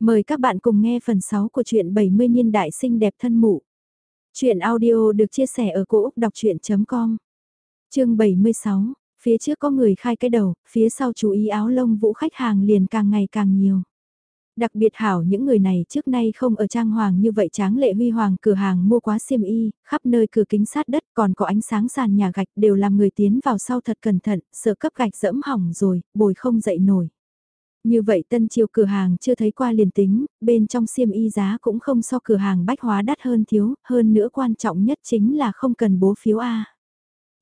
Mời các bạn cùng nghe phần 6 của truyện 70 niên đại sinh đẹp thân mụ. Chuyện audio được chia sẻ ở cỗ đọc chuyện.com Chương 76, phía trước có người khai cái đầu, phía sau chú ý áo lông vũ khách hàng liền càng ngày càng nhiều. Đặc biệt hảo những người này trước nay không ở trang hoàng như vậy tráng lệ huy hoàng cửa hàng mua quá xiêm y, khắp nơi cửa kính sát đất còn có ánh sáng sàn nhà gạch đều làm người tiến vào sau thật cẩn thận, sợ cấp gạch dẫm hỏng rồi, bồi không dậy nổi. Như vậy tân triều cửa hàng chưa thấy qua liền tính, bên trong xiêm y giá cũng không so cửa hàng bách hóa đắt hơn thiếu, hơn nữa quan trọng nhất chính là không cần bố phiếu A.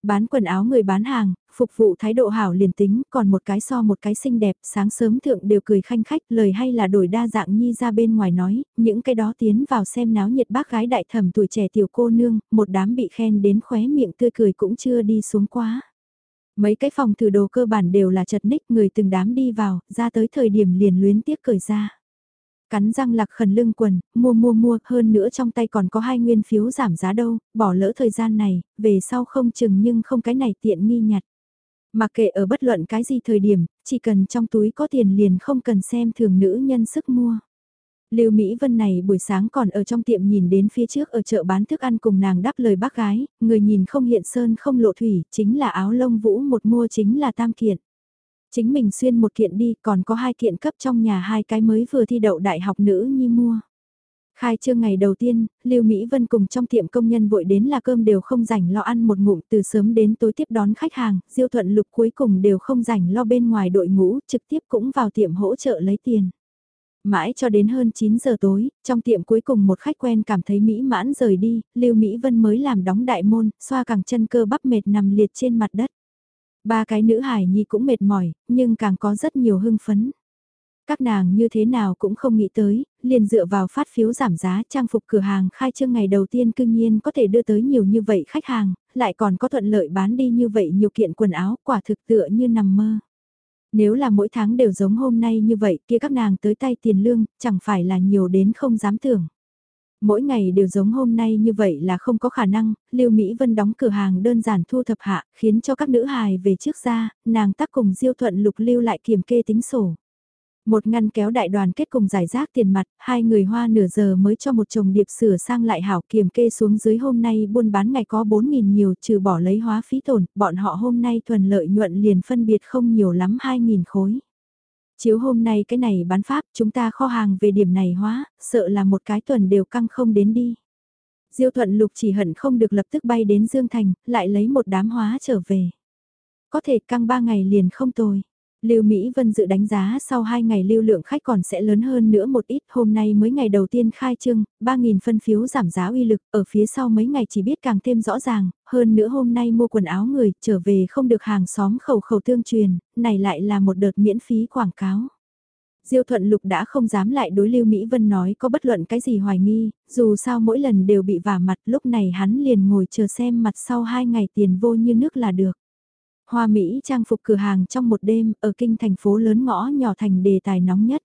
Bán quần áo người bán hàng, phục vụ thái độ hảo liền tính, còn một cái so một cái xinh đẹp, sáng sớm thượng đều cười khanh khách, lời hay là đổi đa dạng nhi ra bên ngoài nói, những cái đó tiến vào xem náo nhiệt bác gái đại thẩm tuổi trẻ tiểu cô nương, một đám bị khen đến khóe miệng tươi cười cũng chưa đi xuống quá. Mấy cái phòng thử đồ cơ bản đều là chật ních người từng đám đi vào, ra tới thời điểm liền luyến tiếc cởi ra. Cắn răng lạc khẩn lưng quần, mua mua mua, hơn nữa trong tay còn có hai nguyên phiếu giảm giá đâu, bỏ lỡ thời gian này, về sau không chừng nhưng không cái này tiện nghi nhặt. Mà kệ ở bất luận cái gì thời điểm, chỉ cần trong túi có tiền liền không cần xem thường nữ nhân sức mua. Lưu Mỹ Vân này buổi sáng còn ở trong tiệm nhìn đến phía trước ở chợ bán thức ăn cùng nàng đáp lời bác gái, người nhìn không hiện sơn không lộ thủy, chính là áo lông vũ một mua chính là tam kiện. Chính mình xuyên một kiện đi, còn có hai kiện cấp trong nhà hai cái mới vừa thi đậu đại học nữ nhi mua. Khai trương ngày đầu tiên, Lưu Mỹ Vân cùng trong tiệm công nhân vội đến là cơm đều không rảnh lo ăn một ngụm từ sớm đến tối tiếp đón khách hàng, Diêu Thuận Lục cuối cùng đều không rảnh lo bên ngoài đội ngũ, trực tiếp cũng vào tiệm hỗ trợ lấy tiền. Mãi cho đến hơn 9 giờ tối, trong tiệm cuối cùng một khách quen cảm thấy mỹ mãn rời đi, Lưu Mỹ Vân mới làm đóng đại môn, xoa cẳng chân cơ bắp mệt nằm liệt trên mặt đất. Ba cái nữ hải nhi cũng mệt mỏi, nhưng càng có rất nhiều hưng phấn. Các nàng như thế nào cũng không nghĩ tới, liền dựa vào phát phiếu giảm giá trang phục cửa hàng khai trương ngày đầu tiên cương nhiên có thể đưa tới nhiều như vậy khách hàng, lại còn có thuận lợi bán đi như vậy nhiều kiện quần áo quả thực tựa như nằm mơ. Nếu là mỗi tháng đều giống hôm nay như vậy kia các nàng tới tay tiền lương, chẳng phải là nhiều đến không dám tưởng. Mỗi ngày đều giống hôm nay như vậy là không có khả năng, Lưu Mỹ Vân đóng cửa hàng đơn giản thu thập hạ, khiến cho các nữ hài về trước ra, nàng tác cùng Diêu Thuận Lục lưu lại kiểm kê tính sổ. Một ngăn kéo đại đoàn kết cùng giải rác tiền mặt, hai người hoa nửa giờ mới cho một chồng điệp sửa sang lại hảo kiểm kê xuống dưới hôm nay buôn bán ngày có 4.000 nhiều trừ bỏ lấy hóa phí tổn, bọn họ hôm nay thuần lợi nhuận liền phân biệt không nhiều lắm 2.000 khối. Chiếu hôm nay cái này bán pháp chúng ta kho hàng về điểm này hóa, sợ là một cái tuần đều căng không đến đi. Diêu thuận lục chỉ hận không được lập tức bay đến Dương Thành, lại lấy một đám hóa trở về. Có thể căng ba ngày liền không tồi. Lưu Mỹ Vân dự đánh giá sau 2 ngày lưu lượng khách còn sẽ lớn hơn nữa một ít, hôm nay mới ngày đầu tiên khai trương, 3.000 phân phiếu giảm giá uy lực, ở phía sau mấy ngày chỉ biết càng thêm rõ ràng, hơn nữa hôm nay mua quần áo người, trở về không được hàng xóm khẩu khẩu tương truyền, này lại là một đợt miễn phí quảng cáo. Diêu Thuận Lục đã không dám lại đối Lưu Mỹ Vân nói có bất luận cái gì hoài nghi, dù sao mỗi lần đều bị vả mặt lúc này hắn liền ngồi chờ xem mặt sau 2 ngày tiền vô như nước là được. Hoa Mỹ trang phục cửa hàng trong một đêm ở kinh thành phố lớn ngõ nhỏ thành đề tài nóng nhất.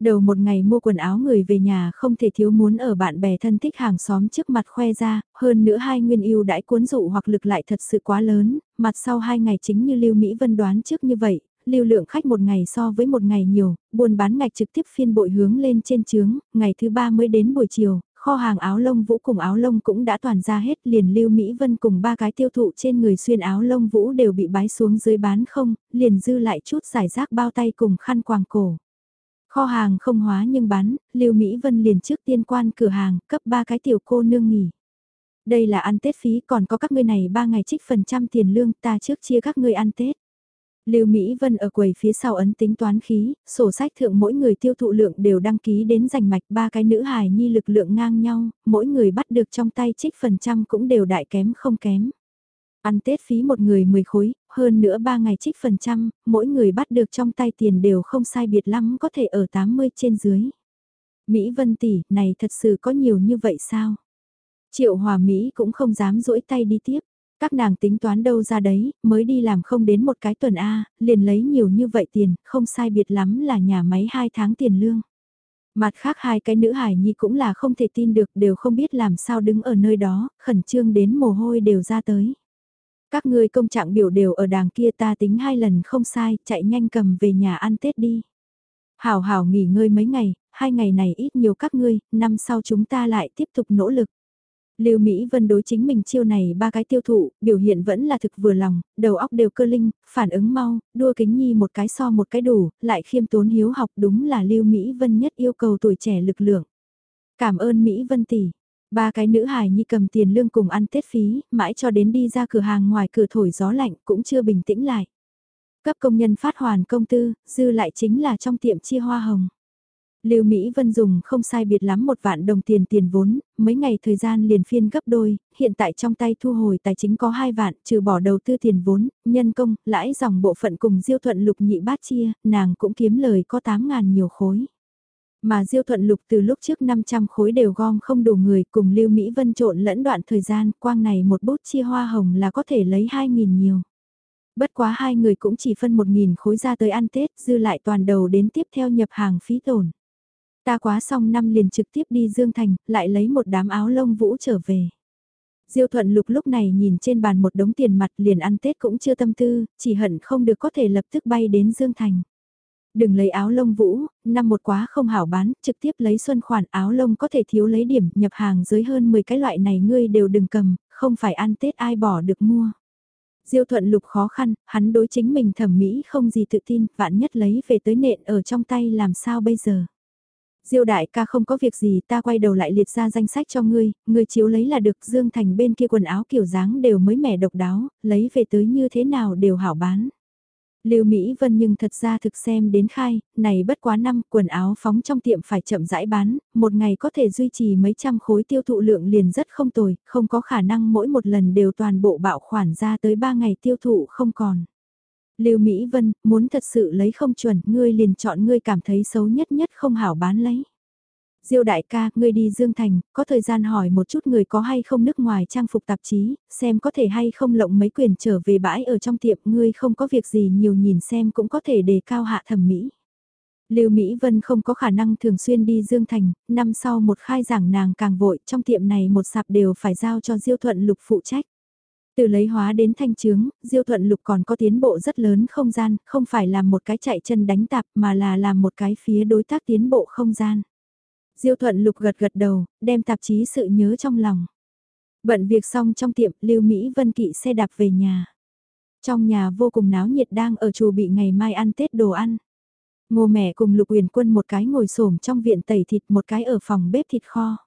Đầu một ngày mua quần áo người về nhà không thể thiếu muốn ở bạn bè thân thích hàng xóm trước mặt khoe ra, hơn nữa hai nguyên yêu đãi cuốn dụ hoặc lực lại thật sự quá lớn, mặt sau hai ngày chính như Lưu Mỹ Vân đoán trước như vậy, lưu lượng khách một ngày so với một ngày nhiều, buôn bán ngạch trực tiếp phiên bội hướng lên trên trướng, ngày thứ ba mới đến buổi chiều, kho hàng áo lông vũ cùng áo lông cũng đã toàn ra hết liền Lưu Mỹ Vân cùng ba cái tiêu thụ trên người xuyên áo lông vũ đều bị bái xuống dưới bán không, liền dư lại chút giải rác bao tay cùng khăn quàng cổ. Kho hàng không hóa nhưng bán, Lưu Mỹ Vân liền trước tiên quan cửa hàng, cấp ba cái tiểu cô nương nghỉ. Đây là ăn Tết phí còn có các ngươi này ba ngày trích phần trăm tiền lương ta trước chia các ngươi ăn Tết. Lưu Mỹ Vân ở quầy phía sau ấn tính toán khí, sổ sách thượng mỗi người tiêu thụ lượng đều đăng ký đến giành mạch ba cái nữ hài nhi lực lượng ngang nhau, mỗi người bắt được trong tay trích phần trăm cũng đều đại kém không kém. Ăn Tết phí một người 10 khối, hơn nữa ba ngày trích phần trăm, mỗi người bắt được trong tay tiền đều không sai biệt lắm có thể ở 80 trên dưới. Mỹ Vân tỷ, này thật sự có nhiều như vậy sao? Triệu Hòa Mỹ cũng không dám duỗi tay đi tiếp. Các nàng tính toán đâu ra đấy, mới đi làm không đến một cái tuần A, liền lấy nhiều như vậy tiền, không sai biệt lắm là nhà máy hai tháng tiền lương. Mặt khác hai cái nữ hải nhi cũng là không thể tin được đều không biết làm sao đứng ở nơi đó, khẩn trương đến mồ hôi đều ra tới. Các ngươi công trạng biểu đều ở đàng kia ta tính hai lần không sai, chạy nhanh cầm về nhà ăn Tết đi. Hảo hảo nghỉ ngơi mấy ngày, hai ngày này ít nhiều các ngươi, năm sau chúng ta lại tiếp tục nỗ lực. Lưu Mỹ Vân đối chính mình chiêu này ba cái tiêu thụ, biểu hiện vẫn là thực vừa lòng, đầu óc đều cơ linh, phản ứng mau, đua kính nhi một cái so một cái đủ, lại khiêm tốn hiếu học đúng là Lưu Mỹ Vân nhất yêu cầu tuổi trẻ lực lượng. Cảm ơn Mỹ Vân tỷ. Ba cái nữ hài nhi cầm tiền lương cùng ăn Tết phí, mãi cho đến đi ra cửa hàng ngoài cửa thổi gió lạnh cũng chưa bình tĩnh lại. Cấp công nhân phát hoàn công tư, dư lại chính là trong tiệm chia hoa hồng. Lưu Mỹ Vân dùng không sai biệt lắm một vạn đồng tiền tiền vốn, mấy ngày thời gian liền phiên gấp đôi, hiện tại trong tay thu hồi tài chính có 2 vạn, trừ bỏ đầu tư tiền vốn, nhân công, lãi dòng bộ phận cùng diêu thuận lục nhị bát chia, nàng cũng kiếm lời có 8 ngàn nhiều khối. Mà diêu thuận lục từ lúc trước 500 khối đều gom không đủ người cùng Lưu Mỹ Vân trộn lẫn đoạn thời gian, quang này một bút chia hoa hồng là có thể lấy 2.000 nhiều. Bất quá hai người cũng chỉ phân 1.000 khối ra tới ăn Tết, dư lại toàn đầu đến tiếp theo nhập hàng phí tổn. Ta quá xong năm liền trực tiếp đi Dương Thành, lại lấy một đám áo lông vũ trở về. Diêu thuận lục lúc này nhìn trên bàn một đống tiền mặt liền ăn Tết cũng chưa tâm tư, chỉ hận không được có thể lập tức bay đến Dương Thành. Đừng lấy áo lông vũ, năm một quá không hảo bán, trực tiếp lấy xuân khoản áo lông có thể thiếu lấy điểm nhập hàng dưới hơn 10 cái loại này ngươi đều đừng cầm, không phải ăn Tết ai bỏ được mua. Diêu thuận lục khó khăn, hắn đối chính mình thẩm mỹ không gì tự tin, vạn nhất lấy về tới nện ở trong tay làm sao bây giờ. Diêu đại ca không có việc gì ta quay đầu lại liệt ra danh sách cho ngươi, ngươi chiếu lấy là được Dương Thành bên kia quần áo kiểu dáng đều mới mẻ độc đáo, lấy về tới như thế nào đều hảo bán. Lưu Mỹ Vân nhưng thật ra thực xem đến khai, này bất quá năm quần áo phóng trong tiệm phải chậm rãi bán, một ngày có thể duy trì mấy trăm khối tiêu thụ lượng liền rất không tồi, không có khả năng mỗi một lần đều toàn bộ bạo khoản ra tới ba ngày tiêu thụ không còn. Lưu Mỹ Vân, muốn thật sự lấy không chuẩn, ngươi liền chọn ngươi cảm thấy xấu nhất nhất không hảo bán lấy. Diêu đại ca, ngươi đi Dương Thành, có thời gian hỏi một chút người có hay không nước ngoài trang phục tạp chí, xem có thể hay không lộng mấy quyền trở về bãi ở trong tiệm, ngươi không có việc gì nhiều nhìn xem cũng có thể đề cao hạ thẩm mỹ. Lưu Mỹ Vân không có khả năng thường xuyên đi Dương Thành, năm sau một khai giảng nàng càng vội, trong tiệm này một sạp đều phải giao cho Diêu Thuận Lục phụ trách. Từ lấy hóa đến thanh trướng, Diêu Thuận Lục còn có tiến bộ rất lớn không gian, không phải là một cái chạy chân đánh tạp mà là làm một cái phía đối tác tiến bộ không gian. Diêu Thuận Lục gật gật đầu, đem tạp chí sự nhớ trong lòng. Bận việc xong trong tiệm, Lưu Mỹ Vân kỵ xe đạp về nhà. Trong nhà vô cùng náo nhiệt đang ở chủ bị ngày mai ăn Tết đồ ăn. Ngô mẹ cùng Lục Uyển Quân một cái ngồi xổm trong viện tẩy thịt, một cái ở phòng bếp thịt kho.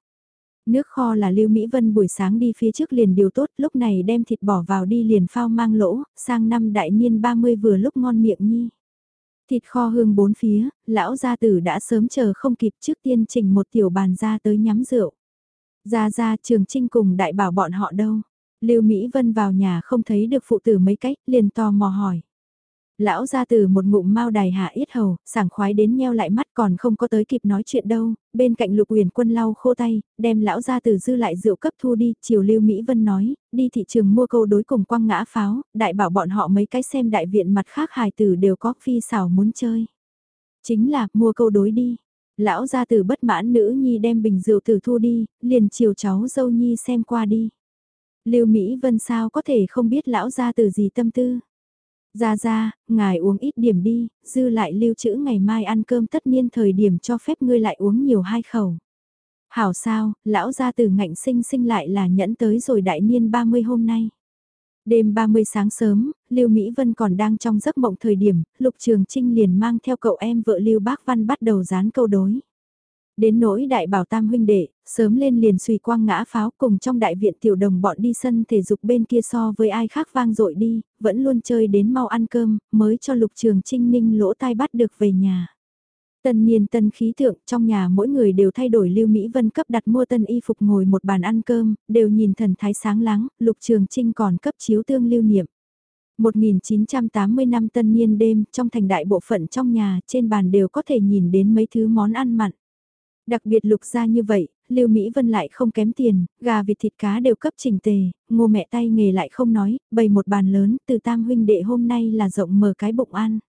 Nước kho là Lưu Mỹ Vân buổi sáng đi phía trước liền điều tốt, lúc này đem thịt bỏ vào đi liền phao mang lỗ, sang năm đại niên 30 vừa lúc ngon miệng nhi. Thịt kho hương bốn phía, lão gia tử đã sớm chờ không kịp trước tiên trình một tiểu bàn ra tới nhắm rượu. Ra ra trường trinh cùng đại bảo bọn họ đâu. Lưu Mỹ Vân vào nhà không thấy được phụ tử mấy cách, liền tò mò hỏi. Lão ra từ một ngụm mau đài hạ yết hầu, sảng khoái đến nheo lại mắt còn không có tới kịp nói chuyện đâu, bên cạnh lục uyển quân lau khô tay, đem lão ra từ dư lại rượu cấp thu đi, chiều lưu Mỹ Vân nói, đi thị trường mua câu đối cùng quăng ngã pháo, đại bảo bọn họ mấy cái xem đại viện mặt khác hài tử đều có phi xảo muốn chơi. Chính là, mua câu đối đi. Lão gia tử bất mãn nữ nhi đem bình rượu từ thu đi, liền chiều cháu dâu nhi xem qua đi. Lưu Mỹ Vân sao có thể không biết lão gia tử gì tâm tư. Ra ra, ngài uống ít điểm đi, dư lại lưu trữ ngày mai ăn cơm tất niên thời điểm cho phép ngươi lại uống nhiều hai khẩu. Hảo sao, lão gia từ ngạnh sinh sinh lại là nhẫn tới rồi đại niên 30 hôm nay. Đêm 30 sáng sớm, Lưu Mỹ Vân còn đang trong giấc mộng thời điểm, Lục Trường Trinh liền mang theo cậu em vợ Lưu Bác Văn bắt đầu dán câu đối. Đến nỗi đại bảo tam huynh đệ, sớm lên liền suy quang ngã pháo cùng trong đại viện tiểu đồng bọn đi sân thể dục bên kia so với ai khác vang dội đi, vẫn luôn chơi đến mau ăn cơm, mới cho lục trường trinh ninh lỗ tai bắt được về nhà. Tân niên tân khí thượng trong nhà mỗi người đều thay đổi lưu Mỹ Vân cấp đặt mua tân y phục ngồi một bàn ăn cơm, đều nhìn thần thái sáng láng, lục trường trinh còn cấp chiếu tương lưu niệm. 1980 năm tân niên đêm trong thành đại bộ phận trong nhà trên bàn đều có thể nhìn đến mấy thứ món ăn mặn. Đặc biệt lục ra như vậy, Lưu Mỹ Vân lại không kém tiền, gà vịt thịt cá đều cấp trình tề, ngô mẹ tay nghề lại không nói, bày một bàn lớn, từ tam huynh đệ hôm nay là rộng mở cái bụng ăn.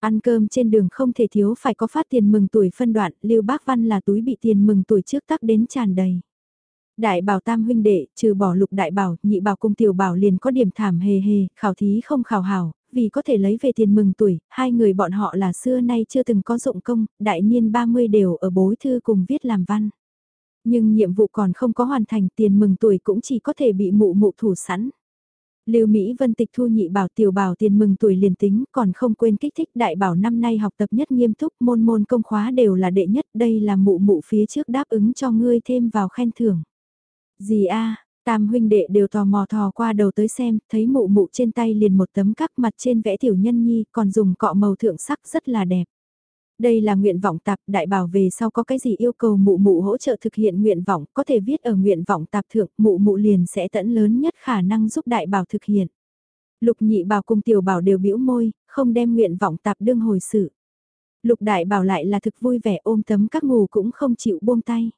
Ăn cơm trên đường không thể thiếu phải có phát tiền mừng tuổi phân đoạn, Lưu Bác Văn là túi bị tiền mừng tuổi trước tắc đến tràn đầy. Đại bảo tam huynh đệ, trừ bỏ lục đại bảo, nhị bảo cùng tiểu bảo liền có điểm thảm hề hề, khảo thí không khảo hảo, vì có thể lấy về tiền mừng tuổi, hai người bọn họ là xưa nay chưa từng có dụng công, đại niên 30 đều ở bối thư cùng viết làm văn. Nhưng nhiệm vụ còn không có hoàn thành tiền mừng tuổi cũng chỉ có thể bị mụ mụ thủ sẵn. Lưu Mỹ Vân tịch thu nhị bảo tiểu bảo tiền mừng tuổi liền tính, còn không quên kích thích đại bảo năm nay học tập nhất nghiêm túc, môn môn công khóa đều là đệ nhất, đây là mụ mụ phía trước đáp ứng cho ngươi thêm vào khen thưởng. Gì a, tam huynh đệ đều tò mò thò qua đầu tới xem, thấy mụ mụ trên tay liền một tấm các mặt trên vẽ tiểu nhân nhi, còn dùng cọ màu thượng sắc rất là đẹp. Đây là nguyện vọng tạp đại bảo về sau có cái gì yêu cầu mụ mụ hỗ trợ thực hiện nguyện vọng, có thể viết ở nguyện vọng tạp thượng, mụ mụ liền sẽ tận lớn nhất khả năng giúp đại bảo thực hiện. Lục nhị bảo cùng tiểu bảo đều bĩu môi, không đem nguyện vọng tạp đương hồi sự. Lục đại bảo lại là thực vui vẻ ôm tấm các ngủ cũng không chịu buông tay.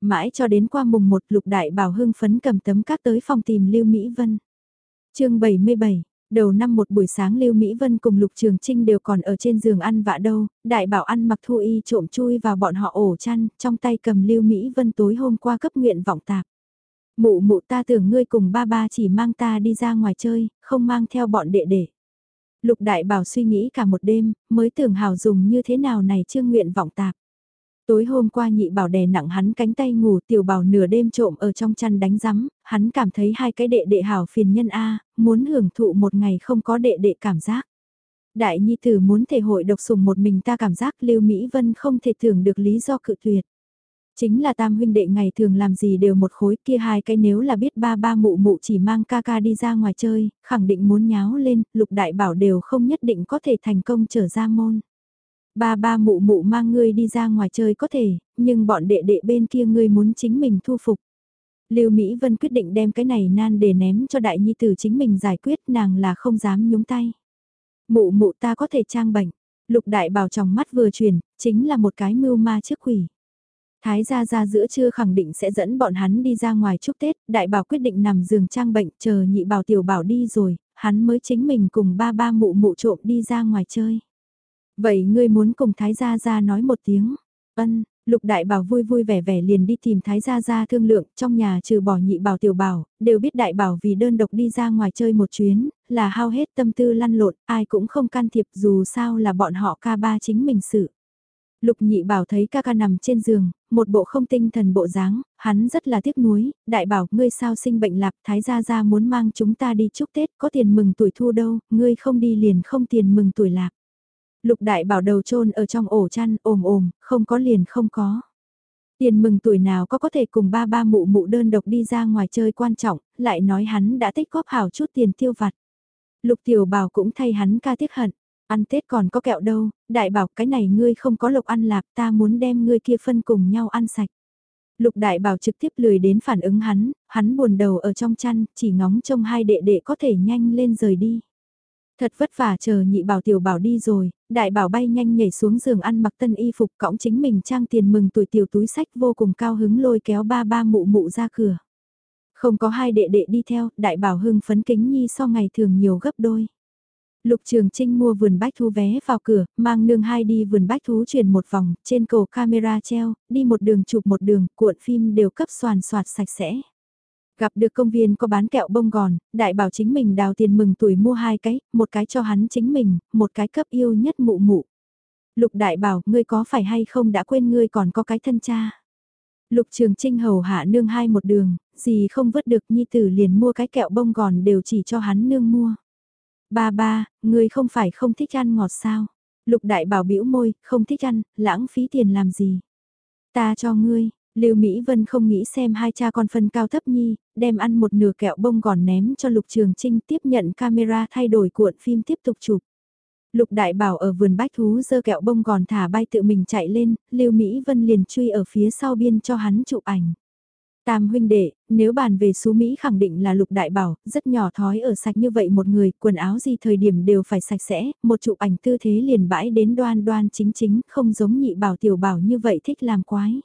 Mãi cho đến qua mùng một lục đại bảo hưng phấn cầm tấm các tới phòng tìm Lưu Mỹ Vân. chương 77 Đầu năm một buổi sáng Lưu Mỹ Vân cùng Lục Trường Trinh đều còn ở trên giường ăn vạ đâu, đại bảo ăn mặc thu y trộm chui vào bọn họ ổ chăn, trong tay cầm Lưu Mỹ Vân tối hôm qua cấp nguyện vọng tạp. Mụ mụ ta tưởng ngươi cùng ba ba chỉ mang ta đi ra ngoài chơi, không mang theo bọn đệ đệ. Lục đại bảo suy nghĩ cả một đêm, mới tưởng hào dùng như thế nào này chưa nguyện vọng tạp. Tối hôm qua nhị bảo đè nặng hắn cánh tay ngủ tiểu bảo nửa đêm trộm ở trong chăn đánh rắm, hắn cảm thấy hai cái đệ đệ hảo phiền nhân A, muốn hưởng thụ một ngày không có đệ đệ cảm giác. Đại nhi tử muốn thể hội độc sùng một mình ta cảm giác Lưu Mỹ Vân không thể thưởng được lý do cự tuyệt. Chính là tam huynh đệ ngày thường làm gì đều một khối kia hai cái nếu là biết ba ba mụ mụ chỉ mang ca ca đi ra ngoài chơi, khẳng định muốn nháo lên, lục đại bảo đều không nhất định có thể thành công trở ra môn. Ba ba mụ mụ mang ngươi đi ra ngoài chơi có thể, nhưng bọn đệ đệ bên kia ngươi muốn chính mình thu phục. Lưu Mỹ Vân quyết định đem cái này nan để ném cho đại nhi tử chính mình giải quyết nàng là không dám nhúng tay. Mụ mụ ta có thể trang bệnh. Lục đại bảo trong mắt vừa chuyển, chính là một cái mưu ma trước quỷ. Thái gia gia giữa trưa khẳng định sẽ dẫn bọn hắn đi ra ngoài chúc Tết, đại bảo quyết định nằm giường trang bệnh chờ nhị bảo tiểu bảo đi rồi, hắn mới chính mình cùng ba ba mụ mụ trộm đi ra ngoài chơi. Vậy ngươi muốn cùng Thái Gia Gia nói một tiếng. Ân, Lục Đại Bảo vui vui vẻ vẻ liền đi tìm Thái Gia Gia thương lượng, trong nhà trừ bỏ nhị bảo tiểu bảo, đều biết Đại Bảo vì đơn độc đi ra ngoài chơi một chuyến, là hao hết tâm tư lăn lộn, ai cũng không can thiệp dù sao là bọn họ ca ba chính mình sự. Lục nhị bảo thấy ca ca nằm trên giường, một bộ không tinh thần bộ dáng, hắn rất là tiếc nuối, đại bảo, ngươi sao sinh bệnh lạp, thái gia gia muốn mang chúng ta đi chúc Tết, có tiền mừng tuổi thu đâu, ngươi không đi liền không tiền mừng tuổi lạp. Lục đại bảo đầu chôn ở trong ổ chăn ồm ồm, không có liền không có. Tiền mừng tuổi nào có có thể cùng ba ba mụ mụ đơn độc đi ra ngoài chơi quan trọng, lại nói hắn đã tích góp hảo chút tiền tiêu vặt. Lục tiểu bảo cũng thay hắn ca tiếc hận, ăn Tết còn có kẹo đâu, đại bảo cái này ngươi không có lộc ăn lạp ta muốn đem ngươi kia phân cùng nhau ăn sạch. Lục đại bảo trực tiếp lười đến phản ứng hắn, hắn buồn đầu ở trong chăn, chỉ ngóng trông hai đệ đệ có thể nhanh lên rời đi. Thật vất vả chờ nhị bảo tiểu bảo đi rồi, đại bảo bay nhanh nhảy xuống giường ăn mặc tân y phục cõng chính mình trang tiền mừng tuổi tiểu túi sách vô cùng cao hứng lôi kéo ba ba mụ mụ ra cửa. Không có hai đệ đệ đi theo, đại bảo hưng phấn kính nhi so ngày thường nhiều gấp đôi. Lục Trường Trinh mua vườn bách thú vé vào cửa, mang nương hai đi vườn bách thú chuyển một vòng, trên cổ camera treo, đi một đường chụp một đường, cuộn phim đều cấp soàn soạt sạch sẽ. Gặp được công viên có bán kẹo bông gòn, đại bảo chính mình đào tiền mừng tuổi mua hai cái, một cái cho hắn chính mình, một cái cấp yêu nhất mụ mụ. Lục đại bảo, ngươi có phải hay không đã quên ngươi còn có cái thân cha. Lục trường trinh hầu hạ nương hai một đường, gì không vứt được nhi tử liền mua cái kẹo bông gòn đều chỉ cho hắn nương mua. Ba ba, ngươi không phải không thích ăn ngọt sao? Lục đại bảo bĩu môi, không thích ăn, lãng phí tiền làm gì? Ta cho ngươi, Lưu Mỹ Vân không nghĩ xem hai cha con phân cao thấp nhi, đem ăn một nửa kẹo bông gòn ném cho Lục Trường Trinh tiếp nhận camera thay đổi cuộn phim tiếp tục chụp. Lục Đại Bảo ở vườn bách thú dơ kẹo bông gòn thả bay tự mình chạy lên, Lưu Mỹ Vân liền truy ở phía sau biên cho hắn chụp ảnh. Tam huynh đệ, nếu bàn về số Mỹ khẳng định là lục đại bảo, rất nhỏ thói ở sạch như vậy một người, quần áo gì thời điểm đều phải sạch sẽ, một chụp ảnh tư thế liền bãi đến đoan đoan chính chính, không giống nhị bảo tiểu bảo như vậy thích làm quái.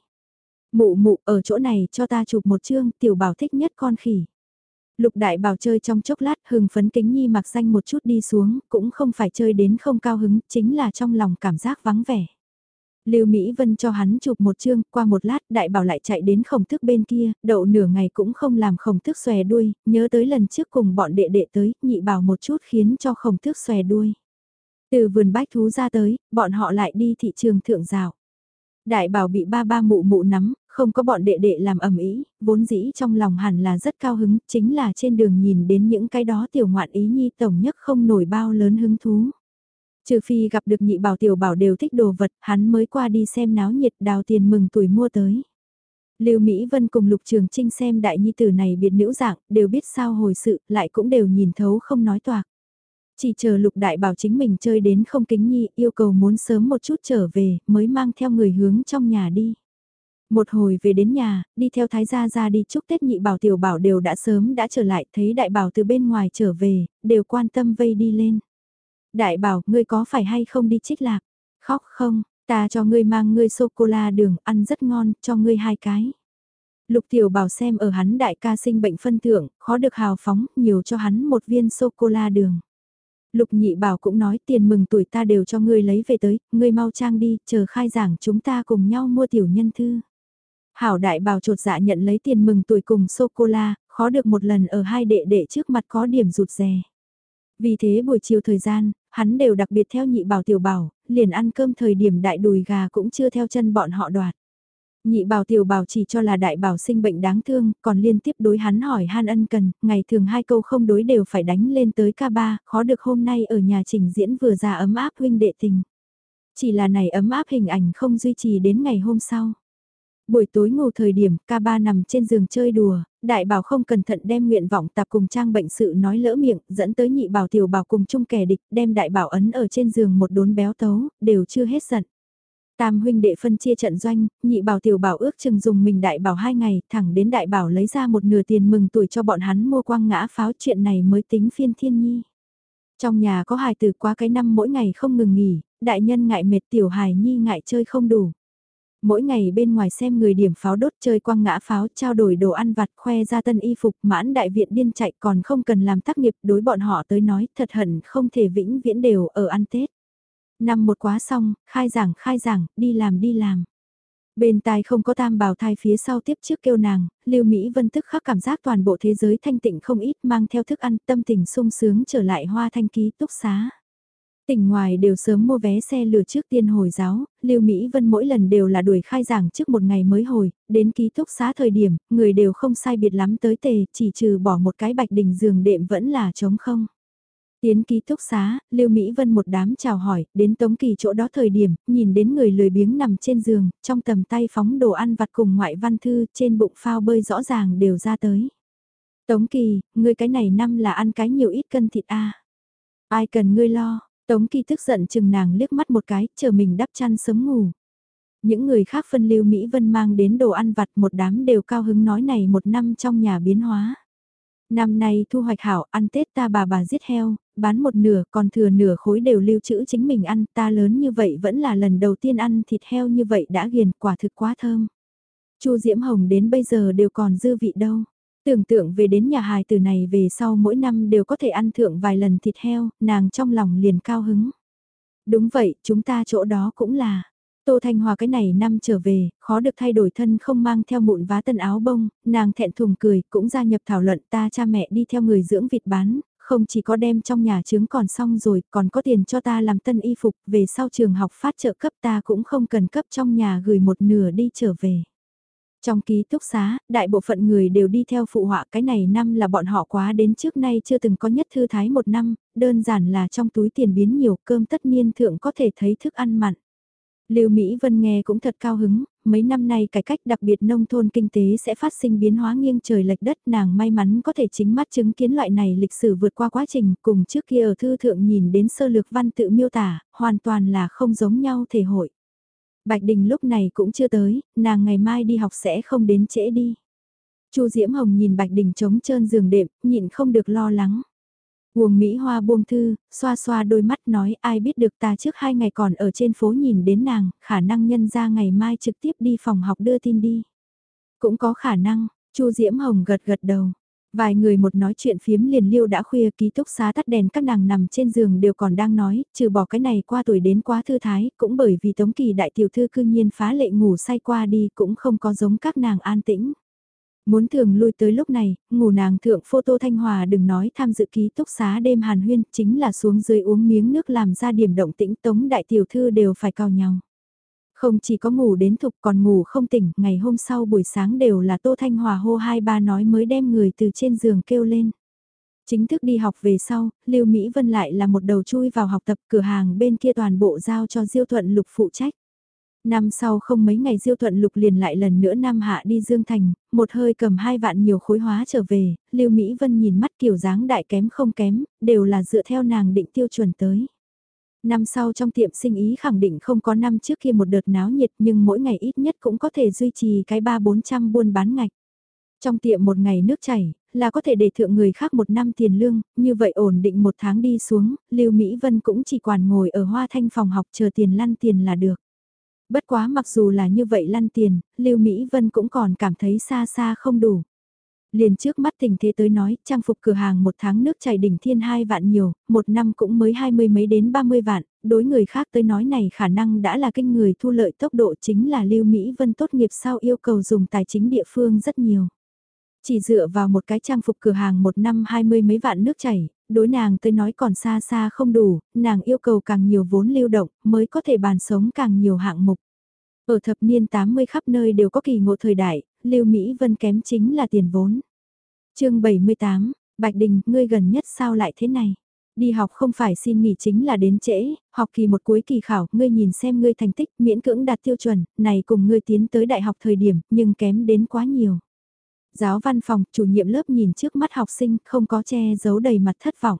Mụ mụ ở chỗ này cho ta chụp một chương, tiểu bảo thích nhất con khỉ. Lục đại bảo chơi trong chốc lát hừng phấn kính nhi mặc danh một chút đi xuống, cũng không phải chơi đến không cao hứng, chính là trong lòng cảm giác vắng vẻ. Lưu Mỹ Vân cho hắn chụp một chương, qua một lát đại bảo lại chạy đến khổng thức bên kia, đậu nửa ngày cũng không làm khổng thức xòe đuôi, nhớ tới lần trước cùng bọn đệ đệ tới, nhị bảo một chút khiến cho khổng thức xòe đuôi. Từ vườn bách thú ra tới, bọn họ lại đi thị trường thượng rào. Đại bảo bị ba ba mụ mụ nắm, không có bọn đệ đệ làm ầm ĩ, vốn dĩ trong lòng hẳn là rất cao hứng, chính là trên đường nhìn đến những cái đó tiểu ngoạn ý nhi tổng nhất không nổi bao lớn hứng thú. Trừ phi gặp được nhị bảo tiểu bảo đều thích đồ vật, hắn mới qua đi xem náo nhiệt đào tiền mừng tuổi mua tới. Lưu Mỹ Vân cùng Lục Trường Trinh xem đại nhi tử này biệt nữ dạng, đều biết sao hồi sự, lại cũng đều nhìn thấu không nói toạc. Chỉ chờ Lục Đại bảo chính mình chơi đến không kính nhi, yêu cầu muốn sớm một chút trở về, mới mang theo người hướng trong nhà đi. Một hồi về đến nhà, đi theo thái gia ra đi chúc Tết nhị bảo tiểu bảo đều đã sớm đã trở lại, thấy đại bảo từ bên ngoài trở về, đều quan tâm vây đi lên. Đại bảo, ngươi có phải hay không đi trích lạc? Khóc không, ta cho ngươi mang ngươi sô-cô-la đường, ăn rất ngon, cho ngươi hai cái. Lục tiểu bảo xem ở hắn đại ca sinh bệnh phân thưởng, khó được hào phóng, nhiều cho hắn một viên sô-cô-la đường. Lục nhị bảo cũng nói tiền mừng tuổi ta đều cho ngươi lấy về tới, ngươi mau trang đi, chờ khai giảng chúng ta cùng nhau mua tiểu nhân thư. Hảo đại bảo trột dạ nhận lấy tiền mừng tuổi cùng sô-cô-la, khó được một lần ở hai đệ đệ trước mặt có điểm rụt rè. Vì thế buổi chiều thời gian, hắn đều đặc biệt theo nhị bảo tiểu bảo, liền ăn cơm thời điểm đại đùi gà cũng chưa theo chân bọn họ đoạt. Nhị bảo tiểu bảo chỉ cho là đại bảo sinh bệnh đáng thương, còn liên tiếp đối hắn hỏi han ân cần, ngày thường hai câu không đối đều phải đánh lên tới ca ba, khó được hôm nay ở nhà trình diễn vừa ra ấm áp huynh đệ tình. Chỉ là này ấm áp hình ảnh không duy trì đến ngày hôm sau. Buổi tối ngủ thời điểm, ca ba nằm trên giường chơi đùa, đại bảo không cẩn thận đem nguyện vọng tạp cùng trang bệnh sự nói lỡ miệng, dẫn tới nhị bảo tiểu bảo cùng chung kẻ địch, đem đại bảo ấn ở trên giường một đốn béo tấu, đều chưa hết giận. Tam huynh đệ phân chia trận doanh, nhị bảo tiểu bảo ước chừng dùng mình đại bảo hai ngày, thẳng đến đại bảo lấy ra một nửa tiền mừng tuổi cho bọn hắn mua quang ngã pháo chuyện này mới tính phiên thiên nhi. Trong nhà có hài từ quá cái năm mỗi ngày không ngừng nghỉ, đại nhân ngại mệt tiểu hài nhi ngại chơi không đủ. Mỗi ngày bên ngoài xem người điểm pháo đốt chơi quăng ngã pháo trao đổi đồ ăn vặt khoe ra tân y phục mãn đại viện điên chạy còn không cần làm tác nghiệp đối bọn họ tới nói thật hận không thể vĩnh viễn đều ở ăn Tết. Năm một quá xong, khai giảng khai giảng, đi làm đi làm. Bên tai không có tam bào thai phía sau tiếp trước kêu nàng, Lưu Mỹ Vân tức khắc cảm giác toàn bộ thế giới thanh tịnh không ít mang theo thức ăn tâm tình sung sướng trở lại hoa thanh ký túc xá. Tỉnh ngoài đều sớm mua vé xe lửa trước tiên hồi giáo, Lưu Mỹ Vân mỗi lần đều là đuổi khai giảng trước một ngày mới hồi, đến ký túc xá thời điểm, người đều không sai biệt lắm tới tề, chỉ trừ bỏ một cái bạch đình giường đệm vẫn là trống không. Tiến ký túc xá, Lưu Mỹ Vân một đám chào hỏi, đến Tống Kỳ chỗ đó thời điểm, nhìn đến người lười biếng nằm trên giường, trong tầm tay phóng đồ ăn vặt cùng ngoại văn thư, trên bụng phao bơi rõ ràng đều ra tới. Tống Kỳ, ngươi cái này năm là ăn cái nhiều ít cân thịt a Ai cần ngươi lo, Tống Kỳ tức giận chừng nàng liếc mắt một cái, chờ mình đắp chăn sớm ngủ. Những người khác phân lưu Mỹ Vân mang đến đồ ăn vặt một đám đều cao hứng nói này một năm trong nhà biến hóa. Năm nay thu hoạch hảo, ăn Tết ta bà bà giết heo, bán một nửa, còn thừa nửa khối đều lưu trữ chính mình ăn, ta lớn như vậy vẫn là lần đầu tiên ăn thịt heo như vậy đã ghiền, quả thực quá thơm. Chu Diễm Hồng đến bây giờ đều còn dư vị đâu. Tưởng tượng về đến nhà hài từ này về sau mỗi năm đều có thể ăn thượng vài lần thịt heo, nàng trong lòng liền cao hứng. Đúng vậy, chúng ta chỗ đó cũng là. Tô Thanh Hòa cái này năm trở về, khó được thay đổi thân không mang theo mụn vá tân áo bông, nàng thẹn thùng cười, cũng gia nhập thảo luận ta cha mẹ đi theo người dưỡng vịt bán, không chỉ có đem trong nhà trứng còn xong rồi, còn có tiền cho ta làm tân y phục, về sau trường học phát trợ cấp ta cũng không cần cấp trong nhà gửi một nửa đi trở về. Trong ký túc xá, đại bộ phận người đều đi theo phụ họa cái này năm là bọn họ quá đến trước nay chưa từng có nhất thư thái một năm, đơn giản là trong túi tiền biến nhiều cơm tất niên thượng có thể thấy thức ăn mặn. Lưu Mỹ Vân nghe cũng thật cao hứng, mấy năm nay cải cách đặc biệt nông thôn kinh tế sẽ phát sinh biến hóa nghiêng trời lệch đất nàng may mắn có thể chính mắt chứng kiến loại này lịch sử vượt qua quá trình cùng trước kia ở thư thượng nhìn đến sơ lược văn tự miêu tả, hoàn toàn là không giống nhau thể hội. Bạch Đình lúc này cũng chưa tới, nàng ngày mai đi học sẽ không đến trễ đi. Chu Diễm Hồng nhìn Bạch Đình trống trơn giường đệm, nhịn không được lo lắng. Uông Mỹ Hoa buông thư, xoa xoa đôi mắt nói ai biết được ta trước hai ngày còn ở trên phố nhìn đến nàng, khả năng nhân ra ngày mai trực tiếp đi phòng học đưa tin đi. Cũng có khả năng, Chu Diễm Hồng gật gật đầu. Vài người một nói chuyện phiếm liền liêu đã khuya ký túc xá tắt đèn các nàng nằm trên giường đều còn đang nói, trừ bỏ cái này qua tuổi đến quá thư thái, cũng bởi vì tống kỳ đại tiểu thư cư nhiên phá lệ ngủ say qua đi cũng không có giống các nàng an tĩnh. Muốn thường lui tới lúc này, ngủ nàng thượng photo thanh hòa đừng nói tham dự ký túc xá đêm hàn huyên, chính là xuống dưới uống miếng nước làm ra điểm động tĩnh tống đại tiểu thư đều phải cao nhau. Không chỉ có ngủ đến thục còn ngủ không tỉnh, ngày hôm sau buổi sáng đều là Tô Thanh Hòa hô hai ba nói mới đem người từ trên giường kêu lên. Chính thức đi học về sau, Lưu Mỹ Vân lại là một đầu chui vào học tập cửa hàng bên kia toàn bộ giao cho Diêu Thuận Lục phụ trách. Năm sau không mấy ngày Diêu Thuận Lục liền lại lần nữa Nam Hạ đi Dương Thành, một hơi cầm hai vạn nhiều khối hóa trở về, Lưu Mỹ Vân nhìn mắt kiểu dáng đại kém không kém, đều là dựa theo nàng định tiêu chuẩn tới. Năm sau trong tiệm sinh ý khẳng định không có năm trước kia một đợt náo nhiệt nhưng mỗi ngày ít nhất cũng có thể duy trì cái ba bốn trăm buôn bán ngạch. Trong tiệm một ngày nước chảy, là có thể để thượng người khác một năm tiền lương, như vậy ổn định một tháng đi xuống, Lưu Mỹ Vân cũng chỉ quản ngồi ở hoa thanh phòng học chờ tiền lăn tiền là được. Bất quá mặc dù là như vậy lăn tiền, Lưu Mỹ Vân cũng còn cảm thấy xa xa không đủ. Liền trước mắt tình thế tới nói, trang phục cửa hàng một tháng nước chảy đỉnh thiên hai vạn nhiều, một năm cũng mới hai mươi mấy đến ba mươi vạn, đối người khác tới nói này khả năng đã là kinh người thu lợi tốc độ chính là Lưu Mỹ Vân tốt nghiệp sau yêu cầu dùng tài chính địa phương rất nhiều. Chỉ dựa vào một cái trang phục cửa hàng một năm hai mươi mấy vạn nước chảy, đối nàng tới nói còn xa xa không đủ, nàng yêu cầu càng nhiều vốn lưu động mới có thể bàn sống càng nhiều hạng mục. Ở thập niên 80 khắp nơi đều có kỳ ngộ thời đại, Lưu Mỹ Vân kém chính là tiền vốn. chương 78, Bạch Đình, ngươi gần nhất sao lại thế này? Đi học không phải xin nghỉ chính là đến trễ, học kỳ một cuối kỳ khảo, ngươi nhìn xem ngươi thành tích miễn cưỡng đạt tiêu chuẩn, này cùng ngươi tiến tới đại học thời điểm, nhưng kém đến quá nhiều. Giáo văn phòng, chủ nhiệm lớp nhìn trước mắt học sinh, không có che giấu đầy mặt thất vọng.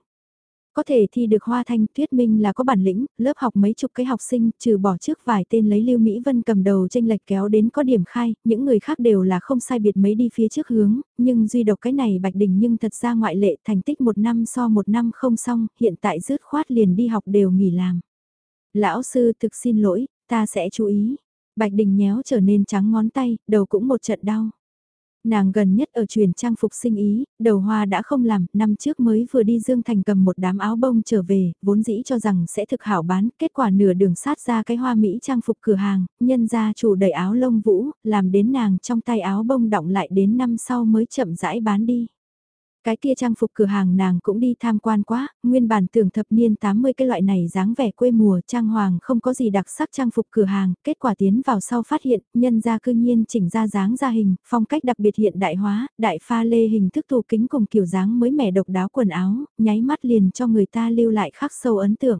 Có thể thi được hoa thanh thuyết minh là có bản lĩnh, lớp học mấy chục cái học sinh trừ bỏ trước vài tên lấy Lưu Mỹ Vân cầm đầu tranh lệch kéo đến có điểm khai, những người khác đều là không sai biệt mấy đi phía trước hướng, nhưng duy độc cái này Bạch Đình nhưng thật ra ngoại lệ thành tích một năm so một năm không xong, hiện tại rớt khoát liền đi học đều nghỉ làm. Lão sư thực xin lỗi, ta sẽ chú ý. Bạch Đình nhéo trở nên trắng ngón tay, đầu cũng một trận đau. Nàng gần nhất ở truyền trang phục sinh ý, đầu hoa đã không làm, năm trước mới vừa đi Dương Thành cầm một đám áo bông trở về, vốn dĩ cho rằng sẽ thực hảo bán, kết quả nửa đường sát ra cái hoa Mỹ trang phục cửa hàng, nhân ra chủ đầy áo lông vũ, làm đến nàng trong tay áo bông động lại đến năm sau mới chậm rãi bán đi. Cái kia trang phục cửa hàng nàng cũng đi tham quan quá, nguyên bản tưởng thập niên 80 cái loại này dáng vẻ quê mùa trang hoàng không có gì đặc sắc trang phục cửa hàng, kết quả tiến vào sau phát hiện, nhân ra cư nhiên chỉnh ra dáng ra hình, phong cách đặc biệt hiện đại hóa, đại pha lê hình thức tù kính cùng kiểu dáng mới mẻ độc đáo quần áo, nháy mắt liền cho người ta lưu lại khắc sâu ấn tượng.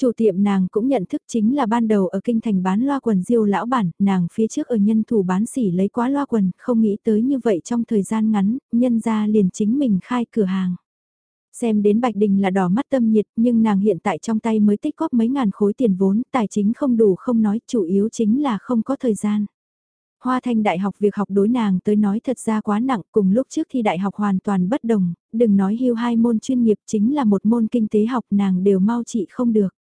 Chủ tiệm nàng cũng nhận thức chính là ban đầu ở kinh thành bán loa quần diêu lão bản, nàng phía trước ở nhân thủ bán sỉ lấy quá loa quần, không nghĩ tới như vậy trong thời gian ngắn, nhân ra liền chính mình khai cửa hàng. Xem đến Bạch Đình là đỏ mắt tâm nhiệt nhưng nàng hiện tại trong tay mới tích góp mấy ngàn khối tiền vốn, tài chính không đủ không nói, chủ yếu chính là không có thời gian. Hoa Thanh Đại học việc học đối nàng tới nói thật ra quá nặng, cùng lúc trước thi đại học hoàn toàn bất đồng, đừng nói hưu hai môn chuyên nghiệp chính là một môn kinh tế học nàng đều mau trị không được.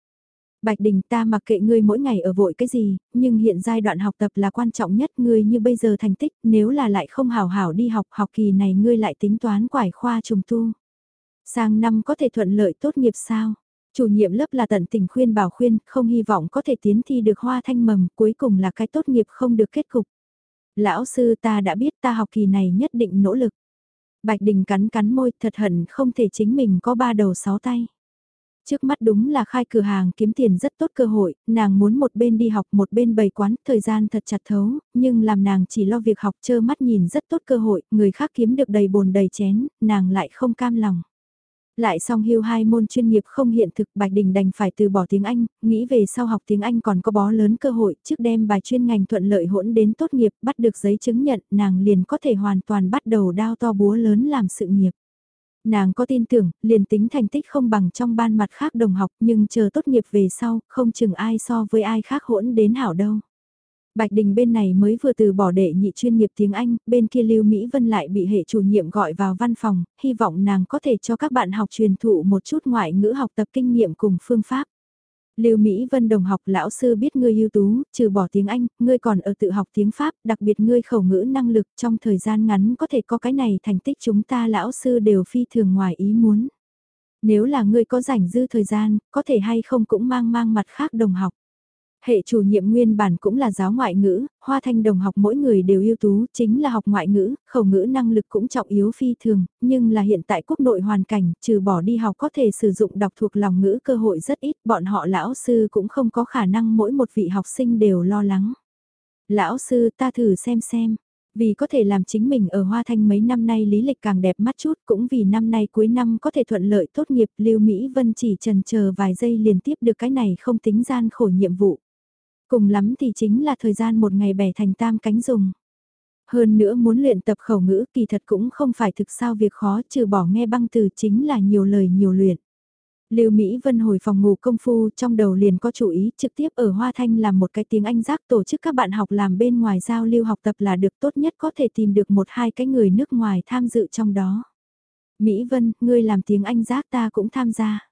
Bạch Đình ta mặc kệ ngươi mỗi ngày ở vội cái gì, nhưng hiện giai đoạn học tập là quan trọng nhất ngươi như bây giờ thành tích, nếu là lại không hảo hảo đi học học kỳ này ngươi lại tính toán quải khoa trùng tu. Sang năm có thể thuận lợi tốt nghiệp sao? Chủ nhiệm lớp là tận tình khuyên bảo khuyên, không hy vọng có thể tiến thi được hoa thanh mầm, cuối cùng là cái tốt nghiệp không được kết cục. Lão sư ta đã biết ta học kỳ này nhất định nỗ lực. Bạch Đình cắn cắn môi thật hận không thể chính mình có ba đầu sáu tay. Trước mắt đúng là khai cửa hàng kiếm tiền rất tốt cơ hội, nàng muốn một bên đi học một bên bày quán, thời gian thật chặt thấu, nhưng làm nàng chỉ lo việc học chơ mắt nhìn rất tốt cơ hội, người khác kiếm được đầy bồn đầy chén, nàng lại không cam lòng. Lại song hưu hai môn chuyên nghiệp không hiện thực Bạch Đình đành phải từ bỏ tiếng Anh, nghĩ về sau học tiếng Anh còn có bó lớn cơ hội trước đem bài chuyên ngành thuận lợi hỗn đến tốt nghiệp bắt được giấy chứng nhận nàng liền có thể hoàn toàn bắt đầu đao to búa lớn làm sự nghiệp. Nàng có tin tưởng, liền tính thành tích không bằng trong ban mặt khác đồng học nhưng chờ tốt nghiệp về sau, không chừng ai so với ai khác hỗn đến hảo đâu. Bạch Đình bên này mới vừa từ bỏ đệ nhị chuyên nghiệp tiếng Anh, bên kia Lưu Mỹ Vân lại bị hệ chủ nhiệm gọi vào văn phòng, hy vọng nàng có thể cho các bạn học truyền thụ một chút ngoại ngữ học tập kinh nghiệm cùng phương pháp. Lưu Mỹ Vân đồng học lão sư biết ngươi ưu tú, trừ bỏ tiếng Anh, ngươi còn ở tự học tiếng Pháp, đặc biệt ngươi khẩu ngữ năng lực trong thời gian ngắn có thể có cái này thành tích chúng ta lão sư đều phi thường ngoài ý muốn. Nếu là ngươi có rảnh dư thời gian, có thể hay không cũng mang mang mặt khác đồng học. Hệ chủ nhiệm nguyên bản cũng là giáo ngoại ngữ, hoa thanh đồng học mỗi người đều ưu tú, chính là học ngoại ngữ, khẩu ngữ năng lực cũng trọng yếu phi thường, nhưng là hiện tại quốc nội hoàn cảnh, trừ bỏ đi học có thể sử dụng đọc thuộc lòng ngữ cơ hội rất ít, bọn họ lão sư cũng không có khả năng mỗi một vị học sinh đều lo lắng. Lão sư ta thử xem xem, vì có thể làm chính mình ở Hoa Thanh mấy năm nay lý lịch càng đẹp mắt chút cũng vì năm nay cuối năm có thể thuận lợi tốt nghiệp Lưu Mỹ Vân chỉ trần chờ vài giây liền tiếp được cái này không tính gian khổ nhiệm vụ. Cùng lắm thì chính là thời gian một ngày bẻ thành tam cánh dùng. Hơn nữa muốn luyện tập khẩu ngữ kỳ thật cũng không phải thực sao việc khó trừ bỏ nghe băng từ chính là nhiều lời nhiều luyện. Lưu Mỹ Vân hồi phòng ngủ công phu trong đầu liền có chủ ý trực tiếp ở Hoa Thanh làm một cái tiếng Anh giác tổ chức các bạn học làm bên ngoài giao lưu học tập là được tốt nhất có thể tìm được một hai cái người nước ngoài tham dự trong đó. Mỹ Vân, ngươi làm tiếng Anh giác ta cũng tham gia.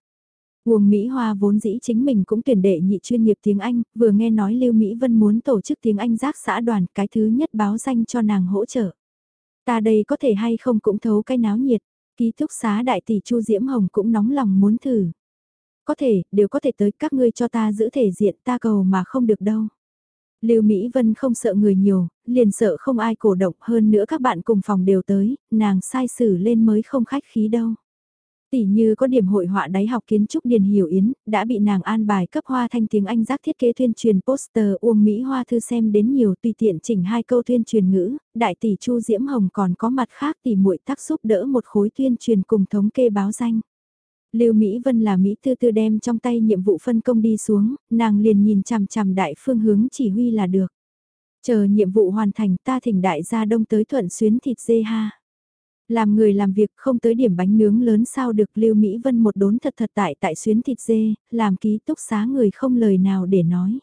Uông Mỹ Hoa vốn dĩ chính mình cũng tuyển đệ nhị chuyên nghiệp tiếng Anh, vừa nghe nói Lưu Mỹ Vân muốn tổ chức tiếng Anh giác xã đoàn, cái thứ nhất báo danh cho nàng hỗ trợ. Ta đây có thể hay không cũng thấu cái náo nhiệt, ký túc xá đại tỷ Chu Diễm Hồng cũng nóng lòng muốn thử. Có thể, đều có thể tới các ngươi cho ta giữ thể diện ta cầu mà không được đâu. Lưu Mỹ Vân không sợ người nhiều, liền sợ không ai cổ động hơn nữa các bạn cùng phòng đều tới, nàng sai xử lên mới không khách khí đâu. Tỷ như có điểm hội họa đáy học kiến trúc Điền Hiểu Yến, đã bị nàng an bài cấp hoa thanh tiếng Anh giác thiết kế tuyên truyền poster Uông Mỹ Hoa thư xem đến nhiều tùy tiện chỉnh hai câu tuyên truyền ngữ, đại tỷ Chu Diễm Hồng còn có mặt khác tỷ muội tác giúp đỡ một khối tuyên truyền cùng thống kê báo danh. Lưu Mỹ Vân là Mỹ tư tư đem trong tay nhiệm vụ phân công đi xuống, nàng liền nhìn chằm chằm đại phương hướng chỉ huy là được. Chờ nhiệm vụ hoàn thành ta thỉnh đại gia đông tới thuận xuyến thịt dê ha. Làm người làm việc không tới điểm bánh nướng lớn sao được Lưu Mỹ Vân một đốn thật thật tại tại xuyến thịt dê, làm ký túc xá người không lời nào để nói.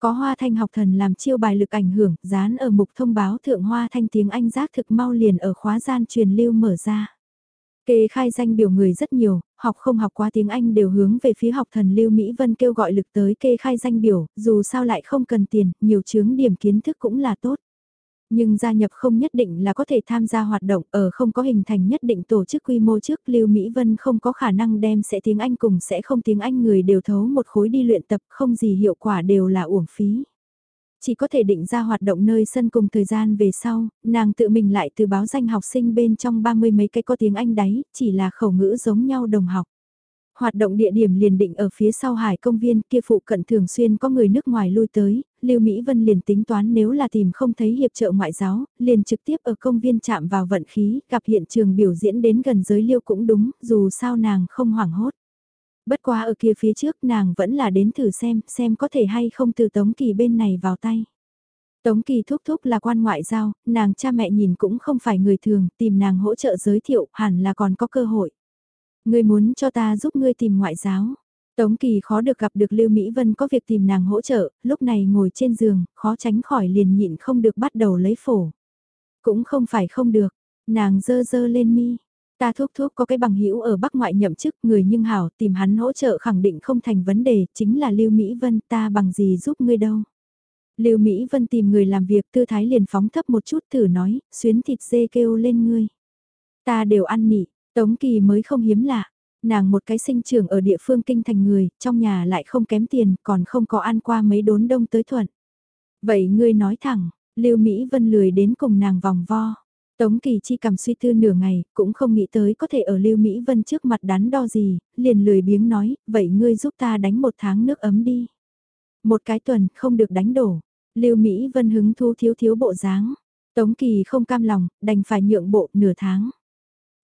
Có hoa thanh học thần làm chiêu bài lực ảnh hưởng, dán ở mục thông báo thượng hoa thanh tiếng Anh giác thực mau liền ở khóa gian truyền lưu mở ra. Kê khai danh biểu người rất nhiều, học không học qua tiếng Anh đều hướng về phía học thần Lưu Mỹ Vân kêu gọi lực tới kê khai danh biểu, dù sao lại không cần tiền, nhiều chướng điểm kiến thức cũng là tốt. Nhưng gia nhập không nhất định là có thể tham gia hoạt động ở không có hình thành nhất định tổ chức quy mô trước Lưu Mỹ Vân không có khả năng đem sẽ tiếng Anh cùng sẽ không tiếng Anh người đều thấu một khối đi luyện tập không gì hiệu quả đều là uổng phí. Chỉ có thể định ra hoạt động nơi sân cùng thời gian về sau, nàng tự mình lại từ báo danh học sinh bên trong ba mươi mấy cái có tiếng Anh đấy, chỉ là khẩu ngữ giống nhau đồng học. Hoạt động địa điểm liền định ở phía sau hải công viên kia phụ cận thường xuyên có người nước ngoài lui tới, Lưu Mỹ Vân liền tính toán nếu là tìm không thấy hiệp trợ ngoại giáo, liền trực tiếp ở công viên chạm vào vận khí, gặp hiện trường biểu diễn đến gần giới liêu cũng đúng, dù sao nàng không hoảng hốt. Bất quá ở kia phía trước nàng vẫn là đến thử xem, xem có thể hay không từ Tống Kỳ bên này vào tay. Tống Kỳ thúc thúc là quan ngoại giao, nàng cha mẹ nhìn cũng không phải người thường, tìm nàng hỗ trợ giới thiệu, hẳn là còn có cơ hội. Ngươi muốn cho ta giúp ngươi tìm ngoại giáo. Tống Kỳ khó được gặp được Lưu Mỹ Vân có việc tìm nàng hỗ trợ, lúc này ngồi trên giường, khó tránh khỏi liền nhịn không được bắt đầu lấy phổ. Cũng không phải không được, nàng dơ dơ lên mi. Ta thuốc thuốc có cái bằng hữu ở Bắc ngoại nhậm chức người nhưng hảo tìm hắn hỗ trợ khẳng định không thành vấn đề, chính là Lưu Mỹ Vân ta bằng gì giúp ngươi đâu. Lưu Mỹ Vân tìm người làm việc tư thái liền phóng thấp một chút thử nói, xuyến thịt dê kêu lên ngươi. Ta đều ăn nị, Tống Kỳ mới không hiếm lạ, nàng một cái sinh trưởng ở địa phương kinh thành người, trong nhà lại không kém tiền, còn không có ăn qua mấy đốn đông tới thuận. Vậy ngươi nói thẳng, Lưu Mỹ Vân lười đến cùng nàng vòng vo. Tống Kỳ Chi cầm suy tư nửa ngày, cũng không nghĩ tới có thể ở Lưu Mỹ Vân trước mặt đắn đo gì, liền lười biếng nói, vậy ngươi giúp ta đánh một tháng nước ấm đi. Một cái tuần, không được đánh đổ. Lưu Mỹ Vân hứng thú thiếu thiếu bộ dáng. Tống Kỳ không cam lòng, đành phải nhượng bộ nửa tháng.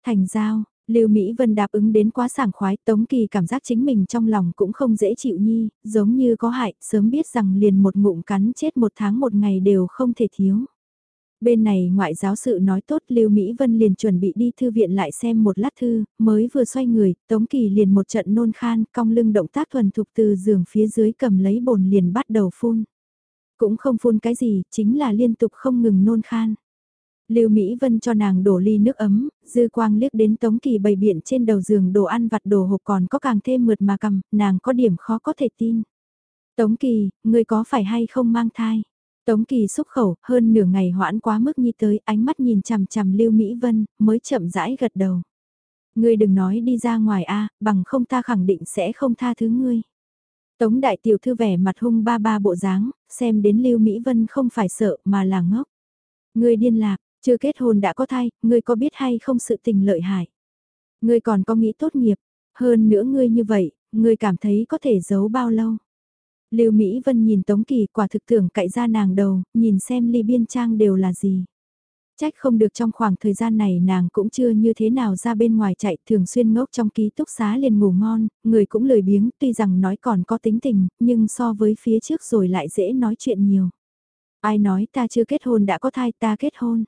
Thành giao, Lưu Mỹ Vân đáp ứng đến quá sảng khoái, Tống Kỳ cảm giác chính mình trong lòng cũng không dễ chịu nhi, giống như có hại, sớm biết rằng liền một ngụm cắn chết một tháng một ngày đều không thể thiếu. Bên này ngoại giáo sự nói tốt Lưu Mỹ Vân liền chuẩn bị đi thư viện lại xem một lát thư, mới vừa xoay người, Tống Kỳ liền một trận nôn khan, cong lưng động tác thuần thục từ giường phía dưới cầm lấy bồn liền bắt đầu phun. Cũng không phun cái gì, chính là liên tục không ngừng nôn khan. Lưu Mỹ Vân cho nàng đổ ly nước ấm, dư quang liếc đến Tống Kỳ bày biện trên đầu giường đồ ăn vặt đồ hộp còn có càng thêm mượt mà cầm, nàng có điểm khó có thể tin. Tống Kỳ, người có phải hay không mang thai? Tống Kỳ xúc khẩu, hơn nửa ngày hoãn quá mức nhi tới, ánh mắt nhìn chằm chằm Lưu Mỹ Vân, mới chậm rãi gật đầu. Ngươi đừng nói đi ra ngoài a, bằng không ta khẳng định sẽ không tha thứ ngươi. Tống đại tiểu thư vẻ mặt hung ba ba bộ dáng, xem đến Lưu Mỹ Vân không phải sợ mà là ngốc. Ngươi điên lạc, chưa kết hôn đã có thai, ngươi có biết hay không sự tình lợi hại. Ngươi còn có nghĩ tốt nghiệp, hơn nữa ngươi như vậy, ngươi cảm thấy có thể giấu bao lâu. Lưu Mỹ Vân nhìn Tống Kỳ quả thực tưởng cậy ra nàng đầu, nhìn xem ly biên trang đều là gì. Trách không được trong khoảng thời gian này nàng cũng chưa như thế nào ra bên ngoài chạy thường xuyên ngốc trong ký túc xá liền ngủ ngon, người cũng lười biếng tuy rằng nói còn có tính tình, nhưng so với phía trước rồi lại dễ nói chuyện nhiều. Ai nói ta chưa kết hôn đã có thai ta kết hôn.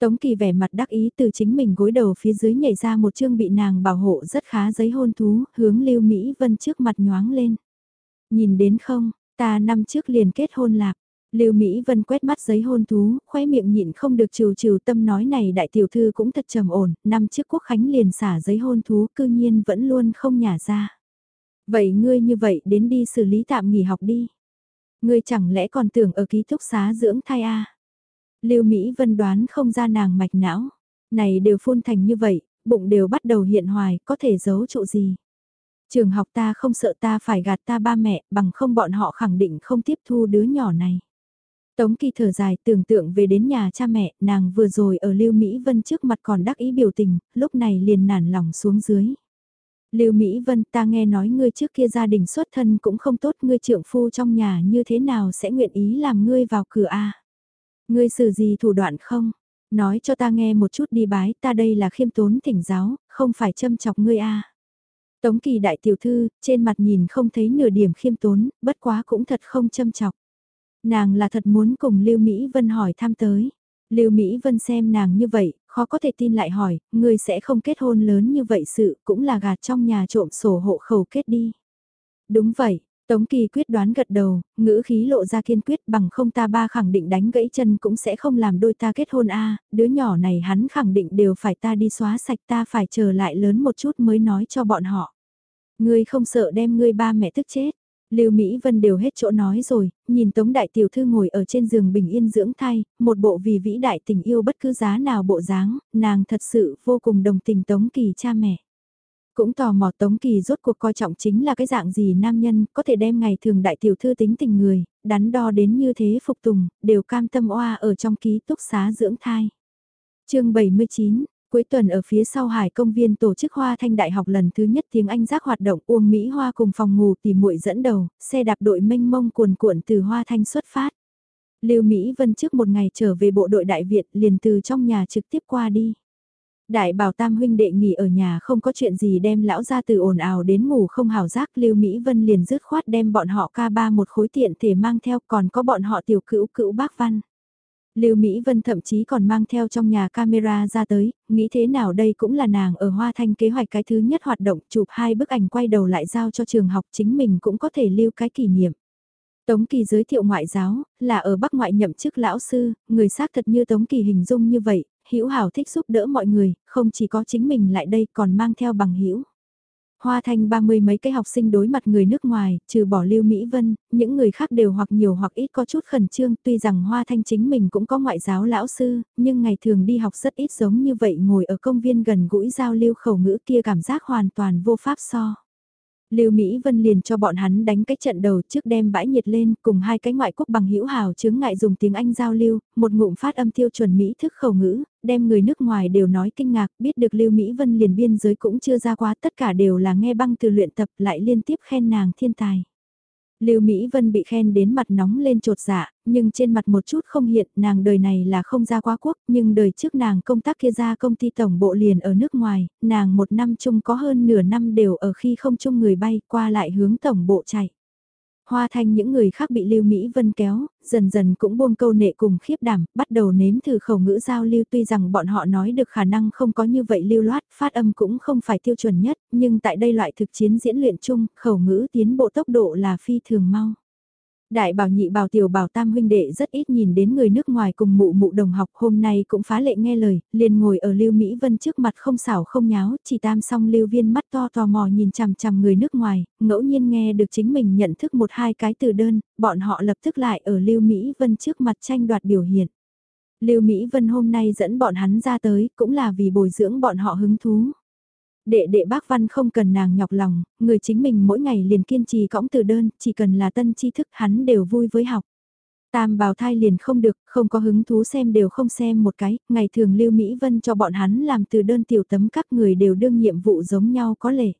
Tống Kỳ vẻ mặt đắc ý từ chính mình gối đầu phía dưới nhảy ra một chương bị nàng bảo hộ rất khá giấy hôn thú, hướng Lưu Mỹ Vân trước mặt nhoáng lên. Nhìn đến không, ta năm trước liền kết hôn lạc. Lưu Mỹ Vân quét mắt giấy hôn thú, khóe miệng nhịn không được trừ trừ tâm nói này đại tiểu thư cũng thật trầm ổn, năm trước quốc khánh liền xả giấy hôn thú cư nhiên vẫn luôn không nhả ra. Vậy ngươi như vậy đến đi xử lý tạm nghỉ học đi. Ngươi chẳng lẽ còn tưởng ở ký túc xá dưỡng thai a? À? Lưu Mỹ Vân đoán không ra nàng mạch não, này đều phun thành như vậy, bụng đều bắt đầu hiện hoài, có thể giấu trụ gì. Trường học ta không sợ ta phải gạt ta ba mẹ, bằng không bọn họ khẳng định không tiếp thu đứa nhỏ này. Tống kỳ thở dài tưởng tượng về đến nhà cha mẹ, nàng vừa rồi ở Lưu Mỹ Vân trước mặt còn đắc ý biểu tình, lúc này liền nản lòng xuống dưới. Lưu Mỹ Vân ta nghe nói ngươi trước kia gia đình xuất thân cũng không tốt ngươi trượng phu trong nhà như thế nào sẽ nguyện ý làm ngươi vào cửa a Ngươi xử gì thủ đoạn không? Nói cho ta nghe một chút đi bái ta đây là khiêm tốn thỉnh giáo, không phải châm chọc ngươi a Tống kỳ đại tiểu thư, trên mặt nhìn không thấy nửa điểm khiêm tốn, bất quá cũng thật không châm chọc. Nàng là thật muốn cùng Lưu Mỹ Vân hỏi thăm tới. Lưu Mỹ Vân xem nàng như vậy, khó có thể tin lại hỏi, ngươi sẽ không kết hôn lớn như vậy sự cũng là gạt trong nhà trộm sổ hộ khẩu kết đi. Đúng vậy, Tống Kỳ quyết đoán gật đầu, ngữ khí lộ ra kiên quyết bằng không ta ba khẳng định đánh gãy chân cũng sẽ không làm đôi ta kết hôn a đứa nhỏ này hắn khẳng định đều phải ta đi xóa sạch ta phải chờ lại lớn một chút mới nói cho bọn họ. Ngươi không sợ đem ngươi ba mẹ tức chết. Lưu Mỹ Vân đều hết chỗ nói rồi, nhìn Tống Đại Tiểu Thư ngồi ở trên giường bình yên dưỡng thai, một bộ vì vĩ đại tình yêu bất cứ giá nào bộ dáng, nàng thật sự vô cùng đồng tình Tống Kỳ cha mẹ. Cũng tò mò Tống Kỳ rốt cuộc coi trọng chính là cái dạng gì nam nhân có thể đem ngày thường Đại Tiểu Thư tính tình người, đắn đo đến như thế phục tùng, đều cam tâm oa ở trong ký túc xá dưỡng thai. chương 79 Cuối tuần ở phía sau Hải công viên tổ chức Hoa Thanh Đại học lần thứ nhất tiếng Anh giác hoạt động Uông Mỹ Hoa cùng phòng ngủ tìm muội dẫn đầu, xe đạp đội mênh mông cuồn cuộn từ Hoa Thanh xuất phát. Lưu Mỹ Vân trước một ngày trở về bộ đội Đại viện liền từ trong nhà trực tiếp qua đi. Đại bảo tam huynh đệ nghỉ ở nhà không có chuyện gì đem lão ra từ ồn ào đến ngủ không hào giác Lưu Mỹ Vân liền dứt khoát đem bọn họ ca ba một khối tiện thể mang theo còn có bọn họ tiểu cữu cữu bác văn. Lưu Mỹ Vân thậm chí còn mang theo trong nhà camera ra tới, nghĩ thế nào đây cũng là nàng ở Hoa Thanh kế hoạch cái thứ nhất hoạt động chụp hai bức ảnh quay đầu lại giao cho trường học chính mình cũng có thể lưu cái kỷ niệm. Tống Kỳ giới thiệu ngoại giáo, là ở Bắc ngoại nhậm chức lão sư, người xác thật như Tống Kỳ hình dung như vậy, hữu hảo thích giúp đỡ mọi người, không chỉ có chính mình lại đây còn mang theo bằng hữu Hoa Thanh ba mươi mấy cái học sinh đối mặt người nước ngoài, trừ bỏ Lưu Mỹ Vân, những người khác đều hoặc nhiều hoặc ít có chút khẩn trương, tuy rằng Hoa Thanh chính mình cũng có ngoại giáo lão sư, nhưng ngày thường đi học rất ít giống như vậy ngồi ở công viên gần gũi giao lưu khẩu ngữ kia cảm giác hoàn toàn vô pháp so. Lưu Mỹ Vân liền cho bọn hắn đánh cái trận đầu trước đem bãi nhiệt lên, cùng hai cái ngoại quốc bằng hữu hào chướng ngại dùng tiếng Anh giao lưu, một ngụm phát âm tiêu chuẩn Mỹ thức khẩu ngữ, đem người nước ngoài đều nói kinh ngạc, biết được Lưu Mỹ Vân liền biên giới cũng chưa ra quá, tất cả đều là nghe băng từ luyện tập lại liên tiếp khen nàng thiên tài. Lưu Mỹ Vân bị khen đến mặt nóng lên trột dạ, nhưng trên mặt một chút không hiện, nàng đời này là không ra quá quốc, nhưng đời trước nàng công tác kia ra công ty tổng bộ liền ở nước ngoài, nàng một năm chung có hơn nửa năm đều ở khi không chung người bay qua lại hướng tổng bộ chạy. Hoa thanh những người khác bị Lưu Mỹ Vân kéo, dần dần cũng buông câu nệ cùng khiếp đảm, bắt đầu nếm thử khẩu ngữ giao lưu tuy rằng bọn họ nói được khả năng không có như vậy lưu loát, phát âm cũng không phải tiêu chuẩn nhất, nhưng tại đây loại thực chiến diễn luyện chung, khẩu ngữ tiến bộ tốc độ là phi thường mau. Đại bảo nhị bảo tiểu bảo tam huynh đệ rất ít nhìn đến người nước ngoài cùng mụ mụ đồng học hôm nay cũng phá lệ nghe lời, liền ngồi ở Lưu Mỹ Vân trước mặt không xảo không nháo, chỉ tam song Lưu Viên mắt to tò mò nhìn chằm chằm người nước ngoài, ngẫu nhiên nghe được chính mình nhận thức một hai cái từ đơn, bọn họ lập tức lại ở Lưu Mỹ Vân trước mặt tranh đoạt biểu hiện. Lưu Mỹ Vân hôm nay dẫn bọn hắn ra tới cũng là vì bồi dưỡng bọn họ hứng thú. Đệ đệ bác văn không cần nàng nhọc lòng, người chính mình mỗi ngày liền kiên trì cõng từ đơn, chỉ cần là tân tri thức hắn đều vui với học. Tam bào thai liền không được, không có hứng thú xem đều không xem một cái, ngày thường Lưu Mỹ Vân cho bọn hắn làm từ đơn tiểu tấm các người đều đương nhiệm vụ giống nhau có lệ.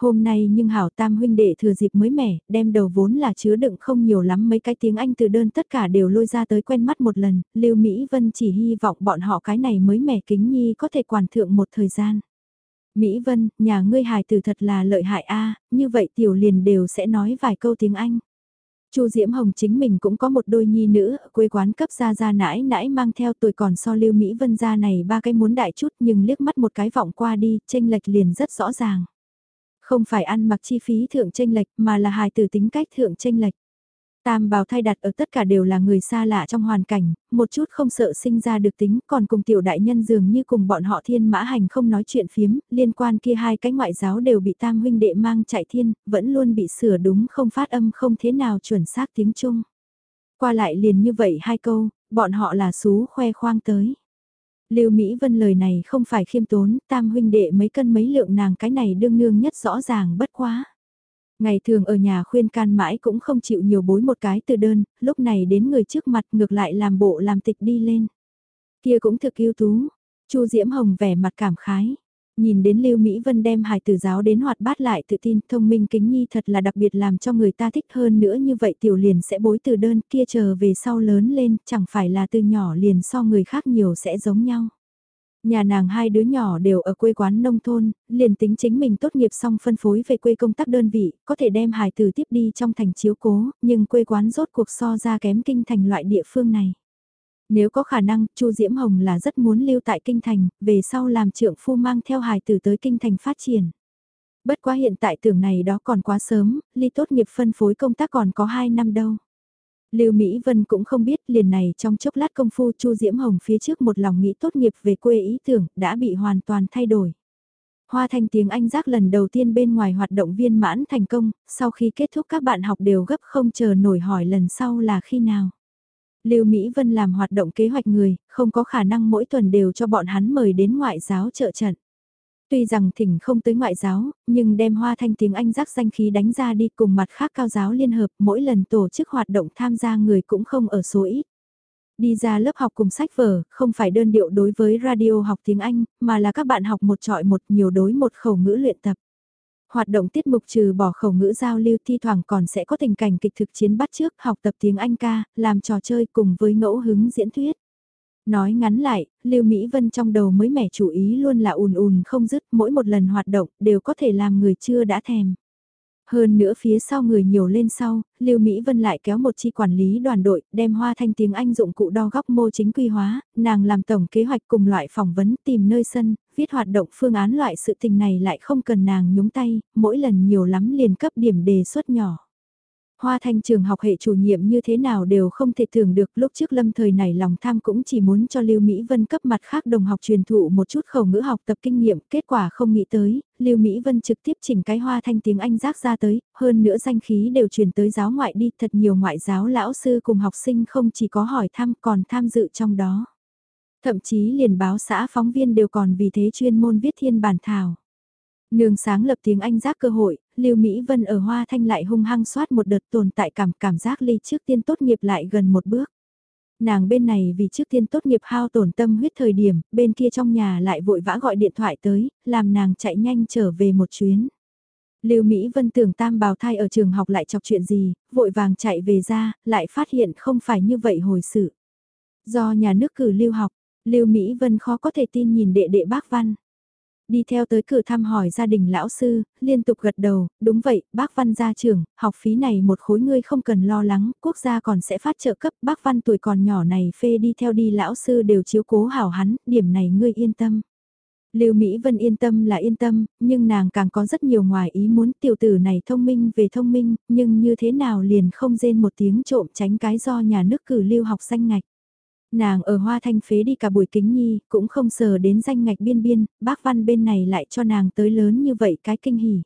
Hôm nay nhưng hảo tam huynh đệ thừa dịp mới mẻ, đem đầu vốn là chứa đựng không nhiều lắm mấy cái tiếng Anh từ đơn tất cả đều lôi ra tới quen mắt một lần, Lưu Mỹ Vân chỉ hy vọng bọn họ cái này mới mẻ kính nhi có thể quản thượng một thời gian. Mỹ Vân, nhà ngươi hài tử thật là lợi hại a, như vậy tiểu liền đều sẽ nói vài câu tiếng Anh. Chu Diễm Hồng chính mình cũng có một đôi nhi nữ, quê quán cấp gia gia nãi nãi mang theo tuổi còn so lưu Mỹ Vân gia này ba cái muốn đại chút nhưng liếc mắt một cái vọng qua đi, tranh lệch liền rất rõ ràng. Không phải ăn mặc chi phí thượng tranh lệch mà là hài tử tính cách thượng tranh lệch. Tam bào thai đặt ở tất cả đều là người xa lạ trong hoàn cảnh, một chút không sợ sinh ra được tính, còn cùng tiểu đại nhân dường như cùng bọn họ thiên mã hành không nói chuyện phiếm, liên quan kia hai cái ngoại giáo đều bị tam huynh đệ mang chạy thiên, vẫn luôn bị sửa đúng không phát âm không thế nào chuẩn xác tiếng Trung. Qua lại liền như vậy hai câu, bọn họ là xú khoe khoang tới. Lưu Mỹ Vân lời này không phải khiêm tốn, tam huynh đệ mấy cân mấy lượng nàng cái này đương nương nhất rõ ràng bất quá. Ngày thường ở nhà khuyên can mãi cũng không chịu nhiều bối một cái từ đơn, lúc này đến người trước mặt ngược lại làm bộ làm tịch đi lên. Kia cũng thực yêu tú, Chu Diễm Hồng vẻ mặt cảm khái. Nhìn đến Lưu Mỹ Vân đem hài tử giáo đến hoạt bát lại tự tin, thông minh kính nhi thật là đặc biệt làm cho người ta thích hơn nữa như vậy tiểu liền sẽ bối từ đơn kia chờ về sau lớn lên, chẳng phải là từ nhỏ liền so người khác nhiều sẽ giống nhau. Nhà nàng hai đứa nhỏ đều ở quê quán nông thôn, liền tính chính mình tốt nghiệp xong phân phối về quê công tác đơn vị, có thể đem hài tử tiếp đi trong thành chiếu cố, nhưng quê quán rốt cuộc so ra kém kinh thành loại địa phương này. Nếu có khả năng, Chu Diễm Hồng là rất muốn lưu tại kinh thành, về sau làm trưởng phu mang theo hài tử tới kinh thành phát triển. Bất quá hiện tại tưởng này đó còn quá sớm, ly tốt nghiệp phân phối công tác còn có 2 năm đâu. Lưu Mỹ Vân cũng không biết liền này trong chốc lát công phu Chu Diễm Hồng phía trước một lòng nghĩ tốt nghiệp về quê ý tưởng đã bị hoàn toàn thay đổi. Hoa thanh tiếng Anh giác lần đầu tiên bên ngoài hoạt động viên mãn thành công, sau khi kết thúc các bạn học đều gấp không chờ nổi hỏi lần sau là khi nào. Lưu Mỹ Vân làm hoạt động kế hoạch người, không có khả năng mỗi tuần đều cho bọn hắn mời đến ngoại giáo trợ trận. Tuy rằng thỉnh không tới ngoại giáo, nhưng đem hoa thanh tiếng Anh rắc danh khí đánh ra đi cùng mặt khác cao giáo liên hợp mỗi lần tổ chức hoạt động tham gia người cũng không ở số ít. Đi ra lớp học cùng sách vở, không phải đơn điệu đối với radio học tiếng Anh, mà là các bạn học một trọi một nhiều đối một khẩu ngữ luyện tập. Hoạt động tiết mục trừ bỏ khẩu ngữ giao lưu thi thoảng còn sẽ có tình cảnh kịch thực chiến bắt trước học tập tiếng Anh ca, làm trò chơi cùng với ngẫu hứng diễn thuyết. Nói ngắn lại, Lưu Mỹ Vân trong đầu mới mẻ chủ ý luôn là ùn ùn không dứt, mỗi một lần hoạt động đều có thể làm người chưa đã thèm. Hơn nữa phía sau người nhiều lên sau, Lưu Mỹ Vân lại kéo một chi quản lý đoàn đội, đem hoa thanh tiếng Anh dụng cụ đo góc mô chính quy hóa, nàng làm tổng kế hoạch cùng loại phỏng vấn tìm nơi sân, viết hoạt động phương án loại sự tình này lại không cần nàng nhúng tay, mỗi lần nhiều lắm liền cấp điểm đề xuất nhỏ. Hoa thanh trường học hệ chủ nhiệm như thế nào đều không thể tưởng được lúc trước lâm thời này lòng tham cũng chỉ muốn cho Lưu Mỹ Vân cấp mặt khác đồng học truyền thụ một chút khẩu ngữ học tập kinh nghiệm, kết quả không nghĩ tới, Lưu Mỹ Vân trực tiếp chỉnh cái hoa thanh tiếng Anh rác ra tới, hơn nữa danh khí đều truyền tới giáo ngoại đi, thật nhiều ngoại giáo lão sư cùng học sinh không chỉ có hỏi thăm còn tham dự trong đó. Thậm chí liền báo xã phóng viên đều còn vì thế chuyên môn viết thiên bản thảo. Nương sáng lập tiếng Anh giác cơ hội, Lưu Mỹ Vân ở Hoa Thanh lại hung hăng soát một đợt tồn tại cảm cảm giác ly trước tiên tốt nghiệp lại gần một bước. Nàng bên này vì trước tiên tốt nghiệp hao tổn tâm huyết thời điểm, bên kia trong nhà lại vội vã gọi điện thoại tới, làm nàng chạy nhanh trở về một chuyến. Lưu Mỹ Vân tưởng tam bào thai ở trường học lại chọc chuyện gì, vội vàng chạy về ra, lại phát hiện không phải như vậy hồi sự. Do nhà nước cử lưu học, Lưu Mỹ Vân khó có thể tin nhìn đệ đệ bác Văn. Đi theo tới cửa thăm hỏi gia đình lão sư, liên tục gật đầu, đúng vậy, bác Văn gia trưởng, học phí này một khối ngươi không cần lo lắng, quốc gia còn sẽ phát trợ cấp, bác Văn tuổi còn nhỏ này phê đi theo đi lão sư đều chiếu cố hảo hắn, điểm này ngươi yên tâm. Lưu Mỹ Vân yên tâm là yên tâm, nhưng nàng càng có rất nhiều ngoài ý muốn tiểu tử này thông minh về thông minh, nhưng như thế nào liền không rên một tiếng trộm tránh cái do nhà nước cử lưu học danh ngạch. Nàng ở Hoa Thanh Phế đi cả buổi kính nhi, cũng không sờ đến danh ngạch biên biên, bác văn bên này lại cho nàng tới lớn như vậy cái kinh hỉ.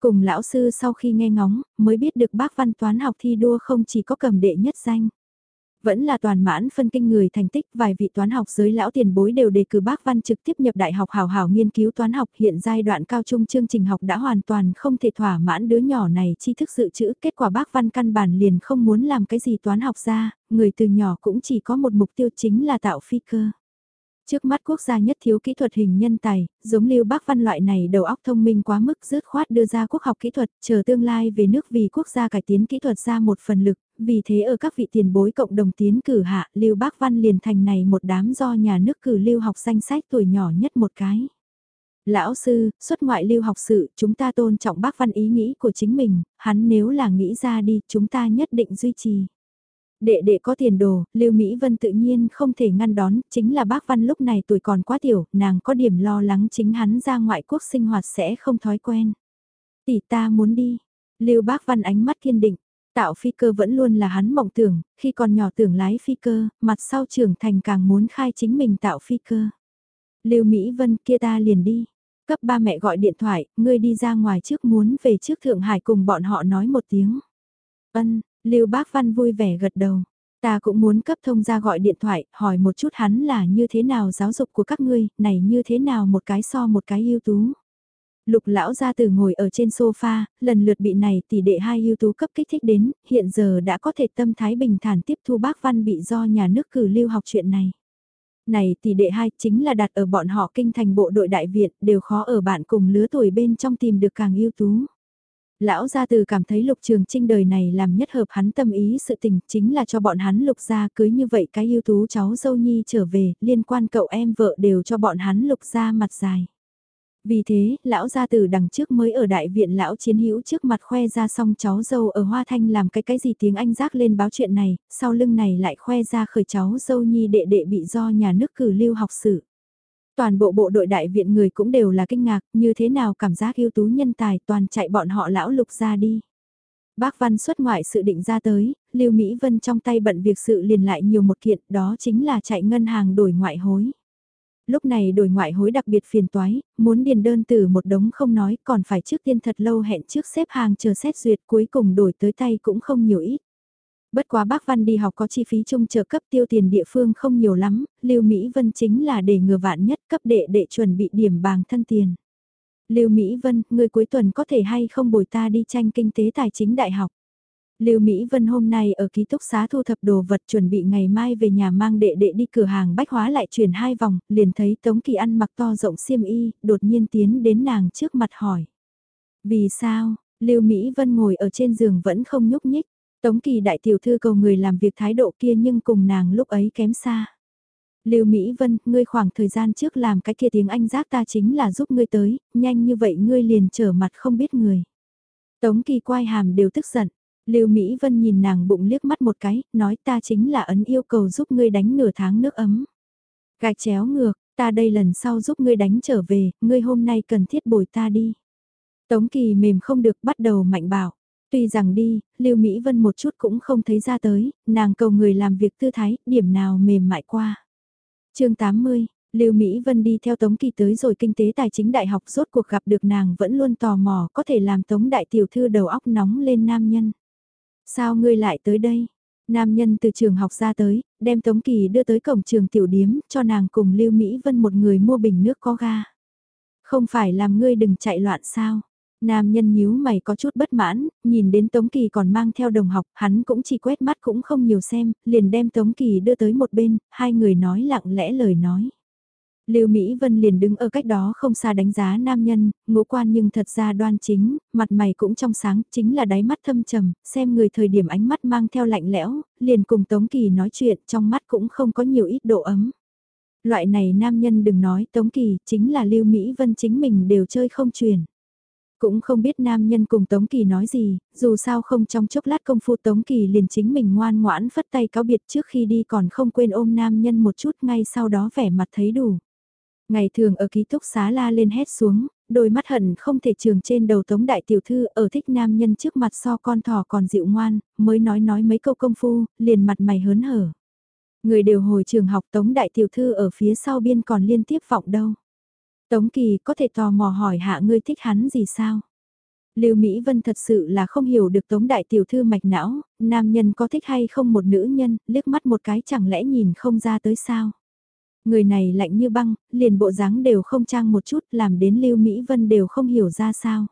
Cùng lão sư sau khi nghe ngóng, mới biết được bác văn toán học thi đua không chỉ có cầm đệ nhất danh vẫn là toàn mãn phân kinh người thành tích, vài vị toán học giới lão tiền bối đều đề cử bác văn trực tiếp nhập đại học hào hào nghiên cứu toán học hiện giai đoạn cao trung chương trình học đã hoàn toàn không thể thỏa mãn đứa nhỏ này tri thức dự trữ, kết quả bác văn căn bản liền không muốn làm cái gì toán học ra, người từ nhỏ cũng chỉ có một mục tiêu chính là tạo phi cơ. Trước mắt quốc gia nhất thiếu kỹ thuật hình nhân tài, giống lưu bác văn loại này đầu óc thông minh quá mức dứt khoát đưa ra quốc học kỹ thuật, chờ tương lai về nước vì quốc gia cải tiến kỹ thuật ra một phần lực, vì thế ở các vị tiền bối cộng đồng tiến cử hạ, lưu bác văn liền thành này một đám do nhà nước cử lưu học danh sách tuổi nhỏ nhất một cái. Lão sư, xuất ngoại lưu học sự, chúng ta tôn trọng bác văn ý nghĩ của chính mình, hắn nếu là nghĩ ra đi, chúng ta nhất định duy trì. Đệ đệ có tiền đồ, Lưu Mỹ Vân tự nhiên không thể ngăn đón, chính là bác Văn lúc này tuổi còn quá tiểu, nàng có điểm lo lắng chính hắn ra ngoại quốc sinh hoạt sẽ không thói quen. Tỷ ta muốn đi. Lưu bác Văn ánh mắt kiên định, tạo phi cơ vẫn luôn là hắn mộng tưởng, khi còn nhỏ tưởng lái phi cơ, mặt sau trưởng thành càng muốn khai chính mình tạo phi cơ. Lưu Mỹ Vân kia ta liền đi. Cấp ba mẹ gọi điện thoại, ngươi đi ra ngoài trước muốn về trước Thượng Hải cùng bọn họ nói một tiếng. Ân, Lưu Bác Văn vui vẻ gật đầu. Ta cũng muốn cấp thông ra gọi điện thoại, hỏi một chút hắn là như thế nào giáo dục của các ngươi, này như thế nào một cái so một cái ưu tú. Lục lão ra từ ngồi ở trên sofa, lần lượt bị này tỷ đệ hai ưu tú cấp kích thích đến, hiện giờ đã có thể tâm thái bình thản tiếp thu bác văn bị do nhà nước cử lưu học chuyện này. Này tỷ đệ hai chính là đặt ở bọn họ kinh thành bộ đội đại viện, đều khó ở bạn cùng lứa tuổi bên trong tìm được càng ưu tú. Lão gia từ cảm thấy lục trường trinh đời này làm nhất hợp hắn tâm ý sự tình chính là cho bọn hắn lục gia cưới như vậy cái ưu tú cháu dâu nhi trở về, liên quan cậu em vợ đều cho bọn hắn lục gia mặt dài. Vì thế, lão gia tử đằng trước mới ở đại viện lão chiến hữu trước mặt khoe ra xong cháu dâu ở Hoa Thanh làm cái cái gì tiếng Anh rác lên báo chuyện này, sau lưng này lại khoe ra khởi cháu dâu nhi đệ đệ bị do nhà nước cử lưu học sử. Toàn bộ bộ đội đại viện người cũng đều là kinh ngạc, như thế nào cảm giác ưu tú nhân tài toàn chạy bọn họ lão lục ra đi. Bác Văn xuất ngoại sự định ra tới, Lưu Mỹ Vân trong tay bận việc sự liền lại nhiều một kiện, đó chính là chạy ngân hàng đổi ngoại hối. Lúc này đổi ngoại hối đặc biệt phiền toái, muốn điền đơn từ một đống không nói, còn phải trước tiên thật lâu hẹn trước xếp hàng chờ xét duyệt cuối cùng đổi tới tay cũng không nhiều ít. Bất quá bác Văn đi học có chi phí chung trợ cấp tiêu tiền địa phương không nhiều lắm, Lưu Mỹ Vân chính là để ngừa vạn nhất cấp đệ để chuẩn bị điểm bàng thân tiền. Lưu Mỹ Vân, người cuối tuần có thể hay không bồi ta đi tranh kinh tế tài chính đại học. Lưu Mỹ Vân hôm nay ở ký túc xá thu thập đồ vật chuẩn bị ngày mai về nhà mang đệ đệ đi cửa hàng bách hóa lại chuyển hai vòng, liền thấy Tống Kỳ ăn mặc to rộng xiêm y, đột nhiên tiến đến nàng trước mặt hỏi. Vì sao, Lưu Mỹ Vân ngồi ở trên giường vẫn không nhúc nhích. Tống Kỳ đại tiểu thư cầu người làm việc thái độ kia nhưng cùng nàng lúc ấy kém xa. Lưu Mỹ Vân, ngươi khoảng thời gian trước làm cái kia tiếng Anh giác ta chính là giúp ngươi tới, nhanh như vậy ngươi liền trở mặt không biết người. Tống Kỳ quay hàm đều tức giận. Lưu Mỹ Vân nhìn nàng bụng liếc mắt một cái, nói ta chính là ấn yêu cầu giúp ngươi đánh nửa tháng nước ấm. Gạch chéo ngược, ta đây lần sau giúp ngươi đánh trở về, ngươi hôm nay cần thiết bồi ta đi. Tống Kỳ mềm không được bắt đầu mạnh bảo. Tuy rằng đi, Lưu Mỹ Vân một chút cũng không thấy ra tới, nàng cầu người làm việc tư thái, điểm nào mềm mại qua. chương 80, Lưu Mỹ Vân đi theo Tống Kỳ tới rồi kinh tế tài chính đại học rốt cuộc gặp được nàng vẫn luôn tò mò có thể làm Tống đại tiểu thư đầu óc nóng lên nam nhân. Sao ngươi lại tới đây? Nam nhân từ trường học ra tới, đem Tống Kỳ đưa tới cổng trường tiểu điếm, cho nàng cùng Lưu Mỹ Vân một người mua bình nước có ga. Không phải làm ngươi đừng chạy loạn sao? Nam nhân nhíu mày có chút bất mãn, nhìn đến Tống Kỳ còn mang theo đồng học, hắn cũng chỉ quét mắt cũng không nhiều xem, liền đem Tống Kỳ đưa tới một bên, hai người nói lặng lẽ lời nói. Lưu Mỹ Vân liền đứng ở cách đó không xa đánh giá nam nhân, ngũ quan nhưng thật ra đoan chính, mặt mày cũng trong sáng, chính là đáy mắt thâm trầm, xem người thời điểm ánh mắt mang theo lạnh lẽo, liền cùng Tống Kỳ nói chuyện, trong mắt cũng không có nhiều ít độ ấm. Loại này nam nhân đừng nói Tống Kỳ, chính là Lưu Mỹ Vân chính mình đều chơi không truyền. Cũng không biết nam nhân cùng Tống Kỳ nói gì, dù sao không trong chốc lát công phu Tống Kỳ liền chính mình ngoan ngoãn phất tay cáo biệt trước khi đi còn không quên ôm nam nhân một chút ngay sau đó vẻ mặt thấy đủ. Ngày thường ở ký túc xá la lên hét xuống, đôi mắt hận không thể trường trên đầu tống đại tiểu thư ở thích nam nhân trước mặt so con thỏ còn dịu ngoan, mới nói nói mấy câu công phu, liền mặt mày hớn hở. Người đều hồi trường học tống đại tiểu thư ở phía sau biên còn liên tiếp vọng đâu. Tống kỳ có thể tò mò hỏi hạ ngươi thích hắn gì sao? Lưu Mỹ Vân thật sự là không hiểu được tống đại tiểu thư mạch não, nam nhân có thích hay không một nữ nhân, liếc mắt một cái chẳng lẽ nhìn không ra tới sao? Người này lạnh như băng, liền bộ dáng đều không trang một chút làm đến Lưu Mỹ Vân đều không hiểu ra sao.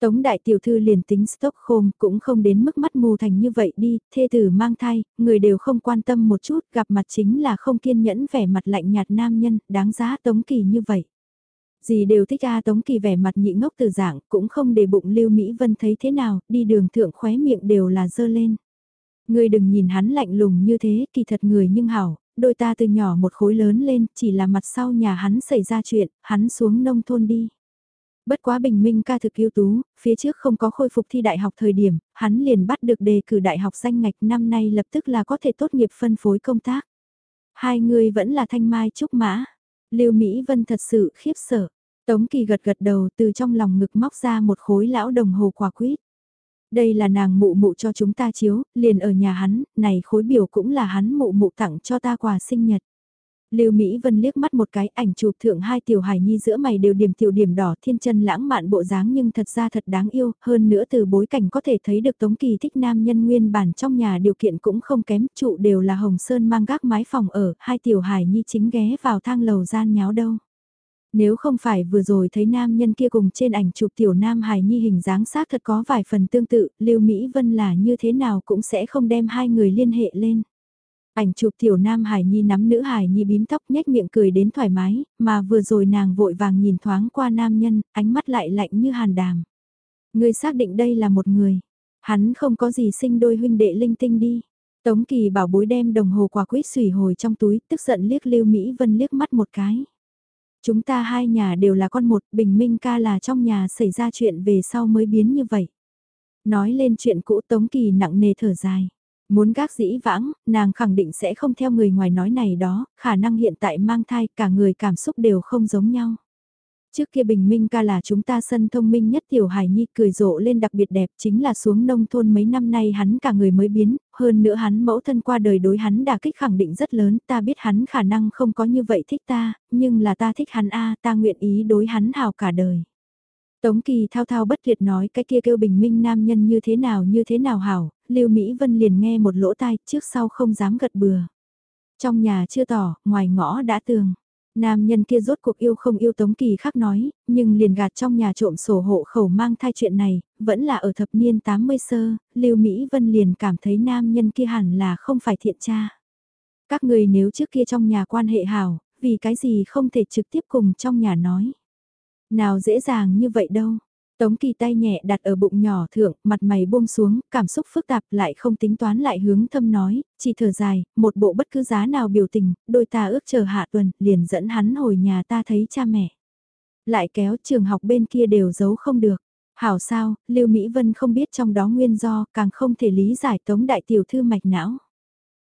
Tống đại tiểu thư liền tính Stockholm cũng không đến mức mắt mù thành như vậy đi, thê tử mang thai, người đều không quan tâm một chút, gặp mặt chính là không kiên nhẫn vẻ mặt lạnh nhạt nam nhân, đáng giá Tống Kỳ như vậy. Gì đều thích a Tống Kỳ vẻ mặt nhị ngốc từ dạng, cũng không để bụng Lưu Mỹ Vân thấy thế nào, đi đường thượng khóe miệng đều là dơ lên. Người đừng nhìn hắn lạnh lùng như thế, kỳ thật người nhưng hảo, đôi ta từ nhỏ một khối lớn lên, chỉ là mặt sau nhà hắn xảy ra chuyện, hắn xuống nông thôn đi. Bất quá bình minh ca thực ưu tú, phía trước không có khôi phục thi đại học thời điểm, hắn liền bắt được đề cử đại học danh ngạch năm nay lập tức là có thể tốt nghiệp phân phối công tác. Hai người vẫn là thanh mai trúc mã. Lưu Mỹ Vân thật sự khiếp sợ. Tống Kỳ gật gật đầu từ trong lòng ngực móc ra một khối lão đồng hồ quả quýt. Đây là nàng mụ mụ cho chúng ta chiếu, liền ở nhà hắn, này khối biểu cũng là hắn mụ mụ tặng cho ta quà sinh nhật. Lưu Mỹ Vân liếc mắt một cái ảnh chụp thượng hai tiểu hài nhi giữa mày đều điểm tiểu điểm đỏ thiên chân lãng mạn bộ dáng nhưng thật ra thật đáng yêu, hơn nữa từ bối cảnh có thể thấy được Tống Kỳ thích nam nhân nguyên bản trong nhà điều kiện cũng không kém, trụ đều là hồng sơn mang gác mái phòng ở, hai tiểu hài nhi chính ghé vào thang lầu gian nháo đâu. Nếu không phải vừa rồi thấy nam nhân kia cùng trên ảnh chụp tiểu nam hài nhi hình dáng xác thật có vài phần tương tự, Lưu Mỹ Vân là như thế nào cũng sẽ không đem hai người liên hệ lên. Ảnh chụp tiểu nam hài nhi nắm nữ hài nhi bím tóc nhếch miệng cười đến thoải mái, mà vừa rồi nàng vội vàng nhìn thoáng qua nam nhân, ánh mắt lại lạnh như hàn đàm. Người xác định đây là một người, hắn không có gì sinh đôi huynh đệ linh tinh đi. Tống Kỳ bảo bối đem đồng hồ quả quýt xùy hồi trong túi, tức giận liếc Lưu Mỹ Vân liếc mắt một cái. Chúng ta hai nhà đều là con một, Bình Minh ca là trong nhà xảy ra chuyện về sau mới biến như vậy. Nói lên chuyện cũ Tống Kỳ nặng nề thở dài. Muốn gác dĩ vãng, nàng khẳng định sẽ không theo người ngoài nói này đó, khả năng hiện tại mang thai cả người cảm xúc đều không giống nhau. Trước kia Bình Minh ca là chúng ta sân thông minh nhất Tiểu Hải Nhi cười rộ lên đặc biệt đẹp chính là xuống nông thôn mấy năm nay hắn cả người mới biến, hơn nữa hắn mẫu thân qua đời đối hắn đả kích khẳng định rất lớn, ta biết hắn khả năng không có như vậy thích ta, nhưng là ta thích hắn a ta nguyện ý đối hắn hào cả đời. Tống Kỳ thao thao bất tuyệt nói cái kia kêu bình minh nam nhân như thế nào như thế nào hảo, Lưu Mỹ Vân liền nghe một lỗ tai trước sau không dám gật bừa. Trong nhà chưa tỏ, ngoài ngõ đã tường. Nam nhân kia rốt cuộc yêu không yêu Tống Kỳ khác nói, nhưng liền gạt trong nhà trộm sổ hộ khẩu mang thai chuyện này, vẫn là ở thập niên 80 sơ, Lưu Mỹ Vân liền cảm thấy nam nhân kia hẳn là không phải thiện cha. Các người nếu trước kia trong nhà quan hệ hảo, vì cái gì không thể trực tiếp cùng trong nhà nói. Nào dễ dàng như vậy đâu. Tống kỳ tay nhẹ đặt ở bụng nhỏ thượng, mặt mày buông xuống, cảm xúc phức tạp lại không tính toán lại hướng thâm nói, chỉ thở dài, một bộ bất cứ giá nào biểu tình, đôi ta ước chờ hạ tuần, liền dẫn hắn hồi nhà ta thấy cha mẹ. Lại kéo trường học bên kia đều giấu không được. Hảo sao, Lưu Mỹ Vân không biết trong đó nguyên do, càng không thể lý giải tống đại tiểu thư mạch não.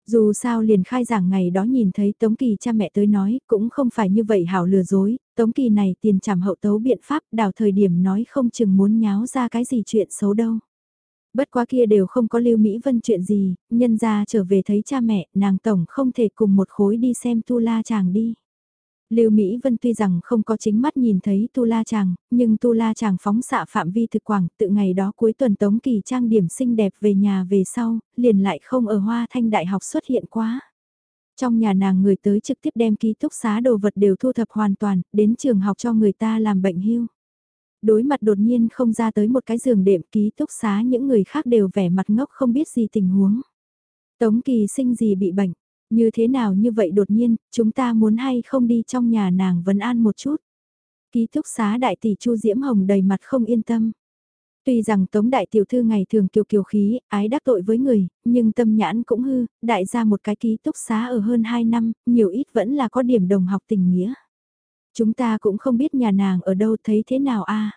Dù sao liền khai giảng ngày đó nhìn thấy Tống Kỳ cha mẹ tới nói, cũng không phải như vậy hảo lừa dối, Tống Kỳ này tiền trảm hậu tấu biện pháp đào thời điểm nói không chừng muốn nháo ra cái gì chuyện xấu đâu. Bất quá kia đều không có Lưu Mỹ Vân chuyện gì, nhân ra trở về thấy cha mẹ, nàng tổng không thể cùng một khối đi xem tu la chàng đi. Lưu Mỹ Vân tuy rằng không có chính mắt nhìn thấy Tu La Chàng, nhưng Tu La Chàng phóng xạ phạm vi thực quảng, tự ngày đó cuối tuần Tống Kỳ trang điểm xinh đẹp về nhà về sau, liền lại không ở Hoa Thanh Đại học xuất hiện quá. Trong nhà nàng người tới trực tiếp đem ký túc xá đồ vật đều thu thập hoàn toàn, đến trường học cho người ta làm bệnh hưu. Đối mặt đột nhiên không ra tới một cái giường đệm ký túc xá những người khác đều vẻ mặt ngốc không biết gì tình huống. Tống Kỳ sinh gì bị bệnh, như thế nào như vậy đột nhiên, chúng ta muốn hay không đi trong nhà nàng vấn an một chút. Ký túc xá đại tỷ Chu Diễm Hồng đầy mặt không yên tâm. Tuy rằng Tống Đại Tiểu Thư ngày thường kiều kiều khí, ái đắc tội với người, nhưng tâm nhãn cũng hư, đại ra một cái ký túc xá ở hơn 2 năm, nhiều ít vẫn là có điểm đồng học tình nghĩa. Chúng ta cũng không biết nhà nàng ở đâu thấy thế nào a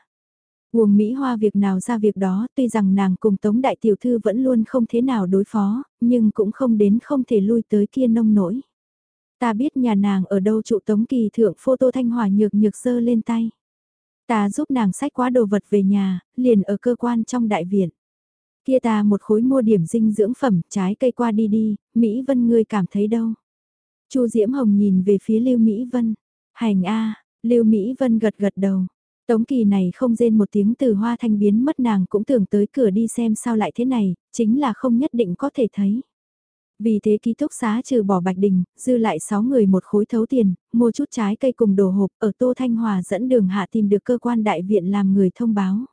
Nguồn Mỹ Hoa việc nào ra việc đó, tuy rằng nàng cùng Tống Đại Tiểu Thư vẫn luôn không thế nào đối phó, nhưng cũng không đến không thể lui tới kia nông nổi. Ta biết nhà nàng ở đâu trụ Tống Kỳ thượng photo Thanh Hòa nhược nhược sơ lên tay. Ta giúp nàng sách quá đồ vật về nhà, liền ở cơ quan trong đại viện. Kia ta một khối mua điểm dinh dưỡng phẩm, trái cây qua đi đi, Mỹ Vân ngươi cảm thấy đâu? Chu Diễm Hồng nhìn về phía Lưu Mỹ Vân. Hành a, Lưu Mỹ Vân gật gật đầu. Tống kỳ này không rên một tiếng từ hoa thanh biến mất nàng cũng tưởng tới cửa đi xem sao lại thế này, chính là không nhất định có thể thấy. Vì thế ký túc xá trừ bỏ Bạch Đình, dư lại 6 người một khối thấu tiền, mua chút trái cây cùng đồ hộp ở Tô Thanh Hòa dẫn đường hạ tìm được cơ quan đại viện làm người thông báo.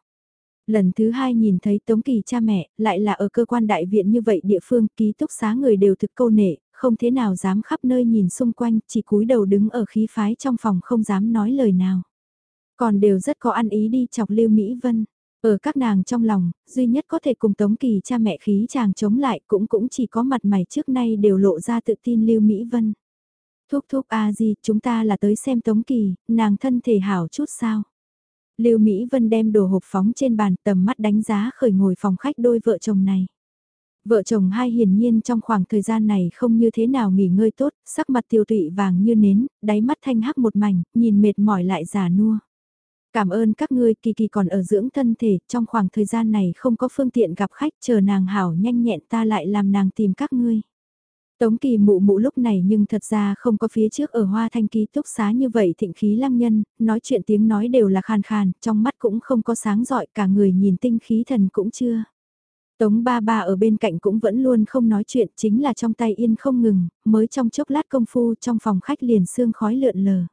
Lần thứ hai nhìn thấy Tống Kỳ cha mẹ, lại là ở cơ quan đại viện như vậy địa phương ký túc xá người đều thực câu nệ, không thế nào dám khắp nơi nhìn xung quanh, chỉ cúi đầu đứng ở khí phái trong phòng không dám nói lời nào. Còn đều rất có ăn ý đi chọc Lưu Mỹ Vân. Ở các nàng trong lòng, duy nhất có thể cùng Tống Kỳ cha mẹ khí chàng chống lại cũng cũng chỉ có mặt mày trước nay đều lộ ra tự tin Lưu Mỹ Vân. Thúc thúc a gì, chúng ta là tới xem Tống Kỳ, nàng thân thể hảo chút sao. Lưu Mỹ Vân đem đồ hộp phóng trên bàn tầm mắt đánh giá khởi ngồi phòng khách đôi vợ chồng này. Vợ chồng hai hiển nhiên trong khoảng thời gian này không như thế nào nghỉ ngơi tốt, sắc mặt tiêu tụy vàng như nến, đáy mắt thanh hắc một mảnh, nhìn mệt mỏi lại già nua. Cảm ơn các ngươi kỳ kỳ còn ở dưỡng thân thể, trong khoảng thời gian này không có phương tiện gặp khách chờ nàng hảo nhanh nhẹn ta lại làm nàng tìm các ngươi. Tống kỳ mụ mụ lúc này nhưng thật ra không có phía trước ở hoa thanh ký túc xá như vậy thịnh khí lăng nhân, nói chuyện tiếng nói đều là khàn khàn, trong mắt cũng không có sáng giỏi cả người nhìn tinh khí thần cũng chưa. Tống ba ba ở bên cạnh cũng vẫn luôn không nói chuyện chính là trong tay yên không ngừng, mới trong chốc lát công phu trong phòng khách liền sương khói lượn lờ.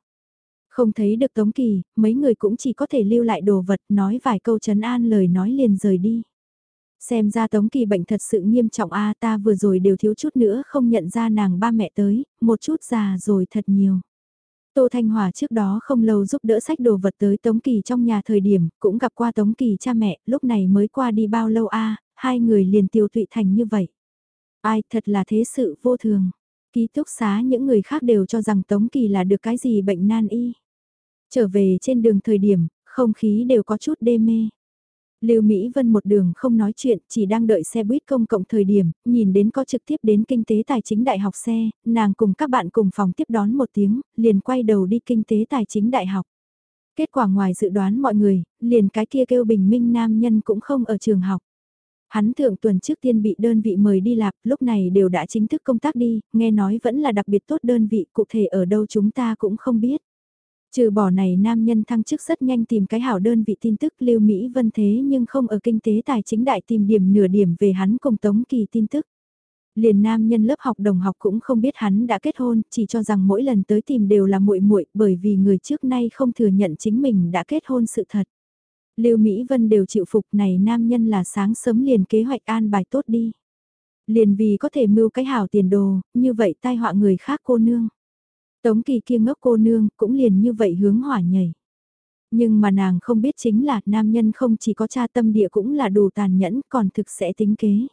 Không thấy được Tống Kỳ, mấy người cũng chỉ có thể lưu lại đồ vật nói vài câu chấn an lời nói liền rời đi. Xem ra Tống Kỳ bệnh thật sự nghiêm trọng a ta vừa rồi đều thiếu chút nữa không nhận ra nàng ba mẹ tới, một chút già rồi thật nhiều. Tô Thanh Hòa trước đó không lâu giúp đỡ sách đồ vật tới Tống Kỳ trong nhà thời điểm, cũng gặp qua Tống Kỳ cha mẹ, lúc này mới qua đi bao lâu a hai người liền tiêu tụy thành như vậy. Ai thật là thế sự vô thường. Ký túc xá những người khác đều cho rằng Tống Kỳ là được cái gì bệnh nan y. Trở về trên đường thời điểm, không khí đều có chút đê mê. Lưu Mỹ Vân một đường không nói chuyện, chỉ đang đợi xe buýt công cộng thời điểm, nhìn đến có trực tiếp đến kinh tế tài chính đại học xe, nàng cùng các bạn cùng phòng tiếp đón một tiếng, liền quay đầu đi kinh tế tài chính đại học. Kết quả ngoài dự đoán mọi người, liền cái kia kêu bình minh nam nhân cũng không ở trường học. Hắn thượng tuần trước tiên bị đơn vị mời đi lạp, lúc này đều đã chính thức công tác đi, nghe nói vẫn là đặc biệt tốt đơn vị, cụ thể ở đâu chúng ta cũng không biết. Trừ bỏ này nam nhân thăng chức rất nhanh tìm cái hảo đơn vị tin tức lưu Mỹ Vân thế nhưng không ở kinh tế tài chính đại tìm điểm nửa điểm về hắn cùng Tống Kỳ tin tức. Liền nam nhân lớp học đồng học cũng không biết hắn đã kết hôn, chỉ cho rằng mỗi lần tới tìm đều là muội muội bởi vì người trước nay không thừa nhận chính mình đã kết hôn sự thật. Lưu Mỹ Vân đều chịu phục này nam nhân là sáng sớm liền kế hoạch an bài tốt đi. Liền vì có thể mưu cái hảo tiền đồ, như vậy tai họa người khác cô nương. Tống kỳ kia ngốc cô nương cũng liền như vậy hướng hỏa nhảy. Nhưng mà nàng không biết chính là nam nhân không chỉ có cha tâm địa cũng là đủ tàn nhẫn còn thực sẽ tính kế.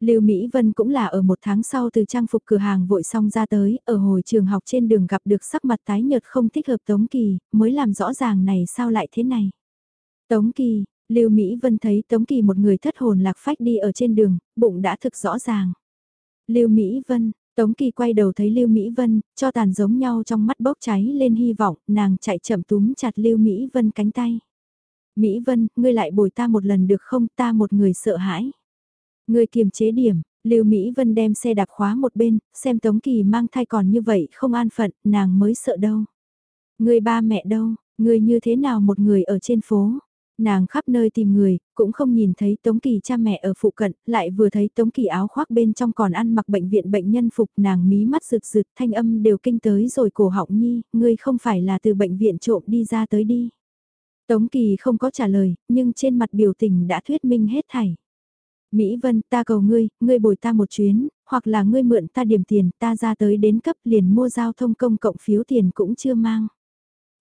Lưu Mỹ Vân cũng là ở một tháng sau từ trang phục cửa hàng vội xong ra tới, ở hồi trường học trên đường gặp được sắc mặt tái nhợt không thích hợp Tống Kỳ, mới làm rõ ràng này sao lại thế này. Tống Kỳ, Lưu Mỹ Vân thấy Tống Kỳ một người thất hồn lạc phách đi ở trên đường, bụng đã thực rõ ràng. Lưu Mỹ Vân, Tống Kỳ quay đầu thấy Lưu Mỹ Vân, cho tàn giống nhau trong mắt bốc cháy lên hy vọng, nàng chạy chậm túm chặt Lưu Mỹ Vân cánh tay. Mỹ Vân, ngươi lại bồi ta một lần được không, ta một người sợ hãi. Ngươi kiềm chế điểm, Lưu Mỹ Vân đem xe đạp khóa một bên, xem Tống Kỳ mang thai còn như vậy không an phận, nàng mới sợ đâu. Ngươi ba mẹ đâu, ngươi như thế nào một người ở trên phố, Nàng khắp nơi tìm người, cũng không nhìn thấy Tống Kỳ cha mẹ ở phụ cận, lại vừa thấy Tống Kỳ áo khoác bên trong còn ăn mặc bệnh viện bệnh nhân phục nàng mí mắt rực rực thanh âm đều kinh tới rồi cổ họng nhi, ngươi không phải là từ bệnh viện trộm đi ra tới đi. Tống Kỳ không có trả lời, nhưng trên mặt biểu tình đã thuyết minh hết thảy. Mỹ Vân, ta cầu ngươi, ngươi bồi ta một chuyến, hoặc là ngươi mượn ta điểm tiền, ta ra tới đến cấp liền mua giao thông công cộng phiếu tiền cũng chưa mang.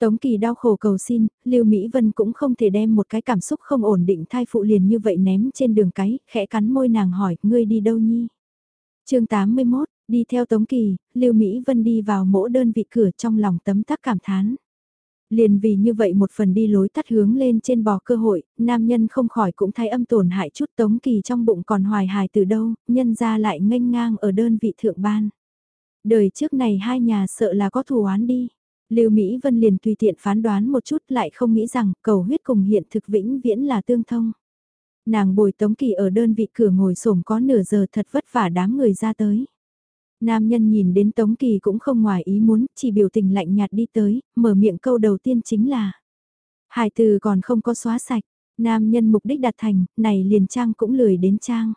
Tống Kỳ đau khổ cầu xin, Lưu Mỹ Vân cũng không thể đem một cái cảm xúc không ổn định thai phụ liền như vậy ném trên đường cái, khẽ cắn môi nàng hỏi, ngươi đi đâu nhi? chương 81, đi theo Tống Kỳ, Lưu Mỹ Vân đi vào mỗi đơn vị cửa trong lòng tấm tắc cảm thán. Liền vì như vậy một phần đi lối tắt hướng lên trên bò cơ hội, nam nhân không khỏi cũng thay âm tổn hại chút Tống Kỳ trong bụng còn hoài hài từ đâu, nhân ra lại nghênh ngang ở đơn vị thượng ban. Đời trước này hai nhà sợ là có thù oán đi. Lưu Mỹ Vân liền tùy tiện phán đoán một chút lại không nghĩ rằng cầu huyết cùng hiện thực vĩnh viễn là tương thông. Nàng bồi Tống Kỳ ở đơn vị cửa ngồi sổm có nửa giờ thật vất vả đám người ra tới. Nam nhân nhìn đến Tống Kỳ cũng không ngoài ý muốn, chỉ biểu tình lạnh nhạt đi tới, mở miệng câu đầu tiên chính là Hải từ còn không có xóa sạch, nam nhân mục đích đạt thành, này liền trang cũng lười đến trang.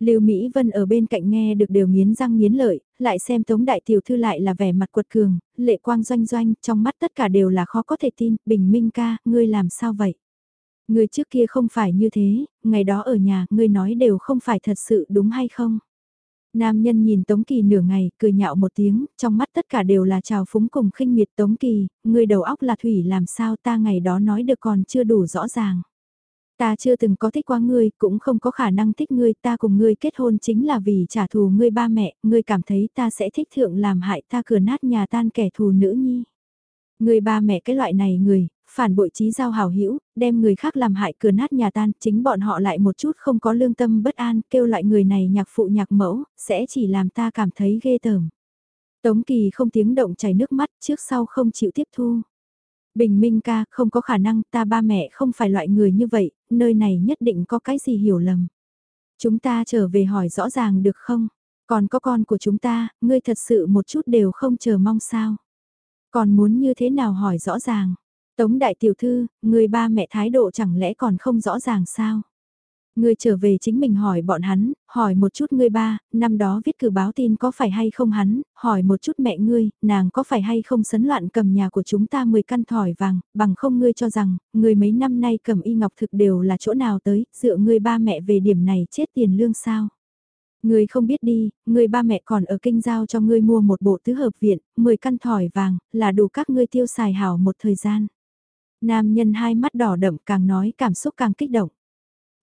Lưu Mỹ Vân ở bên cạnh nghe được đều nghiến răng nghiến lợi, lại xem Tống Đại Tiểu Thư lại là vẻ mặt quật cường, lệ quang doanh doanh, trong mắt tất cả đều là khó có thể tin, bình minh ca, ngươi làm sao vậy? Ngươi trước kia không phải như thế, ngày đó ở nhà, ngươi nói đều không phải thật sự đúng hay không? Nam nhân nhìn Tống Kỳ nửa ngày, cười nhạo một tiếng, trong mắt tất cả đều là trào phúng cùng khinh miệt Tống Kỳ, Ngươi đầu óc là thủy làm sao ta ngày đó nói được còn chưa đủ rõ ràng. Ta chưa từng có thích qua ngươi, cũng không có khả năng thích ngươi, ta cùng ngươi kết hôn chính là vì trả thù ngươi ba mẹ, ngươi cảm thấy ta sẽ thích thượng làm hại ta cửa nát nhà tan kẻ thù nữ nhi. Ngươi ba mẹ cái loại này người, phản bội trí giao hảo hữu đem người khác làm hại cửa nát nhà tan, chính bọn họ lại một chút không có lương tâm bất an, kêu loại người này nhạc phụ nhạc mẫu, sẽ chỉ làm ta cảm thấy ghê tởm. Tống Kỳ không tiếng động chảy nước mắt trước sau không chịu tiếp thu. Bình minh ca, không có khả năng, ta ba mẹ không phải loại người như vậy, nơi này nhất định có cái gì hiểu lầm. Chúng ta trở về hỏi rõ ràng được không? Còn có con của chúng ta, ngươi thật sự một chút đều không chờ mong sao? Còn muốn như thế nào hỏi rõ ràng? Tống đại tiểu thư, người ba mẹ thái độ chẳng lẽ còn không rõ ràng sao? Ngươi trở về chính mình hỏi bọn hắn, hỏi một chút ngươi ba, năm đó viết cử báo tin có phải hay không hắn, hỏi một chút mẹ ngươi, nàng có phải hay không sấn loạn cầm nhà của chúng ta 10 căn thỏi vàng, bằng không ngươi cho rằng, người mấy năm nay cầm y ngọc thực đều là chỗ nào tới, dựa ngươi ba mẹ về điểm này chết tiền lương sao. Ngươi không biết đi, ngươi ba mẹ còn ở kinh giao cho ngươi mua một bộ tứ hợp viện, 10 căn thỏi vàng, là đủ các ngươi tiêu xài hảo một thời gian. Nam nhân hai mắt đỏ đậm càng nói cảm xúc càng kích động.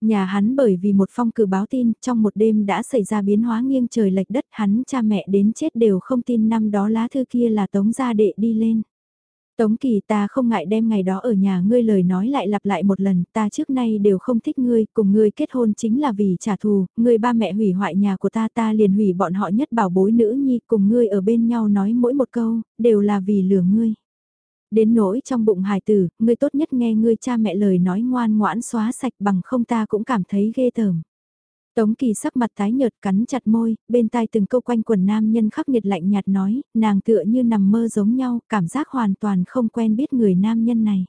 Nhà hắn bởi vì một phong cử báo tin trong một đêm đã xảy ra biến hóa nghiêng trời lệch đất hắn cha mẹ đến chết đều không tin năm đó lá thư kia là tống gia đệ đi lên. Tống kỳ ta không ngại đem ngày đó ở nhà ngươi lời nói lại lặp lại một lần, ta trước nay đều không thích ngươi, cùng ngươi kết hôn chính là vì trả thù, ngươi ba mẹ hủy hoại nhà của ta ta liền hủy bọn họ nhất bảo bối nữ nhi cùng ngươi ở bên nhau nói mỗi một câu, đều là vì lừa ngươi. Đến nỗi trong bụng hài tử, ngươi tốt nhất nghe ngươi cha mẹ lời nói ngoan ngoãn xóa sạch bằng không ta cũng cảm thấy ghê tởm. Tống kỳ sắc mặt tái nhợt cắn chặt môi, bên tai từng câu quanh quần nam nhân khắc nghiệt lạnh nhạt nói, nàng tựa như nằm mơ giống nhau, cảm giác hoàn toàn không quen biết người nam nhân này.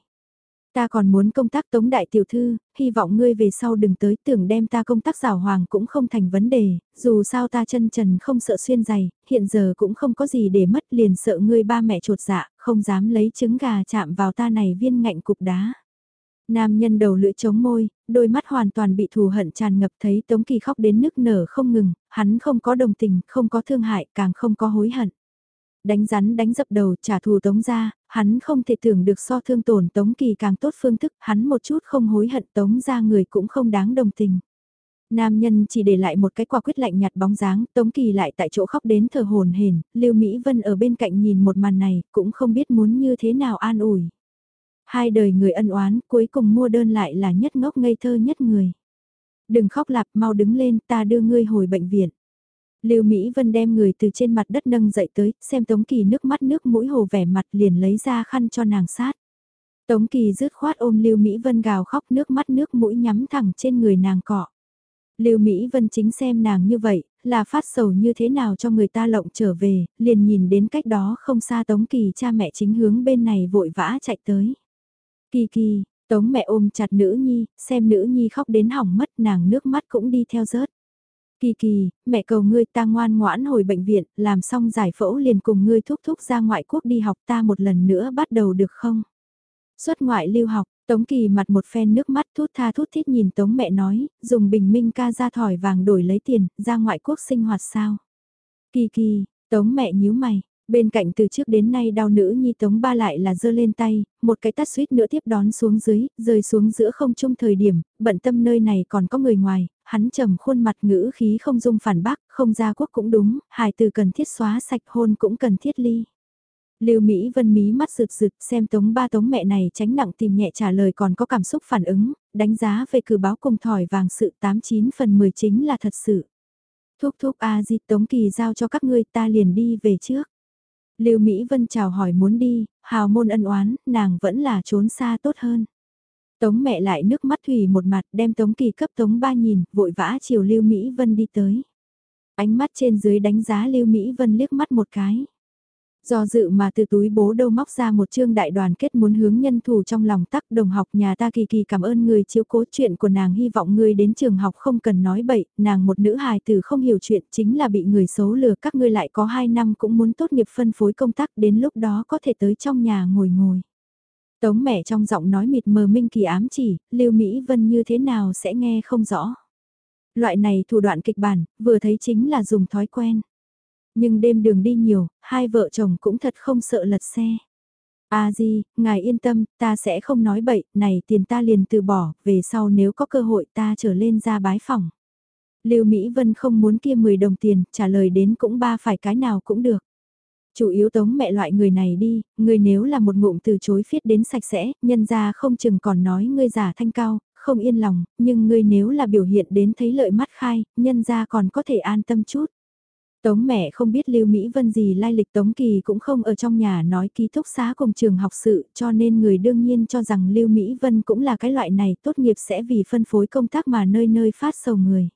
Ta còn muốn công tác tống đại tiểu thư, hy vọng ngươi về sau đừng tới tưởng đem ta công tác rào hoàng cũng không thành vấn đề, dù sao ta chân trần không sợ xuyên giày, hiện giờ cũng không có gì để mất liền sợ ngươi ba mẹ trột dạ, không dám lấy trứng gà chạm vào ta này viên ngạnh cục đá. Nam nhân đầu lưỡi chống môi, đôi mắt hoàn toàn bị thù hận tràn ngập thấy Tống Kỳ khóc đến nức nở không ngừng, hắn không có đồng tình, không có thương hại, càng không có hối hận đánh rắn đánh dập đầu trả thù tống ra, hắn không thể tưởng được so thương tổn tống kỳ càng tốt phương thức, hắn một chút không hối hận tống ra người cũng không đáng đồng tình. Nam nhân chỉ để lại một cái quả quyết lạnh nhạt bóng dáng, Tống Kỳ lại tại chỗ khóc đến thờ hồn hển, Lưu Mỹ Vân ở bên cạnh nhìn một màn này, cũng không biết muốn như thế nào an ủi. Hai đời người ân oán, cuối cùng mua đơn lại là nhất ngốc ngây thơ nhất người. Đừng khóc lạp, mau đứng lên, ta đưa ngươi hồi bệnh viện. Lưu Mỹ Vân đem người từ trên mặt đất nâng dậy tới, xem Tống Kỳ nước mắt nước mũi hồ vẻ mặt liền lấy ra khăn cho nàng sát. Tống Kỳ rứt khoát ôm Lưu Mỹ Vân gào khóc nước mắt nước mũi nhắm thẳng trên người nàng cọ. Lưu Mỹ Vân chính xem nàng như vậy, là phát sầu như thế nào cho người ta lộng trở về, liền nhìn đến cách đó không xa Tống Kỳ cha mẹ chính hướng bên này vội vã chạy tới. Kỳ kỳ, Tống mẹ ôm chặt nữ nhi, xem nữ nhi khóc đến hỏng mất nàng nước mắt cũng đi theo rớt. Kỳ kỳ, mẹ cầu ngươi ta ngoan ngoãn hồi bệnh viện, làm xong giải phẫu liền cùng ngươi thúc thúc ra ngoại quốc đi học ta một lần nữa bắt đầu được không? Xuất ngoại lưu học, Tống Kỳ mặt một phen nước mắt thút tha thút thít nhìn Tống mẹ nói, dùng bình minh ca ra thỏi vàng đổi lấy tiền, ra ngoại quốc sinh hoạt sao? Kỳ kỳ, Tống mẹ nhíu mày, bên cạnh từ trước đến nay đau nữ nhi Tống ba lại là giơ lên tay, một cái tắt suýt nữa tiếp đón xuống dưới, rơi xuống giữa không trung thời điểm, bận tâm nơi này còn có người ngoài, hắn trầm khuôn mặt ngữ khí không dung phản bác, không ra quốc cũng đúng, hài từ cần thiết xóa sạch hôn cũng cần thiết ly. Lưu Mỹ Vân mí mắt rực rực xem tống ba tống mẹ này tránh nặng tìm nhẹ trả lời còn có cảm xúc phản ứng, đánh giá về cử báo cùng thỏi vàng sự 89 phần 10 chính là thật sự. Thúc thúc A Di Tống Kỳ giao cho các ngươi ta liền đi về trước. Lưu Mỹ Vân chào hỏi muốn đi, hào môn ân oán, nàng vẫn là trốn xa tốt hơn. Tống mẹ lại nước mắt thủy một mặt đem Tống Kỳ cấp Tống ba nhìn, vội vã chiều Lưu Mỹ Vân đi tới. Ánh mắt trên dưới đánh giá Lưu Mỹ Vân liếc mắt một cái. Do dự mà từ túi bố đâu móc ra một chương đại đoàn kết muốn hướng nhân thủ trong lòng tắc đồng học nhà ta kỳ kỳ cảm ơn người chiếu cố chuyện của nàng hy vọng người đến trường học không cần nói bậy, nàng một nữ hài tử không hiểu chuyện chính là bị người xấu lừa các ngươi lại có 2 năm cũng muốn tốt nghiệp phân phối công tác đến lúc đó có thể tới trong nhà ngồi ngồi. Tống mẹ trong giọng nói mịt mờ minh kỳ ám chỉ, Lưu Mỹ Vân như thế nào sẽ nghe không rõ. Loại này thủ đoạn kịch bản, vừa thấy chính là dùng thói quen. Nhưng đêm đường đi nhiều, hai vợ chồng cũng thật không sợ lật xe. À di ngài yên tâm, ta sẽ không nói bậy, này tiền ta liền từ bỏ, về sau nếu có cơ hội ta trở lên ra bái phòng. Lưu Mỹ Vân không muốn kia 10 đồng tiền, trả lời đến cũng ba phải cái nào cũng được. Chủ yếu tống mẹ loại người này đi, người nếu là một ngụm từ chối phiết đến sạch sẽ, nhân ra không chừng còn nói ngươi giả thanh cao, không yên lòng, nhưng ngươi nếu là biểu hiện đến thấy lợi mắt khai, nhân ra còn có thể an tâm chút. Tống mẹ không biết Lưu Mỹ Vân gì lai lịch Tống Kỳ cũng không ở trong nhà nói ký túc xá cùng trường học sự cho nên người đương nhiên cho rằng Lưu Mỹ Vân cũng là cái loại này tốt nghiệp sẽ vì phân phối công tác mà nơi nơi phát sầu người.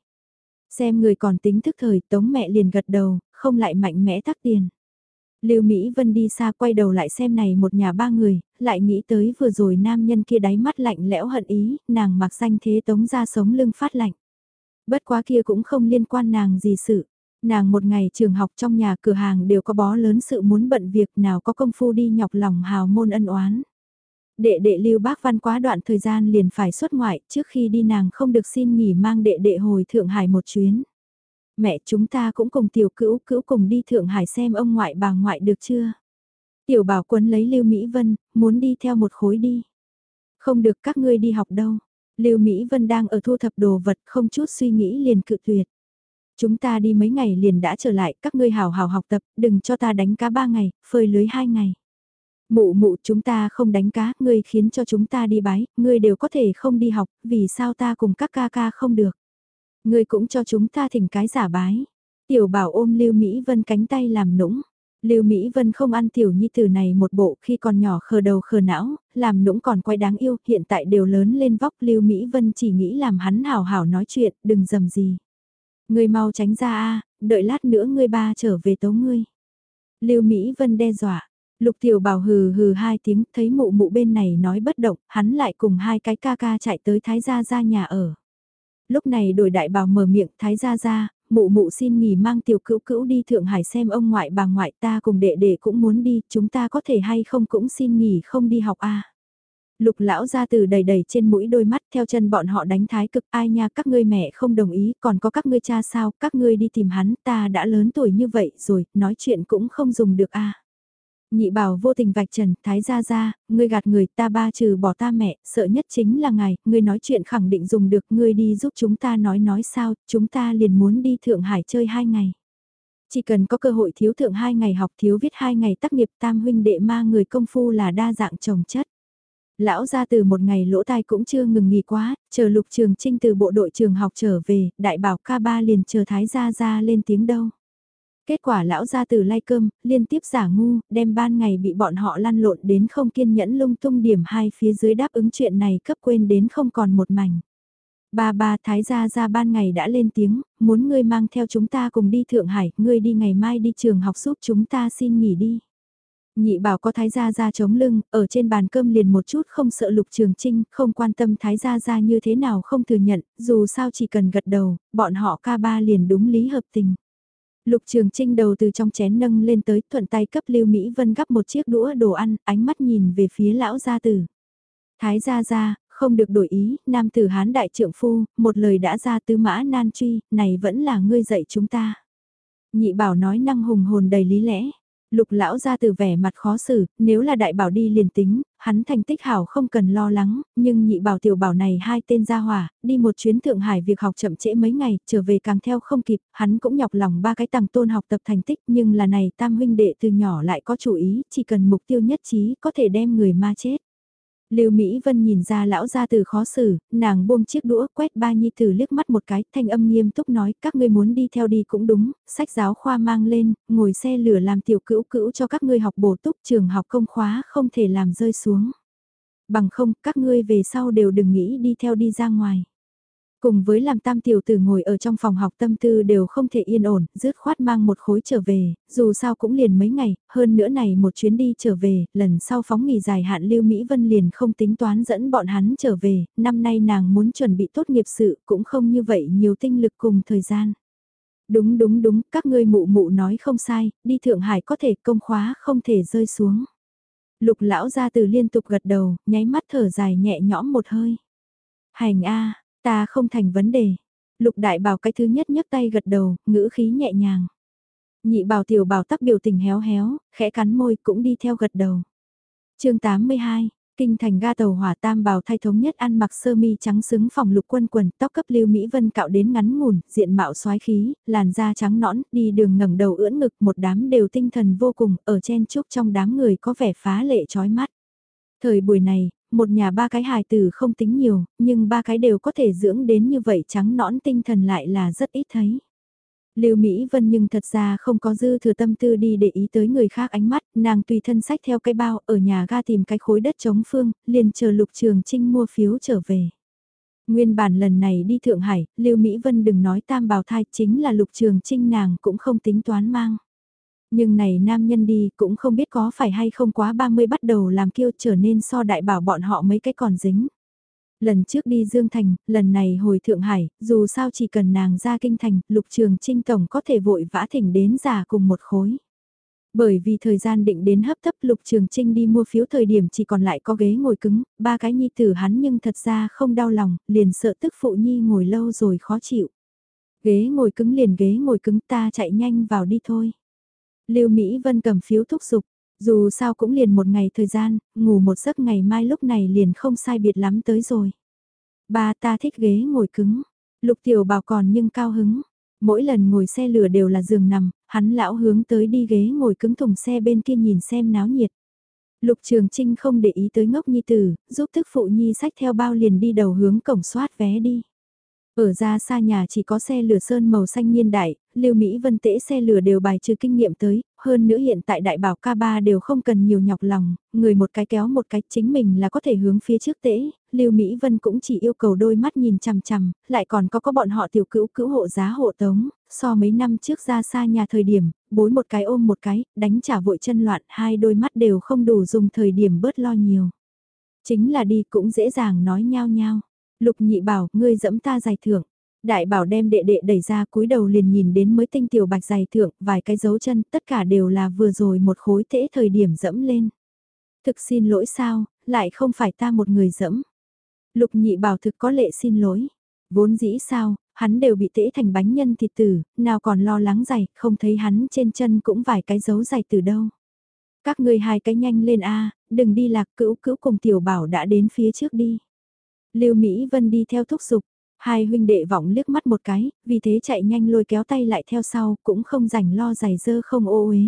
Xem người còn tính thức thời Tống mẹ liền gật đầu, không lại mạnh mẽ tắc tiền. Lưu Mỹ Vân đi xa quay đầu lại xem này một nhà ba người, lại nghĩ tới vừa rồi nam nhân kia đáy mắt lạnh lẽo hận ý, nàng mặc danh thế tống ra sống lưng phát lạnh. Bất quá kia cũng không liên quan nàng gì sự. Nàng một ngày trường học trong nhà cửa hàng đều có bó lớn sự muốn bận việc nào có công phu đi nhọc lòng hào môn ân oán. Đệ đệ lưu bác văn quá đoạn thời gian liền phải xuất ngoại trước khi đi nàng không được xin nghỉ mang đệ đệ hồi Thượng Hải một chuyến. Mẹ chúng ta cũng cùng tiểu cữu cữu cùng đi Thượng Hải xem ông ngoại bà ngoại được chưa? Tiểu bảo quân lấy Lưu Mỹ Vân, muốn đi theo một khối đi. Không được các ngươi đi học đâu. Lưu Mỹ Vân đang ở thu thập đồ vật không chút suy nghĩ liền cự tuyệt. Chúng ta đi mấy ngày liền đã trở lại, các ngươi hào hào học tập, đừng cho ta đánh cá ba ngày, phơi lưới hai ngày. Mụ mụ chúng ta không đánh cá, ngươi khiến cho chúng ta đi bái, ngươi đều có thể không đi học, vì sao ta cùng các ca ca không được. Ngươi cũng cho chúng ta thỉnh cái giả bái. Tiểu bảo ôm Lưu Mỹ Vân cánh tay làm nũng. Lưu Mỹ Vân không ăn tiểu nhi tử này một bộ khi còn nhỏ khờ đầu khờ não, làm nũng còn quay đáng yêu, hiện tại đều lớn lên vóc Lưu Mỹ Vân chỉ nghĩ làm hắn hào hào nói chuyện, đừng dầm gì. Ngươi mau tránh ra a, đợi lát nữa ngươi ba trở về tấu ngươi. Lưu Mỹ Vân đe dọa. Lục Tiểu Bảo hừ hừ hai tiếng, thấy mụ mụ bên này nói bất động, hắn lại cùng hai cái ca ca chạy tới Thái gia gia nhà ở. Lúc này đổi đại bảo mở miệng Thái gia gia, mụ mụ xin nghỉ mang tiểu cữu cữu đi Thượng Hải xem ông ngoại bà ngoại ta cùng đệ đệ cũng muốn đi, chúng ta có thể hay không cũng xin nghỉ không đi học a Lục lão ra từ đầy đầy trên mũi đôi mắt, theo chân bọn họ đánh thái cực, ai nha, các ngươi mẹ không đồng ý, còn có các ngươi cha sao, các ngươi đi tìm hắn, ta đã lớn tuổi như vậy rồi, nói chuyện cũng không dùng được a Nhị bảo vô tình vạch trần, thái ra ra ngươi gạt người, ta ba trừ bỏ ta mẹ, sợ nhất chính là ngài, ngươi nói chuyện khẳng định dùng được, ngươi đi giúp chúng ta nói nói sao, chúng ta liền muốn đi Thượng Hải chơi hai ngày. Chỉ cần có cơ hội thiếu thượng hai ngày học, thiếu viết hai ngày tác nghiệp, tam huynh đệ ma người công phu là đa dạng trồng chất. Lão ra từ một ngày lỗ tai cũng chưa ngừng nghỉ quá, chờ lục trường trinh từ bộ đội trường học trở về, đại bảo ca ba liền chờ thái gia ra lên tiếng đâu. Kết quả lão ra từ lay cơm, liên tiếp giả ngu, đem ban ngày bị bọn họ lăn lộn đến không kiên nhẫn lung tung điểm hai phía dưới đáp ứng chuyện này cấp quên đến không còn một mảnh. Ba ba thái gia ra ban ngày đã lên tiếng, muốn ngươi mang theo chúng ta cùng đi Thượng Hải, ngươi đi ngày mai đi trường học giúp chúng ta xin nghỉ đi. Nhị bảo có thái gia gia chống lưng, ở trên bàn cơm liền một chút không sợ lục trường trinh, không quan tâm thái gia gia như thế nào không thừa nhận, dù sao chỉ cần gật đầu, bọn họ ca ba liền đúng lý hợp tình. Lục Trường Trinh đầu từ trong chén nâng lên tới thuận tay cấp Lưu Mỹ Vân gắp một chiếc đũa đồ ăn, ánh mắt nhìn về phía lão gia tử. Thái gia gia, không được đổi ý, nam tử hán đại trượng phu, một lời đã ra tứ mã nan truy, này vẫn là ngươi dạy chúng ta. Nhị bảo nói năng hùng hồn đầy lý lẽ, Lục lão ra từ vẻ mặt khó xử, nếu là đại bảo đi liền tính, hắn thành tích hảo không cần lo lắng, nhưng nhị bảo tiểu bảo này hai tên gia hỏa, đi một chuyến Thượng Hải việc học chậm trễ mấy ngày, trở về càng theo không kịp, hắn cũng nhọc lòng ba cái tầng tôn học tập thành tích nhưng là này tam huynh đệ từ nhỏ lại có chủ ý, chỉ cần mục tiêu nhất trí có thể đem người ma chết. Lưu Mỹ Vân nhìn ra lão gia từ khó xử, nàng buông chiếc đũa quét ba nhi tử liếc mắt một cái, thanh âm nghiêm túc nói, các ngươi muốn đi theo đi cũng đúng, sách giáo khoa mang lên, ngồi xe lửa làm tiểu cữu cữu cho các ngươi học bổ túc trường học công khóa không thể làm rơi xuống. Bằng không, các ngươi về sau đều đừng nghĩ đi theo đi ra ngoài. Cùng với làm tam tiểu tử ngồi ở trong phòng học tâm tư đều không thể yên ổn, rứt khoát mang một khối trở về, dù sao cũng liền mấy ngày, hơn nữa này một chuyến đi trở về, lần sau phóng nghỉ dài hạn Lưu Mỹ Vân liền không tính toán dẫn bọn hắn trở về, năm nay nàng muốn chuẩn bị tốt nghiệp sự cũng không như vậy nhiều tinh lực cùng thời gian. Đúng đúng đúng, các ngươi mụ mụ nói không sai, đi Thượng Hải có thể công khóa không thể rơi xuống. Lục lão ra từ liên tục gật đầu, nháy mắt thở dài nhẹ nhõm một hơi. Hành a Ta không thành vấn đề. Lục đại bảo cái thứ nhất nhấc tay gật đầu, ngữ khí nhẹ nhàng. Nhị bảo tiểu bảo tắc biểu tình héo héo, khẽ cắn môi cũng đi theo gật đầu. chương 82, kinh thành ga tàu hỏa tam bảo thay thống nhất ăn mặc sơ mi trắng xứng phòng lục quân quần tóc cấp lưu Mỹ Vân cạo đến ngắn ngủn, diện mạo xoái khí, làn da trắng nõn, đi đường ngẩng đầu ưỡn ngực một đám đều tinh thần vô cùng, ở chen chúc trong đám người có vẻ phá lệ chói mắt. Thời buổi này, một nhà ba cái hài tử không tính nhiều, nhưng ba cái đều có thể dưỡng đến như vậy trắng nõn tinh thần lại là rất ít thấy. Lưu Mỹ Vân nhưng thật ra không có dư thừa tâm tư đi để ý tới người khác ánh mắt, nàng tùy thân sách theo cái bao ở nhà ga tìm cái khối đất chống phương, liền chờ Lục Trường Trinh mua phiếu trở về. Nguyên bản lần này đi Thượng Hải, Lưu Mỹ Vân đừng nói tam bào thai chính là Lục Trường Trinh nàng cũng không tính toán mang. Nhưng này nam nhân đi cũng không biết có phải hay không quá 30 bắt đầu làm kiêu trở nên so đại bảo bọn họ mấy cái còn dính. Lần trước đi Dương Thành, lần này hồi Thượng Hải, dù sao chỉ cần nàng ra kinh thành, lục trường trinh tổng có thể vội vã thỉnh đến giả cùng một khối. Bởi vì thời gian định đến hấp tấp lục trường trinh đi mua phiếu thời điểm chỉ còn lại có ghế ngồi cứng, ba cái nhi tử hắn nhưng thật ra không đau lòng, liền sợ tức phụ nhi ngồi lâu rồi khó chịu. Ghế ngồi cứng liền ghế ngồi cứng ta chạy nhanh vào đi thôi. Lưu Mỹ Vân cầm phiếu thúc giục, dù sao cũng liền một ngày thời gian, ngủ một giấc ngày mai lúc này liền không sai biệt lắm tới rồi. Ba ta thích ghế ngồi cứng, lục tiểu bảo còn nhưng cao hứng. Mỗi lần ngồi xe lửa đều là giường nằm, hắn lão hướng tới đi ghế ngồi cứng thùng xe bên kia nhìn xem náo nhiệt. Lục Trường Trinh không để ý tới ngốc nhi tử, giúp thức phụ nhi sách theo bao liền đi đầu hướng cổng soát vé đi. Ở ra xa nhà chỉ có xe lửa sơn màu xanh niên đại, Lưu Mỹ Vân tễ xe lửa đều bài trừ kinh nghiệm tới, hơn nữa hiện tại đại bảo ca ba đều không cần nhiều nhọc lòng, người một cái kéo một cái chính mình là có thể hướng phía trước tễ, Lưu Mỹ Vân cũng chỉ yêu cầu đôi mắt nhìn chằm chằm, lại còn có có bọn họ tiểu cữu cữu hộ giá hộ tống, so mấy năm trước ra xa nhà thời điểm, bối một cái ôm một cái, đánh trả vội chân loạn, hai đôi mắt đều không đủ dùng thời điểm bớt lo nhiều. Chính là đi cũng dễ dàng nói nhau nhau. Lục nhị bảo, ngươi dẫm ta giải thưởng. Đại bảo đem đệ đệ đẩy ra cúi đầu liền nhìn đến mới tinh tiểu bạch giày thượng, vài cái dấu chân, tất cả đều là vừa rồi một khối tễ thời điểm dẫm lên. Thực xin lỗi sao, lại không phải ta một người dẫm. Lục nhị bảo thực có lệ xin lỗi. Vốn dĩ sao, hắn đều bị tễ thành bánh nhân thịt tử, nào còn lo lắng giày, không thấy hắn trên chân cũng vài cái dấu giày từ đâu. Các ngươi hai cái nhanh lên a, đừng đi lạc cữu cữu cùng tiểu bảo đã đến phía trước đi. Lưu Mỹ Vân đi theo thúc giục, hai huynh đệ vọng liếc mắt một cái, vì thế chạy nhanh lôi kéo tay lại theo sau, cũng không rảnh lo giày dơ không ô uế.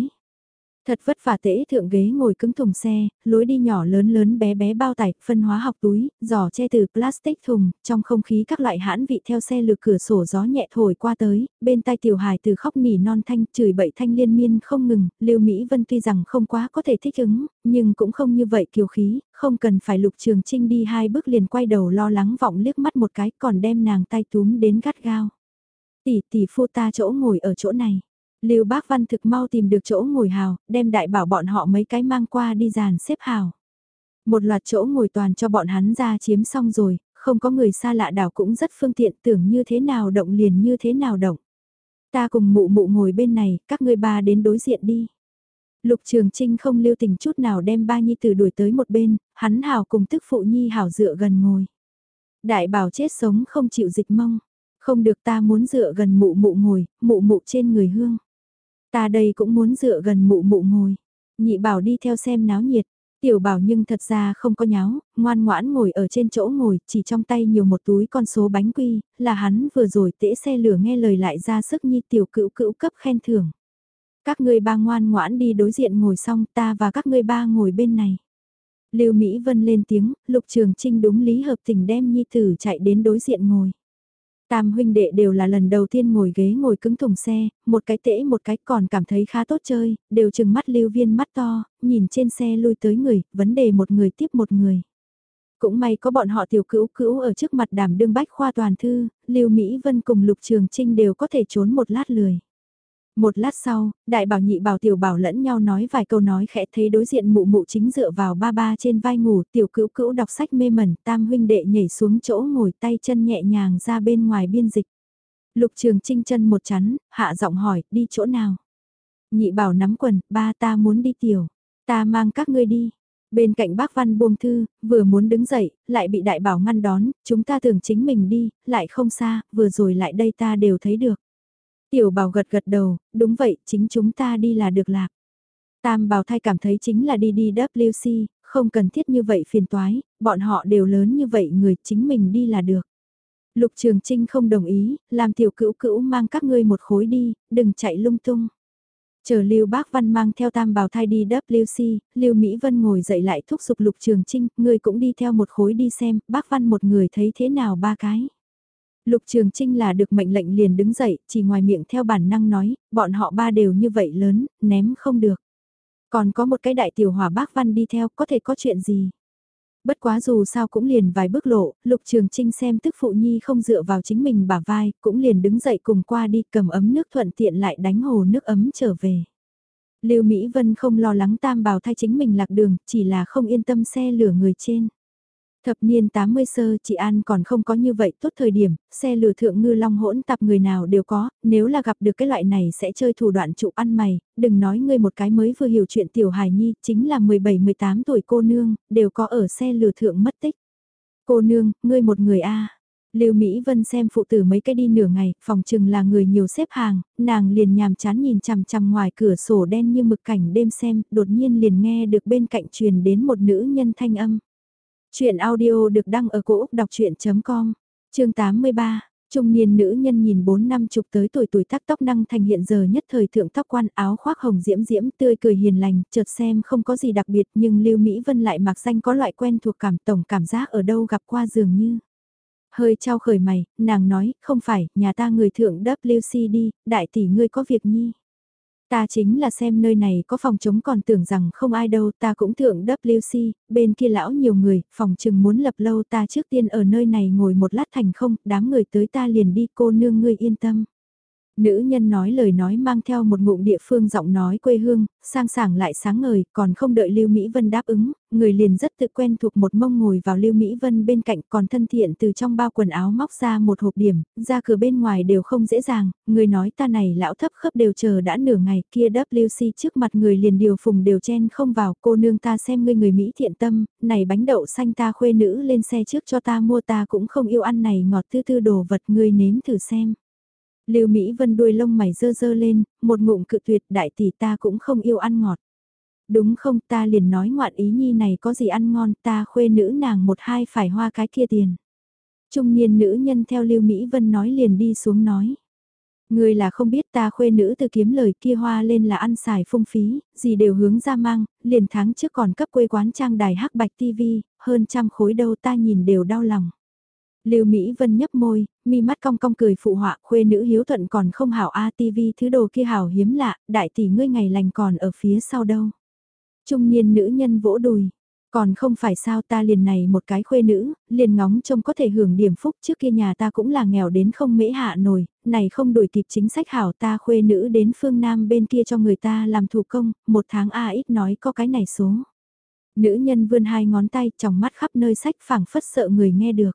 Thật vất vả tễ thượng ghế ngồi cứng thùng xe, lối đi nhỏ lớn lớn bé bé bao tải, phân hóa học túi, giỏ che từ plastic thùng, trong không khí các loại hãn vị theo xe lược cửa sổ gió nhẹ thổi qua tới, bên tai tiểu hài từ khóc nỉ non thanh, chửi bậy thanh liên miên không ngừng, Lưu Mỹ Vân tuy rằng không quá có thể thích ứng, nhưng cũng không như vậy kiều khí, không cần phải lục trường trinh đi hai bước liền quay đầu lo lắng vọng liếc mắt một cái còn đem nàng tay túm đến gắt gao. Tỷ tỷ phu ta chỗ ngồi ở chỗ này Lưu Bác Văn thực mau tìm được chỗ ngồi hào, đem đại bảo bọn họ mấy cái mang qua đi dàn xếp hào. Một loạt chỗ ngồi toàn cho bọn hắn ra chiếm xong rồi, không có người xa lạ đảo cũng rất phương tiện tưởng như thế nào động liền như thế nào động. Ta cùng mụ mụ ngồi bên này, các ngươi ba đến đối diện đi. Lục Trường Trinh không lưu tình chút nào đem ba nhi tử đuổi tới một bên, hắn hào cùng tức phụ nhi hào dựa gần ngồi. Đại bảo chết sống không chịu dịch mông, không được ta muốn dựa gần mụ mụ ngồi, mụ mụ trên người hương. Ta đây cũng muốn dựa gần mụ mụ ngồi. Nhị bảo đi theo xem náo nhiệt. Tiểu bảo nhưng thật ra không có nháo, ngoan ngoãn ngồi ở trên chỗ ngồi, chỉ trong tay nhiều một túi con số bánh quy, là hắn vừa rồi tễ xe lửa nghe lời lại ra sức nhi tiểu cữu cữu cấp khen thưởng. Các ngươi ba ngoan ngoãn đi đối diện ngồi xong ta và các ngươi ba ngồi bên này. Lưu Mỹ Vân lên tiếng, Lục Trường Trinh đúng lý hợp tình đem nhi tử chạy đến đối diện ngồi. Tam huynh đệ đều là lần đầu tiên ngồi ghế ngồi cứng thùng xe, một cái tễ một cái còn cảm thấy khá tốt chơi, đều chừng mắt lưu viên mắt to, nhìn trên xe lui tới người, vấn đề một người tiếp một người. Cũng may có bọn họ tiểu cữu cữu ở trước mặt đàm đương bách khoa toàn thư, lưu Mỹ Vân cùng Lục Trường Trinh đều có thể trốn một lát lười. Một lát sau, đại bảo nhị bảo tiểu bảo lẫn nhau nói vài câu nói khẽ thấy đối diện mụ mụ chính dựa vào ba ba trên vai ngủ tiểu cữu cữu đọc sách mê mẩn tam huynh đệ nhảy xuống chỗ ngồi tay chân nhẹ nhàng ra bên ngoài biên dịch. Lục trường trinh chân một chắn, hạ giọng hỏi đi chỗ nào. Nhị bảo nắm quần, ba ta muốn đi tiểu, ta mang các ngươi đi. Bên cạnh bác Văn buông thư, vừa muốn đứng dậy, lại bị đại bảo ngăn đón, chúng ta tưởng chính mình đi, lại không xa, vừa rồi lại đây ta đều thấy được. Tiểu bảo gật gật đầu, đúng vậy, chính chúng ta đi là được lạc. Tam bảo thai cảm thấy chính là đi đi WC, không cần thiết như vậy phiền toái, bọn họ đều lớn như vậy người chính mình đi là được. Lục Trường Trinh không đồng ý, làm tiểu cữu cữu mang các ngươi một khối đi, đừng chạy lung tung. Chờ Lưu Bác Văn mang theo tam bào thai đi WC, Lưu Mỹ Vân ngồi dậy lại thúc giục Lục Trường Trinh, ngươi cũng đi theo một khối đi xem, bác Văn một người thấy thế nào ba cái. Lục Trường Trinh là được mệnh lệnh liền đứng dậy, chỉ ngoài miệng theo bản năng nói, bọn họ ba đều như vậy lớn, ném không được. Còn có một cái đại tiểu hỏa bác văn đi theo, có thể có chuyện gì? Bất quá dù sao cũng liền vài bước lộ, Lục Trường Trinh xem tức phụ nhi không dựa vào chính mình bả vai, cũng liền đứng dậy cùng qua đi cầm ấm nước thuận tiện lại đánh hồ nước ấm trở về. Lưu Mỹ Vân không lo lắng tam bào thay chính mình lạc đường, chỉ là không yên tâm xe lửa người trên. Thập niên 80 sơ chị An còn không có như vậy tốt thời điểm, xe lừa thượng ngư long hỗn tạp người nào đều có, nếu là gặp được cái loại này sẽ chơi thủ đoạn trụ ăn mày, đừng nói ngươi một cái mới vừa hiểu chuyện tiểu hài nhi, chính là 17-18 tuổi cô nương, đều có ở xe lừa thượng mất tích. Cô nương, ngươi một người a Lưu Mỹ Vân xem phụ tử mấy cái đi nửa ngày, phòng chừng là người nhiều xếp hàng, nàng liền nhàm chán nhìn chằm chằm ngoài cửa sổ đen như mực cảnh đêm xem, đột nhiên liền nghe được bên cạnh truyền đến một nữ nhân thanh âm. Chuyện audio được đăng ở cổ Úc đọc chuyện.com, chương 83. Trung niên nữ nhân nhìn 4 năm chục tới tuổi tuổi tác tóc năng thành hiện giờ nhất thời thượng tóc quan áo khoác hồng diễm diễm tươi cười hiền lành, chợt xem không có gì đặc biệt nhưng Lưu Mỹ Vân lại mặc danh có loại quen thuộc cảm tổng cảm giác ở đâu gặp qua dường như. Hơi trao khởi mày, nàng nói, không phải, nhà ta người thượng WC đi, đại tỷ ngươi có việc nhi. Ta chính là xem nơi này có phòng chống còn tưởng rằng không ai đâu ta cũng thượng WC, bên kia lão nhiều người, phòng chừng muốn lập lâu ta trước tiên ở nơi này ngồi một lát thành không, đám người tới ta liền đi cô nương ngươi yên tâm. Nữ nhân nói lời nói mang theo một ngụm địa phương giọng nói quê hương, sang sảng lại sáng ngời, còn không đợi Lưu Mỹ Vân đáp ứng, người liền rất tự quen thuộc một mông ngồi vào Lưu Mỹ Vân bên cạnh còn thân thiện từ trong bao quần áo móc ra một hộp điểm, ra cửa bên ngoài đều không dễ dàng, người nói ta này lão thấp khớp đều chờ đã nửa ngày kia WC trước mặt người liền điều phùng đều chen không vào, cô nương ta xem ngươi người Mỹ thiện tâm, này bánh đậu xanh ta khuê nữ lên xe trước cho ta mua ta cũng không yêu ăn này ngọt tư tư đồ vật ngươi nếm thử xem. Lưu Mỹ Vân đuôi lông mày dơ dơ lên, một ngụm cự tuyệt đại tỷ ta cũng không yêu ăn ngọt. Đúng không ta liền nói ngoạn ý nhi này có gì ăn ngon ta khuê nữ nàng một hai phải hoa cái kia tiền. Trung niên nữ nhân theo Lưu Mỹ Vân nói liền đi xuống nói. Người là không biết ta khuê nữ từ kiếm lời kia hoa lên là ăn xài phung phí, gì đều hướng ra mang, liền tháng trước còn cấp quê quán trang đài hắc bạch tivi, hơn trăm khối đâu ta nhìn đều đau lòng. Lưu Mỹ Vân nhấp môi, mi mắt cong cong cười phụ họa, khuê nữ hiếu thuận còn không hảo a TV thứ đồ kia hảo hiếm lạ, đại tỷ ngươi ngày lành còn ở phía sau đâu. Trung niên nữ nhân vỗ đùi, còn không phải sao ta liền này một cái khuê nữ, liền ngóng trông có thể hưởng điểm phúc trước kia nhà ta cũng là nghèo đến không mễ hạ nổi, này không đổi kịp chính sách hảo ta khuê nữ đến phương Nam bên kia cho người ta làm thủ công, một tháng A ít nói có cái này số. Nữ nhân vươn hai ngón tay trong mắt khắp nơi sách phảng phất sợ người nghe được.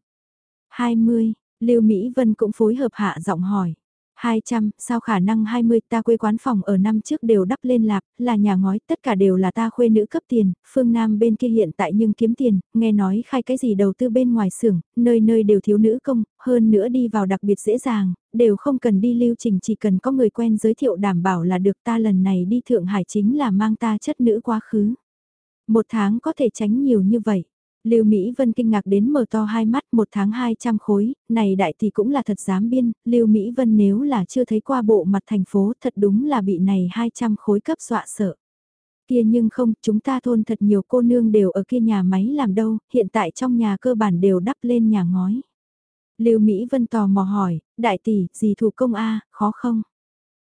20, Lưu Mỹ Vân cũng phối hợp hạ giọng hỏi. 200, sao khả năng 20 ta quê quán phòng ở năm trước đều đắp lên lạc, là nhà ngói, tất cả đều là ta khuê nữ cấp tiền, phương Nam bên kia hiện tại nhưng kiếm tiền, nghe nói khai cái gì đầu tư bên ngoài xưởng, nơi nơi đều thiếu nữ công, hơn nữa đi vào đặc biệt dễ dàng, đều không cần đi lưu trình chỉ cần có người quen giới thiệu đảm bảo là được ta lần này đi Thượng Hải chính là mang ta chất nữ quá khứ. Một tháng có thể tránh nhiều như vậy. Lưu Mỹ Vân kinh ngạc đến mở to hai mắt một tháng 200 khối, này đại thì cũng là thật dám biên, Lưu Mỹ Vân nếu là chưa thấy qua bộ mặt thành phố thật đúng là bị này 200 khối cấp dọa sợ. Kia nhưng không, chúng ta thôn thật nhiều cô nương đều ở kia nhà máy làm đâu, hiện tại trong nhà cơ bản đều đắp lên nhà ngói. Lưu Mỹ Vân tò mò hỏi, đại tỷ, gì thủ công a khó không?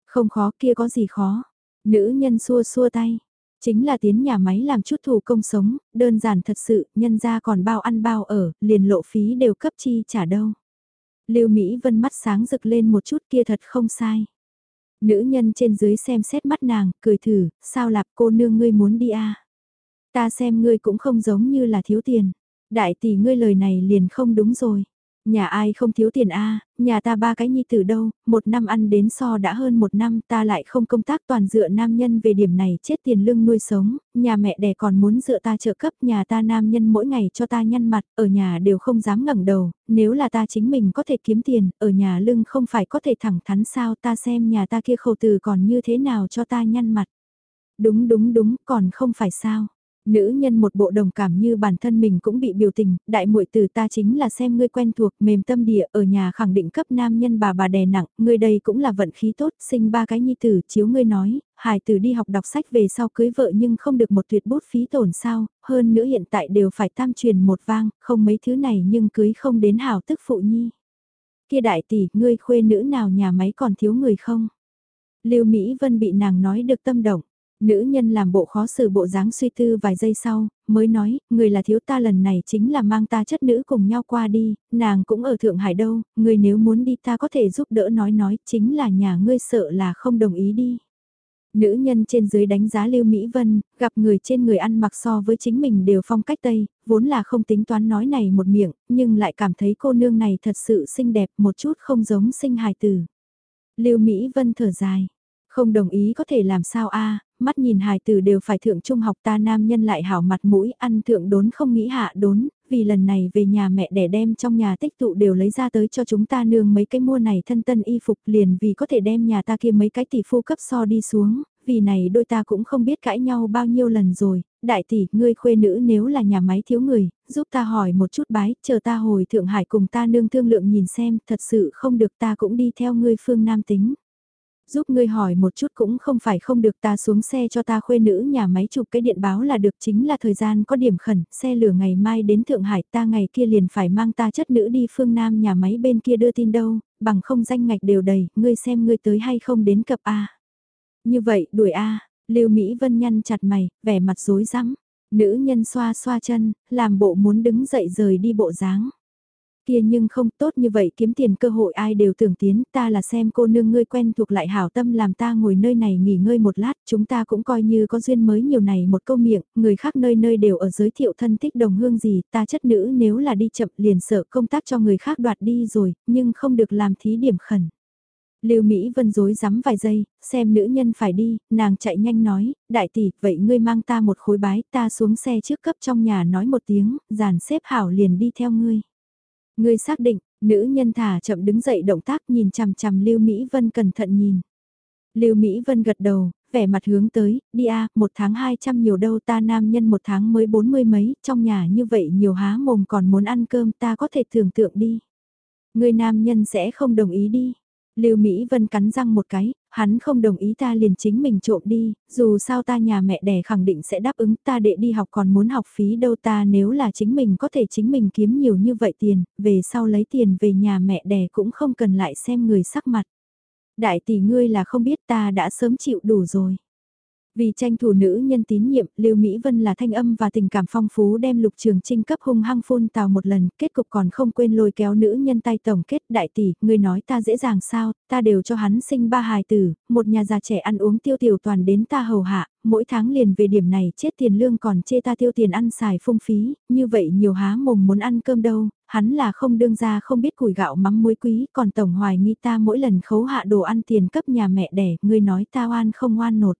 Không khó kia có gì khó. Nữ nhân xua xua tay. Chính là tiến nhà máy làm chút thủ công sống, đơn giản thật sự, nhân ra còn bao ăn bao ở, liền lộ phí đều cấp chi trả đâu. Lưu Mỹ Vân mắt sáng rực lên một chút kia thật không sai. Nữ nhân trên dưới xem xét mắt nàng, cười thử, sao lạp cô nương ngươi muốn đi a Ta xem ngươi cũng không giống như là thiếu tiền. Đại tỷ ngươi lời này liền không đúng rồi. Nhà ai không thiếu tiền a nhà ta ba cái nhi tử đâu, một năm ăn đến so đã hơn một năm ta lại không công tác toàn dựa nam nhân về điểm này chết tiền lương nuôi sống, nhà mẹ đẻ còn muốn dựa ta trợ cấp nhà ta nam nhân mỗi ngày cho ta nhăn mặt, ở nhà đều không dám ngẩng đầu, nếu là ta chính mình có thể kiếm tiền, ở nhà lưng không phải có thể thẳng thắn sao ta xem nhà ta kia khẩu từ còn như thế nào cho ta nhăn mặt. Đúng đúng đúng, còn không phải sao. Nữ nhân một bộ đồng cảm như bản thân mình cũng bị biểu tình, đại muội từ ta chính là xem ngươi quen thuộc, mềm tâm địa, ở nhà khẳng định cấp nam nhân bà bà đè nặng, ngươi đây cũng là vận khí tốt, sinh ba cái nhi tử, chiếu ngươi nói, hài tử đi học đọc sách về sau cưới vợ nhưng không được một tuyệt bút phí tổn sao, hơn nữa hiện tại đều phải tam truyền một vang, không mấy thứ này nhưng cưới không đến hảo tức phụ nhi. Kia đại tỷ, ngươi khuê nữ nào nhà máy còn thiếu người không? Lưu Mỹ Vân bị nàng nói được tâm động. Nữ nhân làm bộ khó xử bộ dáng suy tư vài giây sau, mới nói, người là thiếu ta lần này chính là mang ta chất nữ cùng nhau qua đi, nàng cũng ở Thượng Hải đâu, người nếu muốn đi ta có thể giúp đỡ nói nói, chính là nhà ngươi sợ là không đồng ý đi. Nữ nhân trên dưới đánh giá Lưu Mỹ Vân, gặp người trên người ăn mặc so với chính mình đều phong cách Tây, vốn là không tính toán nói này một miệng, nhưng lại cảm thấy cô nương này thật sự xinh đẹp một chút không giống sinh hài tử. Lưu Mỹ Vân thở dài, không đồng ý có thể làm sao a mắt nhìn hài tử đều phải thượng trung học ta nam nhân lại hảo mặt mũi ăn thượng đốn không nghĩ hạ đốn, vì lần này về nhà mẹ đẻ đem trong nhà tích tụ đều lấy ra tới cho chúng ta nương mấy cái mua này thân tân y phục liền vì có thể đem nhà ta kia mấy cái tỷ phu cấp so đi xuống, vì này đôi ta cũng không biết cãi nhau bao nhiêu lần rồi, đại tỷ, ngươi khuê nữ nếu là nhà máy thiếu người, giúp ta hỏi một chút bái, chờ ta hồi Thượng Hải cùng ta nương thương lượng nhìn xem, thật sự không được ta cũng đi theo ngươi phương Nam tính. Giúp ngươi hỏi một chút cũng không phải không được ta xuống xe cho ta khuê nữ nhà máy chụp cái điện báo là được chính là thời gian có điểm khẩn, xe lửa ngày mai đến Thượng Hải ta ngày kia liền phải mang ta chất nữ đi phương Nam nhà máy bên kia đưa tin đâu, bằng không danh ngạch đều đầy, ngươi xem ngươi tới hay không đến cập A. Như vậy, đuổi A, Lưu Mỹ Vân nhăn chặt mày, vẻ mặt rối rắm. Nữ nhân xoa xoa chân, làm bộ muốn đứng dậy rời đi bộ dáng. Kia nhưng không tốt như vậy kiếm tiền cơ hội ai đều tưởng tiến, ta là xem cô nương ngươi quen thuộc lại hảo tâm làm ta ngồi nơi này nghỉ ngơi một lát, chúng ta cũng coi như có duyên mới nhiều này một câu miệng, người khác nơi nơi đều ở giới thiệu thân thích đồng hương gì, ta chất nữ nếu là đi chậm liền sợ công tác cho người khác đoạt đi rồi, nhưng không được làm thí điểm khẩn. Lưu Mỹ Vân dối rắm vài giây, xem nữ nhân phải đi, nàng chạy nhanh nói, đại tỷ, vậy ngươi mang ta một khối bái, ta xuống xe trước cấp trong nhà nói một tiếng, dàn xếp hảo liền đi theo ngươi. Ngươi xác định, nữ nhân thả chậm đứng dậy động tác nhìn chằm chằm Lưu Mỹ Vân cẩn thận nhìn. Lưu Mỹ Vân gật đầu, vẻ mặt hướng tới, đi a, một tháng hai trăm nhiều đâu ta nam nhân một tháng mới bốn mươi mấy, trong nhà như vậy nhiều há mồm còn muốn ăn cơm ta có thể tưởng tượng đi. Người nam nhân sẽ không đồng ý đi. Lưu Mỹ Vân cắn răng một cái, hắn không đồng ý ta liền chính mình trộm đi, dù sao ta nhà mẹ đẻ khẳng định sẽ đáp ứng ta đệ đi học còn muốn học phí đâu ta nếu là chính mình có thể chính mình kiếm nhiều như vậy tiền, về sau lấy tiền về nhà mẹ đẻ cũng không cần lại xem người sắc mặt. Đại tỷ ngươi là không biết ta đã sớm chịu đủ rồi. Vì tranh thủ nữ nhân tín nhiệm, Lưu Mỹ Vân là thanh âm và tình cảm phong phú đem lục trường trinh cấp hung hăng phun tào một lần, kết cục còn không quên lôi kéo nữ nhân tay tổng kết đại tỷ, người nói ta dễ dàng sao, ta đều cho hắn sinh ba hài tử, một nhà già trẻ ăn uống tiêu tiểu toàn đến ta hầu hạ, mỗi tháng liền về điểm này chết tiền lương còn chê ta tiêu tiền ăn xài phung phí, như vậy nhiều há mồm muốn ăn cơm đâu, hắn là không đương ra không biết củi gạo mắm muối quý, còn tổng hoài nghi ta mỗi lần khấu hạ đồ ăn tiền cấp nhà mẹ đẻ, người nói ta oan không oan nột.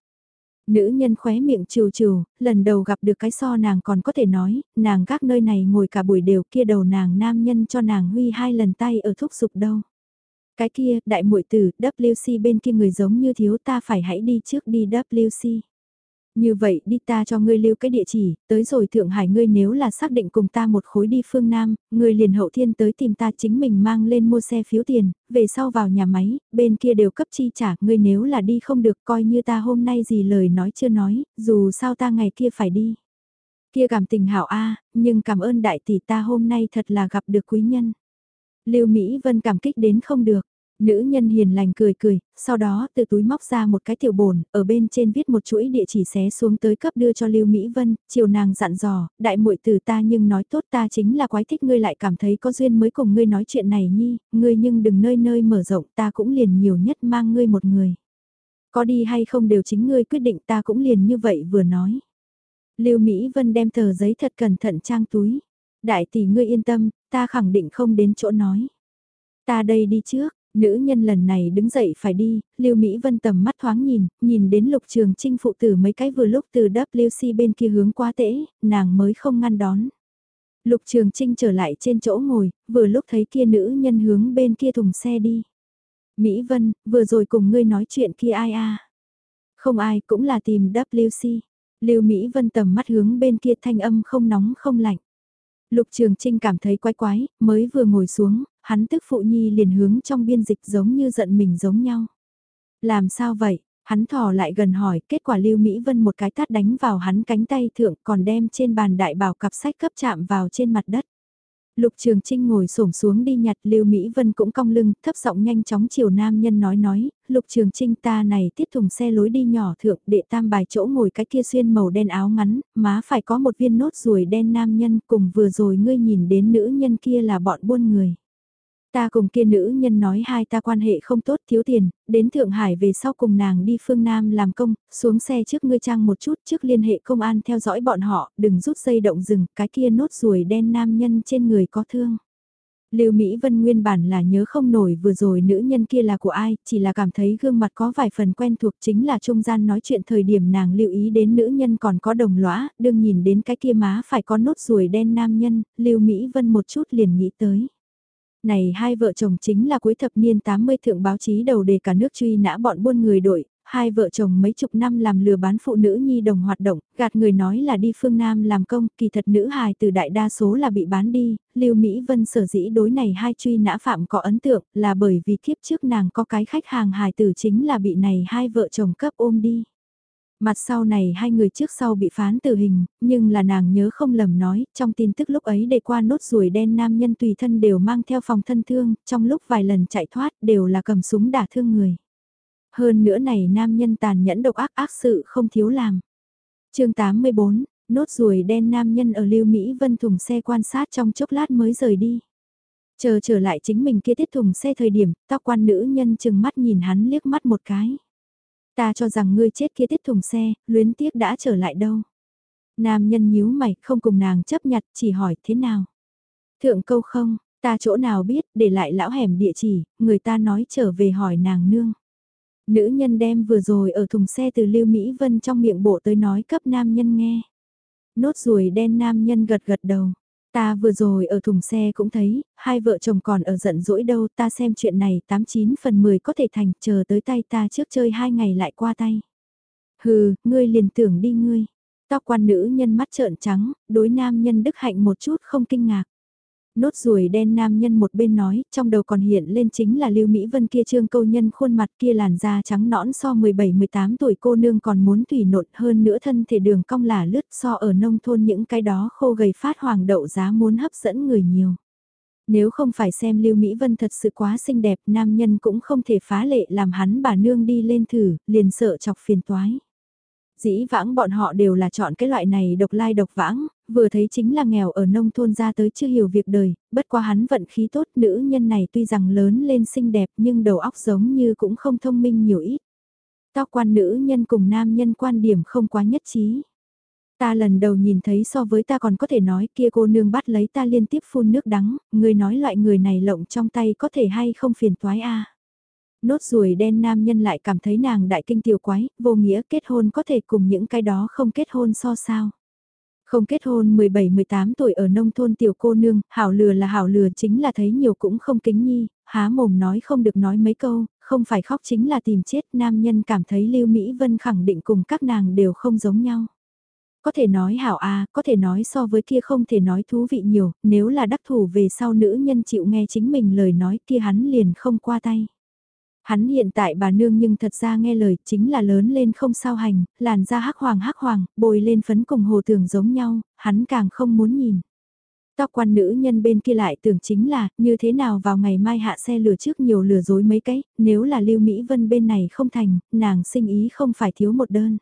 Nữ nhân khóe miệng trừ trừ, lần đầu gặp được cái so nàng còn có thể nói, nàng các nơi này ngồi cả buổi đều kia đầu nàng nam nhân cho nàng huy hai lần tay ở thúc dục đâu. Cái kia, đại muội tử, WC bên kia người giống như thiếu ta phải hãy đi trước đi WC. Như vậy đi ta cho ngươi lưu cái địa chỉ, tới rồi Thượng Hải ngươi nếu là xác định cùng ta một khối đi phương Nam, ngươi liền hậu thiên tới tìm ta chính mình mang lên mua xe phiếu tiền, về sau vào nhà máy, bên kia đều cấp chi trả, ngươi nếu là đi không được coi như ta hôm nay gì lời nói chưa nói, dù sao ta ngày kia phải đi. Kia cảm tình hảo a nhưng cảm ơn đại tỷ ta hôm nay thật là gặp được quý nhân. Lưu Mỹ Vân cảm kích đến không được. Nữ nhân hiền lành cười cười, sau đó từ túi móc ra một cái tiểu bồn, ở bên trên viết một chuỗi địa chỉ xé xuống tới cấp đưa cho Lưu Mỹ Vân, chiều nàng dặn dò, đại muội từ ta nhưng nói tốt ta chính là quái thích ngươi lại cảm thấy có duyên mới cùng ngươi nói chuyện này nhi, ngươi nhưng đừng nơi nơi mở rộng ta cũng liền nhiều nhất mang ngươi một người. Có đi hay không đều chính ngươi quyết định ta cũng liền như vậy vừa nói. Lưu Mỹ Vân đem tờ giấy thật cẩn thận trang túi. Đại tỷ ngươi yên tâm, ta khẳng định không đến chỗ nói. Ta đây đi trước, nữ nhân lần này đứng dậy phải đi, Lưu Mỹ Vân tầm mắt thoáng nhìn, nhìn đến lục trường trinh phụ tử mấy cái vừa lúc từ WC bên kia hướng qua tễ, nàng mới không ngăn đón. Lục trường trinh trở lại trên chỗ ngồi, vừa lúc thấy kia nữ nhân hướng bên kia thùng xe đi. Mỹ Vân, vừa rồi cùng ngươi nói chuyện kia ai a Không ai cũng là tìm WC. Lưu Mỹ Vân tầm mắt hướng bên kia thanh âm không nóng không lạnh. Lục Trường Trinh cảm thấy quái quái, mới vừa ngồi xuống, hắn tức phụ nhi liền hướng trong biên dịch giống như giận mình giống nhau. Làm sao vậy? Hắn thò lại gần hỏi, kết quả Lưu Mỹ Vân một cái tát đánh vào hắn cánh tay thượng còn đem trên bàn đại bảo cặp sách cấp chạm vào trên mặt đất. Lục Trường Trinh ngồi xổm xuống đi nhặt Lưu Mỹ Vân cũng cong lưng, thấp giọng nhanh chóng chiều nam nhân nói nói, Lục Trường Trinh ta này tiết thùng xe lối đi nhỏ thượng đệ tam bài chỗ ngồi cái kia xuyên màu đen áo ngắn, má phải có một viên nốt ruồi đen nam nhân cùng vừa rồi ngươi nhìn đến nữ nhân kia là bọn buôn người. Ta cùng kia nữ nhân nói hai ta quan hệ không tốt thiếu tiền, đến Thượng Hải về sau cùng nàng đi phương Nam làm công, xuống xe trước ngươi trang một chút trước liên hệ công an theo dõi bọn họ, đừng rút dây động rừng, cái kia nốt ruồi đen nam nhân trên người có thương. Lưu Mỹ Vân nguyên bản là nhớ không nổi vừa rồi nữ nhân kia là của ai, chỉ là cảm thấy gương mặt có vài phần quen thuộc chính là trung gian nói chuyện thời điểm nàng lưu ý đến nữ nhân còn có đồng lõa, đừng nhìn đến cái kia má phải có nốt ruồi đen nam nhân, Lưu Mỹ Vân một chút liền nghĩ tới. Này hai vợ chồng chính là cuối thập niên 80 thượng báo chí đầu đề cả nước truy nã bọn buôn người đội, hai vợ chồng mấy chục năm làm lừa bán phụ nữ nhi đồng hoạt động, gạt người nói là đi phương Nam làm công, kỳ thật nữ hài từ đại đa số là bị bán đi, Lưu Mỹ Vân sở dĩ đối này hai truy nã phạm có ấn tượng là bởi vì kiếp trước nàng có cái khách hàng hài tử chính là bị này hai vợ chồng cấp ôm đi. Mặt sau này hai người trước sau bị phán tử hình, nhưng là nàng nhớ không lầm nói, trong tin tức lúc ấy để qua nốt ruồi đen nam nhân tùy thân đều mang theo phòng thân thương, trong lúc vài lần chạy thoát đều là cầm súng đả thương người. Hơn nữa này nam nhân tàn nhẫn độc ác ác sự không thiếu làm. chương 84, nốt ruồi đen nam nhân ở Lưu Mỹ Vân thùng xe quan sát trong chốc lát mới rời đi. Chờ trở lại chính mình kia tiết thùng xe thời điểm, tóc quan nữ nhân chừng mắt nhìn hắn liếc mắt một cái. Ta cho rằng ngươi chết kia tiết thùng xe, luyến tiếc đã trở lại đâu. Nam nhân nhíu mày, không cùng nàng chấp nhặt, chỉ hỏi thế nào. Thượng câu không, ta chỗ nào biết, để lại lão hẻm địa chỉ, người ta nói trở về hỏi nàng nương. Nữ nhân đem vừa rồi ở thùng xe từ Lưu Mỹ Vân trong miệng bộ tới nói cấp nam nhân nghe. Nốt ruồi đen nam nhân gật gật đầu. Ta vừa rồi ở thùng xe cũng thấy, hai vợ chồng còn ở giận dỗi đâu, ta xem chuyện này 89 phần 10 có thể thành, chờ tới tay ta trước chơi hai ngày lại qua tay. Hừ, ngươi liền tưởng đi ngươi. Tóc quan nữ nhân mắt trợn trắng, đối nam nhân đức hạnh một chút không kinh ngạc nốt ruồi đen nam nhân một bên nói, trong đầu còn hiện lên chính là Lưu Mỹ Vân kia trương câu nhân khuôn mặt kia làn da trắng nõn so 17-18 tuổi cô nương còn muốn thủy nộn hơn nữa thân thể đường cong là lướt so ở nông thôn những cái đó khô gầy phát hoàng đậu giá muốn hấp dẫn người nhiều. Nếu không phải xem Lưu Mỹ Vân thật sự quá xinh đẹp nam nhân cũng không thể phá lệ làm hắn bà nương đi lên thử, liền sợ chọc phiền toái. Dĩ vãng bọn họ đều là chọn cái loại này độc lai độc vãng, vừa thấy chính là nghèo ở nông thôn ra tới chưa hiểu việc đời, bất qua hắn vận khí tốt nữ nhân này tuy rằng lớn lên xinh đẹp nhưng đầu óc giống như cũng không thông minh nhiều ít. Tóc quan nữ nhân cùng nam nhân quan điểm không quá nhất trí. Ta lần đầu nhìn thấy so với ta còn có thể nói kia cô nương bắt lấy ta liên tiếp phun nước đắng, người nói loại người này lộng trong tay có thể hay không phiền toái a nốt ruồi đen nam nhân lại cảm thấy nàng đại kinh tiểu quái, vô nghĩa kết hôn có thể cùng những cái đó không kết hôn so sao. Không kết hôn 17-18 tuổi ở nông thôn tiểu cô nương, hảo lừa là hảo lừa chính là thấy nhiều cũng không kính nhi, há mồm nói không được nói mấy câu, không phải khóc chính là tìm chết, nam nhân cảm thấy Lưu Mỹ Vân khẳng định cùng các nàng đều không giống nhau. Có thể nói hảo a, có thể nói so với kia không thể nói thú vị nhiều, nếu là đắc thủ về sau nữ nhân chịu nghe chính mình lời nói kia hắn liền không qua tay. Hắn hiện tại bà nương nhưng thật ra nghe lời chính là lớn lên không sao hành, làn da hắc hoàng hắc hoàng, bồi lên phấn cùng hồ tưởng giống nhau, hắn càng không muốn nhìn. Tóc quan nữ nhân bên kia lại tưởng chính là, như thế nào vào ngày mai hạ xe lừa trước nhiều lừa dối mấy cái, nếu là Lưu Mỹ Vân bên này không thành, nàng sinh ý không phải thiếu một đơn.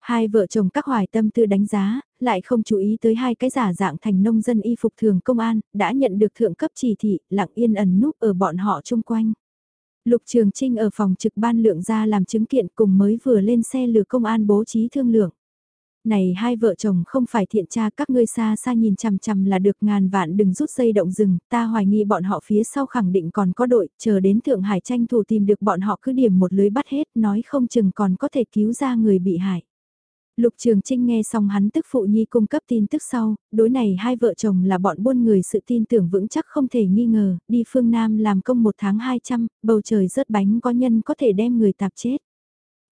Hai vợ chồng các hoài tâm tư đánh giá, lại không chú ý tới hai cái giả dạng thành nông dân y phục thường công an, đã nhận được thượng cấp chỉ thị, lặng yên ẩn núp ở bọn họ chung quanh. Lục Trường Trinh ở phòng trực ban lượng ra làm chứng kiện cùng mới vừa lên xe lừa công an bố trí thương lượng. Này hai vợ chồng không phải thiện tra các ngươi xa xa nhìn chằm chằm là được ngàn vạn đừng rút dây động rừng, ta hoài nghi bọn họ phía sau khẳng định còn có đội, chờ đến Thượng Hải tranh thủ tìm được bọn họ cứ điểm một lưới bắt hết, nói không chừng còn có thể cứu ra người bị hại. Lục Trường Trinh nghe xong hắn tức phụ nhi cung cấp tin tức sau, đối này hai vợ chồng là bọn buôn người sự tin tưởng vững chắc không thể nghi ngờ, đi phương Nam làm công một tháng 200, bầu trời rớt bánh có nhân có thể đem người tạp chết.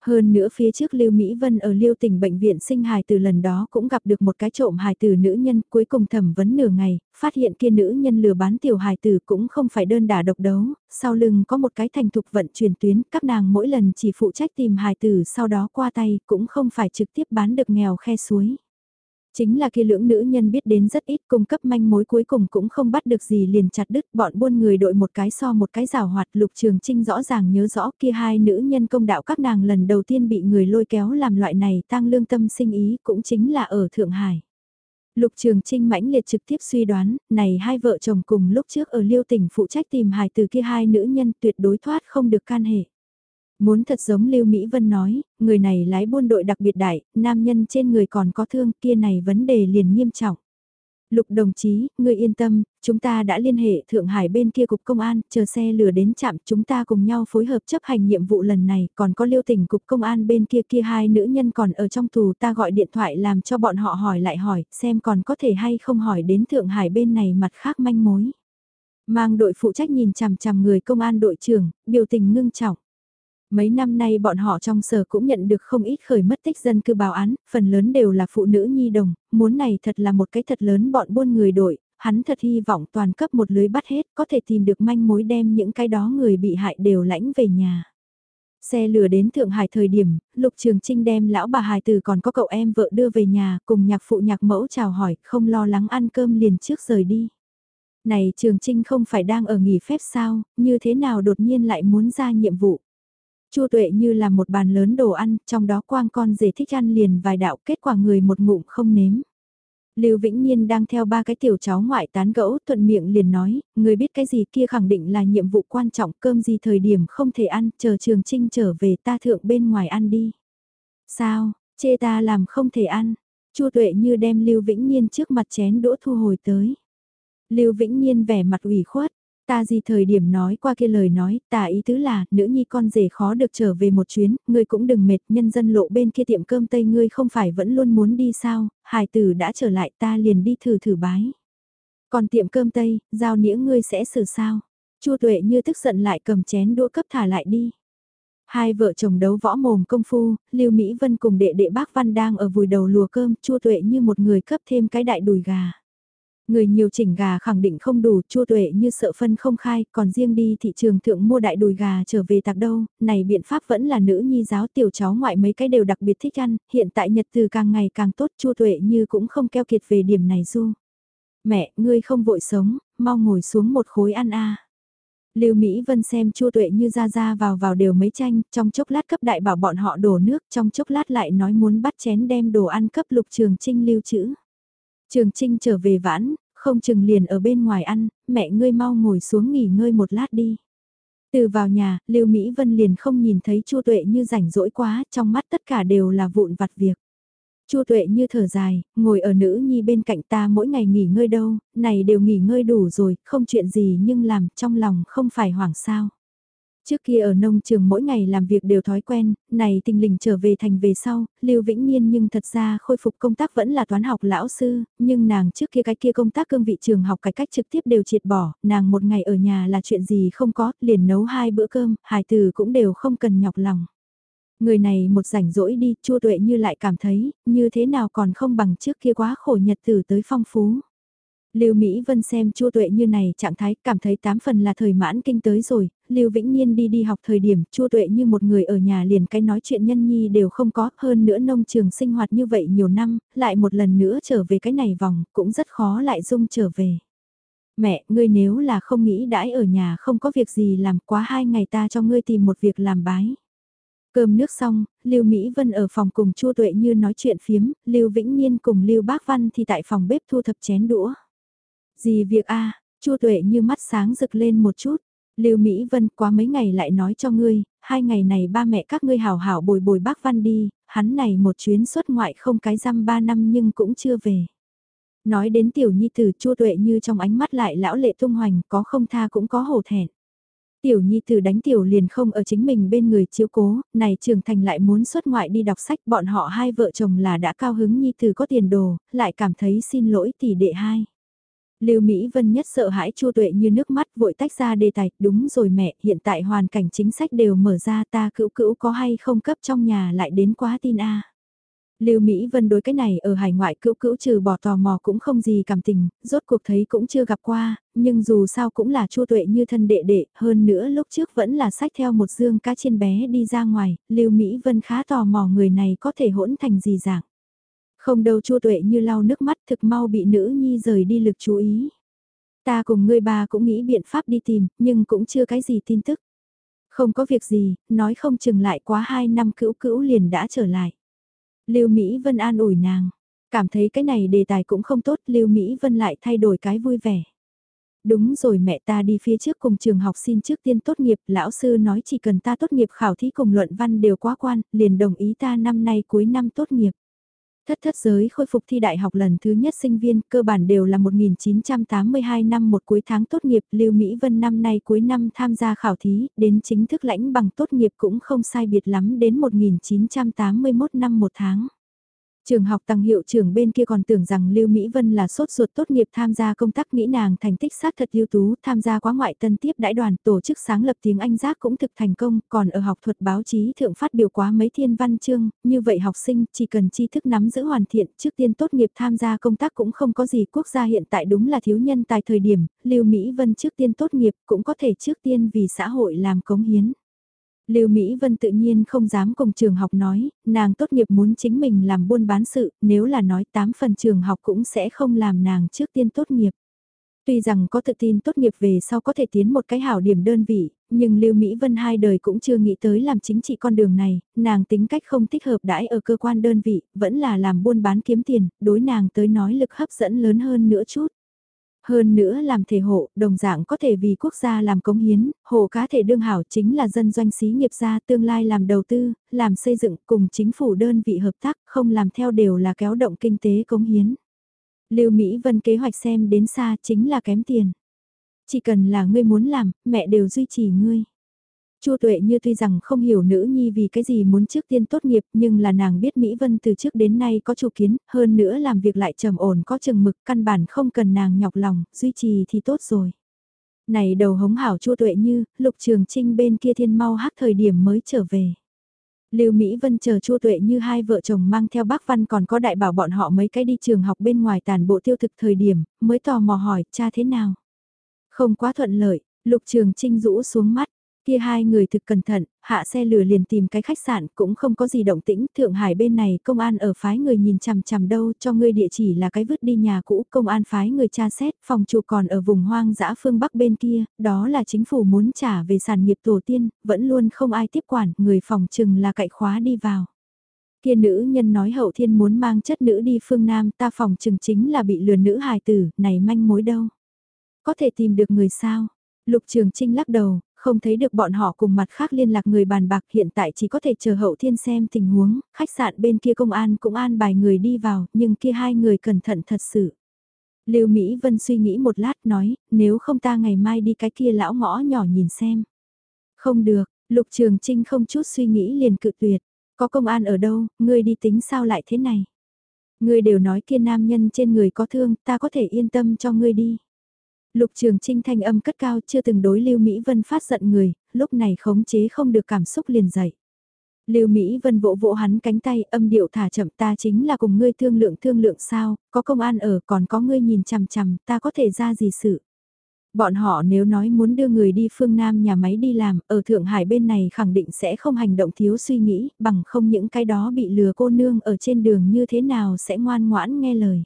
Hơn nữa phía trước Lưu Mỹ Vân ở Lưu tỉnh bệnh viện sinh hài từ lần đó cũng gặp được một cái trộm hài Từ nữ nhân cuối cùng thẩm vấn nửa ngày, phát hiện kia nữ nhân lừa bán tiểu hài Từ cũng không phải đơn đả độc đấu, sau lưng có một cái thành thục vận chuyển tuyến, các nàng mỗi lần chỉ phụ trách tìm hài Từ sau đó qua tay cũng không phải trực tiếp bán được nghèo khe suối. Chính là kia lưỡng nữ nhân biết đến rất ít cung cấp manh mối cuối cùng cũng không bắt được gì liền chặt đứt bọn buôn người đội một cái so một cái rào hoạt lục trường trinh rõ ràng nhớ rõ kia hai nữ nhân công đạo các nàng lần đầu tiên bị người lôi kéo làm loại này tăng lương tâm sinh ý cũng chính là ở Thượng Hải. Lục Trường Trinh mãnh liệt trực tiếp suy đoán, này hai vợ chồng cùng lúc trước ở Liêu tỉnh phụ trách tìm hài từ kia hai nữ nhân tuyệt đối thoát không được can hệ. Muốn thật giống Lưu Mỹ Vân nói, người này lái buôn đội đặc biệt đại, nam nhân trên người còn có thương kia này vấn đề liền nghiêm trọng. Lục đồng chí, người yên tâm, chúng ta đã liên hệ Thượng Hải bên kia cục công an, chờ xe lửa đến chạm chúng ta cùng nhau phối hợp chấp hành nhiệm vụ lần này, còn có liêu tỉnh cục công an bên kia kia hai nữ nhân còn ở trong tù ta gọi điện thoại làm cho bọn họ hỏi lại hỏi, xem còn có thể hay không hỏi đến Thượng Hải bên này mặt khác manh mối. Mang đội phụ trách nhìn chằm chằm người công an đội trưởng, biểu tình ngưng trọng. Mấy năm nay bọn họ trong sở cũng nhận được không ít khởi mất tích dân cư báo án, phần lớn đều là phụ nữ nhi đồng, muốn này thật là một cái thật lớn bọn buôn người đội, hắn thật hy vọng toàn cấp một lưới bắt hết có thể tìm được manh mối đem những cái đó người bị hại đều lãnh về nhà. Xe lửa đến Thượng Hải thời điểm, Lục Trường Trinh đem lão bà hài tử còn có cậu em vợ đưa về nhà cùng nhạc phụ nhạc mẫu chào hỏi, không lo lắng ăn cơm liền trước rời đi. Này Trường Trinh không phải đang ở nghỉ phép sao, như thế nào đột nhiên lại muốn ra nhiệm vụ. Chu tuệ như là một bàn lớn đồ ăn, trong đó quang con rể thích ăn liền vài đạo kết quả người một ngụm không nếm. Lưu Vĩnh Nhiên đang theo ba cái tiểu cháu ngoại tán gẫu thuận miệng liền nói, người biết cái gì kia khẳng định là nhiệm vụ quan trọng cơm gì thời điểm không thể ăn, chờ trường trinh trở về ta thượng bên ngoài ăn đi. Sao, chê ta làm không thể ăn, Chu tuệ như đem Lưu Vĩnh Nhiên trước mặt chén đũa thu hồi tới. Lưu Vĩnh Nhiên vẻ mặt ủy khuất, Ta gì thời điểm nói qua kia lời nói, ta ý tứ là, nữ nhi con rể khó được trở về một chuyến, ngươi cũng đừng mệt, nhân dân lộ bên kia tiệm cơm tây ngươi không phải vẫn luôn muốn đi sao, hài tử đã trở lại ta liền đi thử thử bái. Còn tiệm cơm tây, giao nĩa ngươi sẽ xử sao? Chua tuệ như tức giận lại cầm chén đũa cấp thả lại đi. Hai vợ chồng đấu võ mồm công phu, Lưu Mỹ Vân cùng đệ đệ bác Văn đang ở vùi đầu lùa cơm, chua tuệ như một người cấp thêm cái đại đùi gà. Người nhiều chỉnh gà khẳng định không đủ, chua tuệ như sợ phân không khai, còn riêng đi thị trường thượng mua đại đùi gà trở về tạc đâu, này biện pháp vẫn là nữ nhi giáo tiểu cháu ngoại mấy cái đều đặc biệt thích ăn, hiện tại nhật từ càng ngày càng tốt chua tuệ như cũng không keo kiệt về điểm này du. Mẹ, ngươi không vội sống, mau ngồi xuống một khối ăn a. Lưu Mỹ Vân xem chua tuệ như ra ra vào vào đều mấy tranh, trong chốc lát cấp đại bảo bọn họ đổ nước, trong chốc lát lại nói muốn bắt chén đem đồ ăn cấp lục trường trinh lưu trữ. Trường Trinh trở về vãn, không chừng liền ở bên ngoài ăn, mẹ ngươi mau ngồi xuống nghỉ ngơi một lát đi. Từ vào nhà, Lưu Mỹ Vân liền không nhìn thấy Chu Tuệ như rảnh rỗi quá, trong mắt tất cả đều là vụn vặt việc. Chu Tuệ như thở dài, ngồi ở nữ nhi bên cạnh ta mỗi ngày nghỉ ngơi đâu, này đều nghỉ ngơi đủ rồi, không chuyện gì nhưng làm trong lòng không phải hoảng sao. Trước kia ở nông trường mỗi ngày làm việc đều thói quen, này tình lình trở về thành về sau, Lưu Vĩnh Niên nhưng thật ra khôi phục công tác vẫn là toán học lão sư, nhưng nàng trước kia cái kia công tác cương vị trường học cái cách trực tiếp đều triệt bỏ, nàng một ngày ở nhà là chuyện gì không có, liền nấu hai bữa cơm, hài từ cũng đều không cần nhọc lòng. Người này một rảnh rỗi đi, chua tuệ như lại cảm thấy, như thế nào còn không bằng trước kia quá khổ nhật tử tới phong phú. Lưu Mỹ Vân xem Chu Tuệ như này trạng thái cảm thấy tám phần là thời mãn kinh tới rồi, Lưu Vĩnh Nhiên đi đi học thời điểm Chu Tuệ như một người ở nhà liền cái nói chuyện nhân nhi đều không có, hơn nữa nông trường sinh hoạt như vậy nhiều năm, lại một lần nữa trở về cái này vòng, cũng rất khó lại dung trở về. Mẹ, ngươi nếu là không nghĩ đãi ở nhà không có việc gì làm quá hai ngày ta cho ngươi tìm một việc làm bái. Cơm nước xong, Lưu Mỹ Vân ở phòng cùng Chu Tuệ Như nói chuyện phiếm, Lưu Vĩnh Nhiên cùng Lưu Bác Văn thì tại phòng bếp thu thập chén đũa. Gì việc a Chu Tuệ Như mắt sáng rực lên một chút. Lưu Mỹ Vân quá mấy ngày lại nói cho ngươi, hai ngày này ba mẹ các ngươi hảo hảo bồi bồi bác Văn đi, hắn này một chuyến xuất ngoại không cái răm ba năm nhưng cũng chưa về. Nói đến tiểu nhi tử Chu Tuệ Như trong ánh mắt lại lão lệ tung hoành, có không tha cũng có hổ thẹn. Tiểu nhi tử đánh tiểu liền không ở chính mình bên người chiếu cố, này trưởng thành lại muốn xuất ngoại đi đọc sách bọn họ hai vợ chồng là đã cao hứng nhi tử có tiền đồ, lại cảm thấy xin lỗi tỷ đệ hai. Lưu Mỹ Vân nhất sợ hãi Chu tuệ như nước mắt vội tách ra đề tài, đúng rồi mẹ, hiện tại hoàn cảnh chính sách đều mở ra ta cữu cữu có hay không cấp trong nhà lại đến quá tin a. Lưu Mỹ Vân đối cái này ở hải ngoại cữu cữu trừ bỏ tò mò cũng không gì cảm tình, rốt cuộc thấy cũng chưa gặp qua, nhưng dù sao cũng là Chu tuệ như thân đệ đệ, hơn nữa lúc trước vẫn là sách theo một dương cá chiên bé đi ra ngoài, Lưu Mỹ Vân khá tò mò người này có thể hỗn thành gì dạng. Không đâu chua tuệ như lau nước mắt thực mau bị nữ nhi rời đi lực chú ý. Ta cùng ngươi bà cũng nghĩ biện pháp đi tìm, nhưng cũng chưa cái gì tin tức. Không có việc gì, nói không chừng lại quá hai năm cữu cữu liền đã trở lại. Lưu Mỹ Vân an ủi nàng, cảm thấy cái này đề tài cũng không tốt, Lưu Mỹ Vân lại thay đổi cái vui vẻ. Đúng rồi mẹ ta đi phía trước cùng trường học xin trước tiên tốt nghiệp, lão sư nói chỉ cần ta tốt nghiệp khảo thí cùng luận văn đều quá quan, liền đồng ý ta năm nay cuối năm tốt nghiệp. Thất thất giới khôi phục thi đại học lần thứ nhất sinh viên cơ bản đều là 1982 năm một cuối tháng tốt nghiệp Lưu Mỹ Vân năm nay cuối năm tham gia khảo thí, đến chính thức lãnh bằng tốt nghiệp cũng không sai biệt lắm đến 1981 năm một tháng. Trường học tăng hiệu trưởng bên kia còn tưởng rằng Lưu Mỹ Vân là sốt ruột tốt nghiệp tham gia công tác nghĩ nàng thành tích sát thật ưu tú, tham gia quá ngoại tân tiếp đại đoàn tổ chức sáng lập tiếng Anh giác cũng thực thành công, còn ở học thuật báo chí thượng phát biểu quá mấy thiên văn chương, như vậy học sinh chỉ cần tri thức nắm giữ hoàn thiện trước tiên tốt nghiệp tham gia công tác cũng không có gì quốc gia hiện tại đúng là thiếu nhân tài thời điểm, Lưu Mỹ Vân trước tiên tốt nghiệp cũng có thể trước tiên vì xã hội làm cống hiến. Lưu Mỹ Vân tự nhiên không dám cùng trường học nói, nàng tốt nghiệp muốn chính mình làm buôn bán sự, nếu là nói tám phần trường học cũng sẽ không làm nàng trước tiên tốt nghiệp. Tuy rằng có tự tin tốt nghiệp về sau có thể tiến một cái hảo điểm đơn vị, nhưng Lưu Mỹ Vân hai đời cũng chưa nghĩ tới làm chính trị con đường này, nàng tính cách không thích hợp đãi ở cơ quan đơn vị, vẫn là làm buôn bán kiếm tiền, đối nàng tới nói lực hấp dẫn lớn hơn nữa chút. Hơn nữa làm thể hộ, đồng dạng có thể vì quốc gia làm cống hiến, hộ cá thể đương hảo chính là dân doanh xí nghiệp gia tương lai làm đầu tư, làm xây dựng cùng chính phủ đơn vị hợp tác, không làm theo đều là kéo động kinh tế cống hiến. Lưu Mỹ Vân kế hoạch xem đến xa chính là kém tiền. Chỉ cần là ngươi muốn làm, mẹ đều duy trì ngươi. Chu Tuệ như tuy rằng không hiểu nữ nhi vì cái gì muốn trước tiên tốt nghiệp nhưng là nàng biết Mỹ Vân từ trước đến nay có chủ kiến, hơn nữa làm việc lại trầm ổn có chừng mực căn bản không cần nàng nhọc lòng, duy trì thì tốt rồi. Này đầu hống hảo Chu Tuệ như, lục trường trinh bên kia thiên mau hát thời điểm mới trở về. Lưu Mỹ Vân chờ Chu Tuệ như hai vợ chồng mang theo bác Văn còn có đại bảo bọn họ mấy cái đi trường học bên ngoài tàn bộ tiêu thực thời điểm, mới tò mò hỏi cha thế nào. Không quá thuận lợi, Lục Trường Trinh rũ xuống mắt, Kia hai người thực cẩn thận, hạ xe lửa liền tìm cái khách sạn cũng không có gì động tĩnh, Thượng Hải bên này công an ở phái người nhìn chằm chằm đâu cho ngươi địa chỉ là cái vứt đi nhà cũ, công an phái người tra xét, phòng chủ còn ở vùng hoang dã phương Bắc bên kia, đó là chính phủ muốn trả về sản nghiệp tổ tiên, vẫn luôn không ai tiếp quản, người phòng chừng là cậy khóa đi vào. Kia nữ nhân nói hậu thiên muốn mang chất nữ đi phương Nam ta phòng chừng chính là bị lừa nữ hài tử, này manh mối đâu. Có thể tìm được người sao? Lục Trường Trinh lắc đầu, không thấy được bọn họ cùng mặt khác liên lạc người bàn bạc hiện tại chỉ có thể chờ hậu thiên xem tình huống, khách sạn bên kia công an cũng an bài người đi vào, nhưng kia hai người cẩn thận thật sự. Lưu Mỹ Vân suy nghĩ một lát nói, nếu không ta ngày mai đi cái kia lão ngõ nhỏ nhìn xem. Không được, Lục Trường Trinh không chút suy nghĩ liền cự tuyệt. Có công an ở đâu, ngươi đi tính sao lại thế này? Ngươi đều nói kia nam nhân trên người có thương, ta có thể yên tâm cho ngươi đi. Lục Trường Trinh thanh âm cất cao chưa từng đối Lưu Mỹ Vân phát giận người, lúc này khống chế không được cảm xúc liền dậy. Lưu Mỹ Vân vỗ vỗ hắn cánh tay âm điệu thả chậm ta chính là cùng ngươi thương lượng thương lượng sao, có công an ở còn có ngươi nhìn chằm chằm ta có thể ra gì sự. Bọn họ nếu nói muốn đưa người đi phương Nam nhà máy đi làm, ở Thượng Hải bên này khẳng định sẽ không hành động thiếu suy nghĩ, bằng không những cái đó bị lừa cô nương ở trên đường như thế nào sẽ ngoan ngoãn nghe lời.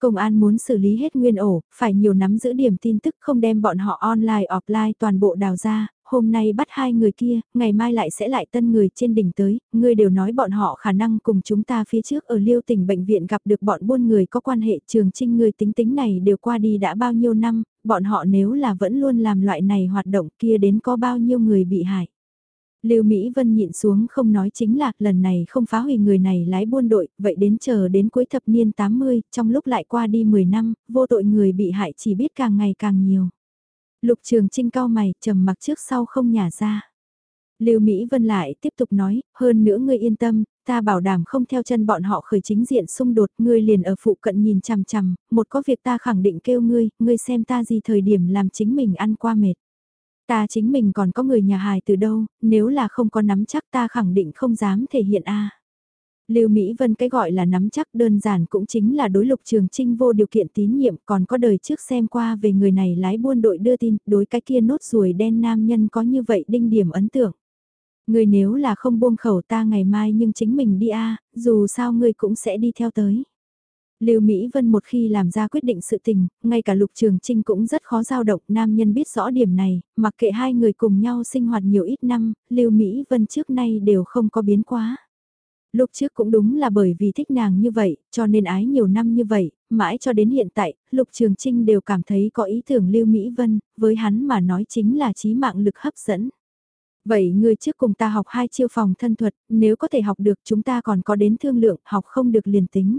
Công an muốn xử lý hết nguyên ổ, phải nhiều nắm giữ điểm tin tức không đem bọn họ online offline toàn bộ đào ra, hôm nay bắt hai người kia, ngày mai lại sẽ lại tân người trên đỉnh tới, ngươi đều nói bọn họ khả năng cùng chúng ta phía trước ở liêu tỉnh bệnh viện gặp được bọn buôn người có quan hệ trường trinh người tính tính này đều qua đi đã bao nhiêu năm, bọn họ nếu là vẫn luôn làm loại này hoạt động kia đến có bao nhiêu người bị hại. Lưu Mỹ Vân nhịn xuống không nói chính là lần này không phá hủy người này lái buôn đội, vậy đến chờ đến cuối thập niên 80, trong lúc lại qua đi 10 năm, vô tội người bị hại chỉ biết càng ngày càng nhiều. Lục Trường Trinh cao mày, trầm mặc trước sau không nhả ra. Lưu Mỹ Vân lại tiếp tục nói, hơn nữa ngươi yên tâm, ta bảo đảm không theo chân bọn họ khởi chính diện xung đột, ngươi liền ở phụ cận nhìn chằm chằm, một có việc ta khẳng định kêu ngươi, ngươi xem ta gì thời điểm làm chính mình ăn qua mệt. Ta chính mình còn có người nhà hài từ đâu, nếu là không có nắm chắc ta khẳng định không dám thể hiện a. Lưu Mỹ Vân cái gọi là nắm chắc đơn giản cũng chính là đối lục trường trinh vô điều kiện tín nhiệm còn có đời trước xem qua về người này lái buôn đội đưa tin đối cái kia nốt ruồi đen nam nhân có như vậy đinh điểm ấn tượng. Người nếu là không buông khẩu ta ngày mai nhưng chính mình đi a dù sao người cũng sẽ đi theo tới. Lưu Mỹ Vân một khi làm ra quyết định sự tình, ngay cả Lục Trường Trinh cũng rất khó dao động, nam nhân biết rõ điểm này, mặc kệ hai người cùng nhau sinh hoạt nhiều ít năm, Lưu Mỹ Vân trước nay đều không có biến quá. Lúc trước cũng đúng là bởi vì thích nàng như vậy, cho nên ái nhiều năm như vậy, mãi cho đến hiện tại, Lục Trường Trinh đều cảm thấy có ý tưởng Lưu Mỹ Vân, với hắn mà nói chính là trí mạng lực hấp dẫn. Vậy ngươi trước cùng ta học hai chiêu phòng thân thuật, nếu có thể học được chúng ta còn có đến thương lượng, học không được liền tính.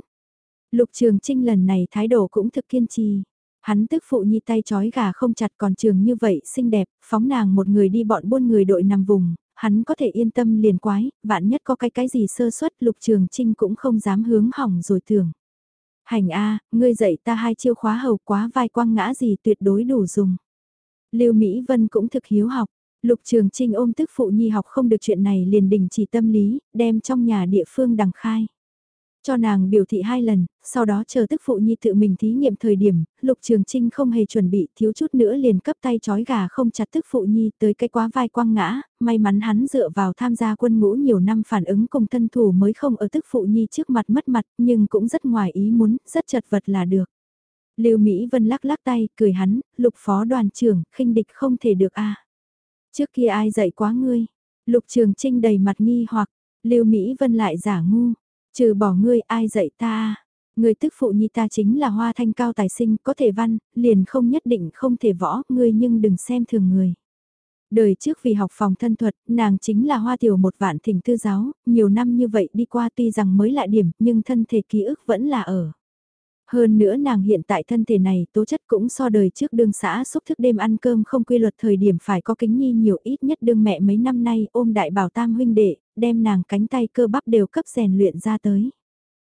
Lục Trường Trinh lần này thái độ cũng thực kiên trì. Hắn tức phụ nhi tay chói gà không chặt còn trường như vậy, xinh đẹp, phóng nàng một người đi bọn buôn người đội nằm vùng, hắn có thể yên tâm liền quái, vạn nhất có cái cái gì sơ suất lục trường trinh cũng không dám hướng hỏng rồi tưởng. Hành A, ngươi dạy ta hai chiêu khóa hầu quá vai quăng ngã gì tuyệt đối đủ dùng. Lưu Mỹ Vân cũng thực hiếu học, lục trường trinh ôm tức phụ nhi học không được chuyện này liền đình chỉ tâm lý, đem trong nhà địa phương đằng khai. Cho nàng biểu thị hai lần, sau đó chờ tức phụ nhi tự mình thí nghiệm thời điểm, Lục Trường Trinh không hề chuẩn bị thiếu chút nữa liền cấp tay chói gà không chặt tức phụ nhi tới cái quá vai quăng ngã, may mắn hắn dựa vào tham gia quân ngũ nhiều năm phản ứng cùng thân thủ mới không ở tức phụ nhi trước mặt mất mặt nhưng cũng rất ngoài ý muốn, rất chật vật là được. Lưu Mỹ Vân lắc lắc tay, cười hắn, lục phó đoàn trưởng, khinh địch không thể được a Trước kia ai dạy quá ngươi? Lục Trường Trinh đầy mặt nghi hoặc, Lưu Mỹ Vân lại giả ngu, Trừ bỏ ngươi ai dạy ta Ngươi tức phụ nhi ta chính là hoa thanh cao tài sinh, có thể văn, liền không nhất định không thể võ, ngươi nhưng đừng xem thường người. Đời trước vì học phòng thân thuật, nàng chính là hoa tiểu một vạn thỉnh tư giáo, nhiều năm như vậy đi qua tuy rằng mới lại điểm, nhưng thân thể ký ức vẫn là ở. Hơn nữa nàng hiện tại thân thể này tố chất cũng so đời trước đương xã xúc thức đêm ăn cơm không quy luật thời điểm phải có kính nhi nhiều ít nhất đương mẹ mấy năm nay ôm đại bảo tam huynh đệ, đem nàng cánh tay cơ bắp đều cấp rèn luyện ra tới.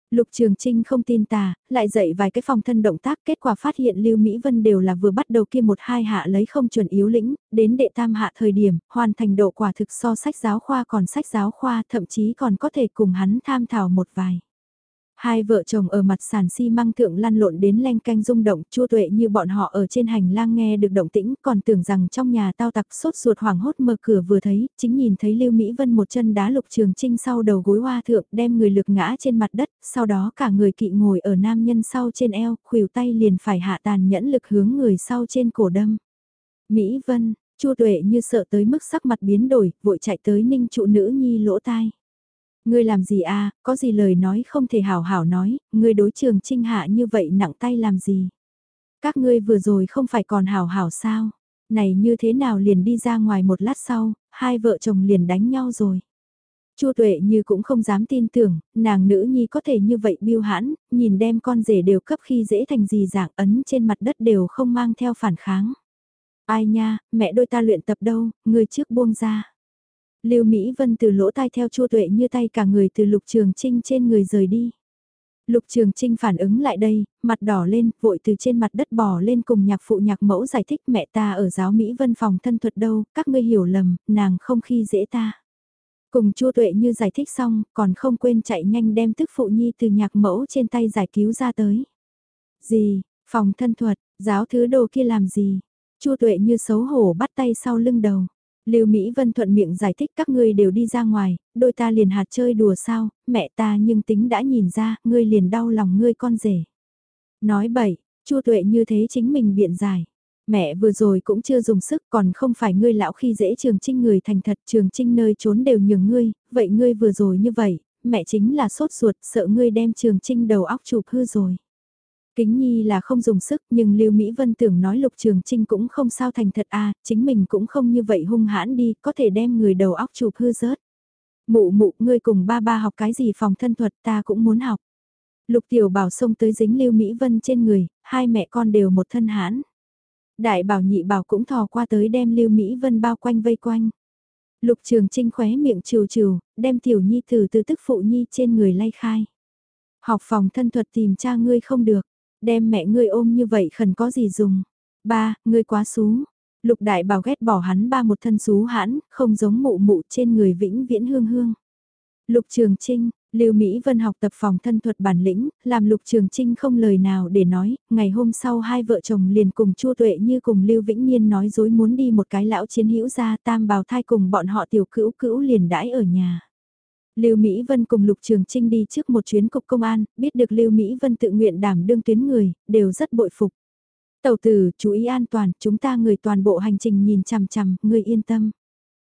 Lục Trường Trinh không tin tà, lại dạy vài cái phòng thân động tác, kết quả phát hiện Lưu Mỹ Vân đều là vừa bắt đầu kia một hai hạ lấy không chuẩn yếu lĩnh, đến đệ tam hạ thời điểm, hoàn thành độ quả thực so sách giáo khoa còn sách giáo khoa, thậm chí còn có thể cùng hắn tham thảo một vài. Hai vợ chồng ở mặt sàn xi măng thượng lăn lộn đến len canh rung động, chua tuệ như bọn họ ở trên hành lang nghe được động tĩnh, còn tưởng rằng trong nhà tao tặc sốt ruột hoảng hốt mở cửa vừa thấy, chính nhìn thấy Lưu Mỹ Vân một chân đá lục trường trinh sau đầu gối hoa thượng, đem người lực ngã trên mặt đất, sau đó cả người kỵ ngồi ở nam nhân sau trên eo, khuỷu tay liền phải hạ tàn nhẫn lực hướng người sau trên cổ đâm. Mỹ Vân, chua tuệ như sợ tới mức sắc mặt biến đổi, vội chạy tới ninh trụ nữ nhi lỗ tai. Ngươi làm gì à, có gì lời nói không thể hảo hảo nói, ngươi đối trường trinh hạ như vậy nặng tay làm gì? Các ngươi vừa rồi không phải còn hảo hảo sao? Này như thế nào liền đi ra ngoài một lát sau, hai vợ chồng liền đánh nhau rồi. Chu tuệ như cũng không dám tin tưởng, nàng nữ nhi có thể như vậy biêu hãn, nhìn đem con rể đều cấp khi dễ thành gì dạng ấn trên mặt đất đều không mang theo phản kháng. Ai nha, mẹ đôi ta luyện tập đâu, người trước buông ra. Lưu Mỹ Vân từ lỗ tai theo Chu Tuệ như tay cả người từ Lục Trường Trinh trên người rời đi. Lục Trường Trinh phản ứng lại đây, mặt đỏ lên, vội từ trên mặt đất bò lên cùng nhạc phụ nhạc mẫu giải thích mẹ ta ở giáo Mỹ Vân phòng thân thuật đâu, các ngươi hiểu lầm, nàng không khi dễ ta. Cùng Chu Tuệ như giải thích xong, còn không quên chạy nhanh đem tức phụ nhi từ nhạc mẫu trên tay giải cứu ra tới. Gì, phòng thân thuật, giáo thứ đồ kia làm gì? Chu Tuệ như xấu hổ bắt tay sau lưng đầu. Lưu Mỹ Vân thuận miệng giải thích các ngươi đều đi ra ngoài, đôi ta liền hạt chơi đùa sao, mẹ ta nhưng tính đã nhìn ra, ngươi liền đau lòng ngươi con rể. Nói bậy, Chu Tuệ như thế chính mình biện giải. Mẹ vừa rồi cũng chưa dùng sức còn không phải ngươi lão khi dễ trường trinh người thành thật trường trinh nơi trốn đều nhường ngươi, vậy ngươi vừa rồi như vậy, mẹ chính là sốt ruột sợ ngươi đem trường trinh đầu óc chụp hư rồi. Kính nhi là không dùng sức nhưng Lưu Mỹ Vân tưởng nói Lục Trường Trinh cũng không sao thành thật à, chính mình cũng không như vậy hung hãn đi, có thể đem người đầu óc chụp hư rớt. Mụ mụ, ngươi cùng ba ba học cái gì phòng thân thuật ta cũng muốn học. Lục Tiểu Bảo xông tới dính Lưu Mỹ Vân trên người, hai mẹ con đều một thân hãn. Đại bảo nhị bảo cũng thò qua tới đem Lưu Mỹ Vân bao quanh vây quanh. Lục Trường Trinh khóe miệng trừ trừ, đem Tiểu Nhi từ từ tức phụ Nhi trên người lay khai. Học phòng thân thuật tìm cha ngươi không được, đem mẹ ngươi ôm như vậy khẩn có gì dùng. Ba, ngươi quá xú. Lục đại bảo ghét bỏ hắn ba một thân xú hãn, không giống mụ mụ trên người vĩnh viễn hương hương. Lục Trường Trinh, Lưu Mỹ Vân học tập phòng thân thuật bản lĩnh, làm Lục Trường Trinh không lời nào để nói, ngày hôm sau hai vợ chồng liền cùng Chu Tuệ như cùng Lưu Vĩnh Nhiên nói dối muốn đi một cái lão chiến hữu ra tam bào thai cùng bọn họ tiểu cữu cữu liền đãi ở nhà. Lưu Mỹ Vân cùng Lục Trường Trinh đi trước một chuyến cục công an, biết được Lưu Mỹ Vân tự nguyện đảm đương tuyến người, đều rất bội phục. Tàu tử, chú ý an toàn, chúng ta người toàn bộ hành trình nhìn chằm chằm, người yên tâm.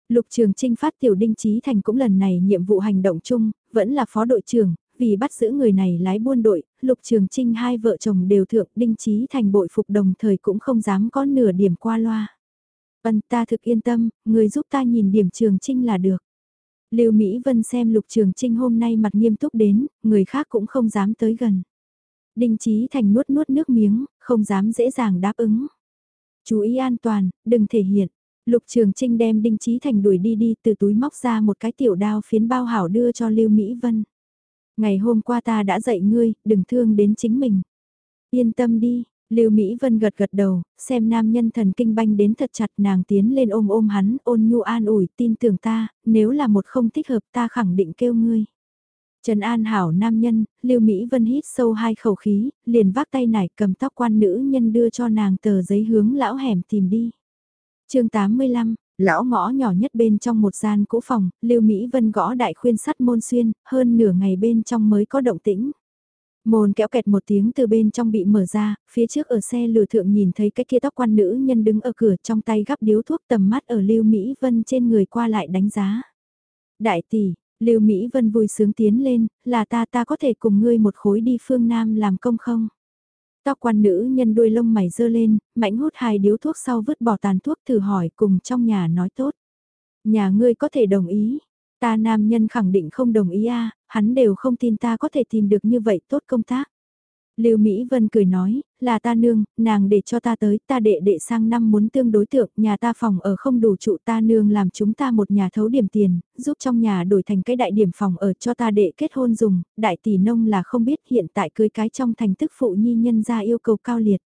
Lục Trường Trinh phát tiểu Đinh Trí Thành cũng lần này nhiệm vụ hành động chung, vẫn là phó đội trưởng, vì bắt giữ người này lái buôn đội, Lục Trường Trinh hai vợ chồng đều thượng Đinh Trí Thành bội phục đồng thời cũng không dám có nửa điểm qua loa. Vân ta thực yên tâm, người giúp ta nhìn điểm Trường Trinh là được. Lưu Mỹ Vân xem Lục Trường Trinh hôm nay mặt nghiêm túc đến, người khác cũng không dám tới gần. Đinh Chí Thành nuốt nuốt nước miếng, không dám dễ dàng đáp ứng. Chú ý an toàn, đừng thể hiện. Lục Trường Trinh đem Đinh Chí Thành đuổi đi đi từ túi móc ra một cái tiểu đao phiến bao hảo đưa cho Lưu Mỹ Vân. Ngày hôm qua ta đã dạy ngươi, đừng thương đến chính mình. Yên tâm đi, Lưu Mỹ Vân gật gật đầu, xem nam nhân thần kinh banh đến thật chặt nàng tiến lên ôm ôm hắn, ôn nhu an ủi, tin tưởng ta, nếu là một không thích hợp ta khẳng định kêu ngươi. Trần An hảo nam nhân, Lưu Mỹ Vân hít sâu hai khẩu khí, liền vác tay nải cầm tóc quan nữ nhân đưa cho nàng tờ giấy hướng lão hẻm tìm đi. chương 85, lão ngõ nhỏ nhất bên trong một gian cũ phòng, Lưu Mỹ Vân gõ đại khuyên sắt môn xuyên, hơn nửa ngày bên trong mới có động tĩnh. Môn kéo kẹt một tiếng từ bên trong bị mở ra, phía trước ở xe lừa thượng nhìn thấy cái kia tóc quan nữ nhân đứng ở cửa trong tay gắp điếu thuốc tầm mắt ở Lưu Mỹ Vân trên người qua lại đánh giá. Đại tỷ, Lưu Mỹ Vân vui sướng tiến lên, là ta ta có thể cùng ngươi một khối đi phương Nam làm công không? Tóc quan nữ nhân đuôi lông mày dơ lên, mảnh hút hai điếu thuốc sau vứt bỏ tàn thuốc thử hỏi cùng trong nhà nói tốt. Nhà ngươi có thể đồng ý, Ta nam nhân khẳng định không đồng ý a, hắn đều không tin ta có thể tìm được như vậy tốt công tác. Lưu Mỹ Vân cười nói, là ta nương, nàng để cho ta tới, ta đệ đệ sang năm muốn tương đối tượng, nhà ta phòng ở không đủ trụ ta nương làm chúng ta một nhà thấu điểm tiền, giúp trong nhà đổi thành cái đại điểm phòng ở cho ta đệ kết hôn dùng, đại tỷ nông là không biết hiện tại cưới cái trong thành tức phụ nhi nhân ra yêu cầu cao liệt.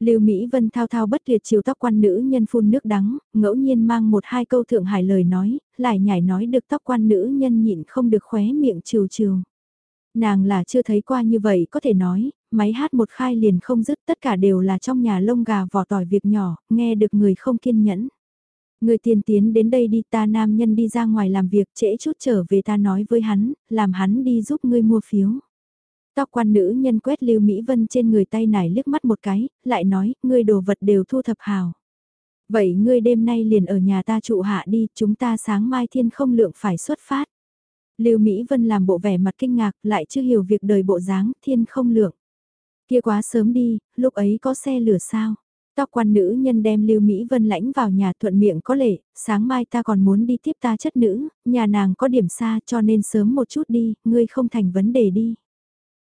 Lưu Mỹ Vân thao thao bất tuyệt chiều tóc quan nữ nhân phun nước đắng, ngẫu nhiên mang một hai câu thượng hải lời nói, lại nhảy nói được tóc quan nữ nhân nhịn không được khóe miệng chiều chiều. Nàng là chưa thấy qua như vậy có thể nói, máy hát một khai liền không dứt tất cả đều là trong nhà lông gà vỏ tỏi việc nhỏ, nghe được người không kiên nhẫn. Người tiền tiến đến đây đi ta nam nhân đi ra ngoài làm việc trễ chút trở về ta nói với hắn, làm hắn đi giúp ngươi mua phiếu. Tóc quan nữ nhân quét Lưu Mỹ Vân trên người tay nải liếc mắt một cái, lại nói, ngươi đồ vật đều thu thập hào. Vậy ngươi đêm nay liền ở nhà ta trụ hạ đi, chúng ta sáng mai thiên không lượng phải xuất phát. Lưu Mỹ Vân làm bộ vẻ mặt kinh ngạc, lại chưa hiểu việc đời bộ dáng, thiên không lượng. Kia quá sớm đi, lúc ấy có xe lửa sao? Tóc quan nữ nhân đem Lưu Mỹ Vân lãnh vào nhà thuận miệng có lệ, sáng mai ta còn muốn đi tiếp ta chất nữ, nhà nàng có điểm xa cho nên sớm một chút đi, ngươi không thành vấn đề đi.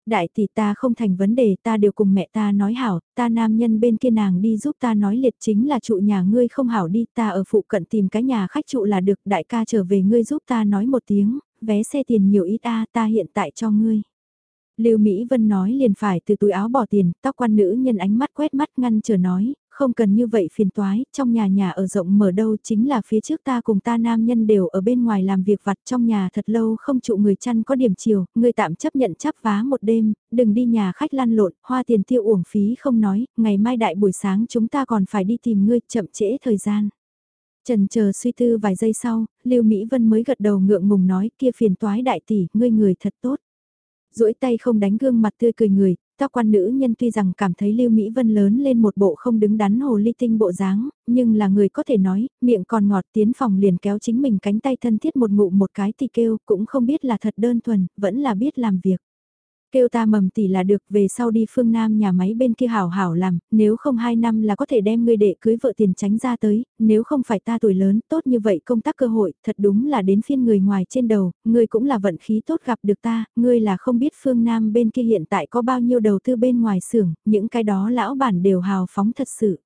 Đại tỷ ta không thành vấn đề ta đều cùng mẹ ta nói hảo, ta nam nhân bên kia nàng đi giúp ta nói liệt chính là trụ nhà ngươi không hảo đi ta ở phụ cận tìm cái nhà khách trụ là được đại ca trở về ngươi giúp ta nói một tiếng, vé xe tiền nhiều ít a ta hiện tại cho ngươi. Lưu Mỹ Vân nói liền phải từ túi áo bỏ tiền, tóc quan nữ nhân ánh mắt quét mắt ngăn chờ nói, không cần như vậy phiền toái, trong nhà nhà ở rộng mở đâu chính là phía trước ta cùng ta nam nhân đều ở bên ngoài làm việc vặt trong nhà thật lâu không trụ người chăn có điểm chiều, người tạm chấp nhận chấp vá một đêm, đừng đi nhà khách lăn lộn, hoa tiền tiêu uổng phí không nói, ngày mai đại buổi sáng chúng ta còn phải đi tìm ngươi, chậm trễ thời gian. Trần chờ suy tư vài giây sau, Lưu Mỹ Vân mới gật đầu ngượng ngùng nói kia phiền toái đại tỷ, ngươi người thật tốt duỗi tay không đánh gương mặt tươi cười người, Tóc quan nữ nhân tuy rằng cảm thấy Lưu Mỹ Vân lớn lên một bộ không đứng đắn hồ ly tinh bộ dáng, nhưng là người có thể nói, miệng còn ngọt tiến phòng liền kéo chính mình cánh tay thân thiết một ngụ một cái thì kêu, cũng không biết là thật đơn thuần, vẫn là biết làm việc. Kêu ta mầm tỷ là được về sau đi phương Nam nhà máy bên kia hảo hảo làm, nếu không hai năm là có thể đem ngươi đệ cưới vợ tiền tránh ra tới, nếu không phải ta tuổi lớn tốt như vậy công tác cơ hội, thật đúng là đến phiên người ngoài trên đầu, ngươi cũng là vận khí tốt gặp được ta, ngươi là không biết phương Nam bên kia hiện tại có bao nhiêu đầu tư bên ngoài xưởng, những cái đó lão bản đều hào phóng thật sự.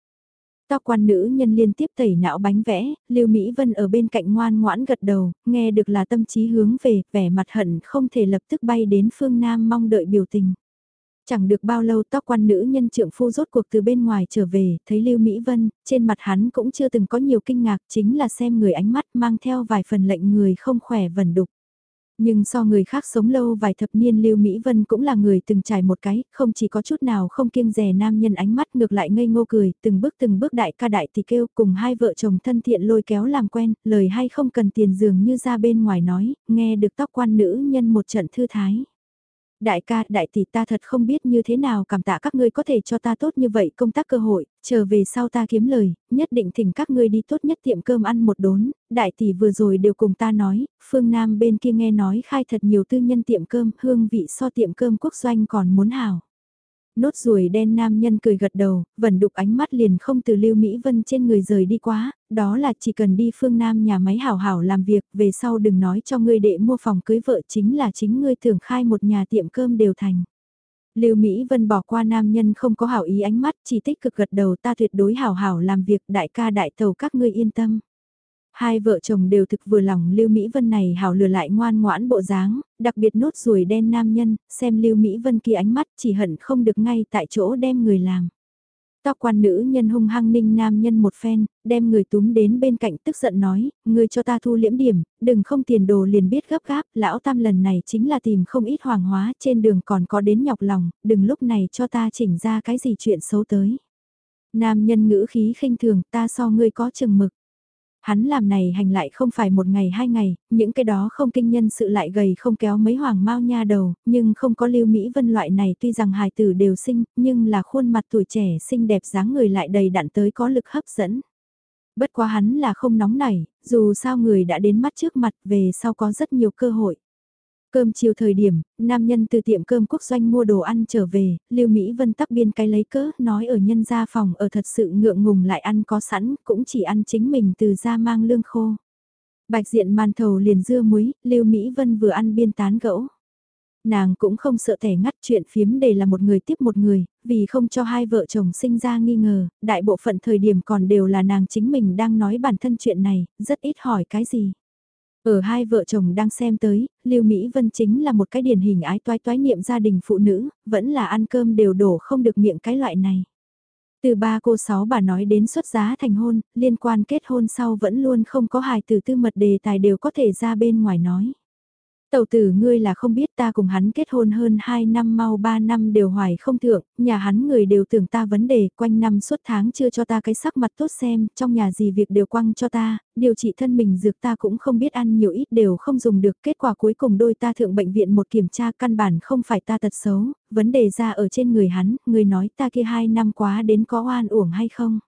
Tóc quan nữ nhân liên tiếp tẩy não bánh vẽ, Lưu Mỹ Vân ở bên cạnh ngoan ngoãn gật đầu, nghe được là tâm trí hướng về, vẻ mặt hận không thể lập tức bay đến phương Nam mong đợi biểu tình. Chẳng được bao lâu tóc quan nữ nhân trưởng phu rốt cuộc từ bên ngoài trở về, thấy Lưu Mỹ Vân, trên mặt hắn cũng chưa từng có nhiều kinh ngạc, chính là xem người ánh mắt mang theo vài phần lệnh người không khỏe vẩn đục. Nhưng so người khác sống lâu vài thập niên Lưu Mỹ Vân cũng là người từng trải một cái, không chỉ có chút nào không kiêng rè nam nhân ánh mắt ngược lại ngây ngô cười, từng bước từng bước đại ca đại thì kêu cùng hai vợ chồng thân thiện lôi kéo làm quen, lời hay không cần tiền dường như ra bên ngoài nói, nghe được tóc quan nữ nhân một trận thư thái. Đại ca, đại tỷ ta thật không biết như thế nào cảm tạ các ngươi có thể cho ta tốt như vậy công tác cơ hội, chờ về sau ta kiếm lời, nhất định thỉnh các ngươi đi tốt nhất tiệm cơm ăn một đốn, đại tỷ vừa rồi đều cùng ta nói, phương Nam bên kia nghe nói khai thật nhiều tư nhân tiệm cơm, hương vị so tiệm cơm quốc doanh còn muốn hảo nốt ruồi đen nam nhân cười gật đầu, vẫn đục ánh mắt liền không từ Lưu Mỹ Vân trên người rời đi quá, đó là chỉ cần đi phương Nam nhà máy hảo hảo làm việc, về sau đừng nói cho ngươi đệ mua phòng cưới vợ chính là chính ngươi tưởng khai một nhà tiệm cơm đều thành. Lưu Mỹ Vân bỏ qua nam nhân không có hảo ý ánh mắt, chỉ tích cực gật đầu ta tuyệt đối hảo hảo làm việc đại ca đại tàu các ngươi yên tâm. Hai vợ chồng đều thực vừa lòng Lưu Mỹ Vân này hảo lừa lại ngoan ngoãn bộ dáng, đặc biệt nốt ruồi đen nam nhân, xem Lưu Mỹ Vân kia ánh mắt chỉ hận không được ngay tại chỗ đem người làm. Tóc quan nữ nhân hung hăng ninh nam nhân một phen, đem người túm đến bên cạnh tức giận nói, người cho ta thu liễm điểm, đừng không tiền đồ liền biết gấp gáp, lão tam lần này chính là tìm không ít hoàng hóa, trên đường còn có đến nhọc lòng, đừng lúc này cho ta chỉnh ra cái gì chuyện xấu tới. Nam nhân ngữ khí khinh thường, ta so ngươi có chừng mực. Hắn làm này hành lại không phải một ngày hai ngày, những cái đó không kinh nhân sự lại gầy không kéo mấy hoàng mau nha đầu, nhưng không có lưu Mỹ Vân loại này tuy rằng hài tử đều sinh, nhưng là khuôn mặt tuổi trẻ xinh đẹp dáng người lại đầy đặn tới có lực hấp dẫn. Bất quá hắn là không nóng nảy, dù sao người đã đến mắt trước mặt về sau có rất nhiều cơ hội. Cơm chiều thời điểm, nam nhân từ tiệm cơm quốc doanh mua đồ ăn trở về, Lưu Mỹ Vân tắc biên cái lấy cớ, nói ở nhân gia phòng ở thật sự ngượng ngùng lại ăn có sẵn, cũng chỉ ăn chính mình từ ra mang lương khô. Bạch diện màn thầu liền dưa muối, Lưu Mỹ Vân vừa ăn biên tán gẫu. Nàng cũng không sợ tẻ ngắt chuyện phiếm để là một người tiếp một người, vì không cho hai vợ chồng sinh ra nghi ngờ, đại bộ phận thời điểm còn đều là nàng chính mình đang nói bản thân chuyện này, rất ít hỏi cái gì. Ở hai vợ chồng đang xem tới, Lưu Mỹ Vân chính là một cái điển hình ái toái toái niệm gia đình phụ nữ, vẫn là ăn cơm đều đổ không được miệng cái loại này. Từ ba cô sáu bà nói đến xuất giá thành hôn, liên quan kết hôn sau vẫn luôn không có hài từ tư mật đề tài đều có thể ra bên ngoài nói. Tầu tử ngươi là không biết ta cùng hắn kết hôn hơn 2 năm mau 3 năm đều hoài không thượng, nhà hắn người đều tưởng ta vấn đề, quanh năm suốt tháng chưa cho ta cái sắc mặt tốt xem, trong nhà gì việc đều quăng cho ta, điều trị thân mình dược ta cũng không biết ăn nhiều ít đều không dùng được, kết quả cuối cùng đôi ta thượng bệnh viện một kiểm tra căn bản không phải ta tật xấu, vấn đề ra ở trên người hắn, người nói ta kia 2 năm quá đến có oan uổng hay không.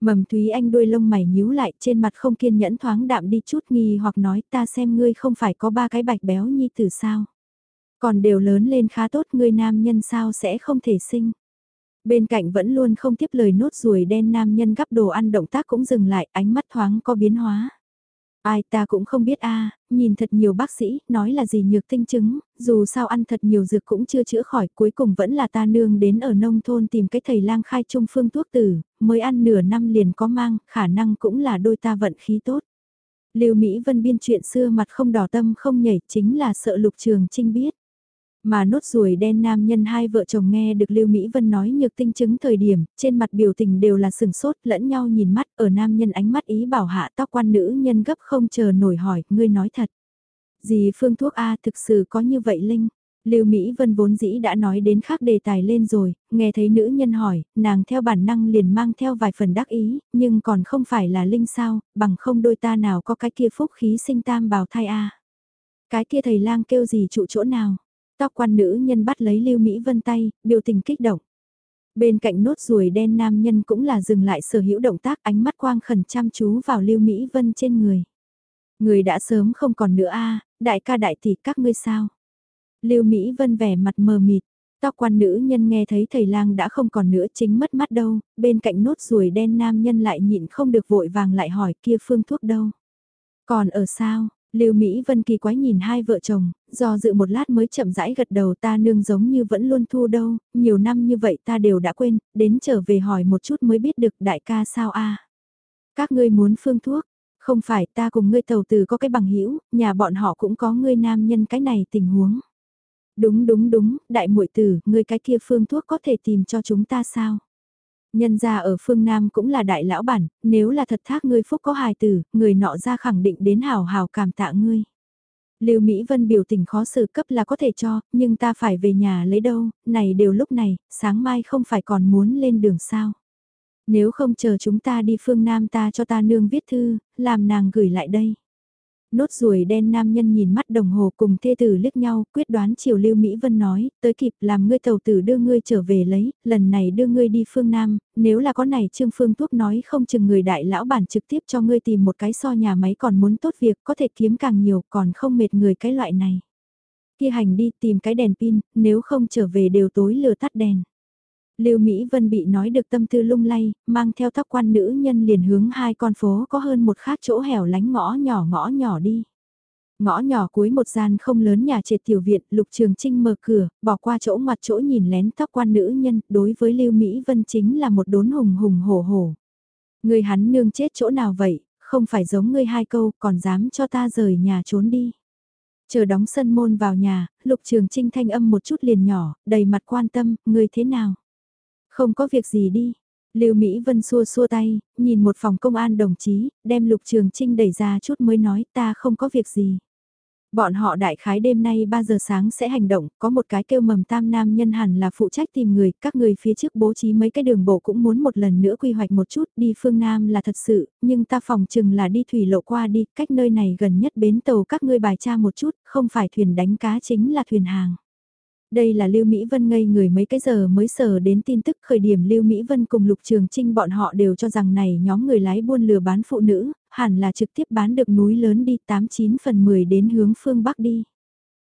Mầm Thúy Anh đuôi lông mày nhíu lại, trên mặt không kiên nhẫn thoáng đạm đi chút nghi hoặc nói, ta xem ngươi không phải có ba cái bạch béo nhi tử sao. Còn đều lớn lên khá tốt, ngươi nam nhân sao sẽ không thể sinh. Bên cạnh vẫn luôn không tiếp lời nốt ruồi đen nam nhân gắp đồ ăn động tác cũng dừng lại, ánh mắt thoáng có biến hóa. Ai ta cũng không biết a nhìn thật nhiều bác sĩ, nói là gì nhược tinh chứng, dù sao ăn thật nhiều dược cũng chưa chữa khỏi, cuối cùng vẫn là ta nương đến ở nông thôn tìm cái thầy lang khai trung phương thuốc tử, mới ăn nửa năm liền có mang, khả năng cũng là đôi ta vận khí tốt. Lưu Mỹ Vân biên chuyện xưa mặt không đỏ tâm không nhảy chính là sợ Lục Trường Trinh biết. Mà nốt ruồi đen nam nhân hai vợ chồng nghe được Lưu Mỹ Vân nói nhược tinh chứng thời điểm, trên mặt biểu tình đều là sừng sốt lẫn nhau nhìn mắt ở nam nhân ánh mắt ý bảo hạ tóc quan nữ nhân gấp không chờ nổi hỏi, ngươi nói thật. Gì phương thuốc A thực sự có như vậy Linh? Lưu Mỹ Vân vốn dĩ đã nói đến khác đề tài lên rồi, nghe thấy nữ nhân hỏi, nàng theo bản năng liền mang theo vài phần đắc ý, nhưng còn không phải là Linh sao, bằng không đôi ta nào có cái kia phúc khí sinh tam bào thai A. Cái kia thầy lang kêu gì trụ chỗ nào? Tóc quan nữ nhân bắt lấy Lưu Mỹ Vân tay, biểu tình kích động. Bên cạnh nốt ruồi đen nam nhân cũng là dừng lại sở hữu động tác ánh mắt quang khẩn chăm chú vào Lưu Mỹ Vân trên người. Người đã sớm không còn nữa a đại ca đại tỷ các ngươi sao? Lưu Mỹ Vân vẻ mặt mờ mịt, tóc quan nữ nhân nghe thấy thầy lang đã không còn nữa chính mất mắt đâu, bên cạnh nốt ruồi đen nam nhân lại nhịn không được vội vàng lại hỏi kia phương thuốc đâu. Còn ở sao, Lưu Mỹ Vân kỳ quái nhìn hai vợ chồng, do dự một lát mới chậm rãi gật đầu ta nương giống như vẫn luôn thu đâu, nhiều năm như vậy ta đều đã quên, đến trở về hỏi một chút mới biết được đại ca sao a. Các ngươi muốn phương thuốc, không phải ta cùng ngươi tàu từ có cái bằng hữu nhà bọn họ cũng có ngươi nam nhân cái này tình huống. Đúng đúng đúng, đại muội tử, ngươi cái kia phương thuốc có thể tìm cho chúng ta sao? Nhân gia ở phương Nam cũng là đại lão bản, nếu là thật thác ngươi phúc có hài tử, người nọ ra khẳng định đến hào hào cảm tạ ngươi. Lưu Mỹ Vân biểu tình khó xử cấp là có thể cho, nhưng ta phải về nhà lấy đâu, này đều lúc này, sáng mai không phải còn muốn lên đường sao. Nếu không chờ chúng ta đi phương Nam ta cho ta nương viết thư, làm nàng gửi lại đây. Nốt ruồi đen nam nhân nhìn mắt đồng hồ cùng thê tử liếc nhau, quyết đoán chiều Lưu Mỹ Vân nói, tới kịp làm ngươi tàu tử đưa ngươi trở về lấy, lần này đưa ngươi đi phương Nam, nếu là có này Trương Phương Thuốc nói không chừng người đại lão bản trực tiếp cho ngươi tìm một cái so nhà máy còn muốn tốt việc, có thể kiếm càng nhiều, còn không mệt người cái loại này. Kia hành đi tìm cái đèn pin, nếu không trở về đều tối lừa tắt đèn. Lưu Mỹ Vân bị nói được tâm tư lung lay, mang theo tóc quan nữ nhân liền hướng hai con phố có hơn một khác chỗ hẻo lánh ngõ nhỏ ngõ nhỏ đi. Ngõ nhỏ cuối một gian không lớn nhà trệt tiểu viện, Lục Trường Trinh mở cửa, bỏ qua chỗ mặt chỗ nhìn lén tóc quan nữ nhân, đối với Lưu Mỹ Vân chính là một đốn hùng hùng hổ hổ. Người hắn nương chết chỗ nào vậy, không phải giống ngươi hai câu, còn dám cho ta rời nhà trốn đi. Chờ đóng sân môn vào nhà, Lục Trường Trinh thanh âm một chút liền nhỏ, đầy mặt quan tâm, ngươi thế nào? Không có việc gì đi. Lưu Mỹ Vân xua xua tay, nhìn một phòng công an đồng chí, đem Lục Trường Trinh đẩy ra chút mới nói ta không có việc gì. Bọn họ đại khái đêm nay 3 giờ sáng sẽ hành động, có một cái kêu mầm tam nam nhân hẳn là phụ trách tìm người, các người phía trước bố trí mấy cái đường bộ cũng muốn một lần nữa quy hoạch một chút, đi phương Nam là thật sự, nhưng ta phòng chừng là đi thủy lộ qua đi, cách nơi này gần nhất bến tàu các ngươi bài tra một chút, không phải thuyền đánh cá chính là thuyền hàng. Đây là Lưu Mỹ Vân ngây người mấy cái giờ mới sờ đến tin tức khởi điểm Lưu Mỹ Vân cùng Lục Trường Trinh bọn họ đều cho rằng này nhóm người lái buôn lừa bán phụ nữ, hẳn là trực tiếp bán được núi lớn đi 89 phần 10 đến hướng phương Bắc đi.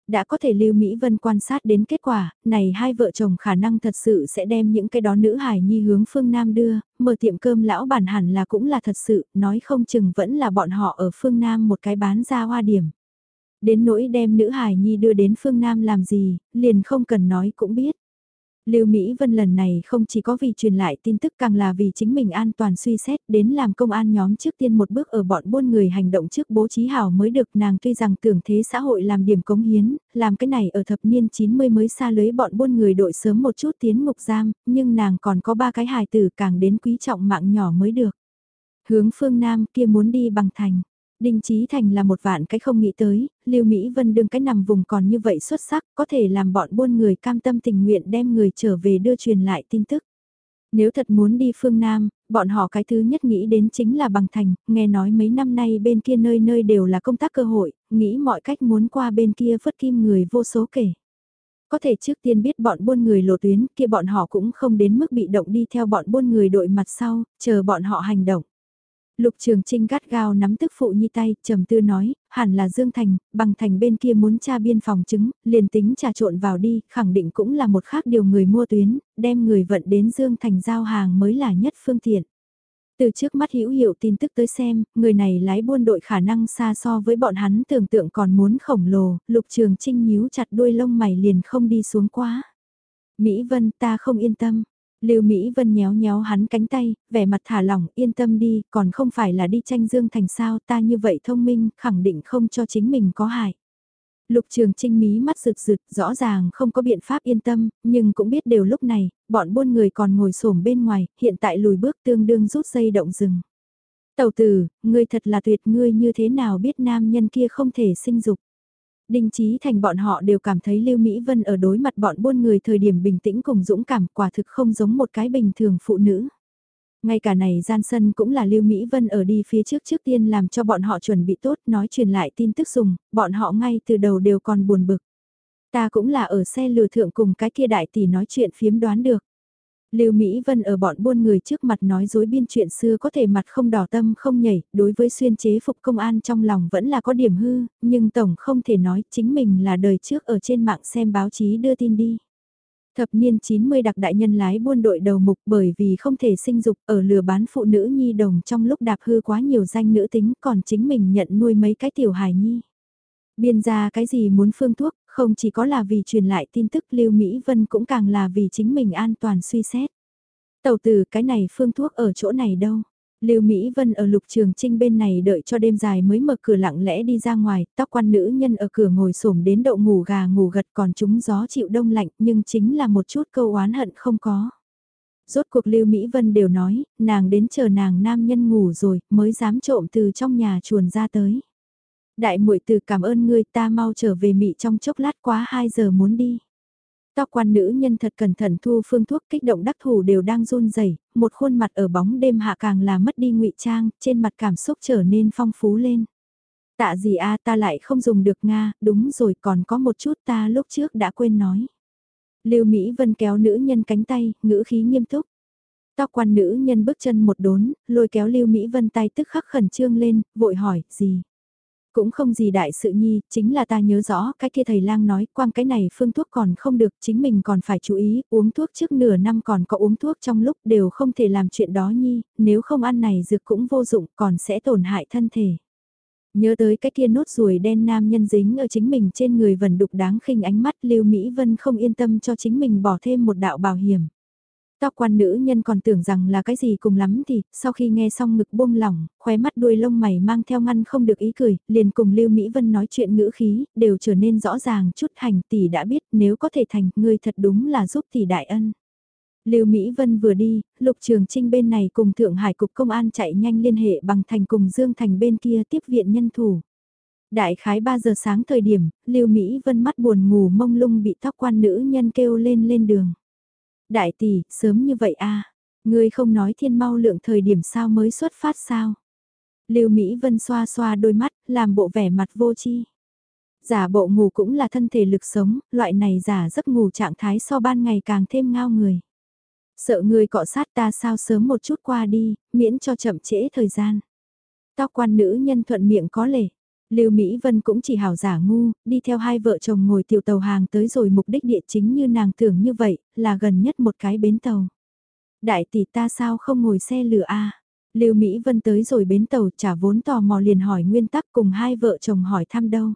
Đã có thể Lưu Mỹ Vân quan sát đến kết quả, này hai vợ chồng khả năng thật sự sẽ đem những cái đó nữ hài nhi hướng phương Nam đưa, mở tiệm cơm lão bản hẳn là cũng là thật sự, nói không chừng vẫn là bọn họ ở phương Nam một cái bán ra hoa điểm. Đến nỗi đem nữ hài nhi đưa đến phương Nam làm gì, liền không cần nói cũng biết. Lưu Mỹ Vân lần này không chỉ có vì truyền lại tin tức càng là vì chính mình an toàn suy xét đến làm công an nhóm trước tiên một bước ở bọn buôn người hành động trước bố trí hảo mới được nàng tuy rằng tưởng thế xã hội làm điểm cống hiến, làm cái này ở thập niên 90 mới xa lưới bọn buôn người đội sớm một chút tiến ngục giam, nhưng nàng còn có ba cái hài tử càng đến quý trọng mạng nhỏ mới được. Hướng phương Nam kia muốn đi bằng thành. Đinh Chí Thành là một vạn cái không nghĩ tới, Lưu Mỹ Vân đương cái nằm vùng còn như vậy xuất sắc, có thể làm bọn buôn người cam tâm tình nguyện đem người trở về đưa truyền lại tin tức. Nếu thật muốn đi phương Nam, bọn họ cái thứ nhất nghĩ đến chính là bằng thành, nghe nói mấy năm nay bên kia nơi nơi đều là công tác cơ hội, nghĩ mọi cách muốn qua bên kia phất kim người vô số kể. Có thể trước tiên biết bọn buôn người lộ tuyến kia bọn họ cũng không đến mức bị động đi theo bọn buôn người đội mặt sau, chờ bọn họ hành động. Lục Trường Trinh gắt gao nắm tức phụ nhi tay, trầm tư nói, hẳn là Dương Thành, bằng thành bên kia muốn tra biên phòng chứng, liền tính trà trộn vào đi, khẳng định cũng là một khác điều người mua tuyến, đem người vận đến Dương Thành giao hàng mới là nhất phương tiện. Từ trước mắt hữu hiệu tin tức tới xem, người này lái buôn đội khả năng xa so với bọn hắn tưởng tượng còn muốn khổng lồ, lục trường trinh nhíu chặt đuôi lông mày liền không đi xuống quá. Mỹ Vân ta không yên tâm. Lưu Mỹ Vân nhéo nhéo hắn cánh tay, vẻ mặt thả lỏng, yên tâm đi, còn không phải là đi tranh dương thành sao, ta như vậy thông minh, khẳng định không cho chính mình có hại. Lục Trường Trinh mí mắt rực rực, rõ ràng không có biện pháp yên tâm, nhưng cũng biết đều lúc này, bọn buôn người còn ngồi xổm bên ngoài, hiện tại lùi bước tương đương rút dây động rừng. Tầu tử, ngươi thật là tuyệt ngươi như thế nào biết nam nhân kia không thể sinh dục. Đinh Chí Thành bọn họ đều cảm thấy Lưu Mỹ Vân ở đối mặt bọn buôn người thời điểm bình tĩnh cùng dũng cảm quả thực không giống một cái bình thường phụ nữ. Ngay cả này gian sân cũng là Lưu Mỹ Vân ở đi phía trước trước tiên làm cho bọn họ chuẩn bị tốt nói truyền lại tin tức dùng, bọn họ ngay từ đầu đều còn buồn bực. Ta cũng là ở xe lừa thượng cùng cái kia đại tỷ nói chuyện phiếm đoán được. Lưu Mỹ Vân ở bọn buôn người trước mặt nói dối biên chuyện xưa có thể mặt không đỏ tâm không nhảy, đối với xuyên chế phục công an trong lòng vẫn là có điểm hư, nhưng tổng không thể nói chính mình là đời trước ở trên mạng xem báo chí đưa tin đi. Thập niên 90 đặc đại nhân lái buôn đội đầu mục bởi vì không thể sinh dục ở lừa bán phụ nữ nhi đồng trong lúc đạp hư quá nhiều danh nữ tính còn chính mình nhận nuôi mấy cái tiểu hài nhi. Biên ra cái gì muốn phương thuốc, không chỉ có là vì truyền lại tin tức Lưu Mỹ Vân cũng càng là vì chính mình an toàn suy xét. Tàu từ cái này phương thuốc ở chỗ này đâu? Lưu Mỹ Vân ở lục trường trinh bên này đợi cho đêm dài mới mở cửa lặng lẽ đi ra ngoài, tóc quan nữ nhân ở cửa ngồi xổm đến đậu ngủ gà ngủ gật còn chúng gió chịu đông lạnh nhưng chính là một chút câu oán hận không có. Rốt cuộc Lưu Mỹ Vân đều nói, nàng đến chờ nàng nam nhân ngủ rồi mới dám trộm từ trong nhà chuồn ra tới. Đại muội từ cảm ơn ngươi ta mau trở về mị trong chốc lát quá 2 giờ muốn đi. Tóc quan nữ nhân thật cẩn thận thu phương thuốc kích động đắc thủ đều đang run rẩy, một khuôn mặt ở bóng đêm hạ càng là mất đi ngụy trang, trên mặt cảm xúc trở nên phong phú lên. Tạ gì a ta lại không dùng được Nga, đúng rồi còn có một chút ta lúc trước đã quên nói. Lưu Mỹ Vân kéo nữ nhân cánh tay, ngữ khí nghiêm túc. Tóc quan nữ nhân bước chân một đốn, lôi kéo Lưu Mỹ Vân tay tức khắc khẩn trương lên, vội hỏi, gì? Cũng không gì đại sự nhi, chính là ta nhớ rõ cái kia thầy lang nói quang cái này phương thuốc còn không được, chính mình còn phải chú ý, uống thuốc trước nửa năm còn có uống thuốc trong lúc đều không thể làm chuyện đó nhi, nếu không ăn này dược cũng vô dụng còn sẽ tổn hại thân thể. Nhớ tới cái kia nốt ruồi đen nam nhân dính ở chính mình trên người vần đục đáng khinh ánh mắt Lưu Mỹ Vân không yên tâm cho chính mình bỏ thêm một đạo bảo hiểm. Tóc quan nữ nhân còn tưởng rằng là cái gì cùng lắm thì, sau khi nghe xong ngực buông lỏng, khóe mắt đuôi lông mày mang theo ngăn không được ý cười, liền cùng Lưu Mỹ Vân nói chuyện ngữ khí, đều trở nên rõ ràng chút hành tỷ đã biết nếu có thể thành, ngươi thật đúng là giúp tỷ đại ân. Lưu Mỹ Vân vừa đi, Lục Trường Trinh bên này cùng Thượng Hải Cục Công an chạy nhanh liên hệ bằng thành cùng Dương Thành bên kia tiếp viện nhân thủ. Đại khái 3 giờ sáng thời điểm, Lưu Mỹ Vân mắt buồn ngủ mông lung bị tóc quan nữ nhân kêu lên lên đường. Đại tỷ, sớm như vậy à? Ngươi không nói thiên mau lượng thời điểm sao mới xuất phát sao? Lưu Mỹ Vân xoa xoa đôi mắt, làm bộ vẻ mặt vô chi. Giả bộ ngủ cũng là thân thể lực sống, loại này giả giấc ngủ trạng thái so ban ngày càng thêm ngao người. Sợ người cọ sát ta sao sớm một chút qua đi, miễn cho chậm trễ thời gian. Tóc quan nữ nhân thuận miệng có lệ. Lưu Mỹ Vân cũng chỉ hảo giả ngu, đi theo hai vợ chồng ngồi tiểu tàu hàng tới rồi mục đích địa chính như nàng tưởng như vậy, là gần nhất một cái bến tàu. Đại tỷ ta sao không ngồi xe lửa a? Lưu Mỹ Vân tới rồi bến tàu trả vốn tò mò liền hỏi nguyên tắc cùng hai vợ chồng hỏi thăm đâu.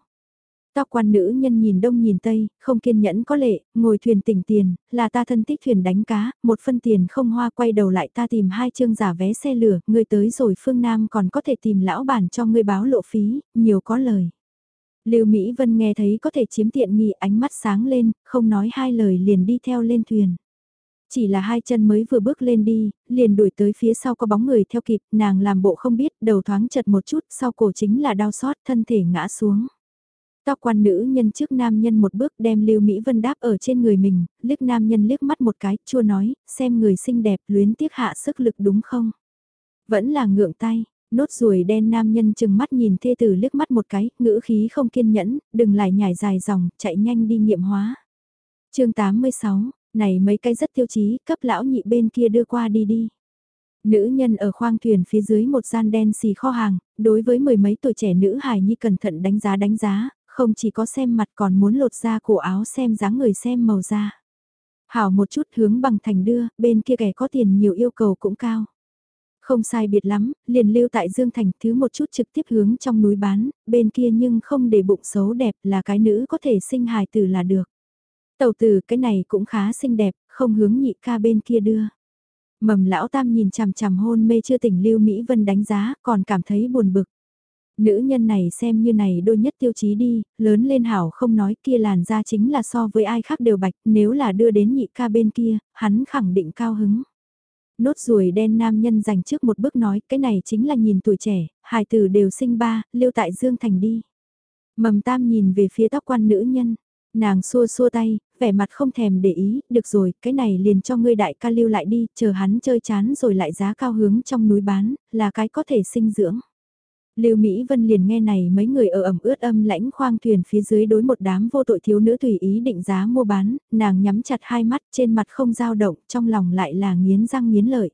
Tóc quan nữ nhân nhìn đông nhìn tây, không kiên nhẫn có lệ, ngồi thuyền tỉnh tiền, là ta thân tích thuyền đánh cá, một phân tiền không hoa quay đầu lại ta tìm hai chương giả vé xe lửa, người tới rồi phương Nam còn có thể tìm lão bản cho người báo lộ phí, nhiều có lời. Lưu Mỹ Vân nghe thấy có thể chiếm tiện nghi ánh mắt sáng lên, không nói hai lời liền đi theo lên thuyền. Chỉ là hai chân mới vừa bước lên đi, liền đuổi tới phía sau có bóng người theo kịp, nàng làm bộ không biết, đầu thoáng chật một chút, sau cổ chính là đau xót, thân thể ngã xuống. Tóc quan nữ nhân trước nam nhân một bước đem Lưu Mỹ Vân đáp ở trên người mình, liếc nam nhân liếc mắt một cái, chua nói, xem người xinh đẹp luyến tiếc hạ sức lực đúng không? Vẫn là ngượng tay, nốt ruồi đen nam nhân chừng mắt nhìn thê tử liếc mắt một cái, ngữ khí không kiên nhẫn, đừng lại nhảy dài dòng, chạy nhanh đi nghiệm hóa. chương 86, này mấy cái rất tiêu chí, cấp lão nhị bên kia đưa qua đi đi. Nữ nhân ở khoang thuyền phía dưới một gian đen xì kho hàng, đối với mười mấy tuổi trẻ nữ hài nhi cẩn thận đánh giá đánh giá, không chỉ có xem mặt còn muốn lột ra cổ áo xem dáng người xem màu da. Hảo một chút hướng bằng thành đưa, bên kia kẻ có tiền nhiều yêu cầu cũng cao. Không sai biệt lắm, liền lưu tại Dương Thành thứ một chút trực tiếp hướng trong núi bán, bên kia nhưng không để bụng xấu đẹp là cái nữ có thể sinh hài tử là được. Tàu tử cái này cũng khá xinh đẹp, không hướng nhị ca bên kia đưa. Mầm lão tam nhìn chằm chằm hôn mê chưa tỉnh Lưu Mỹ Vân đánh giá, còn cảm thấy buồn bực. Nữ nhân này xem như này đôi nhất tiêu chí đi, lớn lên hảo không nói kia làn da chính là so với ai khác đều bạch, nếu là đưa đến nhị ca bên kia, hắn khẳng định cao hứng. Nốt ruồi đen nam nhân dành trước một bước nói cái này chính là nhìn tuổi trẻ, hài tử đều sinh ba, lưu tại Dương Thành đi. Mầm tam nhìn về phía tóc quan nữ nhân, nàng xua xua tay, vẻ mặt không thèm để ý, được rồi, cái này liền cho ngươi đại ca lưu lại đi, chờ hắn chơi chán rồi lại giá cao hướng trong núi bán, là cái có thể sinh dưỡng. Lưu Mỹ Vân liền nghe này mấy người ở ẩm ướt âm lãnh khoang thuyền phía dưới đối một đám vô tội thiếu nữ tùy ý định giá mua bán, nàng nhắm chặt hai mắt trên mặt không dao động, trong lòng lại là nghiến răng nghiến lợi.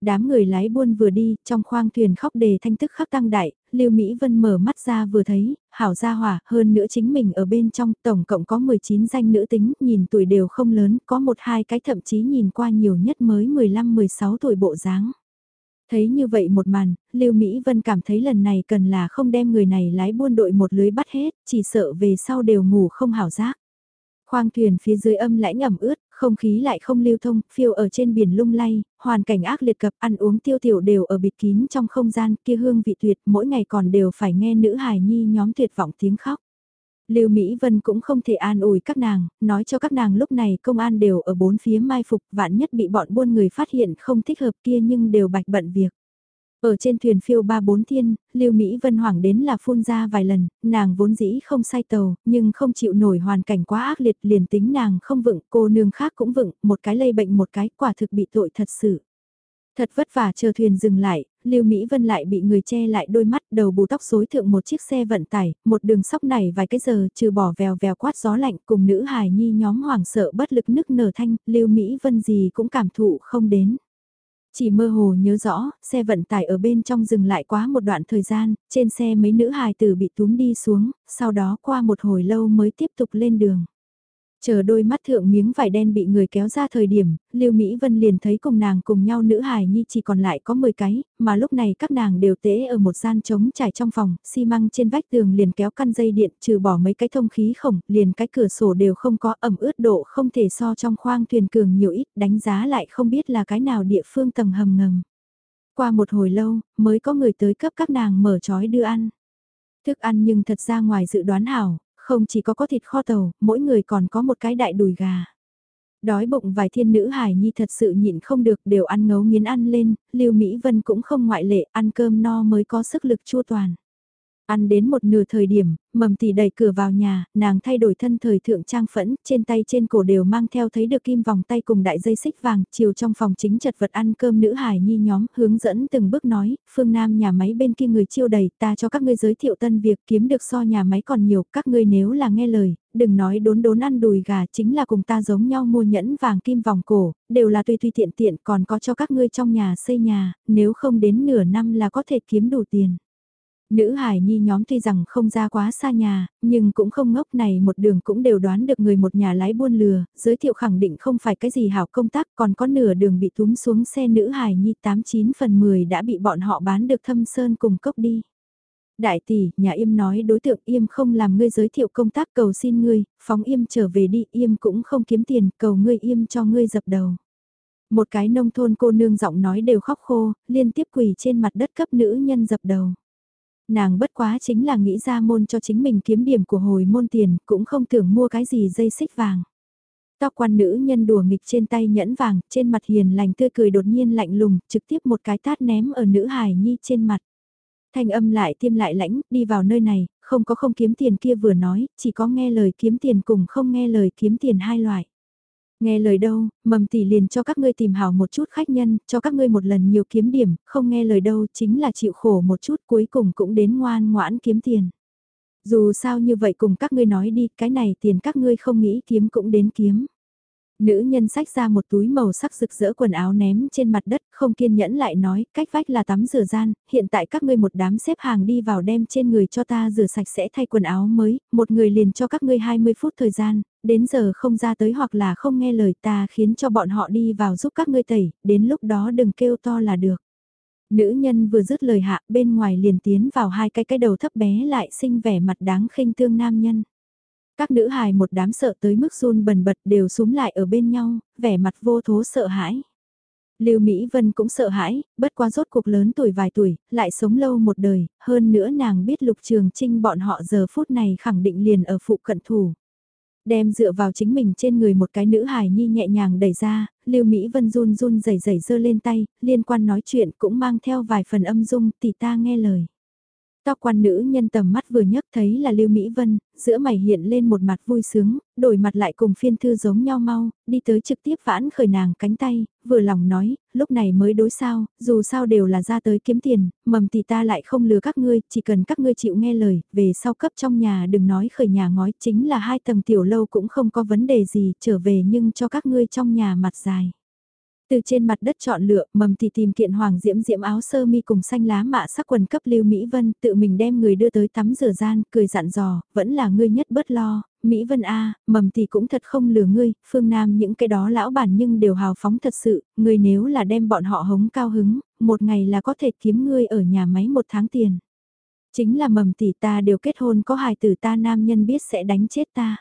Đám người lái buôn vừa đi, trong khoang thuyền khóc đề thanh tức khắc tăng đại, Lưu Mỹ Vân mở mắt ra vừa thấy, hảo gia hỏa, hơn nữa chính mình ở bên trong, tổng cộng có 19 danh nữ tính, nhìn tuổi đều không lớn, có một hai cái thậm chí nhìn qua nhiều nhất mới 15-16 tuổi bộ dáng. Thấy như vậy một màn, Lưu Mỹ Vân cảm thấy lần này cần là không đem người này lái buôn đội một lưới bắt hết, chỉ sợ về sau đều ngủ không hảo giác. Khoang thuyền phía dưới âm lãnh ẩm ướt, không khí lại không lưu thông, phiêu ở trên biển lung lay, hoàn cảnh ác liệt cập ăn uống tiêu tiểu đều ở bịt kín trong không gian kia hương vị tuyệt, mỗi ngày còn đều phải nghe nữ hài nhi nhóm tuyệt vọng tiếng khóc. Lưu Mỹ Vân cũng không thể an ủi các nàng, nói cho các nàng lúc này công an đều ở bốn phía mai phục vạn nhất bị bọn buôn người phát hiện không thích hợp kia nhưng đều bạch bận việc. Ở trên thuyền phiêu ba bốn thiên, Lưu Mỹ Vân hoảng đến là phun ra vài lần, nàng vốn dĩ không sai tàu, nhưng không chịu nổi hoàn cảnh quá ác liệt liền tính nàng không vựng, cô nương khác cũng vựng, một cái lây bệnh một cái quả thực bị tội thật sự. Thật vất vả chờ thuyền dừng lại, Lưu Mỹ Vân lại bị người che lại đôi mắt đầu bù tóc rối thượng một chiếc xe vận tải, một đường sóc này vài cái giờ trừ bỏ vèo vèo quát gió lạnh cùng nữ hài nhi nhóm hoảng sợ bất lực nức nở thanh, Lưu Mỹ Vân gì cũng cảm thụ không đến. Chỉ mơ hồ nhớ rõ, xe vận tải ở bên trong dừng lại quá một đoạn thời gian, trên xe mấy nữ hài tử bị túm đi xuống, sau đó qua một hồi lâu mới tiếp tục lên đường. Chờ đôi mắt thượng miếng vải đen bị người kéo ra thời điểm, Lưu Mỹ Vân liền thấy cùng nàng cùng nhau nữ hài nhi chỉ còn lại có 10 cái, mà lúc này các nàng đều tễ ở một gian trống trải trong phòng, xi măng trên vách tường liền kéo căn dây điện trừ bỏ mấy cái thông khí khổng, liền cái cửa sổ đều không có ẩm ướt độ không thể so trong khoang thuyền cường nhiều ít đánh giá lại không biết là cái nào địa phương tầng hầm ngầm. Qua một hồi lâu, mới có người tới cấp các nàng mở trói đưa ăn. Thức ăn nhưng thật ra ngoài dự đoán hảo, không chỉ có có thịt kho tàu, mỗi người còn có một cái đại đùi gà. Đói bụng vài thiên nữ hải nhi thật sự nhịn không được đều ăn ngấu nghiến ăn lên, Lưu Mỹ Vân cũng không ngoại lệ, ăn cơm no mới có sức lực chua toàn. Ăn đến một nửa thời điểm, mầm tỷ đẩy cửa vào nhà, nàng thay đổi thân thời thượng trang phẫn, trên tay trên cổ đều mang theo thấy được kim vòng tay cùng đại dây xích vàng, chiều trong phòng chính chật vật ăn cơm nữ hải nhi nhóm, hướng dẫn từng bước nói, phương nam nhà máy bên kia người chiêu đầy, ta cho các ngươi giới thiệu tân việc kiếm được so nhà máy còn nhiều, các ngươi nếu là nghe lời, đừng nói đốn đốn ăn đùi gà chính là cùng ta giống nhau mua nhẫn vàng kim vòng cổ, đều là tùy tùy tiện tiện còn có cho các ngươi trong nhà xây nhà, nếu không đến nửa năm là có thể kiếm đủ tiền. Nữ hải nhi nhóm tuy rằng không ra quá xa nhà, nhưng cũng không ngốc này một đường cũng đều đoán được người một nhà lái buôn lừa, giới thiệu khẳng định không phải cái gì hảo công tác còn có nửa đường bị túm xuống xe nữ hải nhi 89 phần 10 đã bị bọn họ bán được thâm sơn cùng cốc đi. Đại tỷ, nhà im nói đối tượng im không làm ngươi giới thiệu công tác cầu xin ngươi, phóng im trở về đi, im cũng không kiếm tiền, cầu ngươi im cho ngươi dập đầu. Một cái nông thôn cô nương giọng nói đều khóc khô, liên tiếp quỳ trên mặt đất cấp nữ nhân dập đầu nàng bất quá chính là nghĩ ra môn cho chính mình kiếm điểm của hồi môn tiền, cũng không tưởng mua cái gì dây xích vàng. Tóc quan nữ nhân đùa nghịch trên tay nhẫn vàng, trên mặt hiền lành tươi cười đột nhiên lạnh lùng, trực tiếp một cái tát ném ở nữ hài nhi trên mặt. Thanh âm lại tiêm lại lãnh, đi vào nơi này, không có không kiếm tiền kia vừa nói, chỉ có nghe lời kiếm tiền cùng không nghe lời kiếm tiền hai loại. Nghe lời đâu, mầm tỷ liền cho các ngươi tìm hảo một chút khách nhân, cho các ngươi một lần nhiều kiếm điểm, không nghe lời đâu chính là chịu khổ một chút cuối cùng cũng đến ngoan ngoãn kiếm tiền. Dù sao như vậy cùng các ngươi nói đi, cái này tiền các ngươi không nghĩ kiếm cũng đến kiếm. Nữ nhân sách ra một túi màu sắc rực rỡ quần áo ném trên mặt đất, không kiên nhẫn lại nói, cách vách là tắm rửa gian, hiện tại các ngươi một đám xếp hàng đi vào đem trên người cho ta rửa sạch sẽ thay quần áo mới, một người liền cho các ngươi 20 phút thời gian, đến giờ không ra tới hoặc là không nghe lời ta khiến cho bọn họ đi vào giúp các ngươi tẩy, đến lúc đó đừng kêu to là được. Nữ nhân vừa dứt lời hạ bên ngoài liền tiến vào hai cái cái đầu thấp bé lại sinh vẻ mặt đáng khinh thương nam nhân. Các nữ hài một đám sợ tới mức run bần bật đều súng lại ở bên nhau, vẻ mặt vô thố sợ hãi. Lưu Mỹ Vân cũng sợ hãi, bất quá rốt cuộc lớn tuổi vài tuổi, lại sống lâu một đời, hơn nữa nàng biết Lục Trường Trinh bọn họ giờ phút này khẳng định liền ở phụ cận thủ. Đem dựa vào chính mình trên người một cái nữ hài nhi nhẹ nhàng đẩy ra, Lưu Mỹ Vân run run rẩy rẩy giơ lên tay, liên quan nói chuyện cũng mang theo vài phần âm dung, tỷ ta nghe lời. Tóc quan nữ nhân tầm mắt vừa nhấc thấy là Lưu Mỹ Vân, giữa mày hiện lên một mặt vui sướng, đổi mặt lại cùng phiên thư giống nhau mau, đi tới trực tiếp vãn khởi nàng cánh tay, vừa lòng nói, lúc này mới đối sao, dù sao đều là ra tới kiếm tiền, mầm thì ta lại không lừa các ngươi, chỉ cần các ngươi chịu nghe lời, về sau cấp trong nhà đừng nói khởi nhà ngói, chính là hai tầng tiểu lâu cũng không có vấn đề gì, trở về nhưng cho các ngươi trong nhà mặt dài. Từ trên mặt đất chọn lựa, mầm thì tìm kiện hoàng diễm diễm áo sơ mi cùng xanh lá mạ sắc quần cấp Lưu Mỹ Vân, tự mình đem người đưa tới tắm rửa gian, cười dặn dò, vẫn là ngươi nhất bớt lo, Mỹ Vân A, mầm thì cũng thật không lừa ngươi, phương Nam những cái đó lão bản nhưng đều hào phóng thật sự, ngươi nếu là đem bọn họ hống cao hứng, một ngày là có thể kiếm ngươi ở nhà máy một tháng tiền. Chính là mầm tỷ ta đều kết hôn có hài tử ta nam nhân biết sẽ đánh chết ta.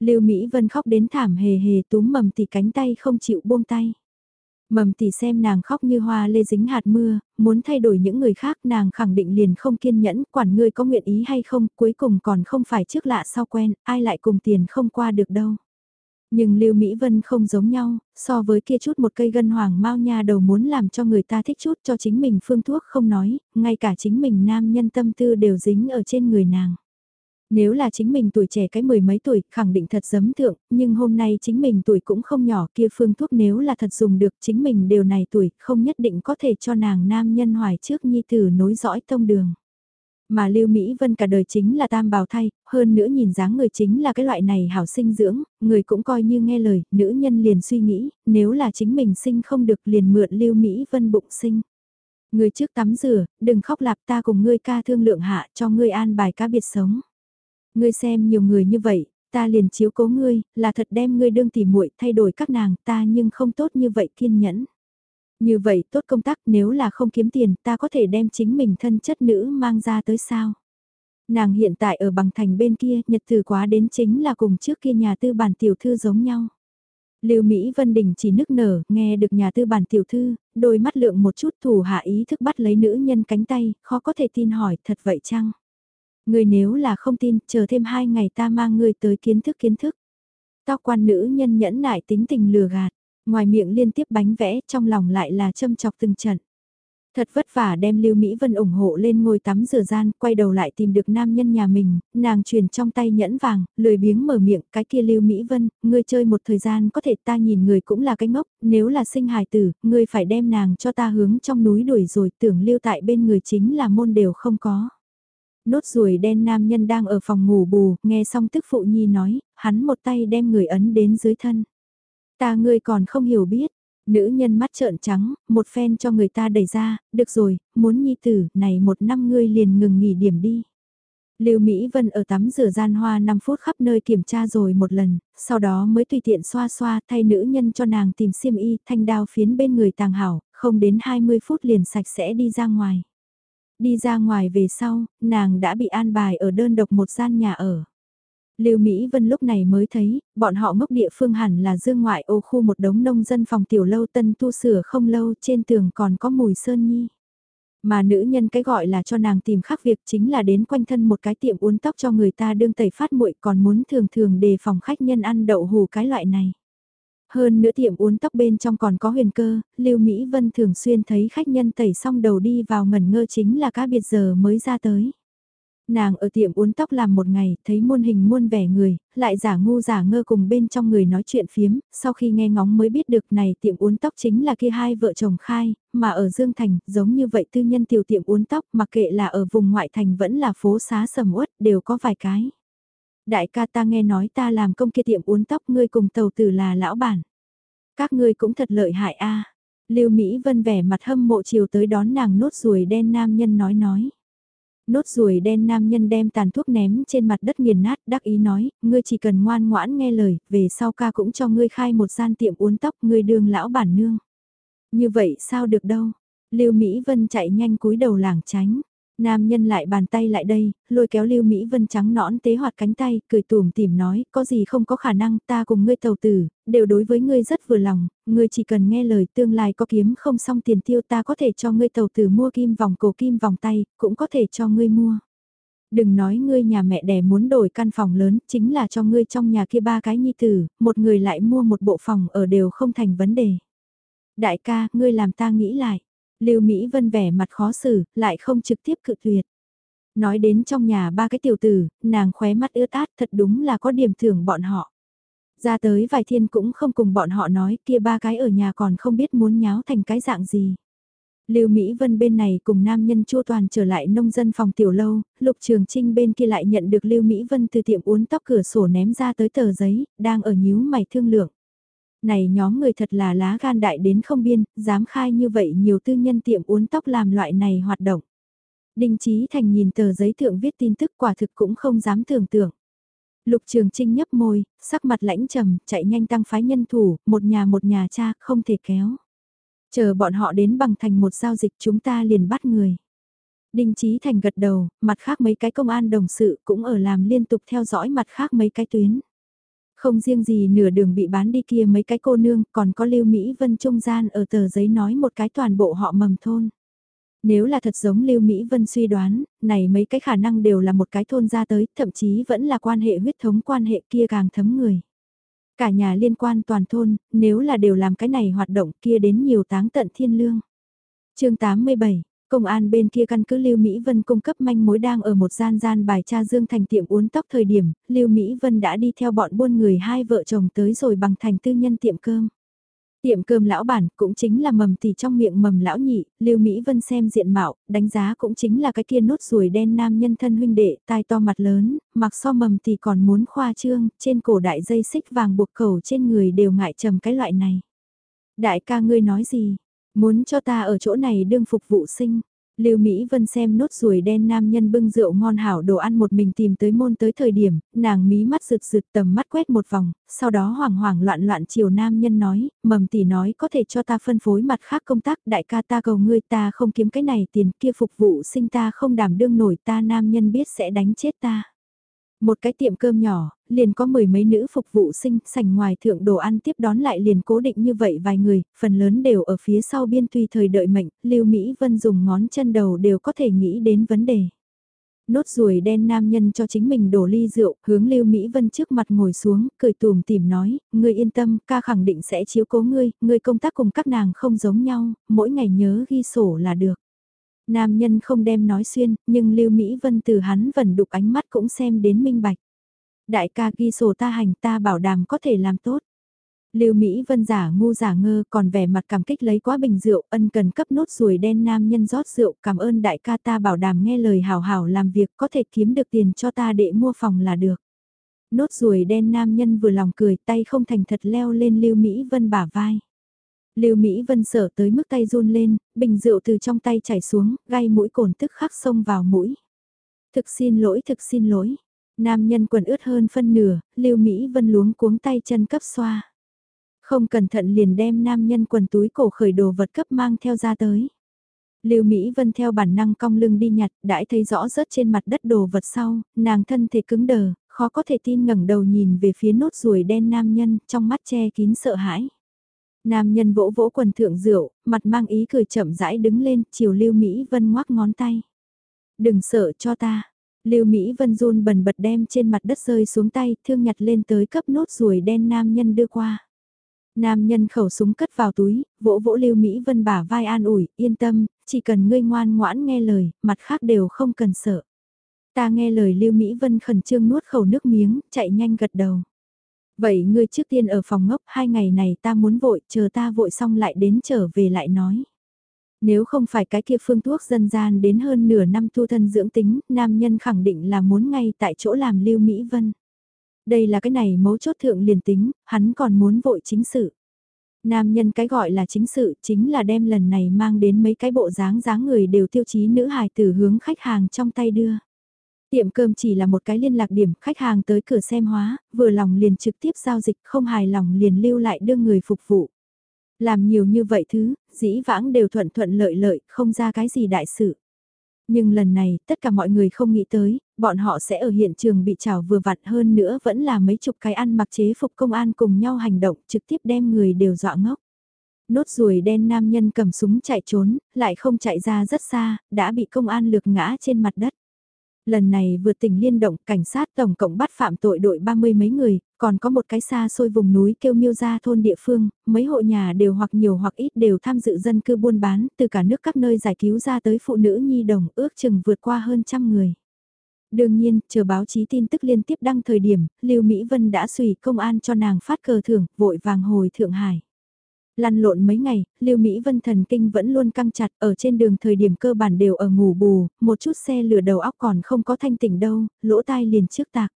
Lưu Mỹ Vân khóc đến thảm hề hề túm mầm tỷ cánh tay không chịu buông tay. Mầm tỷ xem nàng khóc như hoa lê dính hạt mưa, muốn thay đổi những người khác nàng khẳng định liền không kiên nhẫn, quản ngươi có nguyện ý hay không, cuối cùng còn không phải trước lạ sau quen, ai lại cùng tiền không qua được đâu. Nhưng Lưu Mỹ Vân không giống nhau, so với kia chút một cây gân hoàng mau nha đầu muốn làm cho người ta thích chút cho chính mình phương thuốc không nói, ngay cả chính mình nam nhân tâm tư đều dính ở trên người nàng. Nếu là chính mình tuổi trẻ cái mười mấy tuổi, khẳng định thật giấm thượng, nhưng hôm nay chính mình tuổi cũng không nhỏ kia phương thuốc nếu là thật dùng được chính mình đều này tuổi, không nhất định có thể cho nàng nam nhân hoài trước nhi tử nối dõi tông đường. Mà Lưu Mỹ Vân cả đời chính là tam bào thay, hơn nữa nhìn dáng người chính là cái loại này hảo sinh dưỡng, người cũng coi như nghe lời, nữ nhân liền suy nghĩ, nếu là chính mình sinh không được liền mượn Lưu Mỹ Vân bụng sinh. Người trước tắm rửa, đừng khóc lạp ta cùng ngươi ca thương lượng hạ cho ngươi an bài cá biệt sống. Ngươi xem nhiều người như vậy, ta liền chiếu cố ngươi, là thật đem ngươi đương tỉ muội thay đổi các nàng ta nhưng không tốt như vậy kiên nhẫn. Như vậy tốt công tác nếu là không kiếm tiền ta có thể đem chính mình thân chất nữ mang ra tới sao. Nàng hiện tại ở bằng thành bên kia nhật từ quá đến chính là cùng trước kia nhà tư bản tiểu thư giống nhau. Lưu Mỹ Vân Đình chỉ nức nở, nghe được nhà tư bản tiểu thư, đôi mắt lượng một chút thủ hạ ý thức bắt lấy nữ nhân cánh tay, khó có thể tin hỏi, thật vậy chăng? Người nếu là không tin, chờ thêm hai ngày ta mang người tới kiến thức kiến thức. Tóc quan nữ nhân nhẫn nại tính tình lừa gạt, ngoài miệng liên tiếp bánh vẽ, trong lòng lại là châm chọc từng trận. Thật vất vả đem Lưu Mỹ Vân ủng hộ lên ngồi tắm rửa gian, quay đầu lại tìm được nam nhân nhà mình, nàng truyền trong tay nhẫn vàng, lười biếng mở miệng, cái kia Lưu Mỹ Vân, ngươi chơi một thời gian có thể ta nhìn người cũng là cái ngốc, nếu là sinh hài tử, ngươi phải đem nàng cho ta hướng trong núi đuổi rồi, tưởng lưu tại bên người chính là môn đều không có nốt ruồi đen nam nhân đang ở phòng ngủ bù, nghe xong tức phụ nhi nói, hắn một tay đem người ấn đến dưới thân. Ta ngươi còn không hiểu biết, nữ nhân mắt trợn trắng, một phen cho người ta đẩy ra, được rồi, muốn nhi tử, này một năm ngươi liền ngừng nghỉ điểm đi. Lưu Mỹ Vân ở tắm rửa gian hoa 5 phút khắp nơi kiểm tra rồi một lần, sau đó mới tùy tiện xoa xoa thay nữ nhân cho nàng tìm xiêm y thanh đao phiến bên người tàng hảo, không đến 20 phút liền sạch sẽ đi ra ngoài. Đi ra ngoài về sau, nàng đã bị an bài ở đơn độc một gian nhà ở. Lưu Mỹ Vân lúc này mới thấy, bọn họ ngốc địa phương hẳn là dương ngoại ô khu một đống nông dân phòng tiểu lâu tân tu sửa không lâu trên tường còn có mùi sơn nhi. Mà nữ nhân cái gọi là cho nàng tìm khác việc chính là đến quanh thân một cái tiệm uốn tóc cho người ta đương tẩy phát muội còn muốn thường thường đề phòng khách nhân ăn đậu hù cái loại này. Hơn nữa tiệm uốn tóc bên trong còn có huyền cơ, Lưu Mỹ Vân thường xuyên thấy khách nhân tẩy xong đầu đi vào ngẩn ngơ chính là cá biệt giờ mới ra tới. Nàng ở tiệm uốn tóc làm một ngày, thấy muôn hình muôn vẻ người, lại giả ngu giả ngơ cùng bên trong người nói chuyện phiếm, sau khi nghe ngóng mới biết được này tiệm uốn tóc chính là kia hai vợ chồng khai, mà ở Dương Thành, giống như vậy tư nhân tiểu tiệm uốn tóc mặc kệ là ở vùng ngoại thành vẫn là phố xá sầm uất đều có vài cái. Đại ca ta nghe nói ta làm công kia tiệm uốn tóc ngươi cùng tàu tử là lão bản. Các ngươi cũng thật lợi hại a. Lưu Mỹ Vân vẻ mặt hâm mộ chiều tới đón nàng nốt ruồi đen nam nhân nói nói. Nốt ruồi đen nam nhân đem tàn thuốc ném trên mặt đất nghiền nát, đắc ý nói, ngươi chỉ cần ngoan ngoãn nghe lời, về sau ca cũng cho ngươi khai một gian tiệm uốn tóc, ngươi đường lão bản nương. Như vậy sao được đâu, Lưu Mỹ Vân chạy nhanh cúi đầu lảng tránh. Nam nhân lại bàn tay lại đây, lôi kéo Lưu Mỹ Vân trắng nõn tế hoạt cánh tay, cười tùm tìm nói, có gì không có khả năng, ta cùng ngươi tàu tử, đều đối với ngươi rất vừa lòng, ngươi chỉ cần nghe lời tương lai có kiếm không xong tiền tiêu ta có thể cho ngươi tàu tử mua kim vòng cổ kim vòng tay, cũng có thể cho ngươi mua. Đừng nói ngươi nhà mẹ đẻ muốn đổi căn phòng lớn, chính là cho ngươi trong nhà kia ba cái nhi tử, một người lại mua một bộ phòng ở đều không thành vấn đề. Đại ca, ngươi làm ta nghĩ lại. Lưu Mỹ Vân vẻ mặt khó xử, lại không trực tiếp cự tuyệt. Nói đến trong nhà ba cái tiểu tử, nàng khóe mắt ướt át thật đúng là có điểm thưởng bọn họ. Ra tới vài thiên cũng không cùng bọn họ nói kia ba cái ở nhà còn không biết muốn nháo thành cái dạng gì. Lưu Mỹ Vân bên này cùng nam nhân Chu Toàn trở lại nông dân phòng tiểu lâu, Lục Trường Trinh bên kia lại nhận được Lưu Mỹ Vân từ tiệm uốn tóc cửa sổ ném ra tới tờ giấy, đang ở nhíu mày thương lượng. Này nhóm người thật là lá gan đại đến không biên, dám khai như vậy nhiều tư nhân tiệm uốn tóc làm loại này hoạt động. Đinh Chí Thành nhìn tờ giấy thượng viết tin tức quả thực cũng không dám tưởng tượng. Lục Trường Trinh nhấp môi, sắc mặt lãnh trầm, chạy nhanh tăng phái nhân thủ, một nhà một nhà cha, không thể kéo. Chờ bọn họ đến bằng thành một giao dịch chúng ta liền bắt người. Đinh Chí Thành gật đầu, mặt khác mấy cái công an đồng sự cũng ở làm liên tục theo dõi mặt khác mấy cái tuyến. Không riêng gì nửa đường bị bán đi kia mấy cái cô nương, còn có Lưu Mỹ Vân trung gian ở tờ giấy nói một cái toàn bộ họ mầm thôn. Nếu là thật giống Lưu Mỹ Vân suy đoán, này mấy cái khả năng đều là một cái thôn ra tới, thậm chí vẫn là quan hệ huyết thống quan hệ kia càng thấm người. Cả nhà liên quan toàn thôn, nếu là đều làm cái này hoạt động kia đến nhiều táng tận thiên lương. chương 87, công an bên kia căn cứ Lưu Mỹ Vân cung cấp manh mối đang ở một gian gian bài cha Dương Thành tiệm uốn tóc thời điểm, Lưu Mỹ Vân đã đi theo bọn buôn người hai vợ chồng tới rồi bằng thành tư nhân tiệm cơm. Tiệm cơm lão bản cũng chính là mầm thì trong miệng mầm lão nhị, Lưu Mỹ Vân xem diện mạo, đánh giá cũng chính là cái kia nốt ruồi đen nam nhân thân huynh đệ, tai to mặt lớn, mặc so mầm thì còn muốn khoa trương, trên cổ đại dây xích vàng buộc cầu trên người đều ngại trầm cái loại này. Đại ca ngươi nói gì? Muốn cho ta ở chỗ này đương phục vụ sinh? Lưu Mỹ Vân xem nốt ruồi đen nam nhân bưng rượu ngon hảo đồ ăn một mình tìm tới môn tới thời điểm, nàng mí mắt rực rực tầm mắt quét một vòng, sau đó hoảng hoảng loạn loạn chiều nam nhân nói, mầm tỷ nói có thể cho ta phân phối mặt khác công tác, đại ca ta cầu ngươi ta không kiếm cái này tiền kia phục vụ sinh ta không đảm đương nổi ta nam nhân biết sẽ đánh chết ta. Một cái tiệm cơm nhỏ, liền có mười mấy nữ phục vụ sinh, sành ngoài thượng đồ ăn tiếp đón lại liền cố định như vậy vài người, phần lớn đều ở phía sau biên tùy thời đợi mệnh, Lưu Mỹ Vân dùng ngón chân đầu đều có thể nghĩ đến vấn đề. Nốt ruồi đen nam nhân cho chính mình đổ ly rượu, hướng Lưu Mỹ Vân trước mặt ngồi xuống, cười tùm tìm nói, ngươi yên tâm, ca khẳng định sẽ chiếu cố ngươi, ngươi công tác cùng các nàng không giống nhau, mỗi ngày nhớ ghi sổ là được. Nam nhân không đem nói xuyên, nhưng Lưu Mỹ Vân từ hắn vẫn đục ánh mắt cũng xem đến minh bạch. Đại ca ghi sổ ta hành ta bảo đảm có thể làm tốt. Lưu Mỹ Vân giả ngu giả ngơ còn vẻ mặt cảm kích lấy quá bình rượu ân cần cấp nốt ruồi đen nam nhân rót rượu cảm ơn đại ca ta bảo đảm nghe lời hảo hảo làm việc có thể kiếm được tiền cho ta để mua phòng là được. Nốt ruồi đen nam nhân vừa lòng cười tay không thành thật leo lên Lưu Mỹ Vân bả vai. Lưu Mỹ Vân sở tới mức tay run lên, bình rượu từ trong tay chảy xuống, gai mũi cồn tức khắc xông vào mũi. Thực xin lỗi, thực xin lỗi. Nam nhân quần ướt hơn phân nửa, Lưu Mỹ Vân luống cuống tay chân cấp xoa. Không cẩn thận liền đem nam nhân quần túi cổ khởi đồ vật cấp mang theo ra tới. Lưu Mỹ Vân theo bản năng cong lưng đi nhặt, đãi thấy rõ rớt trên mặt đất đồ vật sau, nàng thân thể cứng đờ, khó có thể tin ngẩng đầu nhìn về phía nốt ruồi đen nam nhân, trong mắt che kín sợ hãi. Nam nhân vỗ vỗ quần thượng rượu, mặt mang ý cười chậm rãi đứng lên, chiều Lưu Mỹ Vân ngoác ngón tay. Đừng sợ cho ta. Lưu Mỹ Vân run bần bật đem trên mặt đất rơi xuống tay, thương nhặt lên tới cấp nốt ruồi đen nam nhân đưa qua. Nam nhân khẩu súng cất vào túi, vỗ vỗ Lưu Mỹ Vân bả vai an ủi, yên tâm, chỉ cần ngươi ngoan ngoãn nghe lời, mặt khác đều không cần sợ. Ta nghe lời Lưu Mỹ Vân khẩn trương nuốt khẩu nước miếng, chạy nhanh gật đầu. Vậy ngươi trước tiên ở phòng ngốc hai ngày này ta muốn vội, chờ ta vội xong lại đến trở về lại nói. Nếu không phải cái kia phương thuốc dân gian đến hơn nửa năm thu thân dưỡng tính, nam nhân khẳng định là muốn ngay tại chỗ làm lưu Mỹ Vân. Đây là cái này mấu chốt thượng liền tính, hắn còn muốn vội chính sự. Nam nhân cái gọi là chính sự chính là đem lần này mang đến mấy cái bộ dáng dáng người đều tiêu chí nữ hài tử hướng khách hàng trong tay đưa. Tiệm cơm chỉ là một cái liên lạc điểm, khách hàng tới cửa xem hóa, vừa lòng liền trực tiếp giao dịch, không hài lòng liền lưu lại đưa người phục vụ. Làm nhiều như vậy thứ, dĩ vãng đều thuận thuận lợi lợi, không ra cái gì đại sự. Nhưng lần này, tất cả mọi người không nghĩ tới, bọn họ sẽ ở hiện trường bị trào vừa vặn hơn nữa vẫn là mấy chục cái ăn mặc chế phục công an cùng nhau hành động trực tiếp đem người đều dọa ngốc. Nốt ruồi đen nam nhân cầm súng chạy trốn, lại không chạy ra rất xa, đã bị công an lược ngã trên mặt đất. Lần này vượt tỉnh liên động, cảnh sát tổng cộng bắt phạm tội đội ba mươi mấy người, còn có một cái xa xôi vùng núi kêu miêu ra thôn địa phương, mấy hộ nhà đều hoặc nhiều hoặc ít đều tham dự dân cư buôn bán, từ cả nước các nơi giải cứu ra tới phụ nữ nhi đồng ước chừng vượt qua hơn trăm người. Đương nhiên, chờ báo chí tin tức liên tiếp đăng thời điểm, Lưu Mỹ Vân đã suy công an cho nàng phát cờ thưởng, vội vàng hồi Thượng Hải. Lăn lộn mấy ngày, Lưu Mỹ Vân thần kinh vẫn luôn căng chặt, ở trên đường thời điểm cơ bản đều ở ngủ bù, một chút xe lửa đầu óc còn không có thanh tỉnh đâu, lỗ tai liền trước tạc.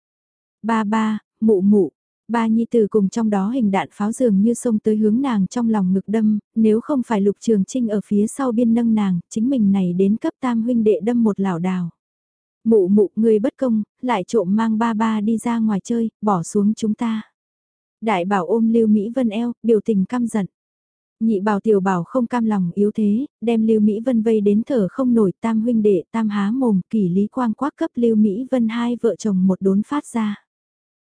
Ba ba, mụ mụ, ba nhi tử cùng trong đó hình đạn pháo dường như xông tới hướng nàng trong lòng ngực đâm, nếu không phải lục trường trinh ở phía sau biên nâng nàng, chính mình này đến cấp tam huynh đệ đâm một lảo đào. Mụ mụ người bất công, lại trộm mang ba ba đi ra ngoài chơi, bỏ xuống chúng ta. Đại bảo ôm Lưu Mỹ Vân eo, biểu tình căm giận. Nhị bảo tiểu bảo không cam lòng yếu thế, đem Lưu Mỹ Vân vây đến thở không nổi tam huynh đệ tam há mồm kỷ lý quang quát cấp Lưu Mỹ Vân hai vợ chồng một đốn phát ra.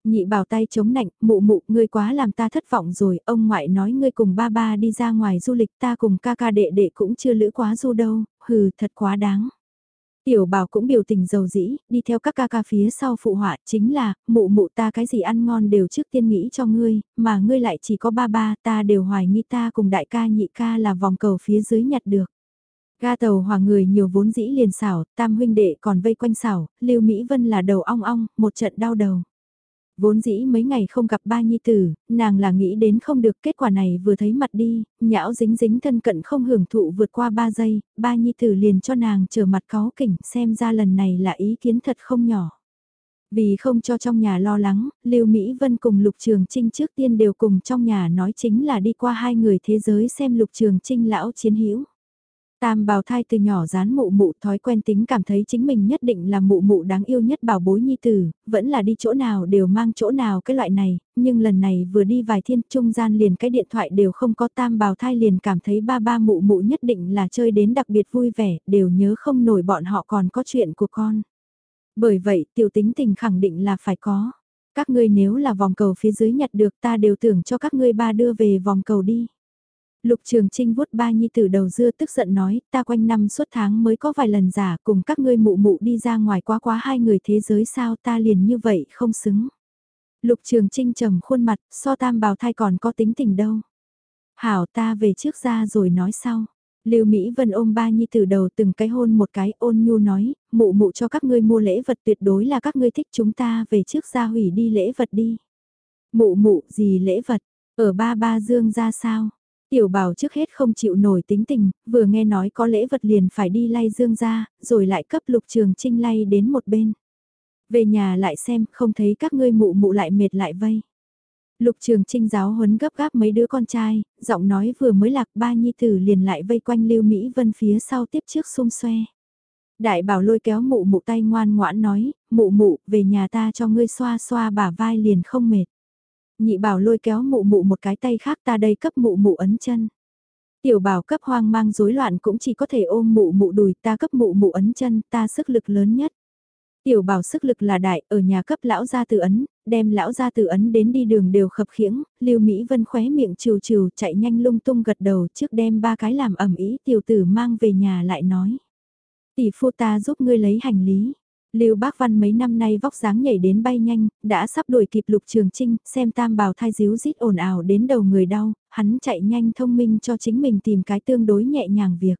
Nhị bảo tay chống nạnh, mụ mụ, ngươi quá làm ta thất vọng rồi, ông ngoại nói ngươi cùng ba ba đi ra ngoài du lịch ta cùng ca ca đệ đệ cũng chưa lữ quá du đâu, hừ, thật quá đáng. Tiểu bảo cũng biểu tình dầu dĩ, đi theo các ca ca phía sau phụ họa, chính là, mụ mụ ta cái gì ăn ngon đều trước tiên nghĩ cho ngươi, mà ngươi lại chỉ có ba ba, ta đều hoài nghi ta cùng đại ca nhị ca là vòng cầu phía dưới nhặt được. Ga tàu hòa người nhiều vốn dĩ liền xảo, tam huynh đệ còn vây quanh xảo, Lưu Mỹ Vân là đầu ong ong, một trận đau đầu. Vốn dĩ mấy ngày không gặp ba nhi tử, nàng là nghĩ đến không được kết quả này vừa thấy mặt đi, nhão dính dính thân cận không hưởng thụ vượt qua ba giây, ba nhi tử liền cho nàng trở mặt có kỉnh xem ra lần này là ý kiến thật không nhỏ. Vì không cho trong nhà lo lắng, Lưu Mỹ Vân cùng Lục Trường Trinh trước tiên đều cùng trong nhà nói chính là đi qua hai người thế giới xem Lục Trường Trinh lão chiến hữu Tam bào thai từ nhỏ dán mụ mụ thói quen tính cảm thấy chính mình nhất định là mụ mụ đáng yêu nhất bảo bối nhi tử, vẫn là đi chỗ nào đều mang chỗ nào cái loại này, nhưng lần này vừa đi vài thiên trung gian liền cái điện thoại đều không có tam bào thai liền cảm thấy ba ba mụ mụ nhất định là chơi đến đặc biệt vui vẻ, đều nhớ không nổi bọn họ còn có chuyện của con. Bởi vậy tiểu tính tình khẳng định là phải có. Các ngươi nếu là vòng cầu phía dưới nhặt được ta đều tưởng cho các ngươi ba đưa về vòng cầu đi. Lục Trường Trinh vuốt ba nhi tử đầu dưa tức giận nói, ta quanh năm suốt tháng mới có vài lần giả cùng các ngươi mụ mụ đi ra ngoài quá quá hai người thế giới sao ta liền như vậy không xứng. Lục Trường Trinh trầm khuôn mặt, so tam bào thai còn có tính tình đâu. Hảo ta về trước ra rồi nói sau. Lưu Mỹ Vân ôm ba nhi tử đầu từng cái hôn một cái ôn nhu nói, mụ mụ cho các ngươi mua lễ vật tuyệt đối là các ngươi thích chúng ta về trước ra hủy đi lễ vật đi. Mụ mụ gì lễ vật, ở ba ba dương ra sao? Tiểu bảo trước hết không chịu nổi tính tình, vừa nghe nói có lễ vật liền phải đi lay dương ra, rồi lại cấp lục trường trinh lay đến một bên. Về nhà lại xem, không thấy các ngươi mụ mụ lại mệt lại vây. Lục trường trinh giáo huấn gấp gáp mấy đứa con trai, giọng nói vừa mới lạc ba nhi tử liền lại vây quanh Lưu Mỹ Vân phía sau tiếp trước xung xoe. Đại bảo lôi kéo mụ mụ tay ngoan ngoãn nói, mụ mụ, về nhà ta cho ngươi xoa xoa bả vai liền không mệt. Nhị bảo lôi kéo mụ mụ một cái tay khác ta đây cấp mụ mụ ấn chân. Tiểu bảo cấp hoang mang rối loạn cũng chỉ có thể ôm mụ mụ đùi ta cấp mụ mụ ấn chân ta sức lực lớn nhất. Tiểu bảo sức lực là đại ở nhà cấp lão gia tử ấn, đem lão gia tử ấn đến đi đường đều khập khiễng, Lưu Mỹ Vân khóe miệng trừ trừ chạy nhanh lung tung gật đầu trước đem ba cái làm ẩm ý tiểu tử mang về nhà lại nói. Tỷ phu ta giúp ngươi lấy hành lý. Lưu Bác Văn mấy năm nay vóc dáng nhảy đến bay nhanh, đã sắp đuổi kịp Lục Trường Trinh, xem tam Bảo thai díu rít ồn ào đến đầu người đau, hắn chạy nhanh thông minh cho chính mình tìm cái tương đối nhẹ nhàng việc.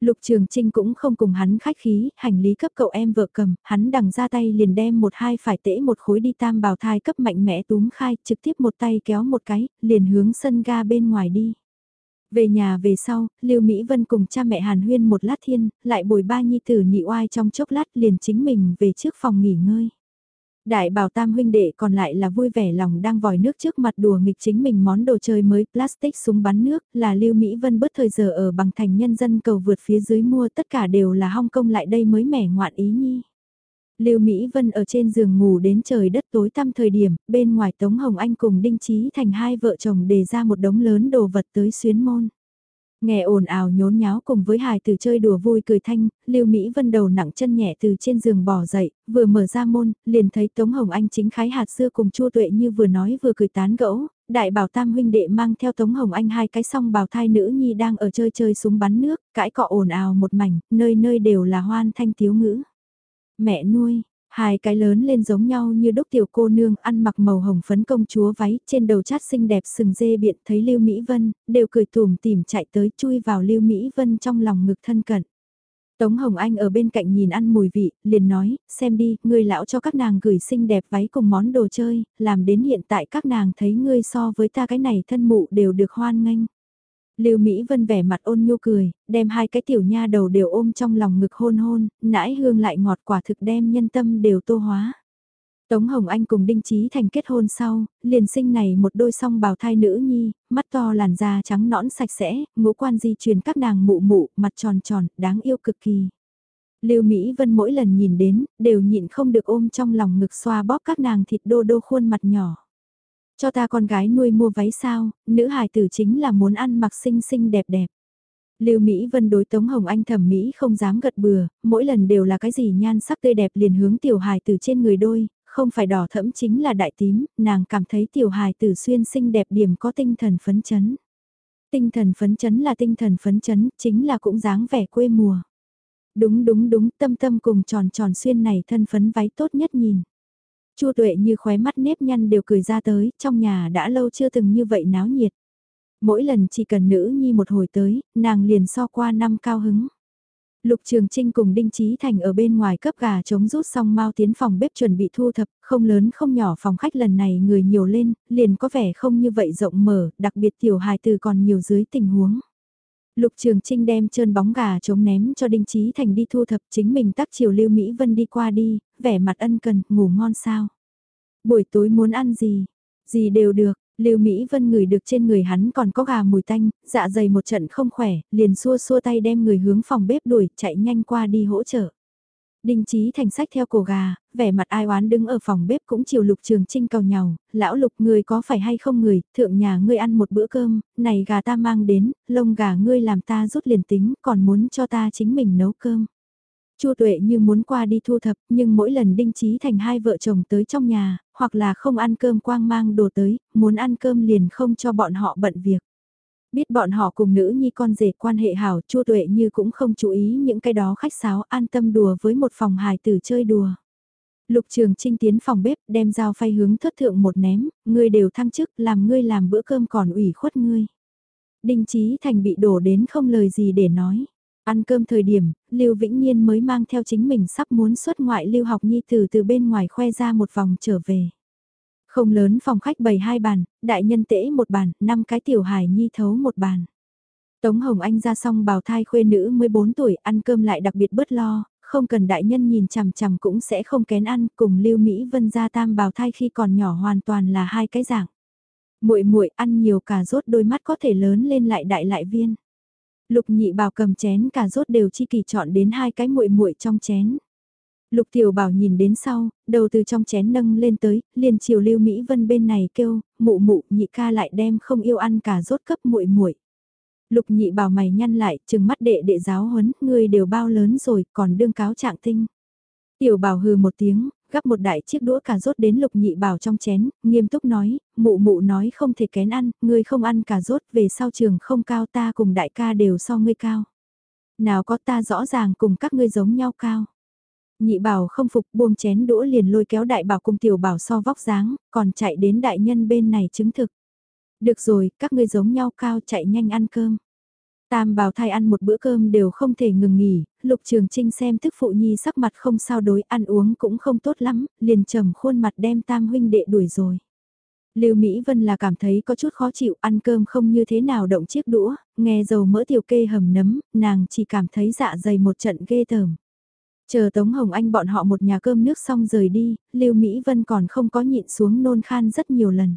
Lục Trường Trinh cũng không cùng hắn khách khí, hành lý cấp cậu em vợ cầm, hắn đằng ra tay liền đem một hai phải tễ một khối đi tam Bảo thai cấp mạnh mẽ túm khai, trực tiếp một tay kéo một cái, liền hướng sân ga bên ngoài đi. Về nhà về sau, Lưu Mỹ Vân cùng cha mẹ Hàn Huyên một lát thiên, lại bồi ba nhi tử nhị oai trong chốc lát liền chính mình về trước phòng nghỉ ngơi. Đại bảo tam huynh đệ còn lại là vui vẻ lòng đang vòi nước trước mặt đùa nghịch chính mình món đồ chơi mới plastic súng bắn nước là Lưu Mỹ Vân bớt thời giờ ở bằng thành nhân dân cầu vượt phía dưới mua tất cả đều là Hong Kong lại đây mới mẻ ngoạn ý nhi. Lưu Mỹ Vân ở trên giường ngủ đến trời đất tối tăm thời điểm, bên ngoài Tống Hồng Anh cùng Đinh Trí thành hai vợ chồng đề ra một đống lớn đồ vật tới xuyến môn. Nghe ồn ào nhốn nháo cùng với hài từ chơi đùa vui cười thanh, Lưu Mỹ Vân đầu nặng chân nhẹ từ trên giường bò dậy, vừa mở ra môn, liền thấy Tống Hồng Anh chính khái hạt xưa cùng Chu Tuệ như vừa nói vừa cười tán gẫu, đại bảo tam huynh đệ mang theo Tống Hồng Anh hai cái song bào thai nữ nhi đang ở chơi chơi súng bắn nước, cãi cọ ồn ào một mảnh, nơi nơi đều là hoan thanh thiếu ngữ. Mẹ nuôi, Hai cái lớn lên giống nhau như đúc tiểu cô nương ăn mặc màu hồng phấn công chúa váy, trên đầu chát xinh đẹp sừng dê biện thấy Lưu Mỹ Vân, đều cười tùm tìm chạy tới chui vào Lưu Mỹ Vân trong lòng ngực thân cận. Tống Hồng Anh ở bên cạnh nhìn ăn mùi vị, liền nói, xem đi, ngươi lão cho các nàng gửi xinh đẹp váy cùng món đồ chơi, làm đến hiện tại các nàng thấy ngươi so với ta cái này thân mụ đều được hoan nghênh. Lưu Mỹ Vân vẻ mặt ôn nhu cười, đem hai cái tiểu nha đầu đều ôm trong lòng ngực hôn hôn, nãi hương lại ngọt quả thực đem nhân tâm đều tô hóa. Tống Hồng Anh cùng Đinh Trí Thành kết hôn sau, liền sinh này một đôi song bào thai nữ nhi, mắt to làn da trắng nõn sạch sẽ, ngũ quan di truyền các nàng mụ mụ, mặt tròn tròn, đáng yêu cực kỳ. Lưu Mỹ Vân mỗi lần nhìn đến, đều nhịn không được ôm trong lòng ngực xoa bóp các nàng thịt đô đô khuôn mặt nhỏ. Cho ta con gái nuôi mua váy sao, nữ hài tử chính là muốn ăn mặc xinh xinh đẹp đẹp. Lưu Mỹ Vân đối Tống Hồng Anh thẩm mỹ không dám gật bừa, mỗi lần đều là cái gì nhan sắc tươi đẹp liền hướng tiểu hài tử trên người đôi, không phải đỏ thẫm chính là đại tím, nàng cảm thấy tiểu hài tử xuyên xinh đẹp điểm có tinh thần phấn chấn. Tinh thần phấn chấn là tinh thần phấn chấn, chính là cũng dáng vẻ quê mùa. Đúng đúng đúng, tâm tâm cùng tròn tròn xuyên này thân phấn váy tốt nhất nhìn. Chu tuệ như khóe mắt nếp nhăn đều cười ra tới, trong nhà đã lâu chưa từng như vậy náo nhiệt. Mỗi lần chỉ cần nữ nhi một hồi tới, nàng liền so qua năm cao hứng. Lục Trường Trinh cùng Đinh Trí Thành ở bên ngoài cấp gà chống rút xong mau tiến phòng bếp chuẩn bị thu thập, không lớn không nhỏ phòng khách lần này người nhiều lên, liền có vẻ không như vậy rộng mở, đặc biệt tiểu hài từ còn nhiều dưới tình huống. Lục Trường Trinh đem trơn bóng gà trống ném cho Đinh Trí Thành đi thu thập chính mình tắc chiều Lưu Mỹ Vân đi qua đi, vẻ mặt ân cần, ngủ ngon sao. Buổi tối muốn ăn gì? Gì đều được, Lưu Mỹ Vân ngửi được trên người hắn còn có gà mùi tanh, dạ dày một trận không khỏe, liền xua xua tay đem người hướng phòng bếp đuổi, chạy nhanh qua đi hỗ trợ. Đinh Chí Thành sách theo cổ gà, vẻ mặt ai oán đứng ở phòng bếp cũng chiều Lục Trường Trinh cầu nhau, lão Lục người có phải hay không người, thượng nhà ngươi ăn một bữa cơm, này gà ta mang đến, lông gà ngươi làm ta rút liền tính, còn muốn cho ta chính mình nấu cơm. Chu Tuệ như muốn qua đi thu thập, nhưng mỗi lần Đinh Chí Thành hai vợ chồng tới trong nhà, hoặc là không ăn cơm quang mang đồ tới, muốn ăn cơm liền không cho bọn họ bận việc. Biết bọn họ cùng nữ nhi con rể quan hệ hảo, chua Tuệ như cũng không chú ý những cái đó khách sáo an tâm đùa với một phòng hài tử chơi đùa. Lục Trường Trinh tiến phòng bếp, đem dao phay hướng thất thượng một ném, ngươi đều thăng chức, làm ngươi làm bữa cơm còn ủy khuất ngươi. Đinh trí Thành bị đổ đến không lời gì để nói. Ăn cơm thời điểm, Lưu Vĩnh Nhiên mới mang theo chính mình sắp muốn xuất ngoại lưu học nhi từ từ bên ngoài khoe ra một vòng trở về. Không lớn phòng khách bày hai bàn, đại nhân tễ một bàn, năm cái tiểu hài nhi thấu một bàn. Tống Hồng Anh ra xong bào thai khuê nữ 14 tuổi ăn cơm lại đặc biệt bớt lo, không cần đại nhân nhìn chằm chằm cũng sẽ không kén ăn, cùng Lưu Mỹ Vân ra tam bào thai khi còn nhỏ hoàn toàn là hai cái dạng. Muội muội ăn nhiều cà rốt đôi mắt có thể lớn lên lại đại lại viên. Lục nhị bảo cầm chén cà rốt đều chi kỳ chọn đến hai cái muội muội trong chén. Lục tiểu bảo nhìn đến sau, đầu từ trong chén nâng lên tới, liền chiều lưu Mỹ Vân bên này kêu, mụ mụ nhị ca lại đem không yêu ăn cà rốt cấp muội muội. Lục nhị bảo mày nhăn lại, chừng mắt đệ đệ giáo huấn, ngươi đều bao lớn rồi, còn đương cáo trạng tinh. Tiểu bảo hừ một tiếng, gắp một đại chiếc đũa cà rốt đến lục nhị bảo trong chén, nghiêm túc nói, mụ mụ nói không thể kén ăn, ngươi không ăn cà rốt về sau trường không cao ta cùng đại ca đều so ngươi cao. Nào có ta rõ ràng cùng các ngươi giống nhau cao. Nhị bảo không phục buông chén đũa liền lôi kéo đại bảo cùng tiểu bảo so vóc dáng, còn chạy đến đại nhân bên này chứng thực. Được rồi, các ngươi giống nhau cao chạy nhanh ăn cơm. Tam bào thai ăn một bữa cơm đều không thể ngừng nghỉ, lục trường trinh xem thức phụ nhi sắc mặt không sao đối ăn uống cũng không tốt lắm, liền trầm khuôn mặt đem tam huynh đệ đuổi rồi. Lưu Mỹ Vân là cảm thấy có chút khó chịu ăn cơm không như thế nào động chiếc đũa, nghe dầu mỡ tiểu kê hầm nấm, nàng chỉ cảm thấy dạ dày một trận ghê tởm. Chờ Tống Hồng Anh bọn họ một nhà cơm nước xong rời đi, Lưu Mỹ Vân còn không có nhịn xuống nôn khan rất nhiều lần.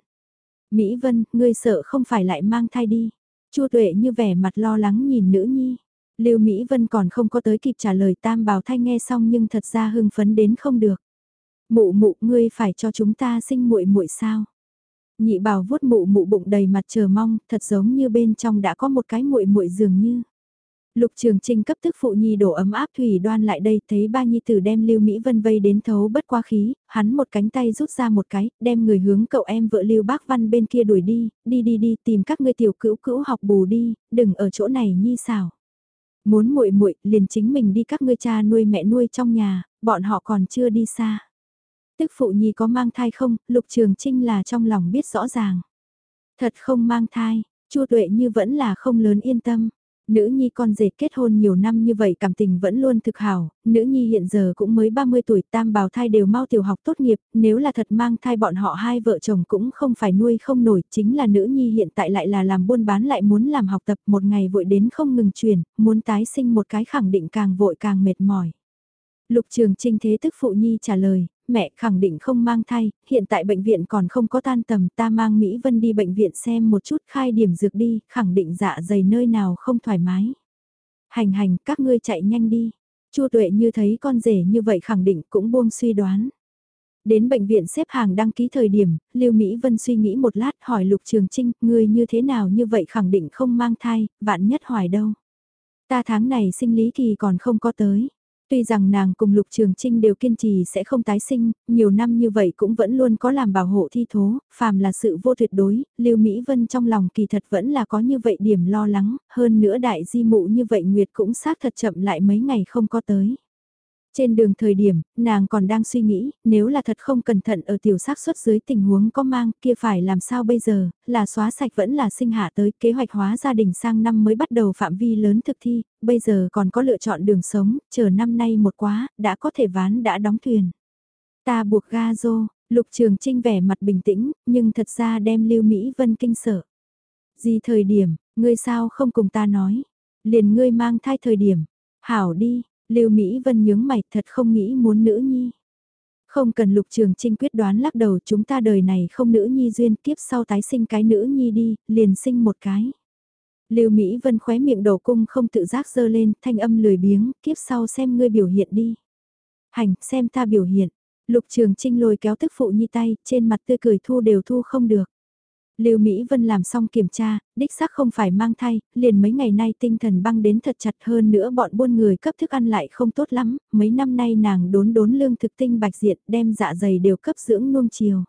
Mỹ Vân, ngươi sợ không phải lại mang thai đi. Chu Tuệ như vẻ mặt lo lắng nhìn nữ nhi. Lưu Mỹ Vân còn không có tới kịp trả lời tam bào thai nghe xong nhưng thật ra hưng phấn đến không được. Mụ mụ ngươi phải cho chúng ta sinh muội muội sao? Nhị bào vuốt mụ mụ bụng đầy mặt chờ mong, thật giống như bên trong đã có một cái muội muội dường như. Lục Trường Trinh cấp tức phụ nhi đổ ấm áp thủy đoan lại đây, thấy ba nhi tử đem Lưu Mỹ Vân vây đến thấu bất qua khí, hắn một cánh tay rút ra một cái, đem người hướng cậu em vợ Lưu Bác Văn bên kia đuổi đi, đi đi đi tìm các ngươi tiểu cữu cữu học bù đi, đừng ở chỗ này nhi xảo. Muốn muội muội liền chính mình đi các ngươi cha nuôi mẹ nuôi trong nhà, bọn họ còn chưa đi xa. Tức phụ nhi có mang thai không, Lục Trường Trinh là trong lòng biết rõ ràng. Thật không mang thai, Chu Tuệ như vẫn là không lớn yên tâm. Nữ nhi con dệt kết hôn nhiều năm như vậy cảm tình vẫn luôn thực hảo, nữ nhi hiện giờ cũng mới 30 tuổi tam bào thai đều mau tiểu học tốt nghiệp, nếu là thật mang thai bọn họ hai vợ chồng cũng không phải nuôi không nổi, chính là nữ nhi hiện tại lại là làm buôn bán lại muốn làm học tập một ngày vội đến không ngừng chuyển, muốn tái sinh một cái khẳng định càng vội càng mệt mỏi. Lục trường trinh thế tức phụ nhi trả lời, mẹ khẳng định không mang thai, hiện tại bệnh viện còn không có tan tầm ta mang Mỹ Vân đi bệnh viện xem một chút khai điểm dược đi, khẳng định dạ dày nơi nào không thoải mái. Hành hành, các ngươi chạy nhanh đi. Chu tuệ như thấy con rể như vậy khẳng định cũng buông suy đoán. Đến bệnh viện xếp hàng đăng ký thời điểm, Lưu Mỹ Vân suy nghĩ một lát hỏi Lục Trường Trinh, người như thế nào như vậy khẳng định không mang thai, vạn nhất hoài đâu. Ta tháng này sinh lý kỳ còn không có tới. Tuy rằng nàng cùng Lục Trường Trinh đều kiên trì sẽ không tái sinh, nhiều năm như vậy cũng vẫn luôn có làm bảo hộ thi thố, phàm là sự vô tuyệt đối, Lưu Mỹ Vân trong lòng kỳ thật vẫn là có như vậy điểm lo lắng, hơn nữa đại di mụ như vậy Nguyệt cũng xác thật chậm lại mấy ngày không có tới. Trên đường thời điểm, nàng còn đang suy nghĩ, nếu là thật không cẩn thận ở tiểu xác suất dưới tình huống có mang kia phải làm sao bây giờ, là xóa sạch vẫn là sinh hạ tới kế hoạch hóa gia đình sang năm mới bắt đầu phạm vi lớn thực thi, bây giờ còn có lựa chọn đường sống, chờ năm nay một quá, đã có thể ván đã đóng thuyền. Ta buộc ga rô, lục trường trinh vẻ mặt bình tĩnh, nhưng thật ra đem lưu Mỹ Vân kinh sợ. Gì thời điểm, ngươi sao không cùng ta nói, liền ngươi mang thai thời điểm, hảo đi, Lưu Mỹ Vân nhướng mày thật không nghĩ muốn nữ nhi. Không cần lục trường trinh quyết đoán lắc đầu chúng ta đời này không nữ nhi duyên kiếp sau tái sinh cái nữ nhi đi, liền sinh một cái. Lưu Mỹ Vân khóe miệng đầu cung không tự giác dơ lên, thanh âm lười biếng, kiếp sau xem ngươi biểu hiện đi. Hành, xem ta biểu hiện. Lục Trường Trinh lôi kéo tức phụ nhi tay, trên mặt tươi cười thu đều thu không được. Lưu Mỹ Vân làm xong kiểm tra, đích xác không phải mang thai, liền mấy ngày nay tinh thần băng đến thật chặt hơn nữa bọn buôn người cấp thức ăn lại không tốt lắm, mấy năm nay nàng đốn đốn lương thực tinh bạch diện đem dạ dày đều cấp dưỡng nuông chiều.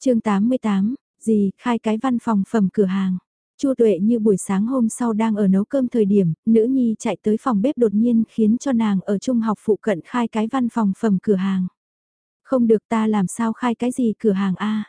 chương 88, gì, khai cái văn phòng phẩm cửa hàng. Chu Tuệ như buổi sáng hôm sau đang ở nấu cơm thời điểm, nữ nhi chạy tới phòng bếp đột nhiên khiến cho nàng ở trung học phụ cận khai cái văn phòng phẩm cửa hàng. Không được ta làm sao khai cái gì cửa hàng A.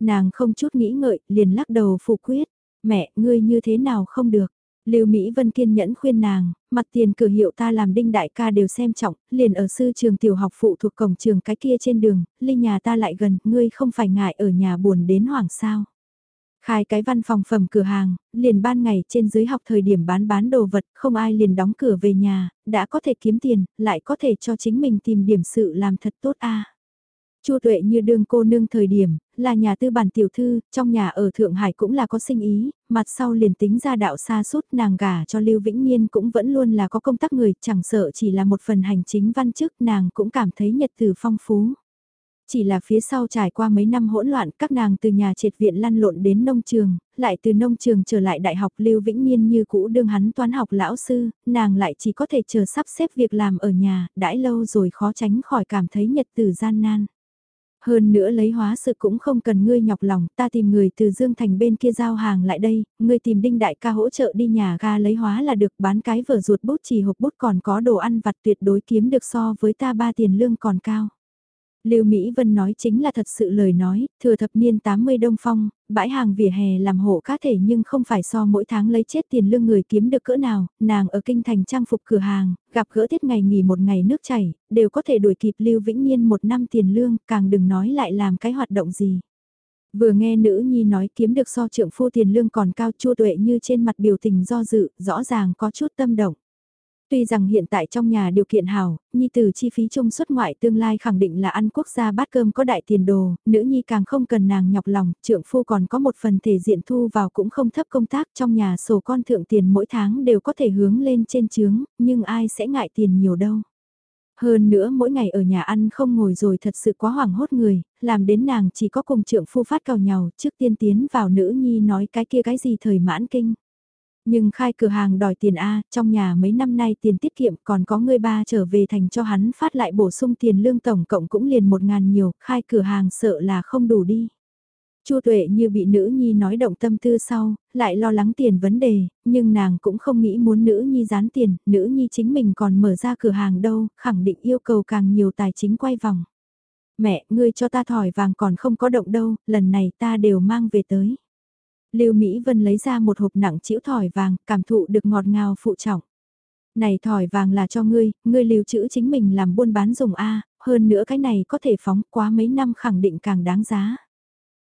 Nàng không chút nghĩ ngợi, liền lắc đầu phủ quyết. Mẹ, ngươi như thế nào không được. Lưu Mỹ Vân kiên nhẫn khuyên nàng, mặt tiền cửa hiệu ta làm đinh đại ca đều xem trọng, liền ở sư trường tiểu học phụ thuộc cổng trường cái kia trên đường, ly nhà ta lại gần, ngươi không phải ngại ở nhà buồn đến hoảng sao. Khai cái văn phòng phẩm cửa hàng, liền ban ngày trên dưới học thời điểm bán bán đồ vật, không ai liền đóng cửa về nhà, đã có thể kiếm tiền, lại có thể cho chính mình tìm điểm sự làm thật tốt a. Chu Tuệ như đương cô nương thời điểm, là nhà tư bản tiểu thư, trong nhà ở Thượng Hải cũng là có sinh ý, mặt sau liền tính ra đạo xa suốt nàng gả cho Lưu Vĩnh Nhiên cũng vẫn luôn là có công tác người, chẳng sợ chỉ là một phần hành chính văn chức nàng cũng cảm thấy nhật từ phong phú. Chỉ là phía sau trải qua mấy năm hỗn loạn, các nàng từ nhà triệt viện lăn lộn đến nông trường, lại từ nông trường trở lại đại học Lưu Vĩnh Nhiên như cũ đương hắn toán học lão sư, nàng lại chỉ có thể chờ sắp xếp việc làm ở nhà, đãi lâu rồi khó tránh khỏi cảm thấy nhật từ gian nan. Hơn nữa lấy hóa sự cũng không cần ngươi nhọc lòng, ta tìm người từ Dương Thành bên kia giao hàng lại đây, ngươi tìm đinh đại ca hỗ trợ đi nhà ga lấy hóa là được bán cái vở ruột bút chỉ hộp bút còn có đồ ăn vặt tuyệt đối kiếm được so với ta ba tiền lương còn cao. Lưu Mỹ Vân nói chính là thật sự lời nói, thừa thập niên 80 đông phong, bãi hàng vỉa hè làm hộ cá thể nhưng không phải so mỗi tháng lấy chết tiền lương người kiếm được cỡ nào, nàng ở kinh thành trang phục cửa hàng, gặp gỡ tiết ngày nghỉ một ngày nước chảy, đều có thể đuổi kịp Lưu Vĩnh Niên một năm tiền lương, càng đừng nói lại làm cái hoạt động gì. Vừa nghe nữ nhi nói kiếm được so trượng phu tiền lương còn cao chua tuệ như trên mặt biểu tình do dự, rõ ràng có chút tâm động. Tuy rằng hiện tại trong nhà điều kiện hảo, nhi tử chi phí chung xuất ngoại tương lai khẳng định là ăn quốc gia bát cơm có đại tiền đồ, nữ nhi càng không cần nàng nhọc lòng, trượng phu còn có một phần thể diện thu vào cũng không thấp công tác trong nhà sổ con thượng tiền mỗi tháng đều có thể hướng lên trên chướng, nhưng ai sẽ ngại tiền nhiều đâu. Hơn nữa mỗi ngày ở nhà ăn không ngồi rồi thật sự quá hoảng hốt người, làm đến nàng chỉ có cùng trượng phu phát cào nhau trước tiên tiến vào nữ nhi nói cái kia cái gì thời mãn kinh. Nhưng khai cửa hàng đòi tiền A, trong nhà mấy năm nay tiền tiết kiệm còn có người ba trở về thành cho hắn phát lại bổ sung tiền lương tổng cộng cũng liền một ngàn nhiều, khai cửa hàng sợ là không đủ đi. Chu Tuệ như bị nữ nhi nói động tâm tư sau, lại lo lắng tiền vấn đề, nhưng nàng cũng không nghĩ muốn nữ nhi dán tiền, nữ nhi chính mình còn mở ra cửa hàng đâu, khẳng định yêu cầu càng nhiều tài chính quay vòng. Mẹ, ngươi cho ta thỏi vàng còn không có động đâu, lần này ta đều mang về tới. Lưu Mỹ Vân lấy ra một hộp nặng chĩu thỏi vàng, cảm thụ được ngọt ngào phụ trọng. Này thỏi vàng là cho ngươi, ngươi lưu trữ chính mình làm buôn bán dùng A, hơn nữa cái này có thể phóng quá mấy năm khẳng định càng đáng giá.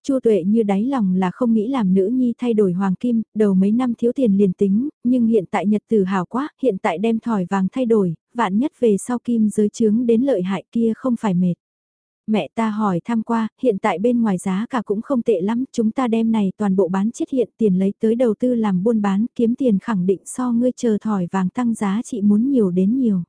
Chu Tuệ như đáy lòng là không nghĩ làm nữ nhi thay đổi hoàng kim, đầu mấy năm thiếu tiền liền tính, nhưng hiện tại nhật tử hào quá, hiện tại đem thỏi vàng thay đổi, vạn nhất về sau kim giới chướng đến lợi hại kia không phải mệt. Mẹ ta hỏi tham qua, hiện tại bên ngoài giá cả cũng không tệ lắm, chúng ta đem này toàn bộ bán chết hiện tiền lấy tới đầu tư làm buôn bán, kiếm tiền khẳng định so ngươi chờ thỏi vàng tăng giá trị muốn nhiều đến nhiều.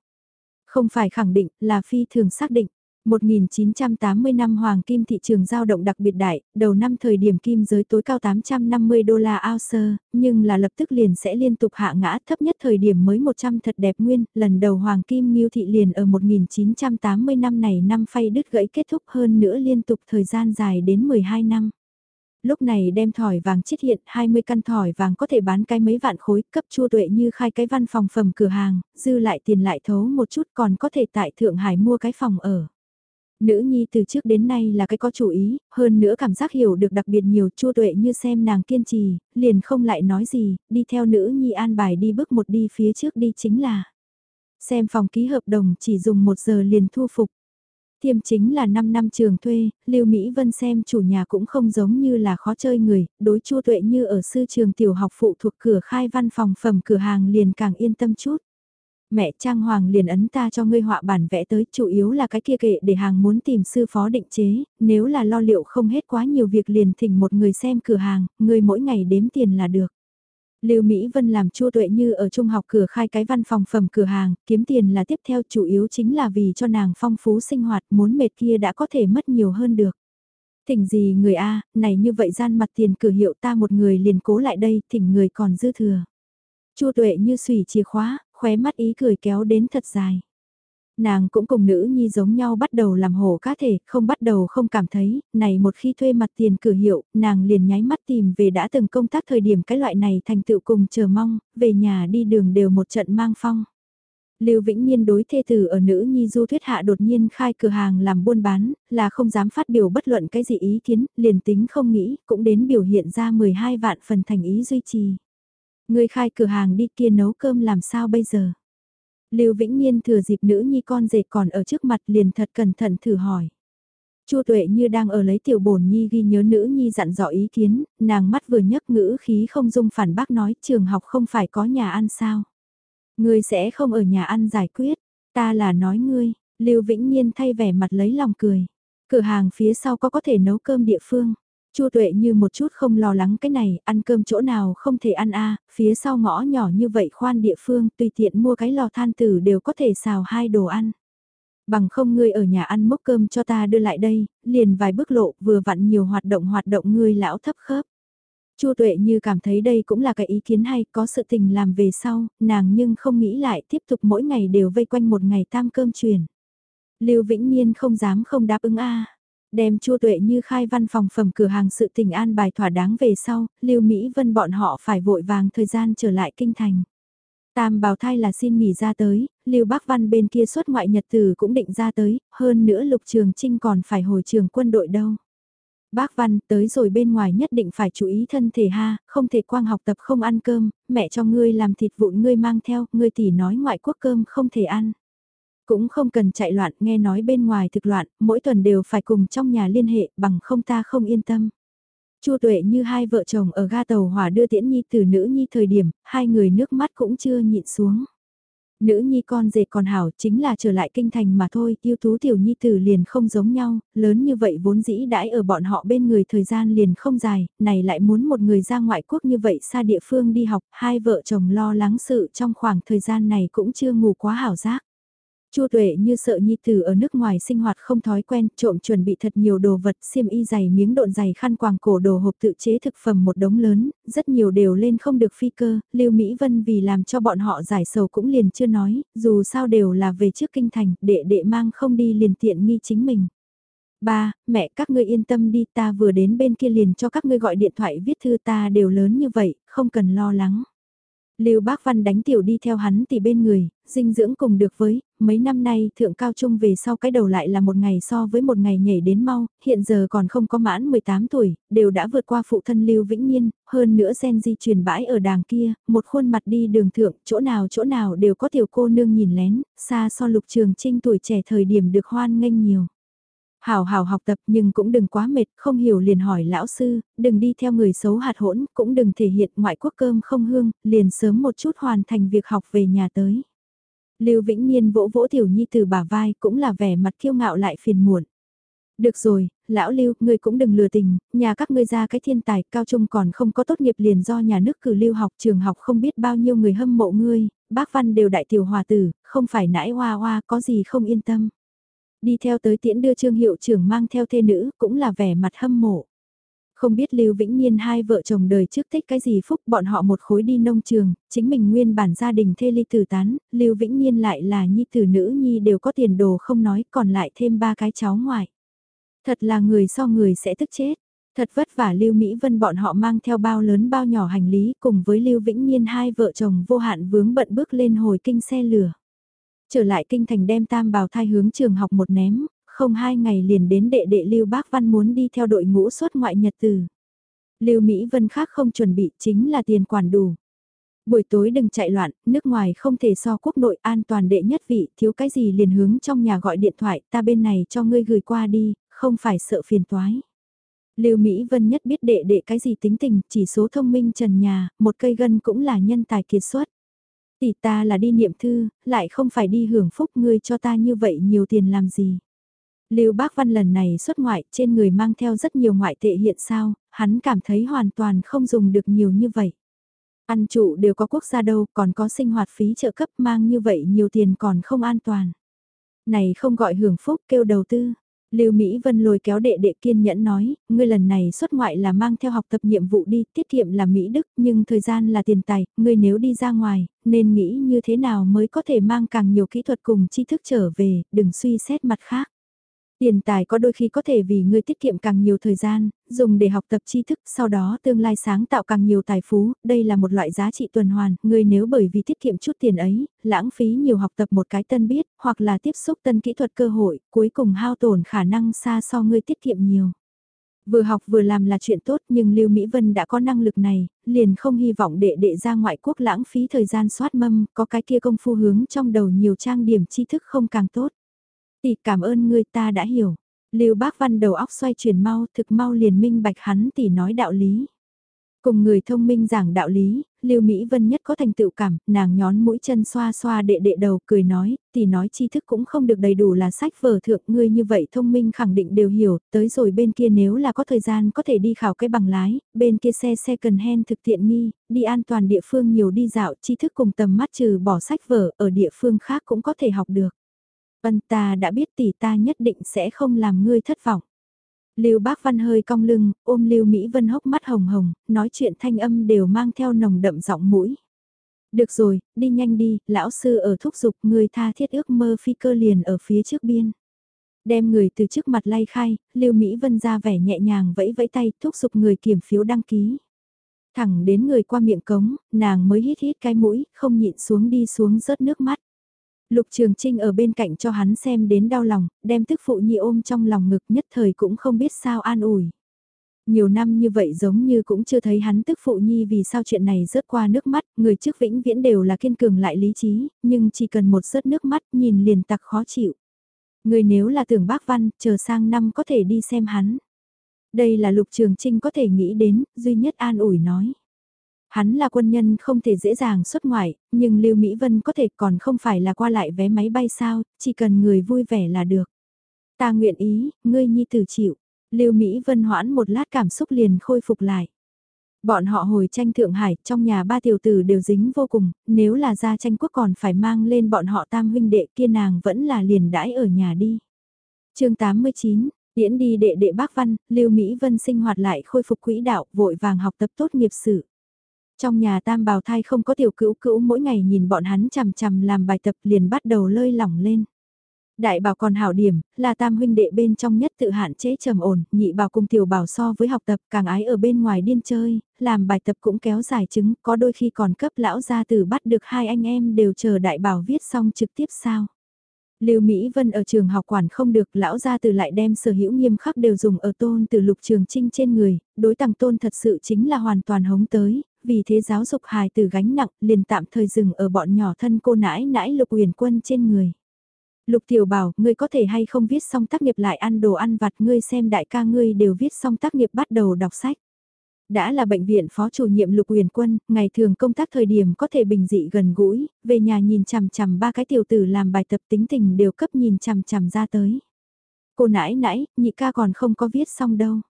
Không phải khẳng định, là phi thường xác định. 1980 năm hoàng kim thị trường giao động đặc biệt đại, đầu năm thời điểm kim giới tối cao 850 đô la ounce, nhưng là lập tức liền sẽ liên tục hạ ngã thấp nhất thời điểm mới 100 thật đẹp nguyên, lần đầu hoàng kim miêu thị liền ở 1980 năm này năm phay đứt gãy kết thúc hơn nữa liên tục thời gian dài đến 12 năm. Lúc này đem thỏi vàng chiết hiện 20 căn thỏi vàng có thể bán cái mấy vạn khối cấp chua tuệ như khai cái văn phòng phẩm cửa hàng, dư lại tiền lại thấu một chút còn có thể tại Thượng Hải mua cái phòng ở. Nữ nhi từ trước đến nay là cái có chủ ý, hơn nữa cảm giác hiểu được đặc biệt nhiều chua tuệ như xem nàng kiên trì, liền không lại nói gì, đi theo nữ nhi an bài đi bước một đi phía trước đi chính là. Xem phòng ký hợp đồng chỉ dùng một giờ liền thu phục. Tiêm chính là 5 năm trường thuê, Lưu Mỹ Vân xem chủ nhà cũng không giống như là khó chơi người, đối chua tuệ như ở sư trường tiểu học phụ thuộc cửa khai văn phòng phẩm cửa hàng liền càng yên tâm chút. Mẹ Trang Hoàng liền ấn ta cho ngươi họa bản vẽ tới, chủ yếu là cái kia kệ để hàng muốn tìm sư phó định chế, nếu là lo liệu không hết quá nhiều việc liền thỉnh một người xem cửa hàng, người mỗi ngày đếm tiền là được. Lưu Mỹ Vân làm chua tuệ như ở trung học cửa khai cái văn phòng phẩm cửa hàng, kiếm tiền là tiếp theo chủ yếu chính là vì cho nàng phong phú sinh hoạt muốn mệt kia đã có thể mất nhiều hơn được. Thỉnh gì người A, này như vậy gian mặt tiền cửa hiệu ta một người liền cố lại đây, thỉnh người còn dư thừa. Chua tuệ như xùy chìa khóa, khóe mắt ý cười kéo đến thật dài. Nàng cũng cùng nữ nhi giống nhau bắt đầu làm hổ cá thể, không bắt đầu không cảm thấy, này một khi thuê mặt tiền cửa hiệu, nàng liền nháy mắt tìm về đã từng công tác thời điểm cái loại này thành tựu cùng chờ mong, về nhà đi đường đều một trận mang phong. Lưu Vĩnh Nhiên đối thê tử ở nữ nhi du thuyết hạ đột nhiên khai cửa hàng làm buôn bán, là không dám phát biểu bất luận cái gì ý kiến, liền tính không nghĩ, cũng đến biểu hiện ra 12 vạn phần thành ý duy trì. Người khai cửa hàng đi kia nấu cơm làm sao bây giờ? Lưu Vĩnh Nhiên thừa dịp nữ nhi con dệt còn ở trước mặt liền thật cẩn thận thử hỏi. Chu Tuệ như đang ở lấy tiểu bổn nhi ghi nhớ nữ nhi dặn dò ý kiến, nàng mắt vừa nhấc ngữ khí không dung phản bác nói trường học không phải có nhà ăn sao. Ngươi sẽ không ở nhà ăn giải quyết, ta là nói ngươi, Lưu Vĩnh Nhiên thay vẻ mặt lấy lòng cười. Cửa hàng phía sau có có thể nấu cơm địa phương. Chu Tuệ như một chút không lo lắng cái này, ăn cơm chỗ nào không thể ăn a, phía sau ngõ nhỏ như vậy khoan địa phương, tùy tiện mua cái lò than tử đều có thể xào hai đồ ăn. Bằng không ngươi ở nhà ăn mốc cơm cho ta đưa lại đây, liền vài bước lộ, vừa vặn nhiều hoạt động hoạt động ngươi lão thấp khớp. Chu Tuệ như cảm thấy đây cũng là cái ý kiến hay, có sự tình làm về sau, nàng nhưng không nghĩ lại tiếp tục mỗi ngày đều vây quanh một ngày tam cơm truyền. Lưu Vĩnh Niên không dám không đáp ứng a. Đem chua tuệ như khai văn phòng phẩm cửa hàng sự tình an bài thỏa đáng về sau, Lưu Mỹ Vân bọn họ phải vội vàng thời gian trở lại kinh thành. Tam bào thai là xin nghỉ ra tới, Lưu Bắc Văn bên kia xuất ngoại nhật từ cũng định ra tới, hơn nữa Lục Trường Trinh còn phải hồi trường quân đội đâu. Bác Văn tới rồi bên ngoài nhất định phải chú ý thân thể ha, không thể quang học tập không ăn cơm, mẹ cho ngươi làm thịt vụn ngươi mang theo, ngươi tỷ nói ngoại quốc cơm không thể ăn. Cũng không cần chạy loạn, nghe nói bên ngoài thực loạn, mỗi tuần đều phải cùng trong nhà liên hệ, bằng không ta không yên tâm. Chu Tuệ như hai vợ chồng ở ga tàu hỏa đưa Tiễn Nhi từ nữ nhi thời điểm, hai người nước mắt cũng chưa nhịn xuống. Nữ nhi con dệt còn hảo chính là trở lại kinh thành mà thôi, yêu tú tiểu nhi tử liền không giống nhau, lớn như vậy vốn dĩ đãi ở bọn họ bên người thời gian liền không dài, này lại muốn một người ra ngoại quốc như vậy xa địa phương đi học, hai vợ chồng lo lắng sự trong khoảng thời gian này cũng chưa ngủ quá hảo giác. Chu Tuệ như sợ Nhi Tử ở nước ngoài sinh hoạt không thói quen, trộm chuẩn bị thật nhiều đồ vật, xiêm y dày miếng độn dày khăn quàng cổ đồ hộp tự chế thực phẩm một đống lớn, rất nhiều đều lên không được phi cơ, Lưu Mỹ Vân vì làm cho bọn họ giải sầu cũng liền chưa nói, dù sao đều là về trước kinh thành, đệ đệ mang không đi liền tiện nghi chính mình. Ba, mẹ các ngươi yên tâm đi ta vừa đến bên kia liền cho các ngươi gọi điện thoại viết thư ta đều lớn như vậy, không cần lo lắng. Lưu Bác Văn đánh tiểu đi theo hắn thì bên người, dinh dưỡng cùng được với, mấy năm nay thượng cao trung về sau cái đầu lại là một ngày so với một ngày nhảy đến mau, hiện giờ còn không có mãn 18 tuổi, đều đã vượt qua phụ thân Lưu Vĩnh Nhiên, hơn nữa gen di truyền bãi ở đàng kia, một khuôn mặt đi đường thượng, chỗ nào chỗ nào đều có tiểu cô nương nhìn lén, xa so lục trường trinh tuổi trẻ thời điểm được hoan nghênh nhiều. Hảo hảo học tập nhưng cũng đừng quá mệt, không hiểu liền hỏi lão sư, đừng đi theo người xấu hạt hỗn, cũng đừng thể hiện ngoại quốc cơm không hương, liền sớm một chút hoàn thành việc học về nhà tới. Lưu Vĩnh Niên vỗ vỗ tiểu nhi từ bả vai cũng là vẻ mặt kiêu ngạo lại phiền muộn. Được rồi, lão Lưu, ngươi cũng đừng lừa tình, nhà các ngươi ra cái thiên tài, cao trung còn không có tốt nghiệp liền do nhà nước cử lưu học trường học không biết bao nhiêu người hâm mộ ngươi, bác văn đều đại tiểu hòa tử, không phải nãi hoa hoa có gì không yên tâm. Đi theo tới tiễn đưa trương hiệu trưởng mang theo thê nữ cũng là vẻ mặt hâm mộ. Không biết Lưu Vĩnh Nhiên hai vợ chồng đời trước thích cái gì phúc bọn họ một khối đi nông trường, chính mình nguyên bản gia đình thê ly tử tán, Lưu Vĩnh Nhiên lại là nhi tử nữ nhi đều có tiền đồ không nói còn lại thêm ba cái cháu ngoại. Thật là người so người sẽ tức chết. Thật vất vả Lưu Mỹ Vân bọn họ mang theo bao lớn bao nhỏ hành lý cùng với Lưu Vĩnh Nhiên hai vợ chồng vô hạn vướng bận bước lên hồi kinh xe lửa. Trở lại kinh thành đem tam bào thai hướng trường học một ném, không hai ngày liền đến đệ đệ Lưu Bác Văn muốn đi theo đội ngũ xuất ngoại nhật từ. Lưu Mỹ Vân khác không chuẩn bị chính là tiền quản đủ. Buổi tối đừng chạy loạn, nước ngoài không thể so quốc nội an toàn đệ nhất vị, thiếu cái gì liền hướng trong nhà gọi điện thoại, ta bên này cho ngươi gửi qua đi, không phải sợ phiền toái. Lưu Mỹ Vân nhất biết đệ đệ cái gì tính tình, chỉ số thông minh trần nhà, một cây gân cũng là nhân tài kiệt xuất. Tỷ ta là đi niệm thư, lại không phải đi hưởng phúc ngươi cho ta như vậy nhiều tiền làm gì. Lưu Bác Văn lần này xuất ngoại trên người mang theo rất nhiều ngoại tệ hiện sao, hắn cảm thấy hoàn toàn không dùng được nhiều như vậy. Ăn trụ đều có quốc gia đâu, còn có sinh hoạt phí trợ cấp mang như vậy nhiều tiền còn không an toàn. Này không gọi hưởng phúc kêu đầu tư. Lưu Mỹ Vân lôi kéo đệ đệ kiên nhẫn nói, ngươi lần này xuất ngoại là mang theo học tập nhiệm vụ đi, tiết kiệm là Mỹ Đức, nhưng thời gian là tiền tài, ngươi nếu đi ra ngoài, nên nghĩ như thế nào mới có thể mang càng nhiều kỹ thuật cùng tri thức trở về, đừng suy xét mặt khác. Tiền tài có đôi khi có thể vì ngươi tiết kiệm càng nhiều thời gian, dùng để học tập tri thức, sau đó tương lai sáng tạo càng nhiều tài phú, đây là một loại giá trị tuần hoàn, ngươi nếu bởi vì tiết kiệm chút tiền ấy, lãng phí nhiều học tập một cái tân biết, hoặc là tiếp xúc tân kỹ thuật cơ hội, cuối cùng hao tổn khả năng xa so ngươi tiết kiệm nhiều. Vừa học vừa làm là chuyện tốt nhưng Lưu Mỹ Vân đã có năng lực này, liền không hy vọng đệ đệ ra ngoại quốc lãng phí thời gian soát mâm, có cái kia công phu hướng trong đầu nhiều trang điểm tri thức không càng tốt. Tỷ cảm ơn ngươi ta đã hiểu. Lưu Bác Văn đầu óc xoay chuyển mau, thực mau liền minh bạch hắn tỷ nói đạo lý. Cùng người thông minh giảng đạo lý, Lưu Mỹ Vân nhất có thành tựu cảm, nàng nhón mũi chân xoa xoa đệ đệ đầu cười nói, tỷ nói tri thức cũng không được đầy đủ là sách vở thượng, ngươi như vậy thông minh khẳng định đều hiểu, tới rồi bên kia nếu là có thời gian có thể đi khảo cái bằng lái, bên kia xe xe cần hen thực tiện nghi, đi an toàn địa phương nhiều đi dạo tri thức cùng tầm mắt trừ bỏ sách vở ở địa phương khác cũng có thể học được. Vân ta đã biết tỷ ta nhất định sẽ không làm ngươi thất vọng. Lưu Bác Văn hơi cong lưng, ôm Lưu Mỹ Vân hốc mắt hồng hồng, nói chuyện thanh âm đều mang theo nồng đậm giọng mũi. Được rồi, đi nhanh đi, lão sư ở thúc giục người tha thiết ước mơ phi cơ liền ở phía trước biên. Đem người từ trước mặt lay khai, Lưu Mỹ Vân ra vẻ nhẹ nhàng vẫy vẫy tay thúc giục người kiểm phiếu đăng ký. Thẳng đến người qua miệng cống, nàng mới hít hít cái mũi, không nhịn xuống đi xuống rớt nước mắt. Lục Trường Trinh ở bên cạnh cho hắn xem đến đau lòng, đem tức phụ nhi ôm trong lòng ngực nhất thời cũng không biết sao an ủi. Nhiều năm như vậy giống như cũng chưa thấy hắn tức phụ nhi vì sao chuyện này rớt qua nước mắt, người trước vĩnh viễn đều là kiên cường lại lý trí, nhưng chỉ cần một rớt nước mắt nhìn liền tặc khó chịu. Người nếu là tưởng bác văn, chờ sang năm có thể đi xem hắn. Đây là lục trường trinh có thể nghĩ đến, duy nhất an ủi nói. Hắn là quân nhân không thể dễ dàng xuất ngoại, nhưng Lưu Mỹ Vân có thể còn không phải là qua lại vé máy bay sao, chỉ cần người vui vẻ là được. Ta nguyện ý, ngươi nhi tử chịu. Lưu Mỹ Vân hoãn một lát cảm xúc liền khôi phục lại. Bọn họ hồi tranh Thượng Hải, trong nhà ba tiểu tử đều dính vô cùng, nếu là ra tranh quốc còn phải mang lên bọn họ tam huynh đệ kia nàng vẫn là liền đãi ở nhà đi. chương 89, Điễn đi đệ đệ bác văn, Lưu Mỹ Vân sinh hoạt lại khôi phục quỹ đạo, vội vàng học tập tốt nghiệp sử. Trong nhà tam bào thai không có tiểu cữu cữu mỗi ngày nhìn bọn hắn chằm chằm làm bài tập liền bắt đầu lơi lỏng lên. Đại bảo còn hảo điểm, là tam huynh đệ bên trong nhất tự hạn chế trầm ổn, nhị bảo cùng tiểu bảo so với học tập càng ái ở bên ngoài điên chơi, làm bài tập cũng kéo dài chứng, có đôi khi còn cấp lão gia tử bắt được hai anh em đều chờ đại bảo viết xong trực tiếp sao. Lưu Mỹ Vân ở trường học quản không được, lão gia từ lại đem sở hữu nghiêm khắc đều dùng ở tôn từ lục trường trinh trên người, đối tăng tôn thật sự chính là hoàn toàn hống tới, vì thế giáo dục hài từ gánh nặng liền tạm thời dừng ở bọn nhỏ thân cô nãi nãi lục huyền quân trên người. Lục tiểu bảo, ngươi có thể hay không viết xong tác nghiệp lại ăn đồ ăn vặt ngươi xem đại ca ngươi đều viết xong tác nghiệp bắt đầu đọc sách. Đã là bệnh viện phó chủ nhiệm Lục Huyền Quân, ngày thường công tác thời điểm có thể bình dị gần gũi, về nhà nhìn chằm chằm ba cái tiểu tử làm bài tập tính tình đều cấp nhìn chằm chằm ra tới. Cô nãi nãi, nhị ca còn không có viết xong đâu.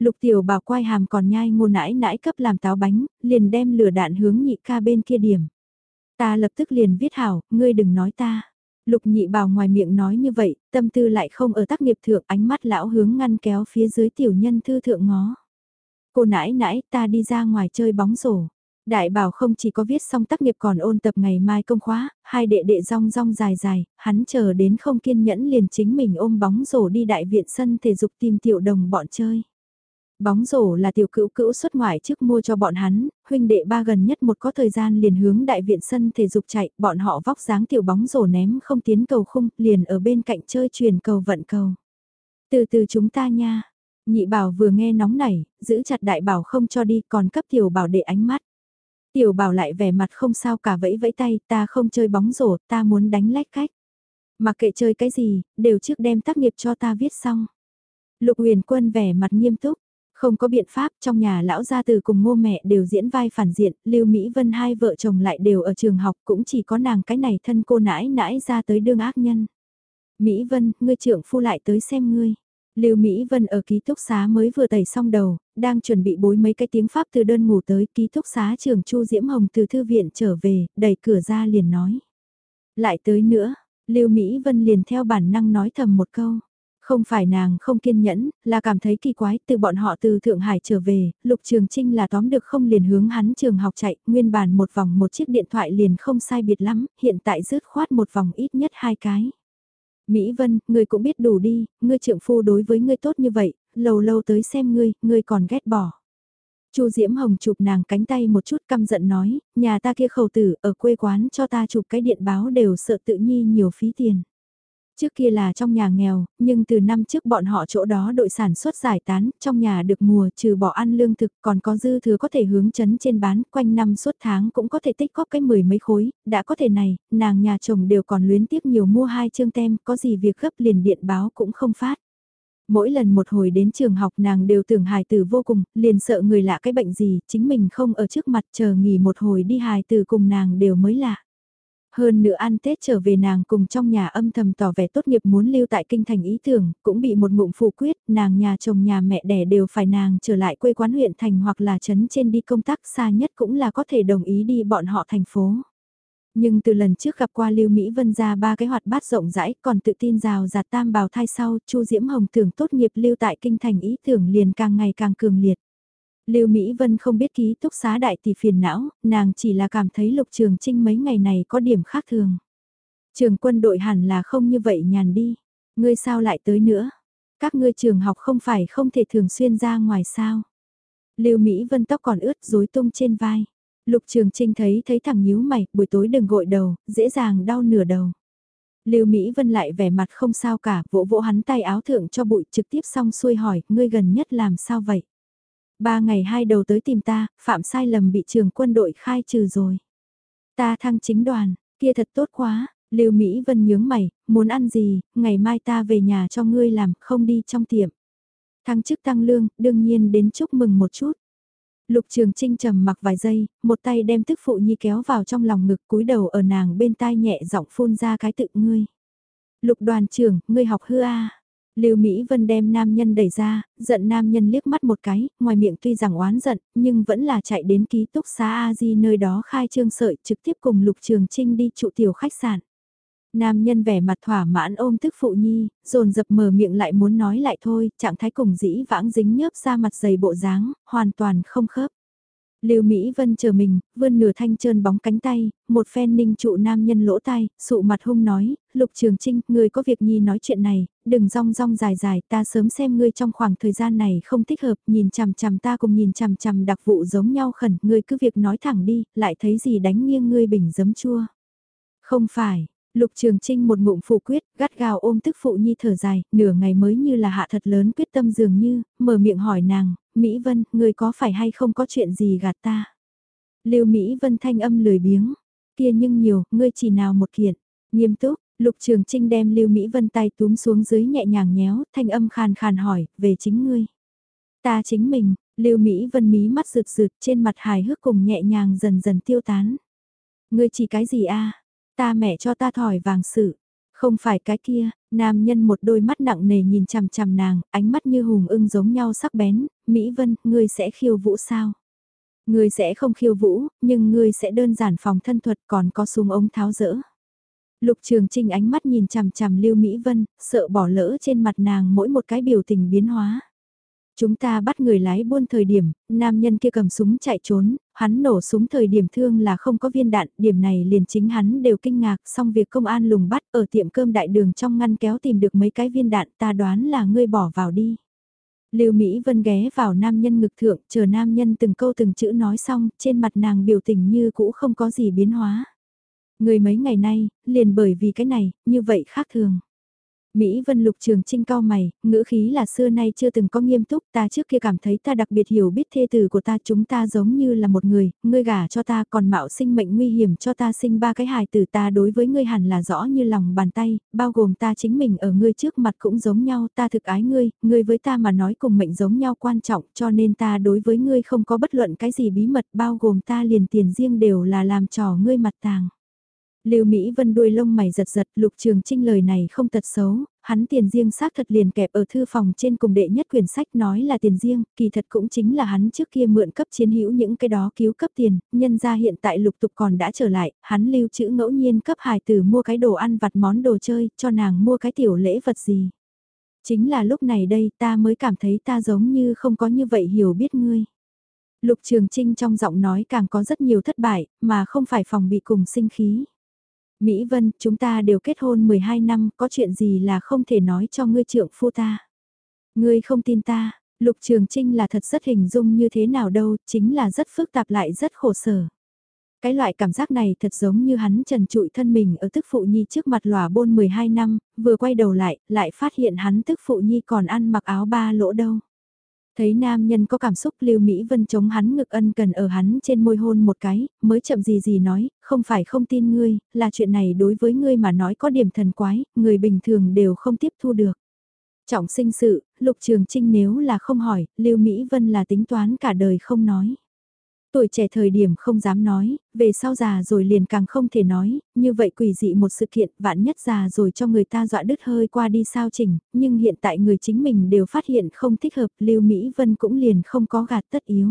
Lục tiểu bảo quay hàm còn nhai ngô nãi nãi cấp làm táo bánh, liền đem lửa đạn hướng nhị ca bên kia điểm. Ta lập tức liền viết hảo, ngươi đừng nói ta. Lục nhị bảo ngoài miệng nói như vậy, tâm tư lại không ở tác nghiệp thượng ánh mắt lão hướng ngăn kéo phía dưới tiểu nhân thư thượng ngó. Cô nãi nãi ta đi ra ngoài chơi bóng rổ. Đại bảo không chỉ có viết xong tác nghiệp còn ôn tập ngày mai công khóa, hai đệ đệ rong rong dài dài, hắn chờ đến không kiên nhẫn liền chính mình ôm bóng rổ đi đại viện sân thể dục tìm tiểu đồng bọn chơi. Bóng rổ là tiểu cữu cữu xuất ngoại trước mua cho bọn hắn, huynh đệ ba gần nhất một có thời gian liền hướng đại viện sân thể dục chạy, bọn họ vóc dáng tiểu bóng rổ ném không tiến cầu khung, liền ở bên cạnh chơi truyền cầu vận cầu. Từ từ chúng ta nha, nhị bảo vừa nghe nóng nảy, giữ chặt đại bảo không cho đi còn cấp tiểu bảo để ánh mắt. Tiểu bảo lại vẻ mặt không sao cả vẫy vẫy tay, ta không chơi bóng rổ, ta muốn đánh lách cách. Mặc kệ chơi cái gì, đều trước đem tác nghiệp cho ta viết xong. Lục huyền quân vẻ mặt nghiêm túc, không có biện pháp trong nhà lão gia từ cùng ngô mẹ đều diễn vai phản diện, Lưu Mỹ Vân hai vợ chồng lại đều ở trường học cũng chỉ có nàng cái này thân cô nãi nãi ra tới đương ác nhân. Mỹ Vân, ngươi trưởng phu lại tới xem ngươi. Lưu Mỹ Vân ở ký túc xá mới vừa tẩy xong đầu, đang chuẩn bị bối mấy cái tiếng Pháp từ đơn ngủ tới ký túc xá trường Chu Diễm Hồng từ thư viện trở về, đẩy cửa ra liền nói. Lại tới nữa, Lưu Mỹ Vân liền theo bản năng nói thầm một câu. Không phải nàng không kiên nhẫn, là cảm thấy kỳ quái từ bọn họ từ Thượng Hải trở về, Lục Trường Trinh là tóm được không liền hướng hắn trường học chạy, nguyên bản một vòng một chiếc điện thoại liền không sai biệt lắm, hiện tại rớt khoát một vòng ít nhất hai cái. Mỹ Vân, ngươi cũng biết đủ đi, ngươi trượng phu đối với ngươi tốt như vậy, lâu lâu tới xem ngươi, ngươi còn ghét bỏ. Chu Diễm Hồng chụp nàng cánh tay một chút căm giận nói, nhà ta kia khẩu tử ở quê quán cho ta chụp cái điện báo đều sợ tự nhi nhiều phí tiền. Trước kia là trong nhà nghèo, nhưng từ năm trước bọn họ chỗ đó đội sản xuất giải tán, trong nhà được mùa trừ bỏ ăn lương thực còn có dư thừa có thể hướng chấn trên bán, quanh năm suốt tháng cũng có thể tích góp cái mười mấy khối, đã có thể này, nàng nhà chồng đều còn luyến tiếc nhiều mua hai chương tem, có gì việc gấp liền điện báo cũng không phát. Mỗi lần một hồi đến trường học nàng đều tưởng hài tử vô cùng, liền sợ người lạ cái bệnh gì, chính mình không ở trước mặt chờ nghỉ một hồi đi hài tử cùng nàng đều mới lạ. Hơn nữa ăn Tết trở về nàng cùng trong nhà âm thầm tỏ vẻ tốt nghiệp muốn lưu tại kinh thành ý tưởng, cũng bị một ngụm phủ quyết, nàng nhà chồng nhà mẹ đẻ đều phải nàng trở lại quê quán huyện thành hoặc là trấn trên đi công tác xa nhất cũng là có thể đồng ý đi bọn họ thành phố. Nhưng từ lần trước gặp qua Lưu Mỹ Vân ra ba cái hoạt bát rộng rãi còn tự tin rào rạt tam bào thai sau, Chu Diễm Hồng tưởng tốt nghiệp lưu tại kinh thành ý tưởng liền càng ngày càng cường liệt. Lưu Mỹ Vân không biết ký túc xá đại tỷ phiền não, nàng chỉ là cảm thấy lục trường trinh mấy ngày này có điểm khác thường. Trường quân đội hẳn là không như vậy nhàn đi. Ngươi sao lại tới nữa? Các ngươi trường học không phải không thể thường xuyên ra ngoài sao? Lưu Mỹ Vân tóc còn ướt rối tung trên vai. Lục Trường Trinh thấy thấy thằng nhíu mày, buổi tối đừng gội đầu, dễ dàng đau nửa đầu. Lưu Mỹ Vân lại vẻ mặt không sao cả, vỗ vỗ hắn tay áo thượng cho bụi trực tiếp xong xuôi hỏi, ngươi gần nhất làm sao vậy? Ba ngày hai đầu tới tìm ta, phạm sai lầm bị trường quân đội khai trừ rồi. Ta thăng chính đoàn, kia thật tốt quá, Lưu Mỹ Vân nhướng mày, muốn ăn gì, ngày mai ta về nhà cho ngươi làm, không đi trong tiệm. Thăng chức tăng lương, đương nhiên đến chúc mừng một chút. Lục Trường Trinh trầm mặc vài giây, một tay đem tức phụ nhi kéo vào trong lòng ngực cúi đầu ở nàng bên tai nhẹ giọng phun ra cái tự ngươi. Lục đoàn trưởng, ngươi học hư a. Lưu Mỹ Vân đem nam nhân đẩy ra, giận nam nhân liếc mắt một cái, ngoài miệng tuy rằng oán giận, nhưng vẫn là chạy đến ký túc xá A Di nơi đó khai trương sợi trực tiếp cùng Lục Trường Trinh đi trụ tiểu khách sạn. Nam nhân vẻ mặt thỏa mãn ôm tức phụ nhi, dồn dập mở miệng lại muốn nói lại thôi, trạng thái cùng dĩ vãng dính nhớp ra mặt dày bộ dáng, hoàn toàn không khớp. Lưu Mỹ Vân chờ mình, vươn nửa thanh trơn bóng cánh tay, một phen ninh trụ nam nhân lỗ tai, sụ mặt hung nói, Lục Trường Trinh, ngươi có việc nhi nói chuyện này, đừng rong rong dài dài, ta sớm xem ngươi trong khoảng thời gian này không thích hợp, nhìn chằm chằm ta cùng nhìn chằm chằm đặc vụ giống nhau khẩn, ngươi cứ việc nói thẳng đi, lại thấy gì đánh nghiêng ngươi bình giấm chua. Không phải, Lục Trường Trinh một ngụm phủ quyết, gắt gào ôm tức phụ nhi thở dài, nửa ngày mới như là hạ thật lớn quyết tâm dường như, mở miệng hỏi nàng, Mỹ Vân, ngươi có phải hay không có chuyện gì gạt ta? Lưu Mỹ Vân thanh âm lười biếng, kia nhưng nhiều, ngươi chỉ nào một kiện, nghiêm túc, Lục Trường Trinh đem Lưu Mỹ Vân tay túm xuống dưới nhẹ nhàng nhéo, thanh âm khàn khàn hỏi, về chính ngươi. Ta chính mình, Lưu Mỹ Vân mí mắt rực rực trên mặt hài hước cùng nhẹ nhàng dần dần tiêu tán. Ngươi chỉ cái gì a? Ta mẹ cho ta thỏi vàng sự. Không phải cái kia, nam nhân một đôi mắt nặng nề nhìn chằm chằm nàng, ánh mắt như hùng ưng giống nhau sắc bén, Mỹ Vân, ngươi sẽ khiêu vũ sao? Ngươi sẽ không khiêu vũ, nhưng ngươi sẽ đơn giản phòng thân thuật còn có súng ống tháo rỡ. Lục Trường Trinh ánh mắt nhìn chằm chằm Lưu Mỹ Vân, sợ bỏ lỡ trên mặt nàng mỗi một cái biểu tình biến hóa. Chúng ta bắt người lái buôn thời điểm, nam nhân kia cầm súng chạy trốn, hắn nổ súng thời điểm thương là không có viên đạn, điểm này liền chính hắn đều kinh ngạc, xong việc công an lùng bắt ở tiệm cơm đại đường trong ngăn kéo tìm được mấy cái viên đạn ta đoán là ngươi bỏ vào đi. Lưu Mỹ Vân ghé vào nam nhân ngực thượng, chờ nam nhân từng câu từng chữ nói xong, trên mặt nàng biểu tình như cũ không có gì biến hóa. Người mấy ngày nay, liền bởi vì cái này, như vậy khác thường. Mỹ Vân Lục Trường Trinh cao mày, ngữ khí là xưa nay chưa từng có nghiêm túc, ta trước kia cảm thấy ta đặc biệt hiểu biết thê tử của ta, chúng ta giống như là một người, ngươi gả cho ta còn mạo sinh mệnh nguy hiểm cho ta sinh ba cái hài tử ta đối với ngươi hẳn là rõ như lòng bàn tay, bao gồm ta chính mình ở ngươi trước mặt cũng giống nhau, ta thực ái ngươi, ngươi với ta mà nói cùng mệnh giống nhau quan trọng, cho nên ta đối với ngươi không có bất luận cái gì bí mật, bao gồm ta liền tiền riêng đều là làm trò ngươi mặt tàng. Lưu Mỹ Vân đuôi lông mày giật giật, Lục Trường Trinh lời này không tật xấu, hắn tiền riêng xác thật liền kẹp ở thư phòng trên cùng đệ nhất quyển sách nói là tiền riêng, kỳ thật cũng chính là hắn trước kia mượn cấp chiến hữu những cái đó cứu cấp tiền, nhân ra hiện tại lục tục còn đã trở lại, hắn lưu trữ ngẫu nhiên cấp hài tử mua cái đồ ăn vặt món đồ chơi, cho nàng mua cái tiểu lễ vật gì. Chính là lúc này đây ta mới cảm thấy ta giống như không có như vậy hiểu biết ngươi. Lục Trường Trinh trong giọng nói càng có rất nhiều thất bại, mà không phải phòng bị cùng sinh khí. Mỹ Vân, chúng ta đều kết hôn 12 năm, có chuyện gì là không thể nói cho ngươi trượng phu ta. Ngươi không tin ta, Lục Trường Trinh là thật rất hình dung như thế nào đâu, chính là rất phức tạp lại rất khổ sở. Cái loại cảm giác này thật giống như hắn trần trụi thân mình ở tức phụ nhi trước mặt lòa bôn 12 năm, vừa quay đầu lại, lại phát hiện hắn tức phụ nhi còn ăn mặc áo ba lỗ đâu. Thấy nam nhân có cảm xúc Lưu Mỹ Vân chống hắn ngực ân cần ở hắn trên môi hôn một cái, mới chậm gì gì nói, không phải không tin ngươi, là chuyện này đối với ngươi mà nói có điểm thần quái, người bình thường đều không tiếp thu được. Trọng sinh sự, Lục Trường Trinh nếu là không hỏi, Lưu Mỹ Vân là tính toán cả đời không nói. Tuổi trẻ thời điểm không dám nói, về sau già rồi liền càng không thể nói, như vậy quỷ dị một sự kiện vạn nhất già rồi cho người ta dọa đứt hơi qua đi sao chỉnh, nhưng hiện tại người chính mình đều phát hiện không thích hợp, Lưu Mỹ Vân cũng liền không có gạt tất yếu.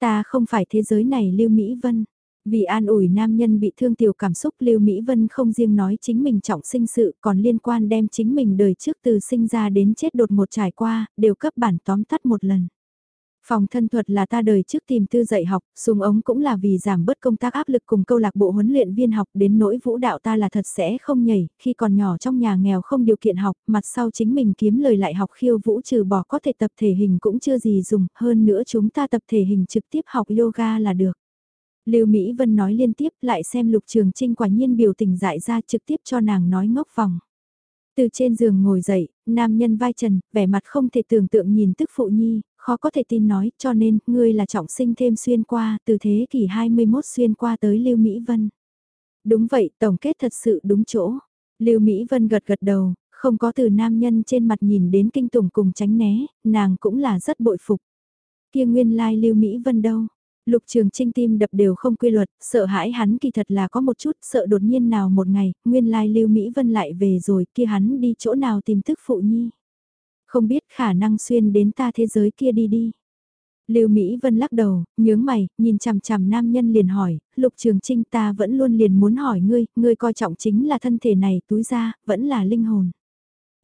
Ta không phải thế giới này Lưu Mỹ Vân. Vì an ủi nam nhân bị thương tiểu cảm xúc Lưu Mỹ Vân không riêng nói chính mình trọng sinh sự còn liên quan đem chính mình đời trước từ sinh ra đến chết đột một trải qua, đều cấp bản tóm tắt một lần. Phòng thân thuật là ta đời trước tìm tư dạy học, súng ống cũng là vì giảm bớt công tác áp lực cùng câu lạc bộ huấn luyện viên học đến nỗi vũ đạo ta là thật sẽ không nhảy, khi còn nhỏ trong nhà nghèo không điều kiện học, mặt sau chính mình kiếm lời lại học khiêu vũ trừ bỏ có thể tập thể hình cũng chưa gì dùng, hơn nữa chúng ta tập thể hình trực tiếp học yoga là được. Lưu Mỹ Vân nói liên tiếp lại xem Lục Trường Trinh quả nhiên biểu tình dại ra trực tiếp cho nàng nói ngốc vòng. Từ trên giường ngồi dậy, nam nhân vai trần, vẻ mặt không thể tưởng tượng nhìn tức phụ nhi, khó có thể tin nói, cho nên, ngươi là trọng sinh thêm xuyên qua, từ thế kỷ 21 xuyên qua tới Lưu Mỹ Vân. Đúng vậy, tổng kết thật sự đúng chỗ. Lưu Mỹ Vân gật gật đầu, không có từ nam nhân trên mặt nhìn đến kinh tủng cùng tránh né, nàng cũng là rất bội phục. kia nguyên lai Lưu Mỹ Vân đâu? Lục Trường Trinh tim đập đều không quy luật, sợ hãi hắn kỳ thật là có một chút, sợ đột nhiên nào một ngày, nguyên lai Lưu Mỹ Vân lại về rồi, kia hắn đi chỗ nào tìm thức phụ nhi. Không biết khả năng xuyên đến ta thế giới kia đi đi. Lưu Mỹ Vân lắc đầu, nhướng mày, nhìn chằm chằm nam nhân liền hỏi, Lục Trường Trinh ta vẫn luôn liền muốn hỏi ngươi, ngươi coi trọng chính là thân thể này túi ra, vẫn là linh hồn.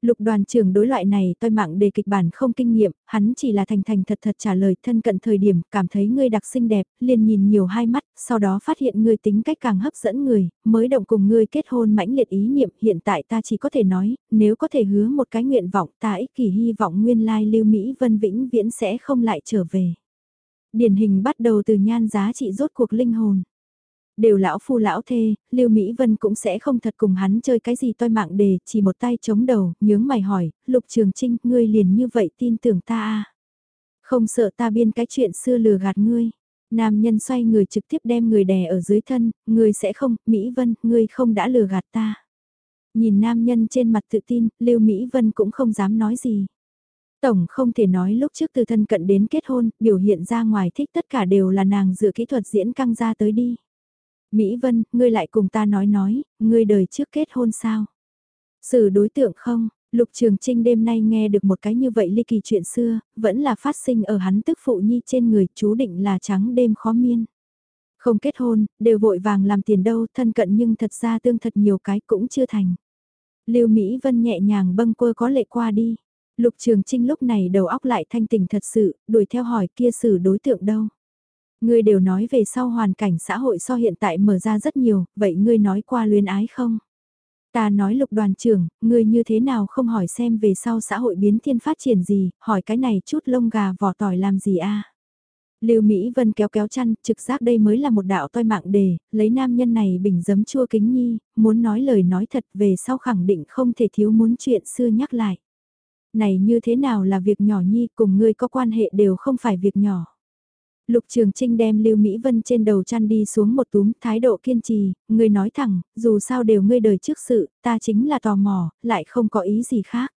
Lục đoàn trưởng đối loại này tôi mạng đề kịch bản không kinh nghiệm, hắn chỉ là thành thành thật thật trả lời thân cận thời điểm, cảm thấy ngươi đặc xinh đẹp, liền nhìn nhiều hai mắt, sau đó phát hiện ngươi tính cách càng hấp dẫn người, mới động cùng ngươi kết hôn mãnh liệt ý niệm, hiện tại ta chỉ có thể nói, nếu có thể hứa một cái nguyện vọng ta ích kỷ hy vọng nguyên lai lưu Mỹ Vân Vĩnh viễn sẽ không lại trở về. Điển hình bắt đầu từ nhan giá trị rốt cuộc linh hồn. Đều lão phu lão thê, Lưu Mỹ Vân cũng sẽ không thật cùng hắn chơi cái gì toi mạng đề, chỉ một tay chống đầu, nhướng mày hỏi, Lục Trường Trinh, ngươi liền như vậy tin tưởng ta à? Không sợ ta biên cái chuyện xưa lừa gạt ngươi. Nam nhân xoay người trực tiếp đem người đè ở dưới thân, ngươi sẽ không, Mỹ Vân, ngươi không đã lừa gạt ta. Nhìn nam nhân trên mặt tự tin, Lưu Mỹ Vân cũng không dám nói gì. Tổng không thể nói lúc trước từ thân cận đến kết hôn, biểu hiện ra ngoài thích tất cả đều là nàng dựa kỹ thuật diễn căng ra tới đi. Mỹ Vân, ngươi lại cùng ta nói nói, ngươi đời trước kết hôn sao? Xử đối tượng không? Lục Trường Trinh đêm nay nghe được một cái như vậy ly kỳ chuyện xưa, vẫn là phát sinh ở hắn tức phụ nhi trên người, chú định là trắng đêm khó miên. Không kết hôn, đều vội vàng làm tiền đâu, thân cận nhưng thật ra tương thật nhiều cái cũng chưa thành. Lưu Mỹ Vân nhẹ nhàng bâng quơ có lệ qua đi. Lục Trường Trinh lúc này đầu óc lại thanh tình thật sự, đuổi theo hỏi kia xử đối tượng đâu. Ngươi đều nói về sau hoàn cảnh xã hội so hiện tại mở ra rất nhiều, vậy ngươi nói qua luyến ái không? Ta nói lục đoàn trưởng, ngươi như thế nào không hỏi xem về sau xã hội biến thiên phát triển gì, hỏi cái này chút lông gà vỏ tỏi làm gì a? Lưu Mỹ Vân kéo kéo chăn, trực giác đây mới là một đạo toi mạng đề, lấy nam nhân này bình giấm chua kính nhi, muốn nói lời nói thật về sau khẳng định không thể thiếu muốn chuyện xưa nhắc lại. Này như thế nào là việc nhỏ nhi cùng ngươi có quan hệ đều không phải việc nhỏ. Lục Trường Trinh đem Lưu Mỹ Vân trên đầu chăn đi xuống một túm, thái độ kiên trì, người nói thẳng, dù sao đều ngươi đời trước sự, ta chính là tò mò, lại không có ý gì khác.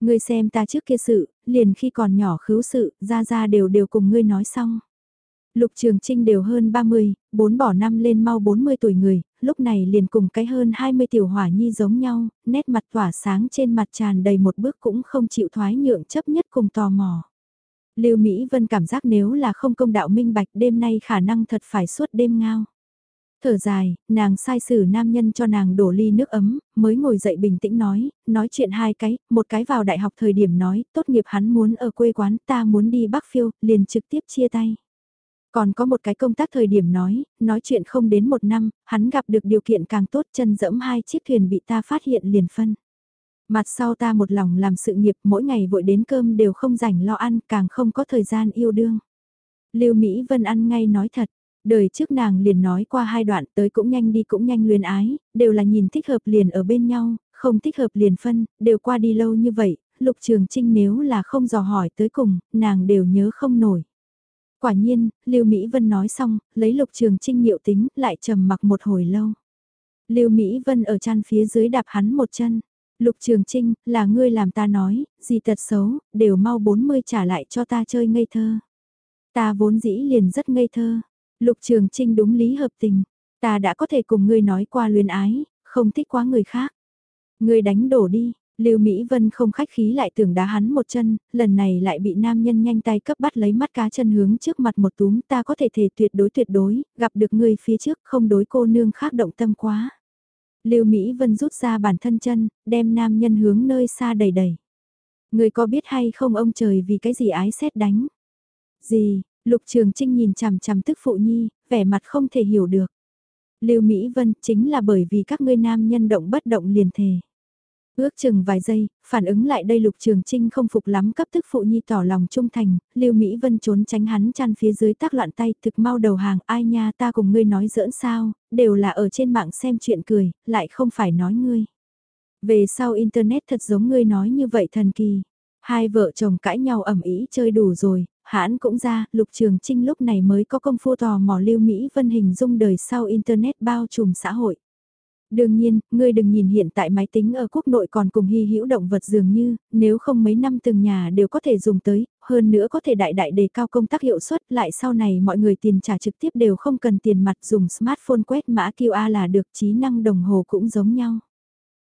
Ngươi xem ta trước kia sự, liền khi còn nhỏ khứu sự, ra ra đều đều cùng ngươi nói xong. Lục Trường Trinh đều hơn 30, bốn bỏ năm lên mau 40 tuổi người, lúc này liền cùng cái hơn 20 tiểu hỏa nhi giống nhau, nét mặt tỏa sáng trên mặt tràn đầy một bước cũng không chịu thoái nhượng chấp nhất cùng tò mò. Lưu Mỹ Vân cảm giác nếu là không công đạo minh bạch đêm nay khả năng thật phải suốt đêm ngao. Thở dài, nàng sai xử nam nhân cho nàng đổ ly nước ấm, mới ngồi dậy bình tĩnh nói, nói chuyện hai cái, một cái vào đại học thời điểm nói, tốt nghiệp hắn muốn ở quê quán, ta muốn đi Bắc Phiêu, liền trực tiếp chia tay. Còn có một cái công tác thời điểm nói, nói chuyện không đến một năm, hắn gặp được điều kiện càng tốt chân dẫm hai chiếc thuyền bị ta phát hiện liền phân. Mặt sau ta một lòng làm sự nghiệp mỗi ngày vội đến cơm đều không rảnh lo ăn càng không có thời gian yêu đương. Lưu Mỹ Vân ăn ngay nói thật, đời trước nàng liền nói qua hai đoạn tới cũng nhanh đi cũng nhanh luyến ái, đều là nhìn thích hợp liền ở bên nhau, không thích hợp liền phân, đều qua đi lâu như vậy, Lục Trường Trinh nếu là không dò hỏi tới cùng, nàng đều nhớ không nổi. Quả nhiên, Lưu Mỹ Vân nói xong, lấy Lục Trường Trinh liệu tính, lại trầm mặc một hồi lâu. Lưu Mỹ Vân ở chăn phía dưới đạp hắn một chân. Lục Trường Trinh, là ngươi làm ta nói, gì tật xấu, đều mau 40 trả lại cho ta chơi ngây thơ. Ta vốn dĩ liền rất ngây thơ. Lục Trường Trinh đúng lý hợp tình. Ta đã có thể cùng ngươi nói qua luyến ái, không thích quá người khác. Ngươi đánh đổ đi, Lưu Mỹ Vân không khách khí lại tưởng đá hắn một chân, lần này lại bị nam nhân nhanh tay cấp bắt lấy mắt cá chân hướng trước mặt một túm ta có thể thể tuyệt đối tuyệt đối, gặp được ngươi phía trước không đối cô nương khác động tâm quá. Lưu Mỹ Vân rút ra bản thân chân, đem nam nhân hướng nơi xa đầy đầy. Người có biết hay không ông trời vì cái gì ái xét đánh? Gì, Lục Trường Trinh nhìn chằm chằm tức phụ nhi, vẻ mặt không thể hiểu được. Lưu Mỹ Vân chính là bởi vì các ngươi nam nhân động bất động liền thề. Ước chừng vài giây, phản ứng lại đây Lục Trường Trinh không phục lắm cấp tức phụ nhi tỏ lòng trung thành, Lưu Mỹ Vân trốn tránh hắn chăn phía dưới tác loạn tay thực mau đầu hàng ai nha ta cùng ngươi nói giỡn sao, đều là ở trên mạng xem chuyện cười, lại không phải nói ngươi. Về sau Internet thật giống ngươi nói như vậy thần kỳ. Hai vợ chồng cãi nhau ẩm ý chơi đủ rồi, hãn cũng ra, Lục Trường Trinh lúc này mới có công phu tò mò Lưu Mỹ Vân hình dung đời sau Internet bao trùm xã hội. Đương nhiên, ngươi đừng nhìn hiện tại máy tính ở quốc nội còn cùng hy hữu động vật dường như, nếu không mấy năm từng nhà đều có thể dùng tới, hơn nữa có thể đại đại đề cao công tác hiệu suất, lại sau này mọi người tiền trả trực tiếp đều không cần tiền mặt dùng smartphone quét mã QR là được trí năng đồng hồ cũng giống nhau.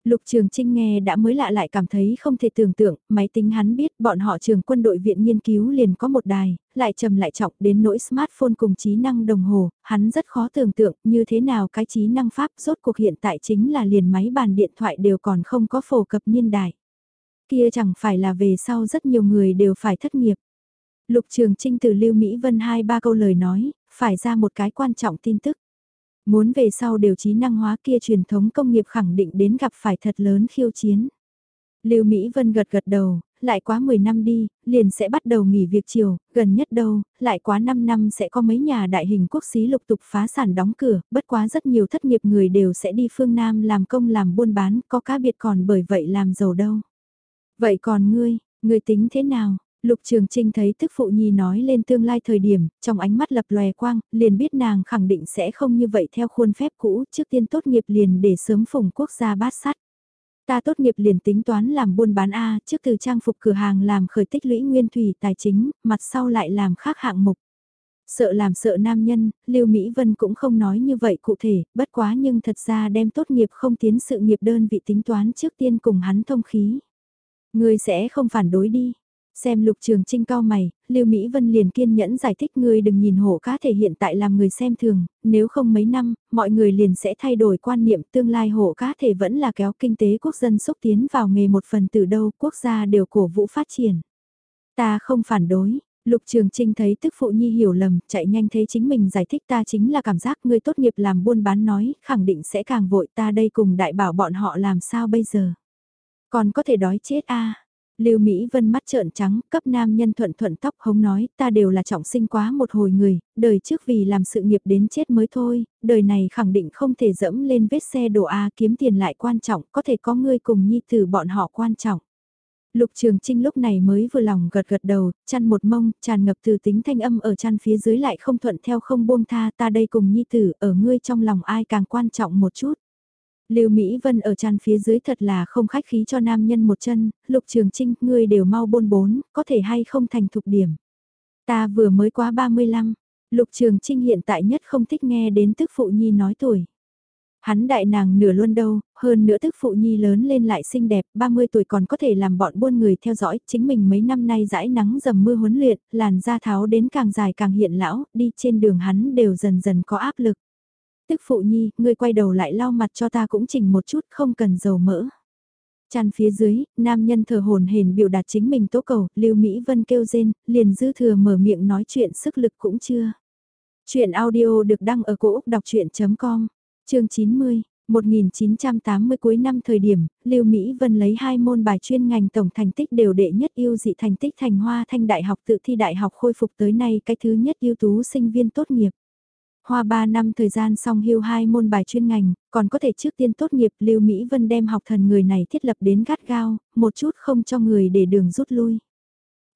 Lục Trường Trinh nghe đã mới lạ lại cảm thấy không thể tưởng tượng, máy tính hắn biết bọn họ trường quân đội viện nghiên cứu liền có một đài, lại trầm lại trọng đến nỗi smartphone cùng trí năng đồng hồ, hắn rất khó tưởng tượng như thế nào cái trí năng pháp rốt cuộc hiện tại chính là liền máy bàn điện thoại đều còn không có phổ cập niên đại. Kia chẳng phải là về sau rất nhiều người đều phải thất nghiệp. Lục Trường Trinh từ Lưu Mỹ Vân hai ba câu lời nói, phải ra một cái quan trọng tin tức. Muốn về sau đều trí năng hóa kia truyền thống công nghiệp khẳng định đến gặp phải thật lớn khiêu chiến. Lưu Mỹ Vân gật gật đầu, lại quá 10 năm đi, liền sẽ bắt đầu nghỉ việc chiều, gần nhất đâu, lại quá 5 năm sẽ có mấy nhà đại hình quốc xí lục tục phá sản đóng cửa, bất quá rất nhiều thất nghiệp người đều sẽ đi phương Nam làm công làm buôn bán, có cá biệt còn bởi vậy làm giàu đâu. Vậy còn ngươi, ngươi tính thế nào? Lục Trường Trinh thấy tức phụ nhi nói lên tương lai thời điểm, trong ánh mắt lập lòe quang, liền biết nàng khẳng định sẽ không như vậy theo khuôn phép cũ, trước tiên tốt nghiệp liền để sớm phùng quốc gia bát sắt. Ta tốt nghiệp liền tính toán làm buôn bán A, trước từ trang phục cửa hàng làm khởi tích lũy nguyên thủy tài chính, mặt sau lại làm khác hạng mục. Sợ làm sợ nam nhân, Lưu Mỹ Vân cũng không nói như vậy cụ thể, bất quá nhưng thật ra đem tốt nghiệp không tiến sự nghiệp đơn vị tính toán trước tiên cùng hắn thông khí. Ngươi sẽ không phản đối đi. Xem lục trường trinh cao mày, Lưu Mỹ Vân liền kiên nhẫn giải thích ngươi đừng nhìn hổ cá thể hiện tại làm người xem thường, nếu không mấy năm, mọi người liền sẽ thay đổi quan niệm tương lai hổ cá thể vẫn là kéo kinh tế quốc dân xúc tiến vào nghề một phần từ đâu quốc gia đều cổ vũ phát triển. Ta không phản đối, Lục Trường Trinh thấy tức phụ nhi hiểu lầm, chạy nhanh thấy chính mình giải thích ta chính là cảm giác ngươi tốt nghiệp làm buôn bán nói, khẳng định sẽ càng vội ta đây cùng đại bảo bọn họ làm sao bây giờ. Còn có thể đói chết a Lưu Mỹ Vân mắt trợn trắng, cấp nam nhân thuận thuận tóc hống nói, ta đều là trọng sinh quá một hồi người, đời trước vì làm sự nghiệp đến chết mới thôi, đời này khẳng định không thể dẫm lên vết xe đổ A kiếm tiền lại quan trọng, có thể có ngươi cùng nhi tử bọn họ quan trọng. Lục Trường Trinh lúc này mới vừa lòng gật gật đầu, chăn một mông, tràn ngập từ tính thanh âm ở chăn phía dưới lại không thuận theo không buông tha ta đây cùng nhi tử ở ngươi trong lòng ai càng quan trọng một chút. Lưu Mỹ Vân ở tràn phía dưới thật là không khách khí cho nam nhân một chân, Lục Trường Trinh, ngươi đều mau bôn bốn, có thể hay không thành thục điểm. Ta vừa mới quá 35, Lục Trường Trinh hiện tại nhất không thích nghe đến tức phụ nhi nói tuổi. Hắn đại nàng nửa luôn đâu, hơn nữa tức phụ nhi lớn lên lại xinh đẹp, 30 tuổi còn có thể làm bọn buôn người theo dõi, chính mình mấy năm nay dãi nắng dầm mưa huấn luyện, làn da tháo đến càng dài càng hiện lão, đi trên đường hắn đều dần dần có áp lực. Tức phụ nhi, ngươi quay đầu lại lau mặt cho ta cũng chỉnh một chút không cần dầu mỡ. Chăn phía dưới, nam nhân thờ hồn hền biểu đạt chính mình tố cầu, Lưu Mỹ Vân kêu rên, liền dư thừa mở miệng nói chuyện sức lực cũng chưa. Chuyện audio được đăng ở cổ Úc đọc chuyện.com, chương 90. 1980 cuối năm thời điểm, Lưu Mỹ Vân lấy hai môn bài chuyên ngành tổng thành tích đều đệ nhất yêu dị thành tích thành hoa thanh đại học tự thi đại học khôi phục tới nay cái thứ nhất ưu tú sinh viên tốt nghiệp. Hoa 3 năm thời gian xong hưu hai môn bài chuyên ngành, còn có thể trước tiên tốt nghiệp Lưu Mỹ Vân đem học thần người này thiết lập đến gắt gao, một chút không cho người để đường rút lui.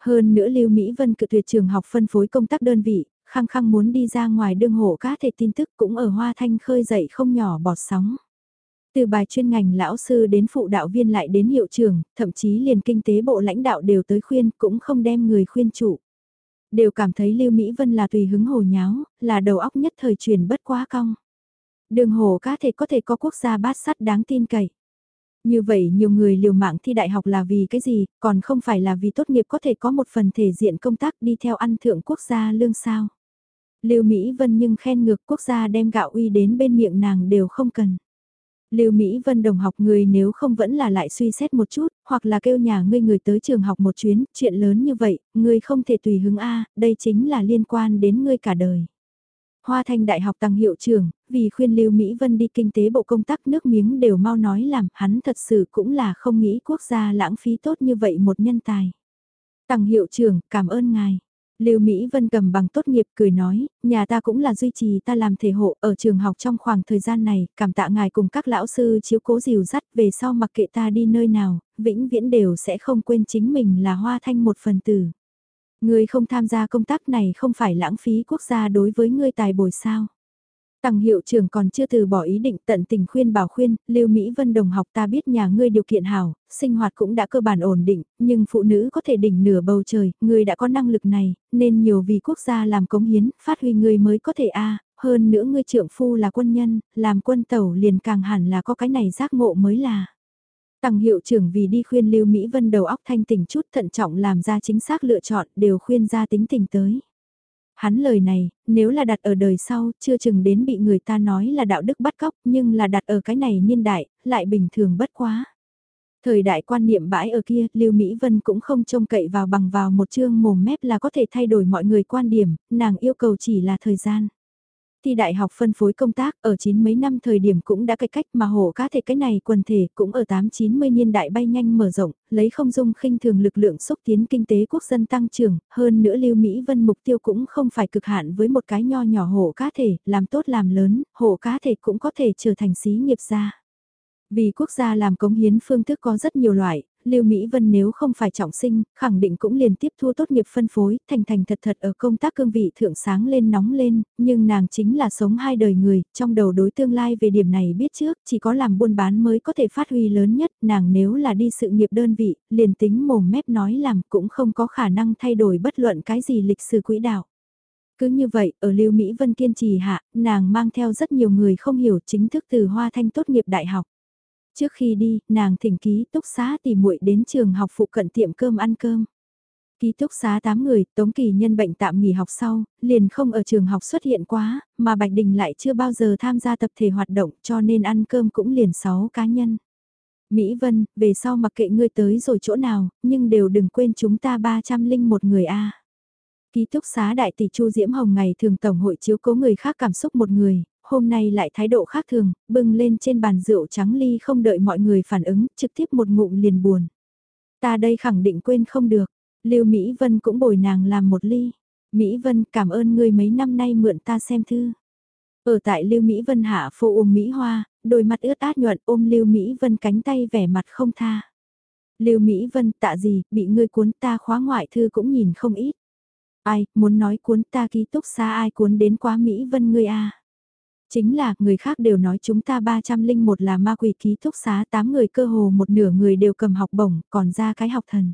Hơn nữa Lưu Mỹ Vân cự tuyệt trường học phân phối công tác đơn vị, khăng khăng muốn đi ra ngoài đương hộ cá thể tin tức cũng ở Hoa Thanh khơi dậy không nhỏ bọt sóng. Từ bài chuyên ngành lão sư đến phụ đạo viên lại đến hiệu trường, thậm chí liền kinh tế bộ lãnh đạo đều tới khuyên cũng không đem người khuyên chủ đều cảm thấy Lưu Mỹ Vân là tùy hứng hồ nháo, là đầu óc nhất thời truyền bất quá cong. Đường hồ cá thể có thể có quốc gia bát sắt đáng tin cậy. Như vậy nhiều người liều mạng thi đại học là vì cái gì, còn không phải là vì tốt nghiệp có thể có một phần thể diện công tác đi theo ăn thượng quốc gia lương sao. Lưu Mỹ Vân nhưng khen ngược quốc gia đem gạo uy đến bên miệng nàng đều không cần. Lưu Mỹ Vân đồng học người nếu không vẫn là lại suy xét một chút, hoặc là kêu nhà ngươi người tới trường học một chuyến, chuyện lớn như vậy, ngươi không thể tùy hứng A, đây chính là liên quan đến ngươi cả đời. Hoa Thanh Đại học tăng hiệu trưởng, vì khuyên Lưu Mỹ Vân đi kinh tế bộ công tác nước miếng đều mau nói làm, hắn thật sự cũng là không nghĩ quốc gia lãng phí tốt như vậy một nhân tài. Tăng hiệu trưởng, cảm ơn ngài. Lưu Mỹ Vân cầm bằng tốt nghiệp cười nói, nhà ta cũng là duy trì ta làm thể hộ ở trường học trong khoảng thời gian này, cảm tạ ngài cùng các lão sư chiếu cố dìu dắt về sau mặc kệ ta đi nơi nào, vĩnh viễn đều sẽ không quên chính mình là hoa thanh một phần tử. Ngươi không tham gia công tác này không phải lãng phí quốc gia đối với ngươi tài bồi sao. Tăng hiệu trưởng còn chưa từ bỏ ý định tận tình khuyên bảo khuyên, Lưu Mỹ Vân đồng học ta biết nhà ngươi điều kiện hảo, sinh hoạt cũng đã cơ bản ổn định, nhưng phụ nữ có thể đỉnh nửa bầu trời, ngươi đã có năng lực này, nên nhiều vì quốc gia làm cống hiến, phát huy ngươi mới có thể a hơn nữa ngươi trưởng phu là quân nhân, làm quân tàu liền càng hẳn là có cái này giác ngộ mới là. Tăng hiệu trưởng vì đi khuyên Lưu Mỹ Vân đầu óc thanh tỉnh chút thận trọng làm ra chính xác lựa chọn đều khuyên ra tính tình tới. Hắn lời này, nếu là đặt ở đời sau, chưa chừng đến bị người ta nói là đạo đức bắt cóc, nhưng là đặt ở cái này niên đại, lại bình thường bất quá. Thời đại quan niệm bãi ở kia, Lưu Mỹ Vân cũng không trông cậy vào bằng vào một chương mồm mép là có thể thay đổi mọi người quan điểm, nàng yêu cầu chỉ là thời gian thi đại học phân phối công tác ở chín mấy năm thời điểm cũng đã cải cách mà hổ cá thể cái này quần thể cũng ở 8-90 niên đại bay nhanh mở rộng, lấy không dung khinh thường lực lượng xúc tiến kinh tế quốc dân tăng trưởng, hơn nữa lưu Mỹ Vân mục tiêu cũng không phải cực hạn với một cái nho nhỏ hổ cá thể, làm tốt làm lớn, hổ cá thể cũng có thể trở thành xí nghiệp gia. Vì quốc gia làm cống hiến phương thức có rất nhiều loại, Lưu Mỹ Vân nếu không phải trọng sinh, khẳng định cũng liền tiếp thu tốt nghiệp phân phối, thành thành thật thật ở công tác cương vị thượng sáng lên nóng lên, nhưng nàng chính là sống hai đời người, trong đầu đối tương lai về điểm này biết trước, chỉ có làm buôn bán mới có thể phát huy lớn nhất, nàng nếu là đi sự nghiệp đơn vị, liền tính mồm mép nói làm cũng không có khả năng thay đổi bất luận cái gì lịch sử quỹ đạo. Cứ như vậy, ở Lưu Mỹ Vân kiên trì hạ, nàng mang theo rất nhiều người không hiểu chính thức từ Hoa Thanh tốt nghiệp đại học. Trước khi đi, nàng thỉnh ký túc xá tỉ muội đến trường học phụ cận tiệm cơm ăn cơm. Ký túc xá 8 người, Tống Kỳ nhân bệnh tạm nghỉ học sau, liền không ở trường học xuất hiện quá, mà Bạch Đình lại chưa bao giờ tham gia tập thể hoạt động cho nên ăn cơm cũng liền 6 cá nhân. Mỹ Vân, về sau mặc kệ ngươi tới rồi chỗ nào, nhưng đều đừng quên chúng ta 300 linh một người a. Ký túc xá đại tỷ Chu Diễm Hồng ngày thường tổng hội chiếu cố người khác cảm xúc một người, hôm nay lại thái độ khác thường, bưng lên trên bàn rượu trắng ly không đợi mọi người phản ứng, trực tiếp một ngụm liền buồn. Ta đây khẳng định quên không được, Lưu Mỹ Vân cũng bồi nàng làm một ly. Mỹ Vân cảm ơn ngươi mấy năm nay mượn ta xem thư. Ở tại Lưu Mỹ Vân hạ phô ôm Mỹ Hoa, đôi mặt ướt át nhuận ôm Lưu Mỹ Vân cánh tay vẻ mặt không tha. Lưu Mỹ Vân tạ gì, bị ngươi cuốn ta khóa ngoại thư cũng nhìn không ít. Ai, muốn nói cuốn ta ký túc xa ai cuốn đến quá Mỹ Vân ngươi a Chính là, người khác đều nói chúng ta 301 là ma quỷ ký túc xá 8 người cơ hồ một nửa người đều cầm học bổng, còn ra cái học thần.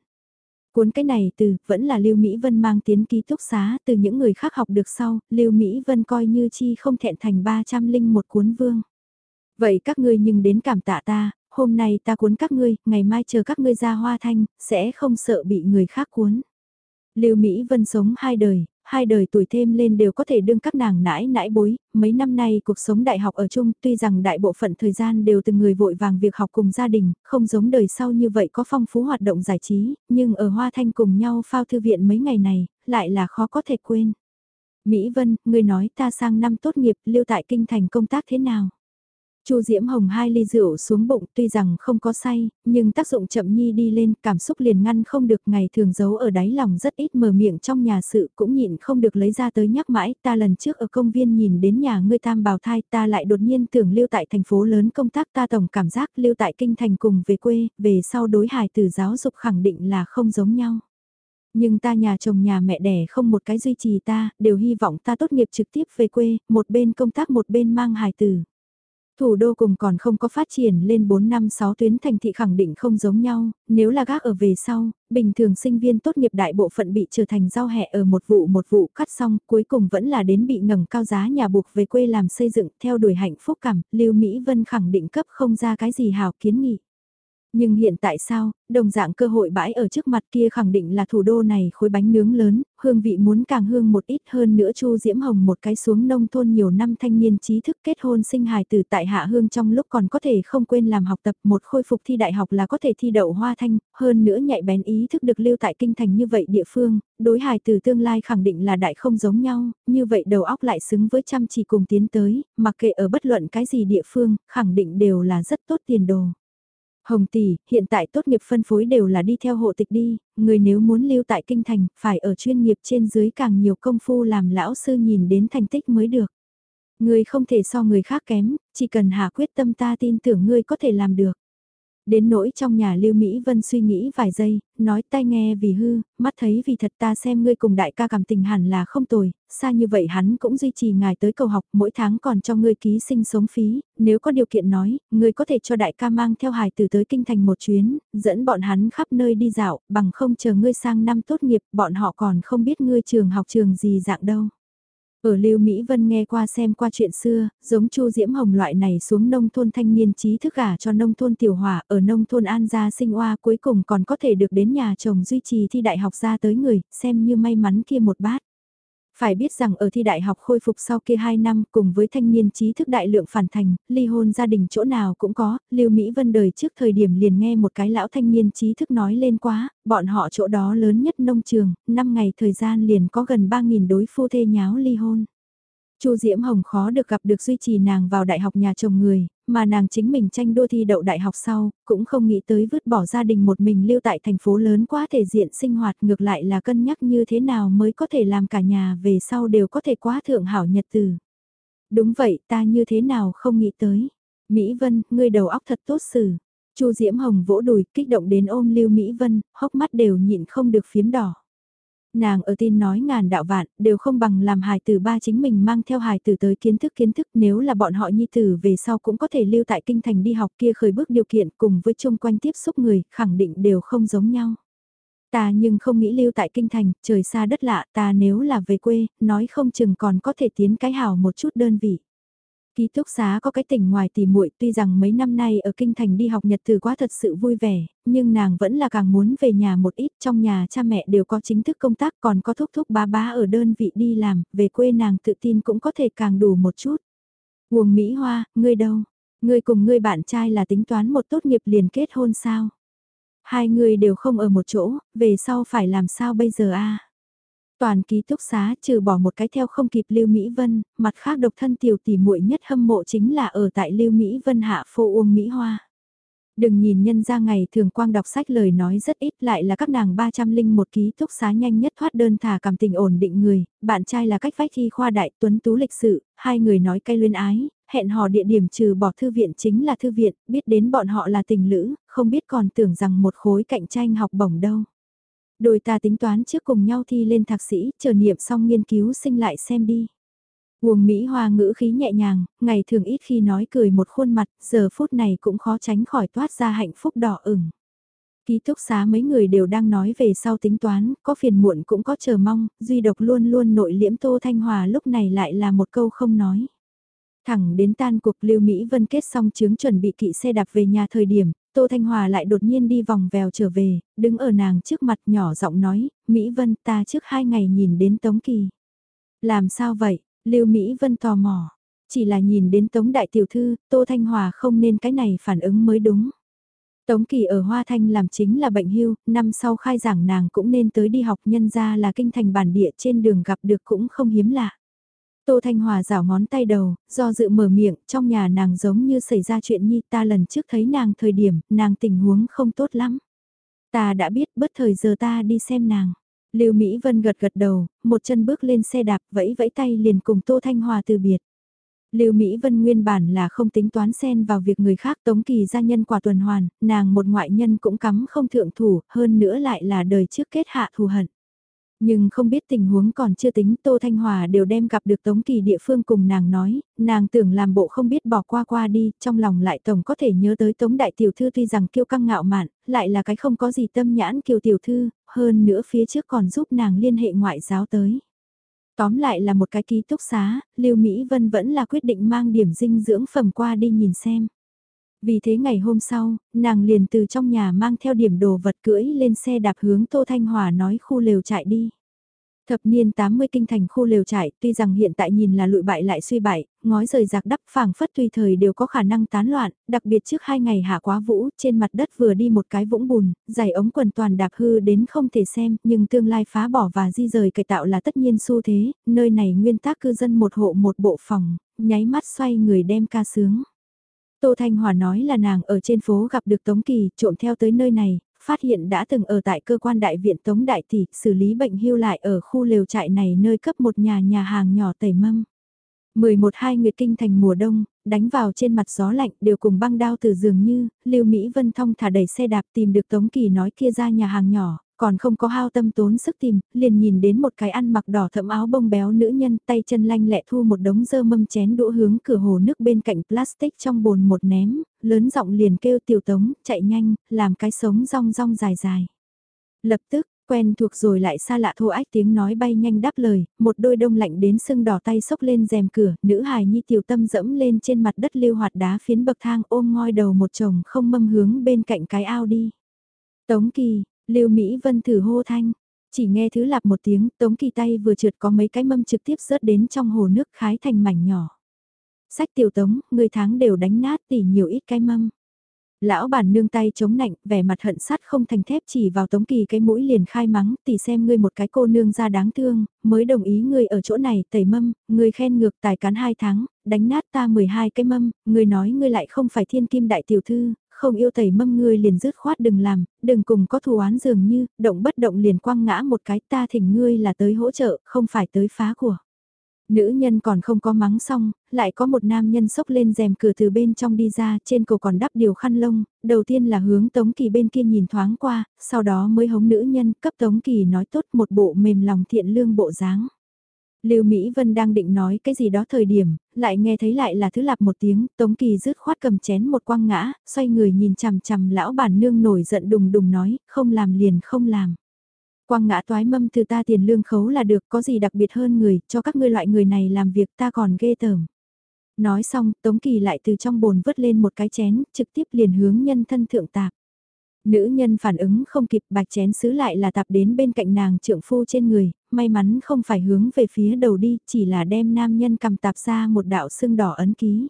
Cuốn cái này từ, vẫn là Lưu Mỹ Vân mang tiến ký túc xá từ những người khác học được sau, Lưu Mỹ Vân coi như chi không thẹn thành 301 cuốn vương. Vậy các ngươi nhưng đến cảm tạ ta, hôm nay ta cuốn các ngươi, ngày mai chờ các ngươi ra hoa thanh, sẽ không sợ bị người khác cuốn. Lưu Mỹ Vân sống hai đời, hai đời tuổi thêm lên đều có thể đương các nàng nãi nãi bối, mấy năm nay cuộc sống đại học ở chung tuy rằng đại bộ phận thời gian đều từng người vội vàng việc học cùng gia đình, không giống đời sau như vậy có phong phú hoạt động giải trí, nhưng ở Hoa Thanh cùng nhau phao thư viện mấy ngày này, lại là khó có thể quên. Mỹ Vân, người nói ta sang năm tốt nghiệp lưu tại kinh thành công tác thế nào? Chu Diễm Hồng hai ly rượu xuống bụng tuy rằng không có say, nhưng tác dụng chậm nhi đi lên cảm xúc liền ngăn không được ngày thường giấu ở đáy lòng rất ít mở miệng trong nhà sự cũng nhịn không được lấy ra tới nhắc mãi ta lần trước ở công viên nhìn đến nhà ngươi tam bào thai ta lại đột nhiên tưởng lưu tại thành phố lớn công tác ta tổng cảm giác lưu tại kinh thành cùng về quê, về sau đối hài từ giáo dục khẳng định là không giống nhau. Nhưng ta nhà chồng nhà mẹ đẻ không một cái duy trì ta, đều hy vọng ta tốt nghiệp trực tiếp về quê, một bên công tác một bên mang hài tử. Thủ đô cùng còn không có phát triển lên 4 năm 6 tuyến thành thị khẳng định không giống nhau, nếu là gác ở về sau, bình thường sinh viên tốt nghiệp đại bộ phận bị trở thành giao hẹ ở một vụ một vụ cắt xong, cuối cùng vẫn là đến bị ngẩng cao giá nhà buộc về quê làm xây dựng theo đuổi hạnh phúc cảm, Lưu Mỹ Vân khẳng định cấp không ra cái gì hào kiến nghị. Nhưng hiện tại sao, đồng dạng cơ hội bãi ở trước mặt kia khẳng định là thủ đô này khối bánh nướng lớn, hương vị muốn càng hương một ít hơn nữa Chu Diễm Hồng một cái xuống nông thôn nhiều năm thanh niên trí thức kết hôn sinh hài từ tại hạ hương trong lúc còn có thể không quên làm học tập một khôi phục thi đại học là có thể thi đậu hoa thanh, hơn nữa nhạy bén ý thức được lưu tại kinh thành như vậy địa phương, đối hài từ tương lai khẳng định là đại không giống nhau, như vậy đầu óc lại xứng với chăm chỉ cùng tiến tới, mặc kệ ở bất luận cái gì địa phương, khẳng định đều là rất tốt tiền đồ. Hồng tỷ, hiện tại tốt nghiệp phân phối đều là đi theo hộ tịch đi, người nếu muốn lưu tại kinh thành, phải ở chuyên nghiệp trên dưới càng nhiều công phu làm lão sư nhìn đến thành tích mới được. Người không thể so người khác kém, chỉ cần hạ quyết tâm ta tin tưởng ngươi có thể làm được. Đến nỗi trong nhà Lưu Mỹ Vân suy nghĩ vài giây, nói tai nghe vì hư, mắt thấy vì thật ta xem ngươi cùng đại ca cảm tình hẳn là không tồi, xa như vậy hắn cũng duy trì ngài tới cầu học mỗi tháng còn cho ngươi ký sinh sống phí, nếu có điều kiện nói, ngươi có thể cho đại ca mang theo hài từ tới kinh thành một chuyến, dẫn bọn hắn khắp nơi đi dạo, bằng không chờ ngươi sang năm tốt nghiệp, bọn họ còn không biết ngươi trường học trường gì dạng đâu. Ở Lưu Mỹ Vân nghe qua xem qua chuyện xưa, giống Chu Diễm Hồng loại này xuống nông thôn thanh niên trí thức gả cho nông thôn tiểu hòa ở nông thôn An gia sinh hoa cuối cùng còn có thể được đến nhà chồng duy trì thi đại học ra tới người, xem như may mắn kia một bát. Phải biết rằng ở thi đại học khôi phục sau kia 2 năm cùng với thanh niên trí thức đại lượng phản thành, ly hôn gia đình chỗ nào cũng có, Lưu Mỹ Vân đời trước thời điểm liền nghe một cái lão thanh niên trí thức nói lên quá, bọn họ chỗ đó lớn nhất nông trường, 5 ngày thời gian liền có gần 3.000 đối phu thê nháo ly hôn. Chu Diễm Hồng khó được gặp được duy trì nàng vào đại học nhà chồng người, mà nàng chính mình tranh đua thi đậu đại học sau, cũng không nghĩ tới vứt bỏ gia đình một mình lưu tại thành phố lớn quá thể diện sinh hoạt ngược lại là cân nhắc như thế nào mới có thể làm cả nhà về sau đều có thể quá thượng hảo nhật từ. Đúng vậy ta như thế nào không nghĩ tới. Mỹ Vân, ngươi đầu óc thật tốt xử. Chu Diễm Hồng vỗ đùi kích động đến ôm Lưu Mỹ Vân, hốc mắt đều nhịn không được phiếm đỏ. Nàng ở tin nói ngàn đạo vạn, đều không bằng làm hài tử ba chính mình mang theo hài tử tới kiến thức kiến thức nếu là bọn họ nhi tử về sau cũng có thể lưu tại kinh thành đi học kia khởi bước điều kiện cùng với chung quanh tiếp xúc người, khẳng định đều không giống nhau. Ta nhưng không nghĩ lưu tại kinh thành, trời xa đất lạ, ta nếu là về quê, nói không chừng còn có thể tiến cái hào một chút đơn vị. Ký túc xá có cái tỉnh ngoài tỉ muội tuy rằng mấy năm nay ở kinh thành đi học nhật từ quá thật sự vui vẻ, nhưng nàng vẫn là càng muốn về nhà một ít trong nhà cha mẹ đều có chính thức công tác còn có thúc thúc bá bá ở đơn vị đi làm, về quê nàng tự tin cũng có thể càng đủ một chút. Uông Mỹ Hoa, ngươi đâu? Ngươi cùng ngươi bạn trai là tính toán một tốt nghiệp liền kết hôn sao? Hai người đều không ở một chỗ, về sau phải làm sao bây giờ a? Toàn ký túc xá trừ bỏ một cái theo không kịp Lưu Mỹ Vân, mặt khác độc thân tiểu tỷ muội nhất hâm mộ chính là ở tại Lưu Mỹ Vân hạ phô Uông Mỹ Hoa. Đừng nhìn nhân ra ngày thường quang đọc sách lời nói rất ít lại là các nàng 301 ký túc xá nhanh nhất thoát đơn thả cảm tình ổn định người, bạn trai là cách vách thi khoa đại tuấn tú lịch sự, hai người nói cay luyên ái, hẹn hò địa điểm trừ bỏ thư viện chính là thư viện, biết đến bọn họ là tình lữ, không biết còn tưởng rằng một khối cạnh tranh học bổng đâu. Đôi ta tính toán trước cùng nhau thi lên thạc sĩ, chờ niệm xong nghiên cứu sinh lại xem đi. Uông Mỹ Hoa ngữ khí nhẹ nhàng, ngày thường ít khi nói cười một khuôn mặt, giờ phút này cũng khó tránh khỏi toát ra hạnh phúc đỏ ửng. Ký túc xá mấy người đều đang nói về sau tính toán, có phiền muộn cũng có chờ mong, duy độc luôn luôn nội liễm Tô Thanh Hòa lúc này lại là một câu không nói. Thẳng đến tan cuộc Lưu Mỹ Vân kết xong chứng chuẩn bị kỵ xe đạp về nhà thời điểm, Tô Thanh Hòa lại đột nhiên đi vòng vèo trở về, đứng ở nàng trước mặt nhỏ giọng nói, Mỹ Vân ta trước hai ngày nhìn đến Tống Kỳ. Làm sao vậy? Lưu Mỹ Vân tò mò. Chỉ là nhìn đến Tống Đại Tiểu Thư, Tô Thanh Hòa không nên cái này phản ứng mới đúng. Tống Kỳ ở Hoa Thanh làm chính là bệnh hưu, năm sau khai giảng nàng cũng nên tới đi học nhân ra là kinh thành bản địa trên đường gặp được cũng không hiếm lạ. Tô Thanh Hòa rảo ngón tay đầu, do dự mở miệng, trong nhà nàng giống như xảy ra chuyện nhi ta lần trước thấy nàng thời điểm, nàng tình huống không tốt lắm. Ta đã biết bất thời giờ ta đi xem nàng. Lưu Mỹ Vân gật gật đầu, một chân bước lên xe đạp vẫy vẫy tay liền cùng Tô Thanh Hòa từ biệt. Lưu Mỹ Vân nguyên bản là không tính toán xen vào việc người khác tống kỳ gia nhân quả tuần hoàn, nàng một ngoại nhân cũng cắm không thượng thủ, hơn nữa lại là đời trước kết hạ thù hận. Nhưng không biết tình huống còn chưa tính Tô Thanh Hòa đều đem gặp được Tống Kỳ địa phương cùng nàng nói, nàng tưởng làm bộ không biết bỏ qua qua đi, trong lòng lại tổng có thể nhớ tới Tống Đại Tiểu Thư tuy rằng kiêu căng ngạo mạn, lại là cái không có gì tâm nhãn kiều Tiểu Thư, hơn nữa phía trước còn giúp nàng liên hệ ngoại giáo tới. Tóm lại là một cái ký túc xá, Lưu Mỹ Vân vẫn là quyết định mang điểm dinh dưỡng phẩm qua đi nhìn xem. Vì thế ngày hôm sau, nàng liền từ trong nhà mang theo điểm đồ vật cưỡi lên xe đạp hướng Tô Thanh Hòa nói khu lều chạy đi. Thập niên 80 kinh thành khu lều trại, tuy rằng hiện tại nhìn là lụi bại lại suy bại, ngói rời giặc đắp phảng phất tùy thời đều có khả năng tán loạn, đặc biệt trước hai ngày hạ quá vũ, trên mặt đất vừa đi một cái vũng bùn, giày ống quần toàn đạp hư đến không thể xem, nhưng tương lai phá bỏ và di rời cải tạo là tất nhiên xu thế, nơi này nguyên tác cư dân một hộ một bộ phòng, nháy mắt xoay người đem ca sướng. Tô Thanh Hòa nói là nàng ở trên phố gặp được Tống Kỳ, trộm theo tới nơi này, phát hiện đã từng ở tại cơ quan đại viện Tống Đại Tỷ, xử lý bệnh hưu lại ở khu lều trại này nơi cấp một nhà nhà hàng nhỏ tẩy mâm. 11 hai Nguyệt Kinh thành mùa đông, đánh vào trên mặt gió lạnh đều cùng băng đao từ dường như, Lưu Mỹ Vân thong thả đẩy xe đạp tìm được Tống Kỳ nói kia ra nhà hàng nhỏ, còn không có hao tâm tốn sức tìm, liền nhìn đến một cái ăn mặc đỏ thẫm áo bông béo nữ nhân tay chân lanh lẹ thu một đống dơ mâm chén đũa hướng cửa hồ nước bên cạnh plastic trong bồn một ném, lớn giọng liền kêu tiểu tống, chạy nhanh, làm cái sống rong rong dài dài. Lập tức, quen thuộc rồi lại xa lạ thô ách tiếng nói bay nhanh đáp lời, một đôi đông lạnh đến sưng đỏ tay sốc lên rèm cửa, nữ hài nhi tiểu tâm dẫm lên trên mặt đất lưu hoạt đá phiến bậc thang ôm ngoi đầu một chồng không mâm hướng bên cạnh cái ao đi. Tống kỳ, Lưu Mỹ Vân thử hô thanh, chỉ nghe thứ lạp một tiếng, Tống Kỳ tay vừa trượt có mấy cái mâm trực tiếp rớt đến trong hồ nước khái thành mảnh nhỏ. Sách tiểu Tống, người tháng đều đánh nát tỉ nhiều ít cái mâm. Lão bản nương tay chống nạnh, vẻ mặt hận sắt không thành thép chỉ vào Tống Kỳ cái mũi liền khai mắng, tỉ xem ngươi một cái cô nương ra đáng thương, mới đồng ý ngươi ở chỗ này tẩy mâm, ngươi khen ngược tài cán hai tháng, đánh nát ta 12 cái mâm, ngươi nói ngươi lại không phải thiên kim đại tiểu thư, không yêu tẩy mâm ngươi liền dứt khoát đừng làm, đừng cùng có thù oán dường như, động bất động liền quăng ngã một cái ta thỉnh ngươi là tới hỗ trợ, không phải tới phá của. Nữ nhân còn không có mắng xong, lại có một nam nhân sốc lên rèm cửa từ bên trong đi ra, trên cổ còn đắp điều khăn lông, đầu tiên là hướng Tống Kỳ bên kia nhìn thoáng qua, sau đó mới hống nữ nhân cấp Tống Kỳ nói tốt một bộ mềm lòng thiện lương bộ dáng. Lưu Mỹ Vân đang định nói cái gì đó thời điểm, lại nghe thấy lại là thứ lạp một tiếng, Tống Kỳ rứt khoát cầm chén một quăng ngã, xoay người nhìn chằm chằm lão bản nương nổi giận đùng đùng nói, không làm liền không làm. Quăng ngã toái mâm từ ta tiền lương khấu là được, có gì đặc biệt hơn người, cho các ngươi loại người này làm việc ta còn ghê tởm. Nói xong, Tống Kỳ lại từ trong bồn vứt lên một cái chén, trực tiếp liền hướng nhân thân thượng tạp. Nữ nhân phản ứng không kịp bạch chén sứ lại là tạp đến bên cạnh nàng trượng phu trên người, may mắn không phải hướng về phía đầu đi, chỉ là đem nam nhân cầm tạp ra một đạo sưng đỏ ấn ký.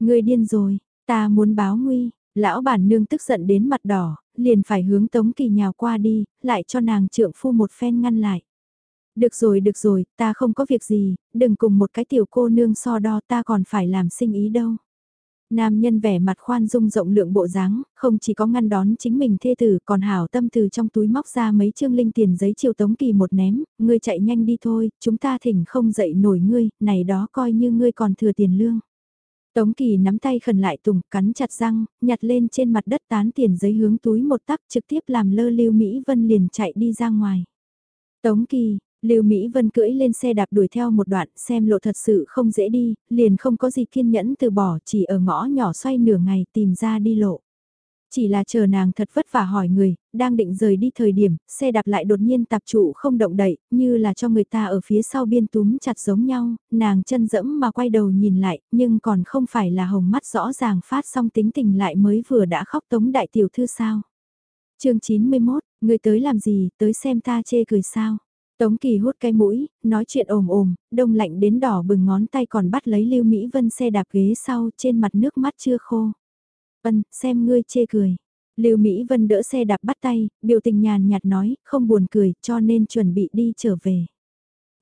Người điên rồi, ta muốn báo nguy, lão bản nương tức giận đến mặt đỏ, liền phải hướng tống kỳ nhào qua đi, lại cho nàng trượng phu một phen ngăn lại. Được rồi được rồi, ta không có việc gì, đừng cùng một cái tiểu cô nương so đo ta còn phải làm sinh ý đâu. Nam nhân vẻ mặt khoan dung rộng lượng bộ dáng, không chỉ có ngăn đón chính mình thê tử còn hảo tâm từ trong túi móc ra mấy trương linh tiền giấy chiều tống kỳ một ném, ngươi chạy nhanh đi thôi, chúng ta thỉnh không dậy nổi ngươi, này đó coi như ngươi còn thừa tiền lương. Tống kỳ nắm tay khẩn lại tùng, cắn chặt răng, nhặt lên trên mặt đất tán tiền giấy hướng túi một tắc trực tiếp làm lơ lưu Mỹ Vân liền chạy đi ra ngoài. Tống kỳ, Lưu Mỹ Vân cưỡi lên xe đạp đuổi theo một đoạn xem lộ thật sự không dễ đi, liền không có gì kiên nhẫn từ bỏ chỉ ở ngõ nhỏ xoay nửa ngày tìm ra đi lộ. Chỉ là chờ nàng thật vất vả hỏi người, đang định rời đi thời điểm, xe đạp lại đột nhiên tạp trụ không động đậy, như là cho người ta ở phía sau biên túm chặt giống nhau, nàng chân dẫm mà quay đầu nhìn lại, nhưng còn không phải là hồng mắt rõ ràng phát xong tính tình lại mới vừa đã khóc tống đại tiểu thư sao. chương 91, người tới làm gì, tới xem ta chê cười sao. Tống Kỳ hút cái mũi, nói chuyện ồm ồm, đông lạnh đến đỏ bừng ngón tay còn bắt lấy Lưu Mỹ Vân xe đạp ghế sau trên mặt nước mắt chưa khô. Vân, xem ngươi chê cười. Lưu Mỹ Vân đỡ xe đạp bắt tay, biểu tình nhàn nhạt nói, không buồn cười, cho nên chuẩn bị đi trở về.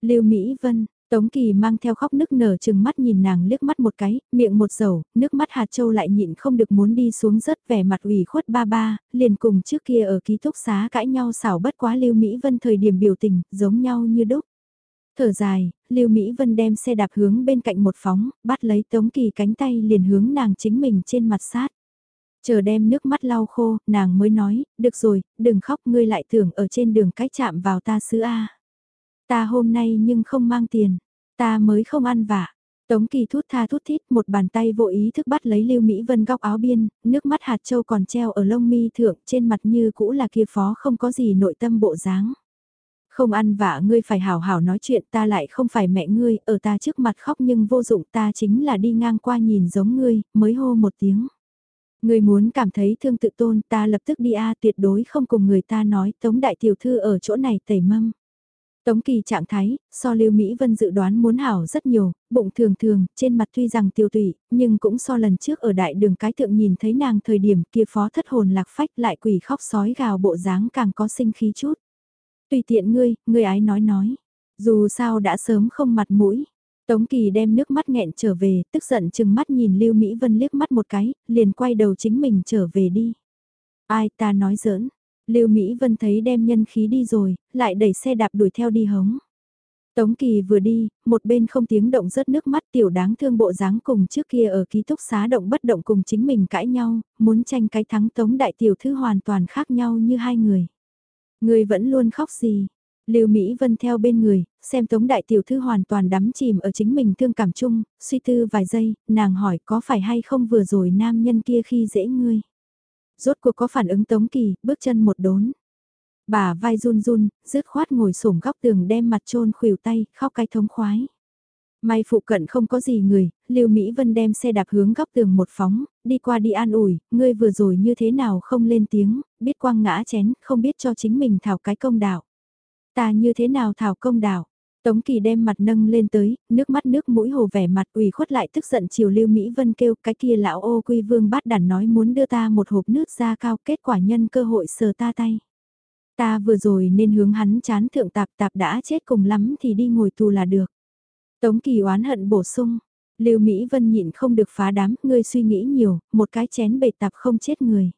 Lưu Mỹ Vân, Tống Kỳ mang theo khóc nức nở chừng mắt nhìn nàng liếc mắt một cái, miệng một dầu, nước mắt hạt châu lại nhịn không được muốn đi xuống rớt vẻ mặt ủy khuất ba ba, liền cùng trước kia ở ký túc xá cãi nhau xảo bất quá Lưu Mỹ Vân thời điểm biểu tình, giống nhau như đúc. Thở dài, Lưu Mỹ Vân đem xe đạp hướng bên cạnh một phóng, bắt lấy Tống Kỳ cánh tay liền hướng nàng chính mình trên mặt sát. Chờ đem nước mắt lau khô, nàng mới nói, được rồi, đừng khóc ngươi lại tưởng ở trên đường cách chạm vào ta sứ A. Ta hôm nay nhưng không mang tiền, ta mới không ăn vạ. Tống kỳ thút tha thút thít một bàn tay vô ý thức bắt lấy Lưu Mỹ Vân góc áo biên, nước mắt hạt châu còn treo ở lông mi thượng trên mặt như cũ là kia phó không có gì nội tâm bộ dáng. Không ăn vạ ngươi phải hảo hảo nói chuyện ta lại không phải mẹ ngươi, ở ta trước mặt khóc nhưng vô dụng ta chính là đi ngang qua nhìn giống ngươi, mới hô một tiếng. Ngươi muốn cảm thấy thương tự tôn ta lập tức đi a tuyệt đối không cùng người ta nói tống đại tiểu thư ở chỗ này tẩy mâm. Tống kỳ trạng thái, so Lưu Mỹ Vân dự đoán muốn hảo rất nhiều, bụng thường thường, trên mặt tuy rằng tiêu tụy, nhưng cũng so lần trước ở đại đường cái thượng nhìn thấy nàng thời điểm kia phó thất hồn lạc phách lại quỷ khóc sói gào bộ dáng càng có sinh khí chút. Tùy tiện ngươi, ngươi ái nói nói. Dù sao đã sớm không mặt mũi. Tống Kỳ đem nước mắt nghẹn trở về, tức giận chừng mắt nhìn Lưu Mỹ Vân liếc mắt một cái, liền quay đầu chính mình trở về đi. Ai ta nói giỡn, Lưu Mỹ Vân thấy đem nhân khí đi rồi, lại đẩy xe đạp đuổi theo đi hống. Tống Kỳ vừa đi, một bên không tiếng động rớt nước mắt tiểu đáng thương bộ dáng cùng trước kia ở ký túc xá động bất động cùng chính mình cãi nhau, muốn tranh cái thắng Tống đại tiểu thư hoàn toàn khác nhau như hai người. Người vẫn luôn khóc gì, Lưu Mỹ Vân theo bên người, xem Tống Đại Tiểu Thư hoàn toàn đắm chìm ở chính mình thương cảm chung, suy tư vài giây, nàng hỏi có phải hay không vừa rồi nam nhân kia khi dễ ngươi. Rốt cuộc có phản ứng Tống Kỳ, bước chân một đốn. Bà vai run run, rứt khoát ngồi sổm góc tường đem mặt trôn khuỷu tay, khóc cái thống khoái. May phụ cận không có gì người, Lưu Mỹ Vân đem xe đạp hướng góc tường một phóng, đi qua đi an ủi, ngươi vừa rồi như thế nào không lên tiếng, biết quăng ngã chén, không biết cho chính mình thảo cái công đạo. Ta như thế nào thảo công đạo? Tống Kỳ đem mặt nâng lên tới, nước mắt nước mũi hồ vẻ mặt ủy khuất lại tức giận chiều Lưu Mỹ Vân kêu cái kia lão ô quy vương bát đàn nói muốn đưa ta một hộp nước ra cao kết quả nhân cơ hội sờ ta tay. Ta vừa rồi nên hướng hắn chán thượng tạp tạp đã chết cùng lắm thì đi ngồi tù là được. Tống Kỳ oán hận bổ sung, Lưu Mỹ Vân nhịn không được phá đám, ngươi suy nghĩ nhiều, một cái chén bể tạp không chết người.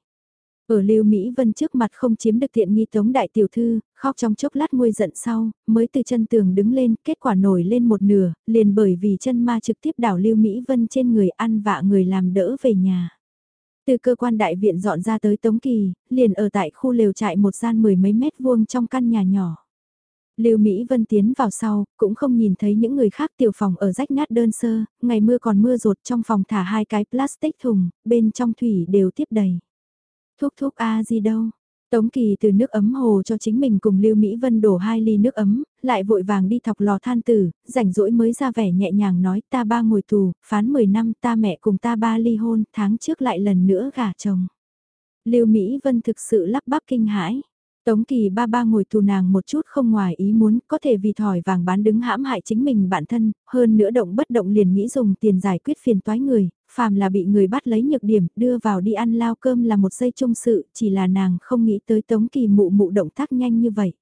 Ở Lưu Mỹ Vân trước mặt không chiếm được tiện nghi tống đại tiểu thư, khóc trong chốc lát nguôi giận sau, mới từ chân tường đứng lên, kết quả nổi lên một nửa, liền bởi vì chân ma trực tiếp đảo Lưu Mỹ Vân trên người ăn vạ người làm đỡ về nhà. Từ cơ quan đại viện dọn ra tới Tống Kỳ, liền ở tại khu lều trại một gian mười mấy mét vuông trong căn nhà nhỏ. Lưu Mỹ Vân tiến vào sau, cũng không nhìn thấy những người khác tiểu phòng ở rách nát đơn sơ, ngày mưa còn mưa rột trong phòng thả hai cái plastic thùng, bên trong thủy đều tiếp đầy. Thúc thúc a gì đâu. Tống Kỳ từ nước ấm hồ cho chính mình cùng Lưu Mỹ Vân đổ hai ly nước ấm, lại vội vàng đi thọc lò than tử, rảnh rỗi mới ra vẻ nhẹ nhàng nói ta ba ngồi tù, phán 10 năm ta mẹ cùng ta ba ly hôn, tháng trước lại lần nữa gả chồng. Lưu Mỹ Vân thực sự lắp bắp kinh hãi. Tống Kỳ ba ba ngồi tù nàng một chút không ngoài ý muốn, có thể vì thỏi vàng bán đứng hãm hại chính mình bản thân, hơn nữa động bất động liền nghĩ dùng tiền giải quyết phiền toái người, phàm là bị người bắt lấy nhược điểm, đưa vào đi ăn lao cơm là một giây trung sự, chỉ là nàng không nghĩ tới Tống Kỳ mụ mụ động tác nhanh như vậy.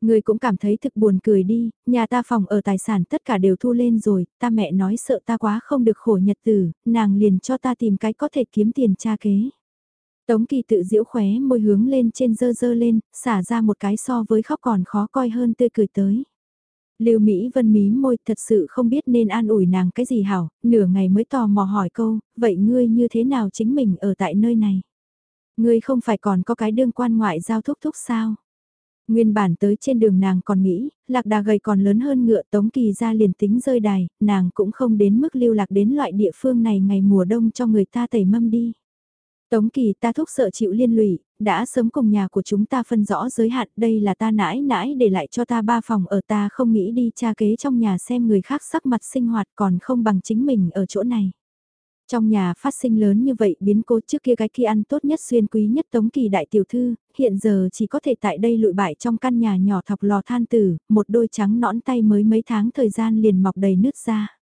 Người cũng cảm thấy thực buồn cười đi, nhà ta phòng ở tài sản tất cả đều thu lên rồi, ta mẹ nói sợ ta quá không được khổ nhật tử, nàng liền cho ta tìm cái có thể kiếm tiền cha kế. Tống kỳ tự diễu khóe môi hướng lên trên dơ dơ lên, xả ra một cái so với khóc còn khó coi hơn tươi cười tới. Lưu Mỹ Vân mí môi thật sự không biết nên an ủi nàng cái gì hảo, nửa ngày mới tò mò hỏi câu, vậy ngươi như thế nào chính mình ở tại nơi này? Ngươi không phải còn có cái đương quan ngoại giao thúc thúc sao? Nguyên bản tới trên đường nàng còn nghĩ, lạc đà gầy còn lớn hơn ngựa tống kỳ ra liền tính rơi đài, nàng cũng không đến mức lưu lạc đến loại địa phương này ngày mùa đông cho người ta tẩy mâm đi. Tống kỳ ta thúc sợ chịu liên lụy, đã sớm cùng nhà của chúng ta phân rõ giới hạn, đây là ta nãi nãi để lại cho ta ba phòng ở ta không nghĩ đi tra kế trong nhà xem người khác sắc mặt sinh hoạt còn không bằng chính mình ở chỗ này. Trong nhà phát sinh lớn như vậy biến cố trước kia cái kia ăn tốt nhất xuyên quý nhất tống kỳ đại tiểu thư, hiện giờ chỉ có thể tại đây lụi bại trong căn nhà nhỏ thọc lò than tử, một đôi trắng nõn tay mới mấy tháng thời gian liền mọc đầy nước ra.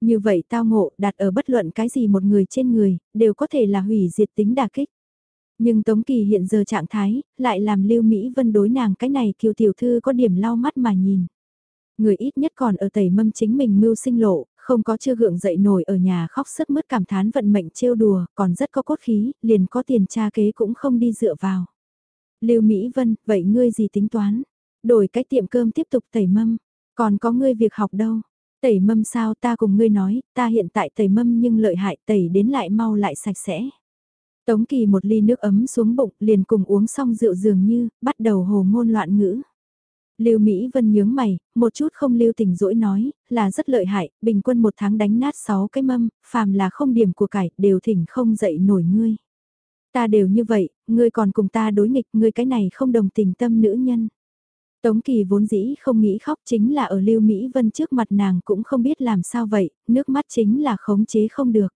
Như vậy tao ngộ đặt ở bất luận cái gì một người trên người, đều có thể là hủy diệt tính đà kích. Nhưng Tống Kỳ hiện giờ trạng thái, lại làm Lưu Mỹ Vân đối nàng cái này kiều tiểu thư có điểm lau mắt mà nhìn. Người ít nhất còn ở tẩy mâm chính mình mưu sinh lộ, không có chưa gượng dậy nổi ở nhà khóc sức mướt cảm thán vận mệnh trêu đùa, còn rất có cốt khí, liền có tiền cha kế cũng không đi dựa vào. Lưu Mỹ Vân, vậy ngươi gì tính toán? Đổi cái tiệm cơm tiếp tục tẩy mâm, còn có ngươi việc học đâu? Tẩy mâm sao ta cùng ngươi nói, ta hiện tại tẩy mâm nhưng lợi hại tẩy đến lại mau lại sạch sẽ. Tống kỳ một ly nước ấm xuống bụng liền cùng uống xong rượu dường như, bắt đầu hồ ngôn loạn ngữ. Lưu Mỹ Vân nhướng mày, một chút không lưu tình dỗi nói, là rất lợi hại, bình quân một tháng đánh nát 6 cái mâm, phàm là không điểm của cải, đều thỉnh không dậy nổi ngươi. Ta đều như vậy, ngươi còn cùng ta đối nghịch, ngươi cái này không đồng tình tâm nữ nhân. Tống Kỳ vốn dĩ không nghĩ khóc chính là ở Lưu Mỹ Vân trước mặt nàng cũng không biết làm sao vậy, nước mắt chính là khống chế không được.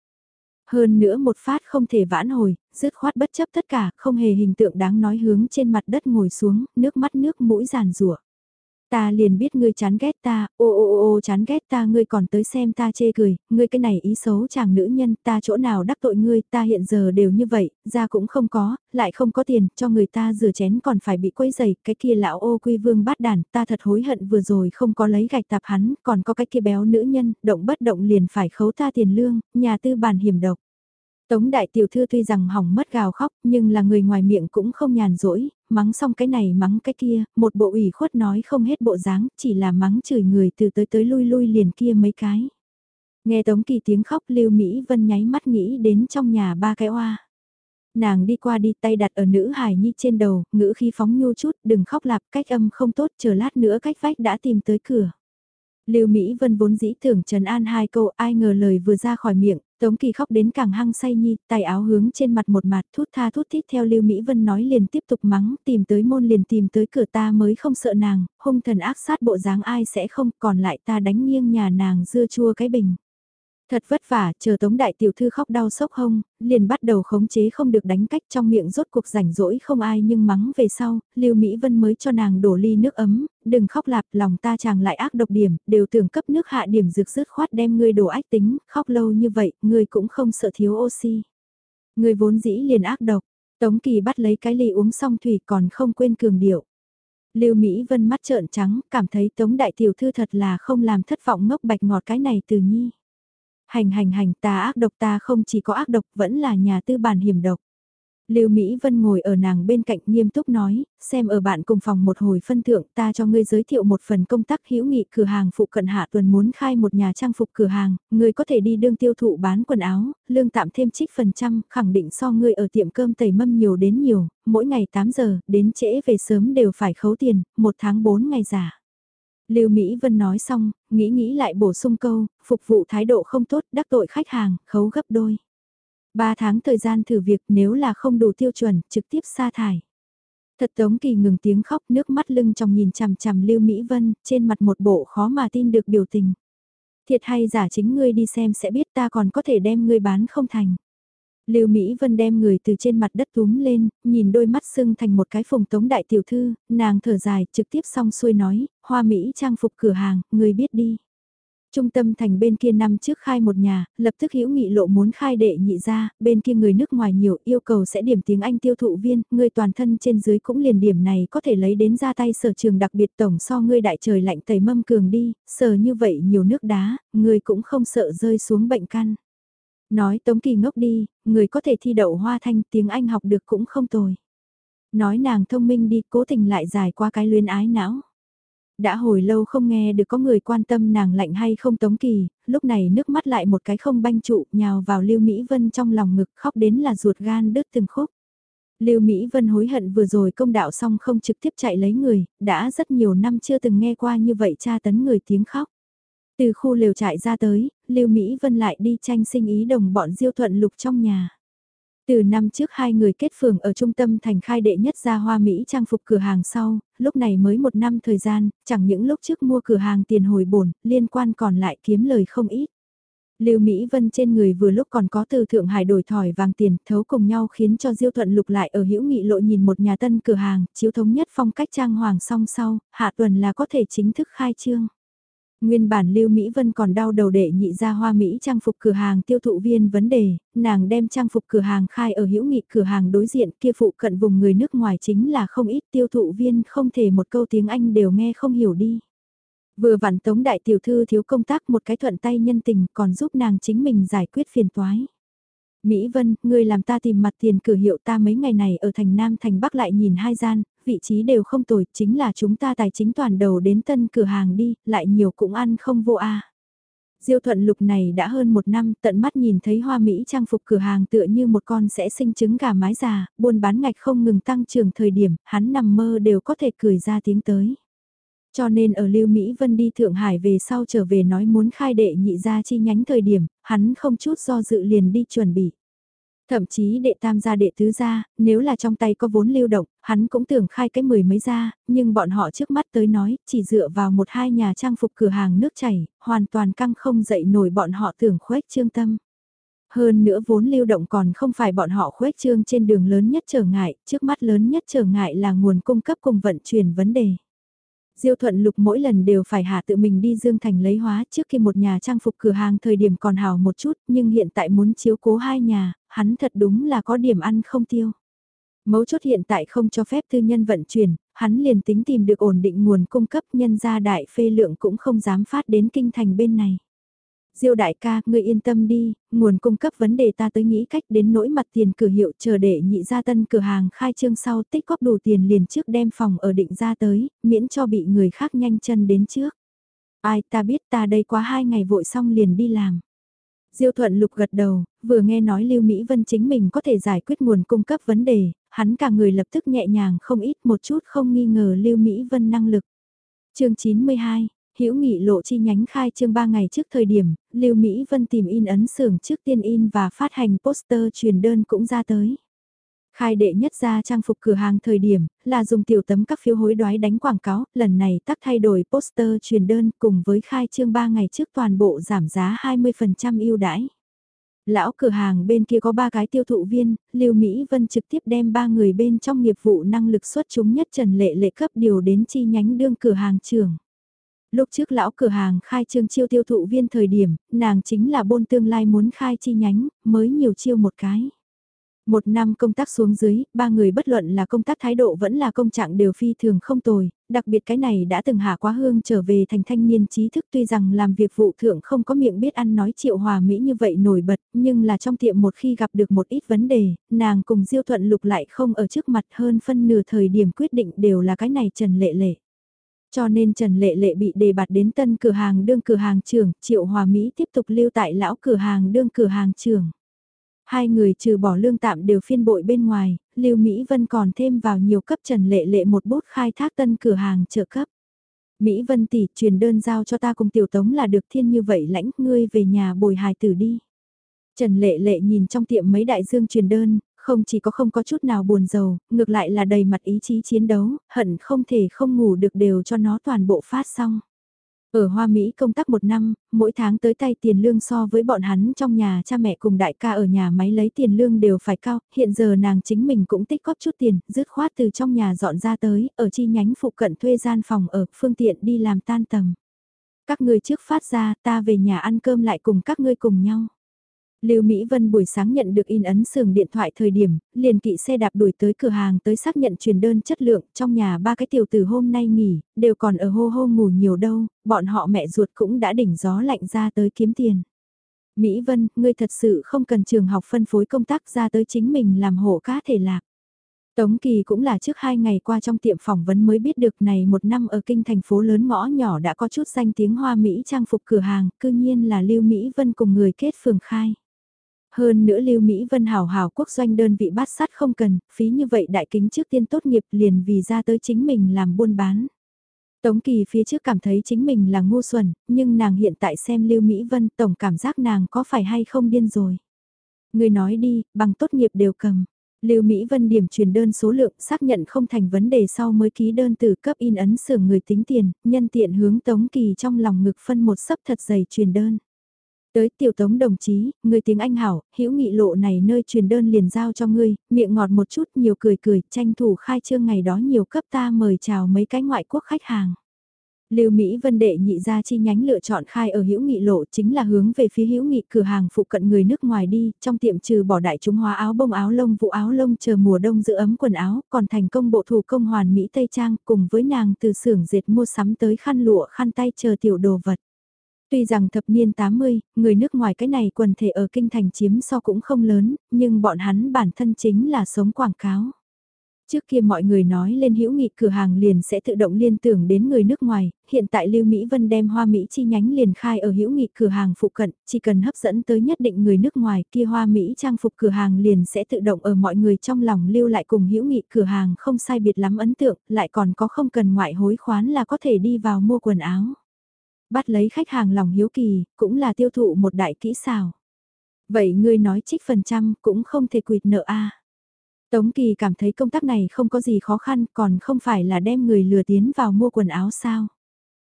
Hơn nữa một phát không thể vãn hồi, dứt khoát bất chấp tất cả, không hề hình tượng đáng nói hướng trên mặt đất ngồi xuống, nước mắt nước mũi giàn rủa. Ta liền biết ngươi chán ghét ta, ô ô ô ô chán ghét ta ngươi còn tới xem ta chê cười, ngươi cái này ý xấu chàng nữ nhân, ta chỗ nào đắc tội ngươi, ta hiện giờ đều như vậy, ra cũng không có, lại không có tiền, cho người ta rửa chén còn phải bị quấy giày, cái kia lão ô quy vương bát đàn, ta thật hối hận vừa rồi không có lấy gạch tạp hắn, còn có cái kia béo nữ nhân, động bất động liền phải khấu ta tiền lương, nhà tư bản hiểm độc. Tống đại tiểu thư tuy rằng hỏng mất gào khóc nhưng là người ngoài miệng cũng không nhàn rỗi, mắng xong cái này mắng cái kia, một bộ ủy khuất nói không hết bộ dáng, chỉ là mắng chửi người từ tới tới lui lui liền kia mấy cái. Nghe Tống Kỳ tiếng khóc Lưu Mỹ Vân nháy mắt nghĩ đến trong nhà ba cái oa. Nàng đi qua đi tay đặt ở nữ hài nhi trên đầu, ngữ khi phóng nhu chút, đừng khóc lạp cách âm không tốt, chờ lát nữa cách vách đã tìm tới cửa. Lưu Mỹ Vân vốn dĩ tưởng Trần An hai câu, ai ngờ lời vừa ra khỏi miệng, Tống Kỳ khóc đến càng hăng say nhi, tay áo hướng trên mặt một mặt thút tha thút thít theo Lưu Mỹ Vân nói liền tiếp tục mắng, tìm tới môn liền tìm tới cửa ta mới không sợ nàng, hung thần ác sát bộ dáng ai sẽ không, còn lại ta đánh nghiêng nhà nàng dưa chua cái bình. Thật vất vả, chờ tống đại tiểu thư khóc đau sốc hông, liền bắt đầu khống chế không được đánh cách trong miệng rốt cuộc rảnh rỗi không ai nhưng mắng về sau, Lưu Mỹ Vân mới cho nàng đổ ly nước ấm, đừng khóc lạp lòng ta chàng lại ác độc điểm, đều tưởng cấp nước hạ điểm dược rứt khoát đem ngươi đổ ách tính, khóc lâu như vậy, ngươi cũng không sợ thiếu oxy. Ngươi vốn dĩ liền ác độc, Tống Kỳ bắt lấy cái ly uống xong thủy còn không quên cường điệu. Lưu Mỹ Vân mắt trợn trắng, cảm thấy Tống Đại Tiểu Thư thật là không làm thất vọng ngốc bạch ngọt cái này từ nhi. Hành hành hành ta ác độc ta không chỉ có ác độc vẫn là nhà tư bản hiểm độc. Lưu Mỹ Vân ngồi ở nàng bên cạnh nghiêm túc nói, xem ở bạn cùng phòng một hồi phân thượng ta cho ngươi giới thiệu một phần công tác hữu nghị cửa hàng phụ cận hạ tuần muốn khai một nhà trang phục cửa hàng, ngươi có thể đi đương tiêu thụ bán quần áo, lương tạm thêm trích phần trăm, khẳng định so ngươi ở tiệm cơm tẩy mâm nhiều đến nhiều, mỗi ngày 8 giờ, đến trễ về sớm đều phải khấu tiền, một tháng 4 ngày giả. Lưu Mỹ Vân nói xong, nghĩ nghĩ lại bổ sung câu, phục vụ thái độ không tốt, đắc tội khách hàng, khấu gấp đôi. Ba tháng thời gian thử việc nếu là không đủ tiêu chuẩn, trực tiếp sa thải. Thật Tống Kỳ ngừng tiếng khóc nước mắt lưng trong nhìn chằm chằm Lưu Mỹ Vân, trên mặt một bộ khó mà tin được biểu tình. Thiệt hay giả chính ngươi đi xem sẽ biết ta còn có thể đem ngươi bán không thành. Lưu Mỹ Vân đem người từ trên mặt đất túm lên, nhìn đôi mắt sưng thành một cái phùng tống đại tiểu thư, nàng thở dài, trực tiếp xong xuôi nói, hoa Mỹ trang phục cửa hàng, người biết đi. Trung tâm thành bên kia năm trước khai một nhà, lập tức hữu nghị lộ muốn khai đệ nhị ra, bên kia người nước ngoài nhiều yêu cầu sẽ điểm tiếng Anh tiêu thụ viên, người toàn thân trên dưới cũng liền điểm này có thể lấy đến ra tay sở trường đặc biệt tổng so ngươi đại trời lạnh tẩy mâm cường đi, sờ như vậy nhiều nước đá, người cũng không sợ rơi xuống bệnh căn. Nói Tống Kỳ ngốc đi, người có thể thi đậu hoa thanh tiếng Anh học được cũng không tồi. Nói nàng thông minh đi cố tình lại dài qua cái luyến ái não. Đã hồi lâu không nghe được có người quan tâm nàng lạnh hay không Tống Kỳ, lúc này nước mắt lại một cái không banh trụ nhào vào Lưu Mỹ Vân trong lòng ngực khóc đến là ruột gan đứt từng khúc. Lưu Mỹ Vân hối hận vừa rồi công đạo xong không trực tiếp chạy lấy người, đã rất nhiều năm chưa từng nghe qua như vậy cha tấn người tiếng khóc. Từ khu lều trại ra tới, Lưu Mỹ Vân lại đi tranh sinh ý đồng bọn Diêu Thuận Lục trong nhà. Từ năm trước hai người kết phường ở trung tâm thành khai đệ nhất ra hoa Mỹ trang phục cửa hàng sau, lúc này mới một năm thời gian, chẳng những lúc trước mua cửa hàng tiền hồi bổn, liên quan còn lại kiếm lời không ít. Lưu Mỹ Vân trên người vừa lúc còn có từ Thượng Hải đổi thỏi vàng tiền, thấu cùng nhau khiến cho Diêu Thuận Lục lại ở hữu nghị lộ nhìn một nhà tân cửa hàng, chiếu thống nhất phong cách trang hoàng song sau, hạ tuần là có thể chính thức khai trương. Nguyên bản Lưu Mỹ Vân còn đau đầu để nhị ra hoa Mỹ trang phục cửa hàng tiêu thụ viên vấn đề, nàng đem trang phục cửa hàng khai ở hữu nghị cửa hàng đối diện kia phụ cận vùng người nước ngoài chính là không ít tiêu thụ viên không thể một câu tiếng Anh đều nghe không hiểu đi. Vừa vặn tống đại tiểu thư thiếu công tác một cái thuận tay nhân tình còn giúp nàng chính mình giải quyết phiền toái. Mỹ Vân, ngươi làm ta tìm mặt tiền cửa hiệu ta mấy ngày này ở thành Nam thành Bắc lại nhìn hai gian, vị trí đều không tồi, chính là chúng ta tài chính toàn đầu đến tân cửa hàng đi, lại nhiều cũng ăn không vô a. Diêu thuận lục này đã hơn một năm tận mắt nhìn thấy hoa Mỹ trang phục cửa hàng tựa như một con sẽ sinh trứng gà mái già, buôn bán ngạch không ngừng tăng trưởng thời điểm, hắn nằm mơ đều có thể cười ra tiếng tới. Cho nên ở Lưu Mỹ Vân đi Thượng Hải về sau trở về nói muốn khai đệ nhị ra chi nhánh thời điểm, hắn không chút do dự liền đi chuẩn bị. Thậm chí đệ tam gia đệ tứ gia, nếu là trong tay có vốn lưu động, hắn cũng tưởng khai cái mười mấy gia, nhưng bọn họ trước mắt tới nói, chỉ dựa vào một hai nhà trang phục cửa hàng nước chảy, hoàn toàn căng không dậy nổi bọn họ tưởng khuếch trương tâm. Hơn nữa vốn lưu động còn không phải bọn họ khuếch trương trên đường lớn nhất trở ngại, trước mắt lớn nhất trở ngại là nguồn cung cấp cùng vận chuyển vấn đề. Diêu Thuận Lục mỗi lần đều phải hạ tự mình đi Dương Thành lấy hóa trước khi một nhà trang phục cửa hàng thời điểm còn hào một chút, nhưng hiện tại muốn chiếu cố hai nhà, hắn thật đúng là có điểm ăn không tiêu. Mấu chốt hiện tại không cho phép tư nhân vận chuyển, hắn liền tính tìm được ổn định nguồn cung cấp nhân gia đại phê lượng cũng không dám phát đến kinh thành bên này. Diêu đại ca, ngươi yên tâm đi, nguồn cung cấp vấn đề ta tới nghĩ cách đến nỗi mặt tiền cửa hiệu chờ để nhị gia tân cửa hàng khai trương sau tích góp đủ tiền liền trước đem phòng ở định ra tới, miễn cho bị người khác nhanh chân đến trước. Ai ta biết ta đây quá hai ngày vội xong liền đi làm. Diêu thuận lục gật đầu, vừa nghe nói Lưu Mỹ Vân chính mình có thể giải quyết nguồn cung cấp vấn đề, hắn cả người lập tức nhẹ nhàng không ít một chút không nghi ngờ Lưu Mỹ Vân năng lực. chương 92, Hữu Nghị lộ chi nhánh khai trương 3 ngày trước thời điểm, Lưu Mỹ Vân tìm in ấn xưởng trước tiên in và phát hành poster truyền đơn cũng ra tới. Khai đệ nhất ra trang phục cửa hàng thời điểm, là dùng tiểu tấm các phiếu hối đoái đánh quảng cáo, lần này tắc thay đổi poster truyền đơn cùng với khai trương 3 ngày trước toàn bộ giảm giá 20% ưu đãi. Lão cửa hàng bên kia có ba cái tiêu thụ viên, Lưu Mỹ Vân trực tiếp đem ba người bên trong nghiệp vụ năng lực xuất chúng nhất Trần Lệ Lệ cấp điều đến chi nhánh đương cửa hàng trưởng. Lúc trước lão cửa hàng khai trương chiêu tiêu thụ viên thời điểm, nàng chính là bôn tương lai muốn khai chi nhánh, mới nhiều chiêu một cái. Một năm công tác xuống dưới, ba người bất luận là công tác thái độ vẫn là công trạng đều phi thường không tồi, đặc biệt cái này đã từng hạ quá hương trở về thành thanh niên trí thức tuy rằng làm việc vụ thượng không có miệng biết ăn nói triệu hòa mỹ như vậy nổi bật, nhưng là trong tiệm một khi gặp được một ít vấn đề, nàng cùng diêu thuận lục lại không ở trước mặt hơn phân nửa thời điểm quyết định đều là cái này trần lệ lệ. Cho nên Trần Lệ Lệ bị đề bạt đến tân cửa hàng đương cửa hàng trưởng, Triệu Hòa Mỹ tiếp tục lưu tại lão cửa hàng đương cửa hàng trưởng. Hai người trừ bỏ lương tạm đều phiên bội bên ngoài, Lưu Mỹ Vân còn thêm vào nhiều cấp Trần Lệ Lệ một bút khai thác tân cửa hàng trợ cấp. Mỹ Vân tỷ truyền đơn giao cho ta cùng tiểu tống là được thiên như vậy lãnh ngươi về nhà bồi hài tử đi. Trần Lệ Lệ nhìn trong tiệm mấy đại dương truyền đơn, không chỉ có không có chút nào buồn giàu, ngược lại là đầy mặt ý chí chiến đấu, hận không thể không ngủ được đều cho nó toàn bộ phát xong. Ở Hoa Mỹ công tác một năm, mỗi tháng tới tay tiền lương so với bọn hắn trong nhà cha mẹ cùng đại ca ở nhà máy lấy tiền lương đều phải cao, hiện giờ nàng chính mình cũng tích góp chút tiền, dứt khoát từ trong nhà dọn ra tới, ở chi nhánh phụ cận thuê gian phòng ở, phương tiện đi làm tan tầm. Các người trước phát ra, ta về nhà ăn cơm lại cùng các ngươi cùng nhau. Lưu Mỹ Vân buổi sáng nhận được in ấn sưởng điện thoại thời điểm, liền kỵ xe đạp đuổi tới cửa hàng tới xác nhận truyền đơn chất lượng, trong nhà ba cái tiểu tử hôm nay nghỉ, đều còn ở hô hô ngủ nhiều đâu, bọn họ mẹ ruột cũng đã đỉnh gió lạnh ra tới kiếm tiền. Mỹ Vân, ngươi thật sự không cần trường học phân phối công tác ra tới chính mình làm hộ cá thể lạc. Tống Kỳ cũng là trước hai ngày qua trong tiệm phỏng vấn mới biết được này một năm ở kinh thành phố lớn ngõ nhỏ đã có chút danh tiếng hoa Mỹ trang phục cửa hàng, cư nhiên là Lưu Mỹ Vân cùng người kết phường khai. Hơn nữa Lưu Mỹ Vân hảo hảo quốc doanh đơn vị bát sát không cần, phí như vậy đại kính trước tiên tốt nghiệp liền vì ra tới chính mình làm buôn bán. Tống Kỳ phía trước cảm thấy chính mình là ngu xuẩn, nhưng nàng hiện tại xem Lưu Mỹ Vân tổng cảm giác nàng có phải hay không điên rồi. Người nói đi, bằng tốt nghiệp đều cầm. Lưu Mỹ Vân điểm truyền đơn số lượng xác nhận không thành vấn đề sau mới ký đơn từ cấp in ấn xưởng người tính tiền, nhân tiện hướng Tống Kỳ trong lòng ngực phân một sấp thật dày truyền đơn. Tới tiểu tống đồng chí, người tiếng Anh hảo, hữu nghị lộ này nơi truyền đơn liền giao cho ngươi, miệng ngọt một chút nhiều cười cười, tranh thủ khai trương ngày đó nhiều cấp ta mời chào mấy cái ngoại quốc khách hàng. Lưu Mỹ Vân Đệ nhị ra chi nhánh lựa chọn khai ở Hữu Nghị lộ chính là hướng về phía Hữu Nghị cửa hàng phụ cận người nước ngoài đi, trong tiệm trừ bỏ đại chúng hóa áo bông áo lông vụ áo lông chờ mùa đông giữ ấm quần áo, còn thành công bộ thủ công hoàn mỹ tây trang cùng với nàng từ xưởng dệt mua sắm tới khăn lụa khăn tay chờ tiểu đồ vật. Tuy rằng thập niên 80, người nước ngoài cái này quần thể ở kinh thành chiếm so cũng không lớn, nhưng bọn hắn bản thân chính là sống quảng cáo. Trước kia mọi người nói lên hữu nghị cửa hàng liền sẽ tự động liên tưởng đến người nước ngoài, hiện tại Lưu Mỹ Vân đem hoa Mỹ chi nhánh liền khai ở hữu nghị cửa hàng phụ cận, chỉ cần hấp dẫn tới nhất định người nước ngoài kia hoa Mỹ trang phục cửa hàng liền sẽ tự động ở mọi người trong lòng lưu lại cùng hữu nghị cửa hàng không sai biệt lắm ấn tượng, lại còn có không cần ngoại hối khoán là có thể đi vào mua quần áo bắt lấy khách hàng lòng hiếu kỳ, cũng là tiêu thụ một đại kỹ xào. Vậy ngươi nói trích phần trăm cũng không thể quỵt nợ a. Tống Kỳ cảm thấy công tác này không có gì khó khăn còn không phải là đem người lừa tiến vào mua quần áo sao.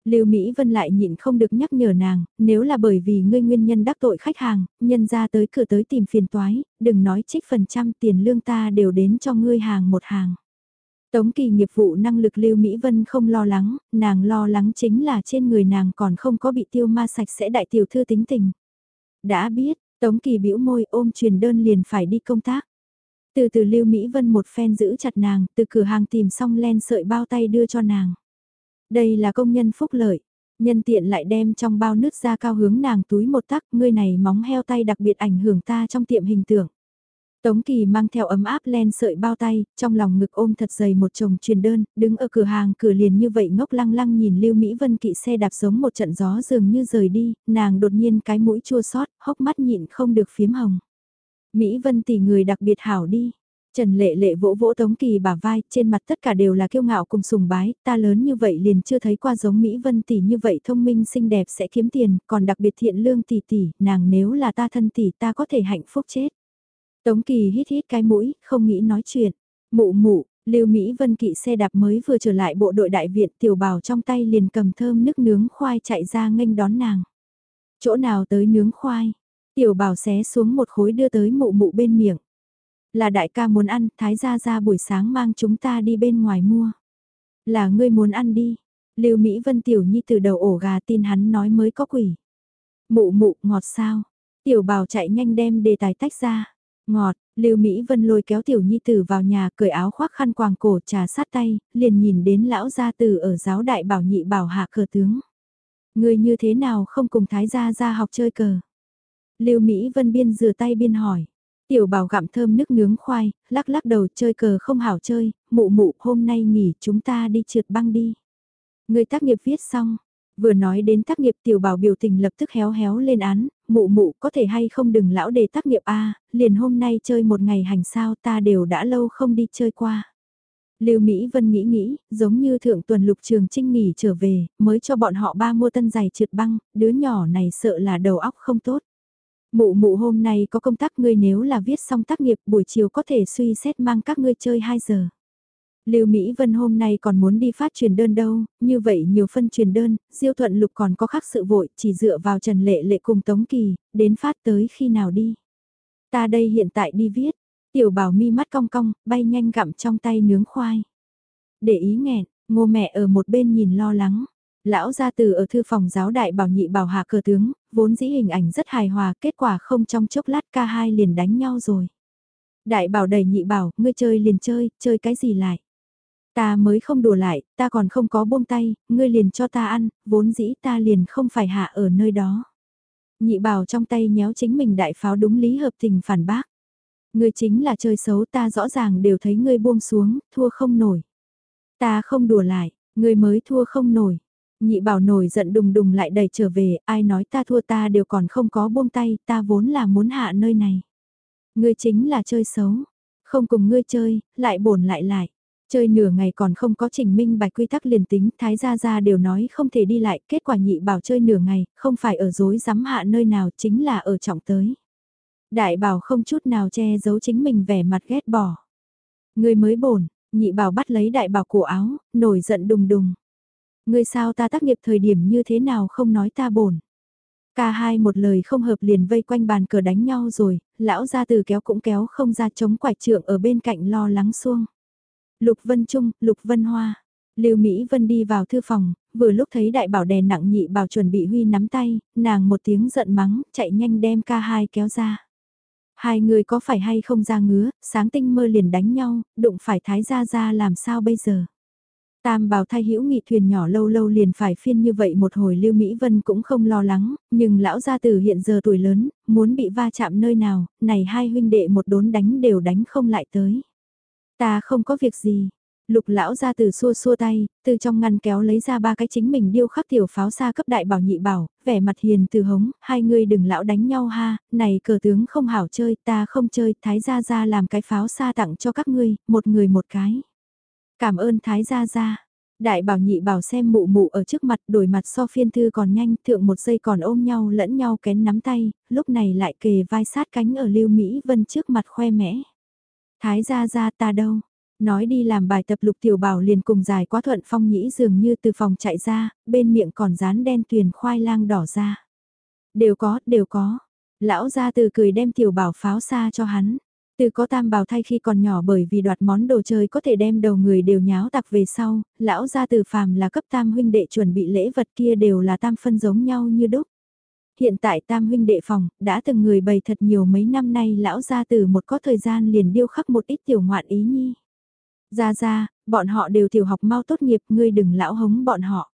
Lưu Mỹ Vân lại nhịn không được nhắc nhở nàng, nếu là bởi vì ngươi nguyên nhân đắc tội khách hàng, nhân ra tới cửa tới tìm phiền toái, đừng nói trích phần trăm tiền lương ta đều đến cho ngươi hàng một hàng. Tống kỳ nghiệp vụ năng lực Lưu Mỹ Vân không lo lắng, nàng lo lắng chính là trên người nàng còn không có bị tiêu ma sạch sẽ đại tiểu thư tính tình. Đã biết, Tống kỳ bĩu môi ôm truyền đơn liền phải đi công tác. Từ từ Lưu Mỹ Vân một phen giữ chặt nàng, từ cửa hàng tìm xong len sợi bao tay đưa cho nàng. Đây là công nhân phúc lợi. Nhân tiện lại đem trong bao nước ra cao hướng nàng túi một tắc, ngươi này móng heo tay đặc biệt ảnh hưởng ta trong tiệm hình tượng. Tống Kỳ mang theo ấm áp len sợi bao tay, trong lòng ngực ôm thật dày một chồng truyền đơn, đứng ở cửa hàng cửa liền như vậy ngốc lăng lăng nhìn Lưu Mỹ Vân kỵ xe đạp giống một trận gió dường như rời đi, nàng đột nhiên cái mũi chua xót, hốc mắt nhịn không được phiếm hồng. Mỹ Vân tỷ người đặc biệt hảo đi. Trần Lệ Lệ vỗ vỗ Tống Kỳ bả vai, trên mặt tất cả đều là kiêu ngạo cùng sùng bái, ta lớn như vậy liền chưa thấy qua giống Mỹ Vân tỷ như vậy thông minh xinh đẹp sẽ kiếm tiền, còn đặc biệt thiện lương tỷ tỷ, nàng nếu là ta thân tỷ ta có thể hạnh phúc chết. Tống Kỳ hít hít cái mũi, không nghĩ nói chuyện. Mụ mụ, Lưu Mỹ Vân kỵ xe đạp mới vừa trở lại bộ đội đại viện tiểu bảo trong tay liền cầm thơm nước nướng khoai chạy ra nghênh đón nàng. Chỗ nào tới nướng khoai? Tiểu bảo xé xuống một khối đưa tới mụ mụ bên miệng. Là đại ca muốn ăn, thái gia ra buổi sáng mang chúng ta đi bên ngoài mua. Là ngươi muốn ăn đi. Lưu Mỹ Vân tiểu nhi từ đầu ổ gà tin hắn nói mới có quỷ. Mụ mụ ngọt sao? Tiểu bảo chạy nhanh đem đề tài tách ra. Ngọt, Lưu Mỹ Vân lôi kéo tiểu nhi tử vào nhà, cởi áo khoác khăn quàng cổ trà sát tay, liền nhìn đến lão gia tử ở giáo đại bảo nhị bảo hạ cờ tướng. Người như thế nào không cùng thái gia ra học chơi cờ? Lưu Mỹ Vân biên rửa tay biên hỏi. Tiểu bảo gặm thơm nước nướng khoai, lắc lắc đầu chơi cờ không hảo chơi, mụ mụ hôm nay nghỉ chúng ta đi trượt băng đi. Người tác nghiệp viết xong, vừa nói đến tác nghiệp tiểu bảo biểu tình lập tức héo héo lên án, mụ mụ có thể hay không đừng lão đề tác nghiệp a liền hôm nay chơi một ngày hành sao ta đều đã lâu không đi chơi qua. Lưu Mỹ Vân nghĩ nghĩ, giống như thượng tuần lục trường trinh nghỉ trở về, mới cho bọn họ ba mua tân giày trượt băng, đứa nhỏ này sợ là đầu óc không tốt. Mụ mụ hôm nay có công tác ngươi nếu là viết xong tác nghiệp buổi chiều có thể suy xét mang các ngươi chơi 2 giờ. Lưu Mỹ Vân hôm nay còn muốn đi phát truyền đơn đâu, như vậy nhiều phân truyền đơn, Diêu Thuận Lục còn có khác sự vội, chỉ dựa vào Trần Lệ Lệ cùng Tống Kỳ, đến phát tới khi nào đi. Ta đây hiện tại đi viết, tiểu bảo mi mắt cong cong, bay nhanh gặm trong tay nướng khoai. Để ý nghẹn, ngô mẹ ở một bên nhìn lo lắng. Lão gia từ ở thư phòng giáo đại bảo nhị bảo hạ cờ tướng, vốn dĩ hình ảnh rất hài hòa, kết quả không trong chốc lát ca hai liền đánh nhau rồi. Đại bảo đầy nhị bảo, ngươi chơi liền chơi, chơi cái gì lại? Ta mới không đùa lại, ta còn không có buông tay, ngươi liền cho ta ăn, vốn dĩ ta liền không phải hạ ở nơi đó. Nhị bảo trong tay nhéo chính mình đại pháo đúng lý hợp tình phản bác. Ngươi chính là chơi xấu ta rõ ràng đều thấy ngươi buông xuống, thua không nổi. Ta không đùa lại, ngươi mới thua không nổi. Nhị bảo nổi giận đùng đùng lại đẩy trở về, ai nói ta thua ta đều còn không có buông tay, ta vốn là muốn hạ nơi này. Ngươi chính là chơi xấu, không cùng ngươi chơi, lại bổn lại lại. Chơi nửa ngày còn không có trình minh bạch quy tắc liền tính, thái gia gia đều nói không thể đi lại, kết quả nhị bảo chơi nửa ngày, không phải ở dối rắm hạ nơi nào chính là ở trọng tới. Đại bảo không chút nào che giấu chính mình vẻ mặt ghét bỏ. Người mới bổn, nhị bảo bắt lấy đại bảo cổ áo, nổi giận đùng đùng. Người sao ta tác nghiệp thời điểm như thế nào không nói ta bổn. Cả hai một lời không hợp liền vây quanh bàn cờ đánh nhau rồi, lão gia từ kéo cũng kéo không ra chống quải trượng ở bên cạnh lo lắng xuông. Lục Vân Trung, Lục Vân Hoa. Lưu Mỹ Vân đi vào thư phòng, vừa lúc thấy đại bảo đè nặng nhị bảo chuẩn bị huy nắm tay, nàng một tiếng giận mắng, chạy nhanh đem ca hai kéo ra. Hai người có phải hay không ra ngứa, sáng tinh mơ liền đánh nhau, đụng phải thái gia ra làm sao bây giờ. Tam bảo thay hữu nghị thuyền nhỏ lâu lâu liền phải phiên như vậy một hồi Lưu Mỹ Vân cũng không lo lắng, nhưng lão gia tử hiện giờ tuổi lớn, muốn bị va chạm nơi nào, này hai huynh đệ một đốn đánh đều đánh không lại tới. Ta không có việc gì. Lục lão ra từ xua xua tay, từ trong ngăn kéo lấy ra ba cái chính mình điêu khắc tiểu pháo xa cấp đại bảo nhị bảo, vẻ mặt hiền từ hống, hai người đừng lão đánh nhau ha, này cờ tướng không hảo chơi, ta không chơi, thái gia gia làm cái pháo xa tặng cho các ngươi, một người một cái. Cảm ơn thái gia gia. Đại bảo nhị bảo xem mụ mụ ở trước mặt đổi mặt so phiên thư còn nhanh thượng một giây còn ôm nhau lẫn nhau kén nắm tay, lúc này lại kề vai sát cánh ở lưu Mỹ Vân trước mặt khoe mẽ. Thái gia gia ta đâu? Nói đi làm bài tập lục tiểu bảo liền cùng dài quá thuận phong nhĩ dường như từ phòng chạy ra, bên miệng còn dán đen tuyền khoai lang đỏ ra. Đều có, đều có. Lão gia từ cười đem tiểu bảo pháo xa cho hắn. Từ có tam bào thay khi còn nhỏ bởi vì đoạt món đồ chơi có thể đem đầu người đều nháo tặc về sau, lão gia từ phàm là cấp tam huynh đệ chuẩn bị lễ vật kia đều là tam phân giống nhau như đúc hiện tại tam huynh đệ phòng, đã từng người bày thật nhiều mấy năm nay lão gia từ một có thời gian liền điêu khắc một ít tiểu ngoạn ý nhi. Ra ra, bọn họ đều tiểu học mau tốt nghiệp, ngươi đừng lão hống bọn họ.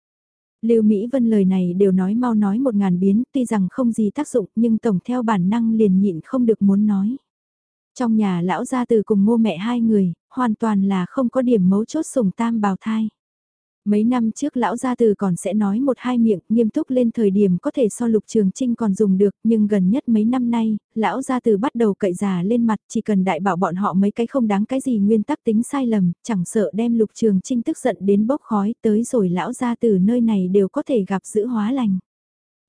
Lưu Mỹ Vân lời này đều nói mau nói một ngàn biến, tuy rằng không gì tác dụng nhưng tổng theo bản năng liền nhịn không được muốn nói. Trong nhà lão gia từ cùng ngô mẹ hai người, hoàn toàn là không có điểm mấu chốt sùng tam bào thai. Mấy năm trước lão gia từ còn sẽ nói một hai miệng nghiêm túc lên thời điểm có thể so lục trường trinh còn dùng được nhưng gần nhất mấy năm nay, lão gia từ bắt đầu cậy già lên mặt chỉ cần đại bảo bọn họ mấy cái không đáng cái gì nguyên tắc tính sai lầm, chẳng sợ đem lục trường trinh tức giận đến bốc khói tới rồi lão gia từ nơi này đều có thể gặp giữ hóa lành.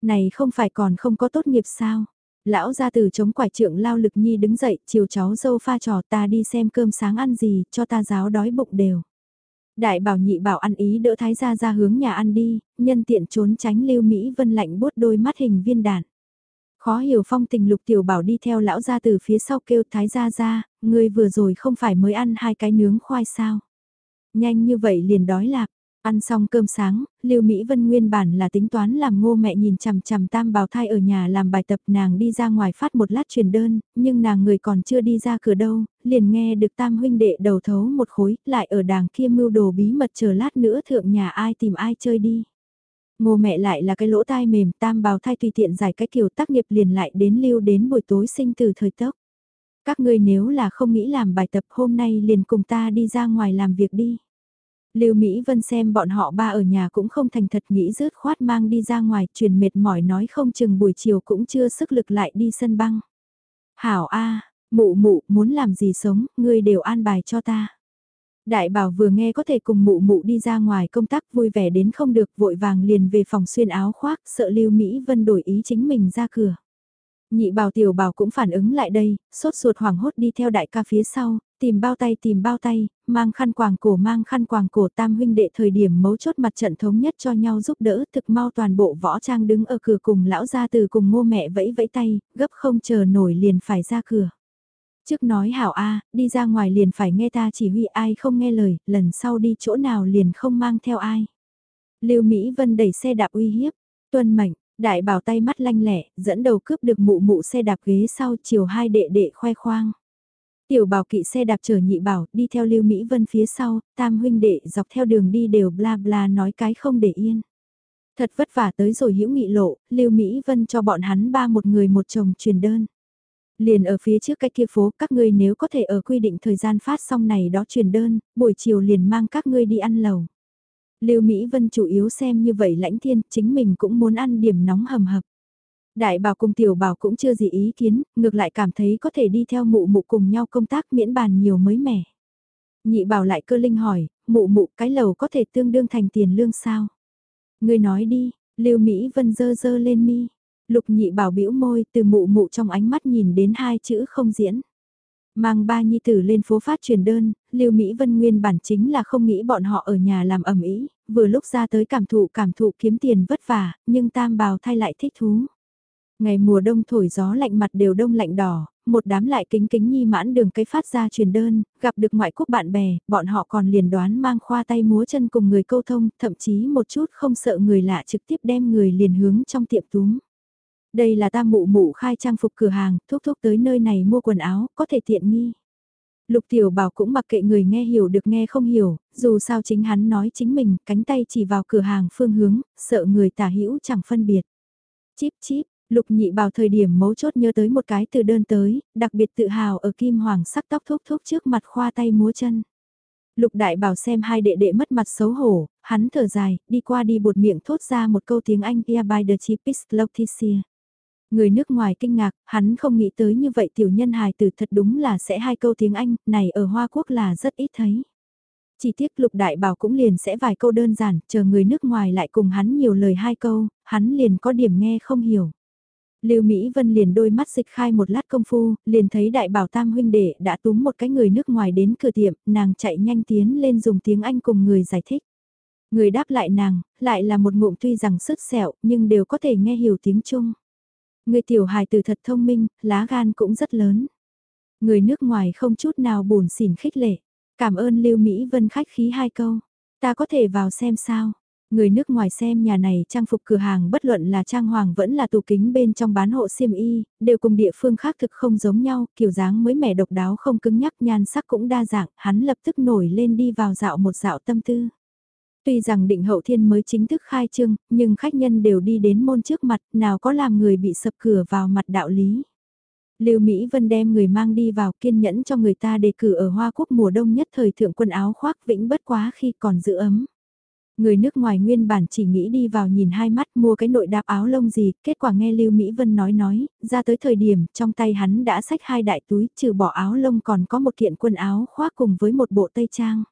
Này không phải còn không có tốt nghiệp sao? Lão gia từ chống quải trượng lao lực nhi đứng dậy, chiều cháu dâu pha trò ta đi xem cơm sáng ăn gì, cho ta giáo đói bụng đều. Đại bảo nhị bảo ăn ý đỡ thái gia ra hướng nhà ăn đi, nhân tiện trốn tránh lưu Mỹ Vân lạnh bút đôi mắt hình viên đạn. Khó hiểu phong tình lục tiểu bảo đi theo lão gia từ phía sau kêu thái gia ra, ngươi vừa rồi không phải mới ăn hai cái nướng khoai sao. Nhanh như vậy liền đói lạc, Ăn xong cơm sáng, Lưu Mỹ Vân nguyên bản là tính toán làm ngô mẹ nhìn chằm chằm tam bào thai ở nhà làm bài tập nàng đi ra ngoài phát một lát truyền đơn, nhưng nàng người còn chưa đi ra cửa đâu, liền nghe được tam huynh đệ đầu thấu một khối, lại ở đàng kia mưu đồ bí mật chờ lát nữa thượng nhà ai tìm ai chơi đi. Ngô mẹ lại là cái lỗ tai mềm tam bào thai tùy tiện giải cái kiểu tác nghiệp liền lại đến lưu đến buổi tối sinh từ thời tốc. Các ngươi nếu là không nghĩ làm bài tập hôm nay liền cùng ta đi ra ngoài làm việc đi. Lưu Mỹ Vân xem bọn họ ba ở nhà cũng không thành thật nghĩ rớt khoát mang đi ra ngoài, truyền mệt mỏi nói không chừng buổi chiều cũng chưa sức lực lại đi sân băng. Hảo A, mụ mụ, muốn làm gì sống, ngươi đều an bài cho ta. Đại bảo vừa nghe có thể cùng mụ mụ đi ra ngoài công tác vui vẻ đến không được vội vàng liền về phòng xuyên áo khoác sợ Lưu Mỹ Vân đổi ý chính mình ra cửa. Nhị bảo tiểu bảo cũng phản ứng lại đây, sốt ruột hoảng hốt đi theo đại ca phía sau, tìm bao tay tìm bao tay, mang khăn quàng cổ mang khăn quàng cổ tam huynh đệ thời điểm mấu chốt mặt trận thống nhất cho nhau giúp đỡ thực mau toàn bộ võ trang đứng ở cửa cùng lão gia từ cùng ngô mẹ vẫy vẫy tay, gấp không chờ nổi liền phải ra cửa. Trước nói hảo A, đi ra ngoài liền phải nghe ta chỉ huy ai không nghe lời, lần sau đi chỗ nào liền không mang theo ai. Lưu Mỹ Vân đẩy xe đạp uy hiếp, tuân mệnh, đại bảo tay mắt lanh lẹ, dẫn đầu cướp được mụ mụ xe đạp ghế sau chiều hai đệ đệ khoe khoang. Tiểu bảo kỵ xe đạp chở nhị bảo, đi theo Lưu Mỹ Vân phía sau, tam huynh đệ dọc theo đường đi đều bla bla nói cái không để yên. Thật vất vả tới rồi hữu nghị lộ, Lưu Mỹ Vân cho bọn hắn ba một người một chồng truyền đơn. Liền ở phía trước cái kia phố, các ngươi nếu có thể ở quy định thời gian phát xong này đó truyền đơn, buổi chiều liền mang các ngươi đi ăn lầu. Lưu Mỹ Vân chủ yếu xem như vậy lãnh thiên, chính mình cũng muốn ăn điểm nóng hầm hập. Đại bảo cùng tiểu bảo cũng chưa gì ý kiến, ngược lại cảm thấy có thể đi theo mụ mụ cùng nhau công tác miễn bàn nhiều mới mẻ. Nhị bảo lại cơ linh hỏi, mụ mụ cái lầu có thể tương đương thành tiền lương sao? Người nói đi, lưu Mỹ Vân dơ dơ lên mi. Lục nhị bảo bĩu môi từ mụ mụ trong ánh mắt nhìn đến hai chữ không diễn. Mang ba nhi tử lên phố phát truyền đơn, Lưu Mỹ Vân nguyên bản chính là không nghĩ bọn họ ở nhà làm ẩm ý, vừa lúc ra tới cảm thụ cảm thụ kiếm tiền vất vả, nhưng tam bào thay lại thích thú. Ngày mùa đông thổi gió lạnh mặt đều đông lạnh đỏ, một đám lại kính kính nhi mãn đường cây phát ra truyền đơn, gặp được ngoại quốc bạn bè, bọn họ còn liền đoán mang khoa tay múa chân cùng người câu thông, thậm chí một chút không sợ người lạ trực tiếp đem người liền hướng trong tiệm túm. Đây là ta mụ mụ khai trang phục cửa hàng, thúc thúc tới nơi này mua quần áo, có thể tiện nghi. Lục tiểu bảo cũng mặc kệ người nghe hiểu được nghe không hiểu, dù sao chính hắn nói chính mình, cánh tay chỉ vào cửa hàng phương hướng, sợ người tả hữu chẳng phân biệt. Chíp chíp, Lục nhị bảo thời điểm mấu chốt nhớ tới một cái từ đơn tới, đặc biệt tự hào ở kim hoàng sắc tóc thúc thúc trước mặt khoa tay múa chân. Lục đại bảo xem hai đệ đệ mất mặt xấu hổ, hắn thở dài, đi qua đi bột miệng thốt ra một câu tiếng Anh kia by the cheapest loticia. Người nước ngoài kinh ngạc, hắn không nghĩ tới như vậy tiểu nhân hài từ thật đúng là sẽ hai câu tiếng Anh, này ở Hoa Quốc là rất ít thấy. Chỉ tiếc lục đại bảo cũng liền sẽ vài câu đơn giản, chờ người nước ngoài lại cùng hắn nhiều lời hai câu, hắn liền có điểm nghe không hiểu. Lưu Mỹ Vân liền đôi mắt dịch khai một lát công phu, liền thấy đại bảo tam huynh đệ đã túm một cái người nước ngoài đến cửa tiệm, nàng chạy nhanh tiến lên dùng tiếng Anh cùng người giải thích. Người đáp lại nàng, lại là một ngụm tuy rằng sứt sẹo, nhưng đều có thể nghe hiểu tiếng Trung. Người tiểu hài từ thật thông minh, lá gan cũng rất lớn. Người nước ngoài không chút nào buồn xỉn khích lệ. Cảm ơn Lưu Mỹ Vân khách khí hai câu. Ta có thể vào xem sao. Người nước ngoài xem nhà này trang phục cửa hàng bất luận là trang hoàng vẫn là tủ kính bên trong bán hộ xiêm y, đều cùng địa phương khác thực không giống nhau, kiểu dáng mới mẻ độc đáo không cứng nhắc nhan sắc cũng đa dạng, hắn lập tức nổi lên đi vào dạo một dạo tâm tư. Tuy rằng định hậu thiên mới chính thức khai trương, nhưng khách nhân đều đi đến môn trước mặt, nào có làm người bị sập cửa vào mặt đạo lý. Lưu Mỹ Vân đem người mang đi vào kiên nhẫn cho người ta đề cử ở Hoa Quốc mùa đông nhất thời thượng quần áo khoác vĩnh bất quá khi còn giữ ấm. Người nước ngoài nguyên bản chỉ nghĩ đi vào nhìn hai mắt mua cái nội đạp áo lông gì, kết quả nghe Lưu Mỹ Vân nói nói, ra tới thời điểm trong tay hắn đã xách hai đại túi trừ bỏ áo lông còn có một kiện quần áo khoác cùng với một bộ tây trang.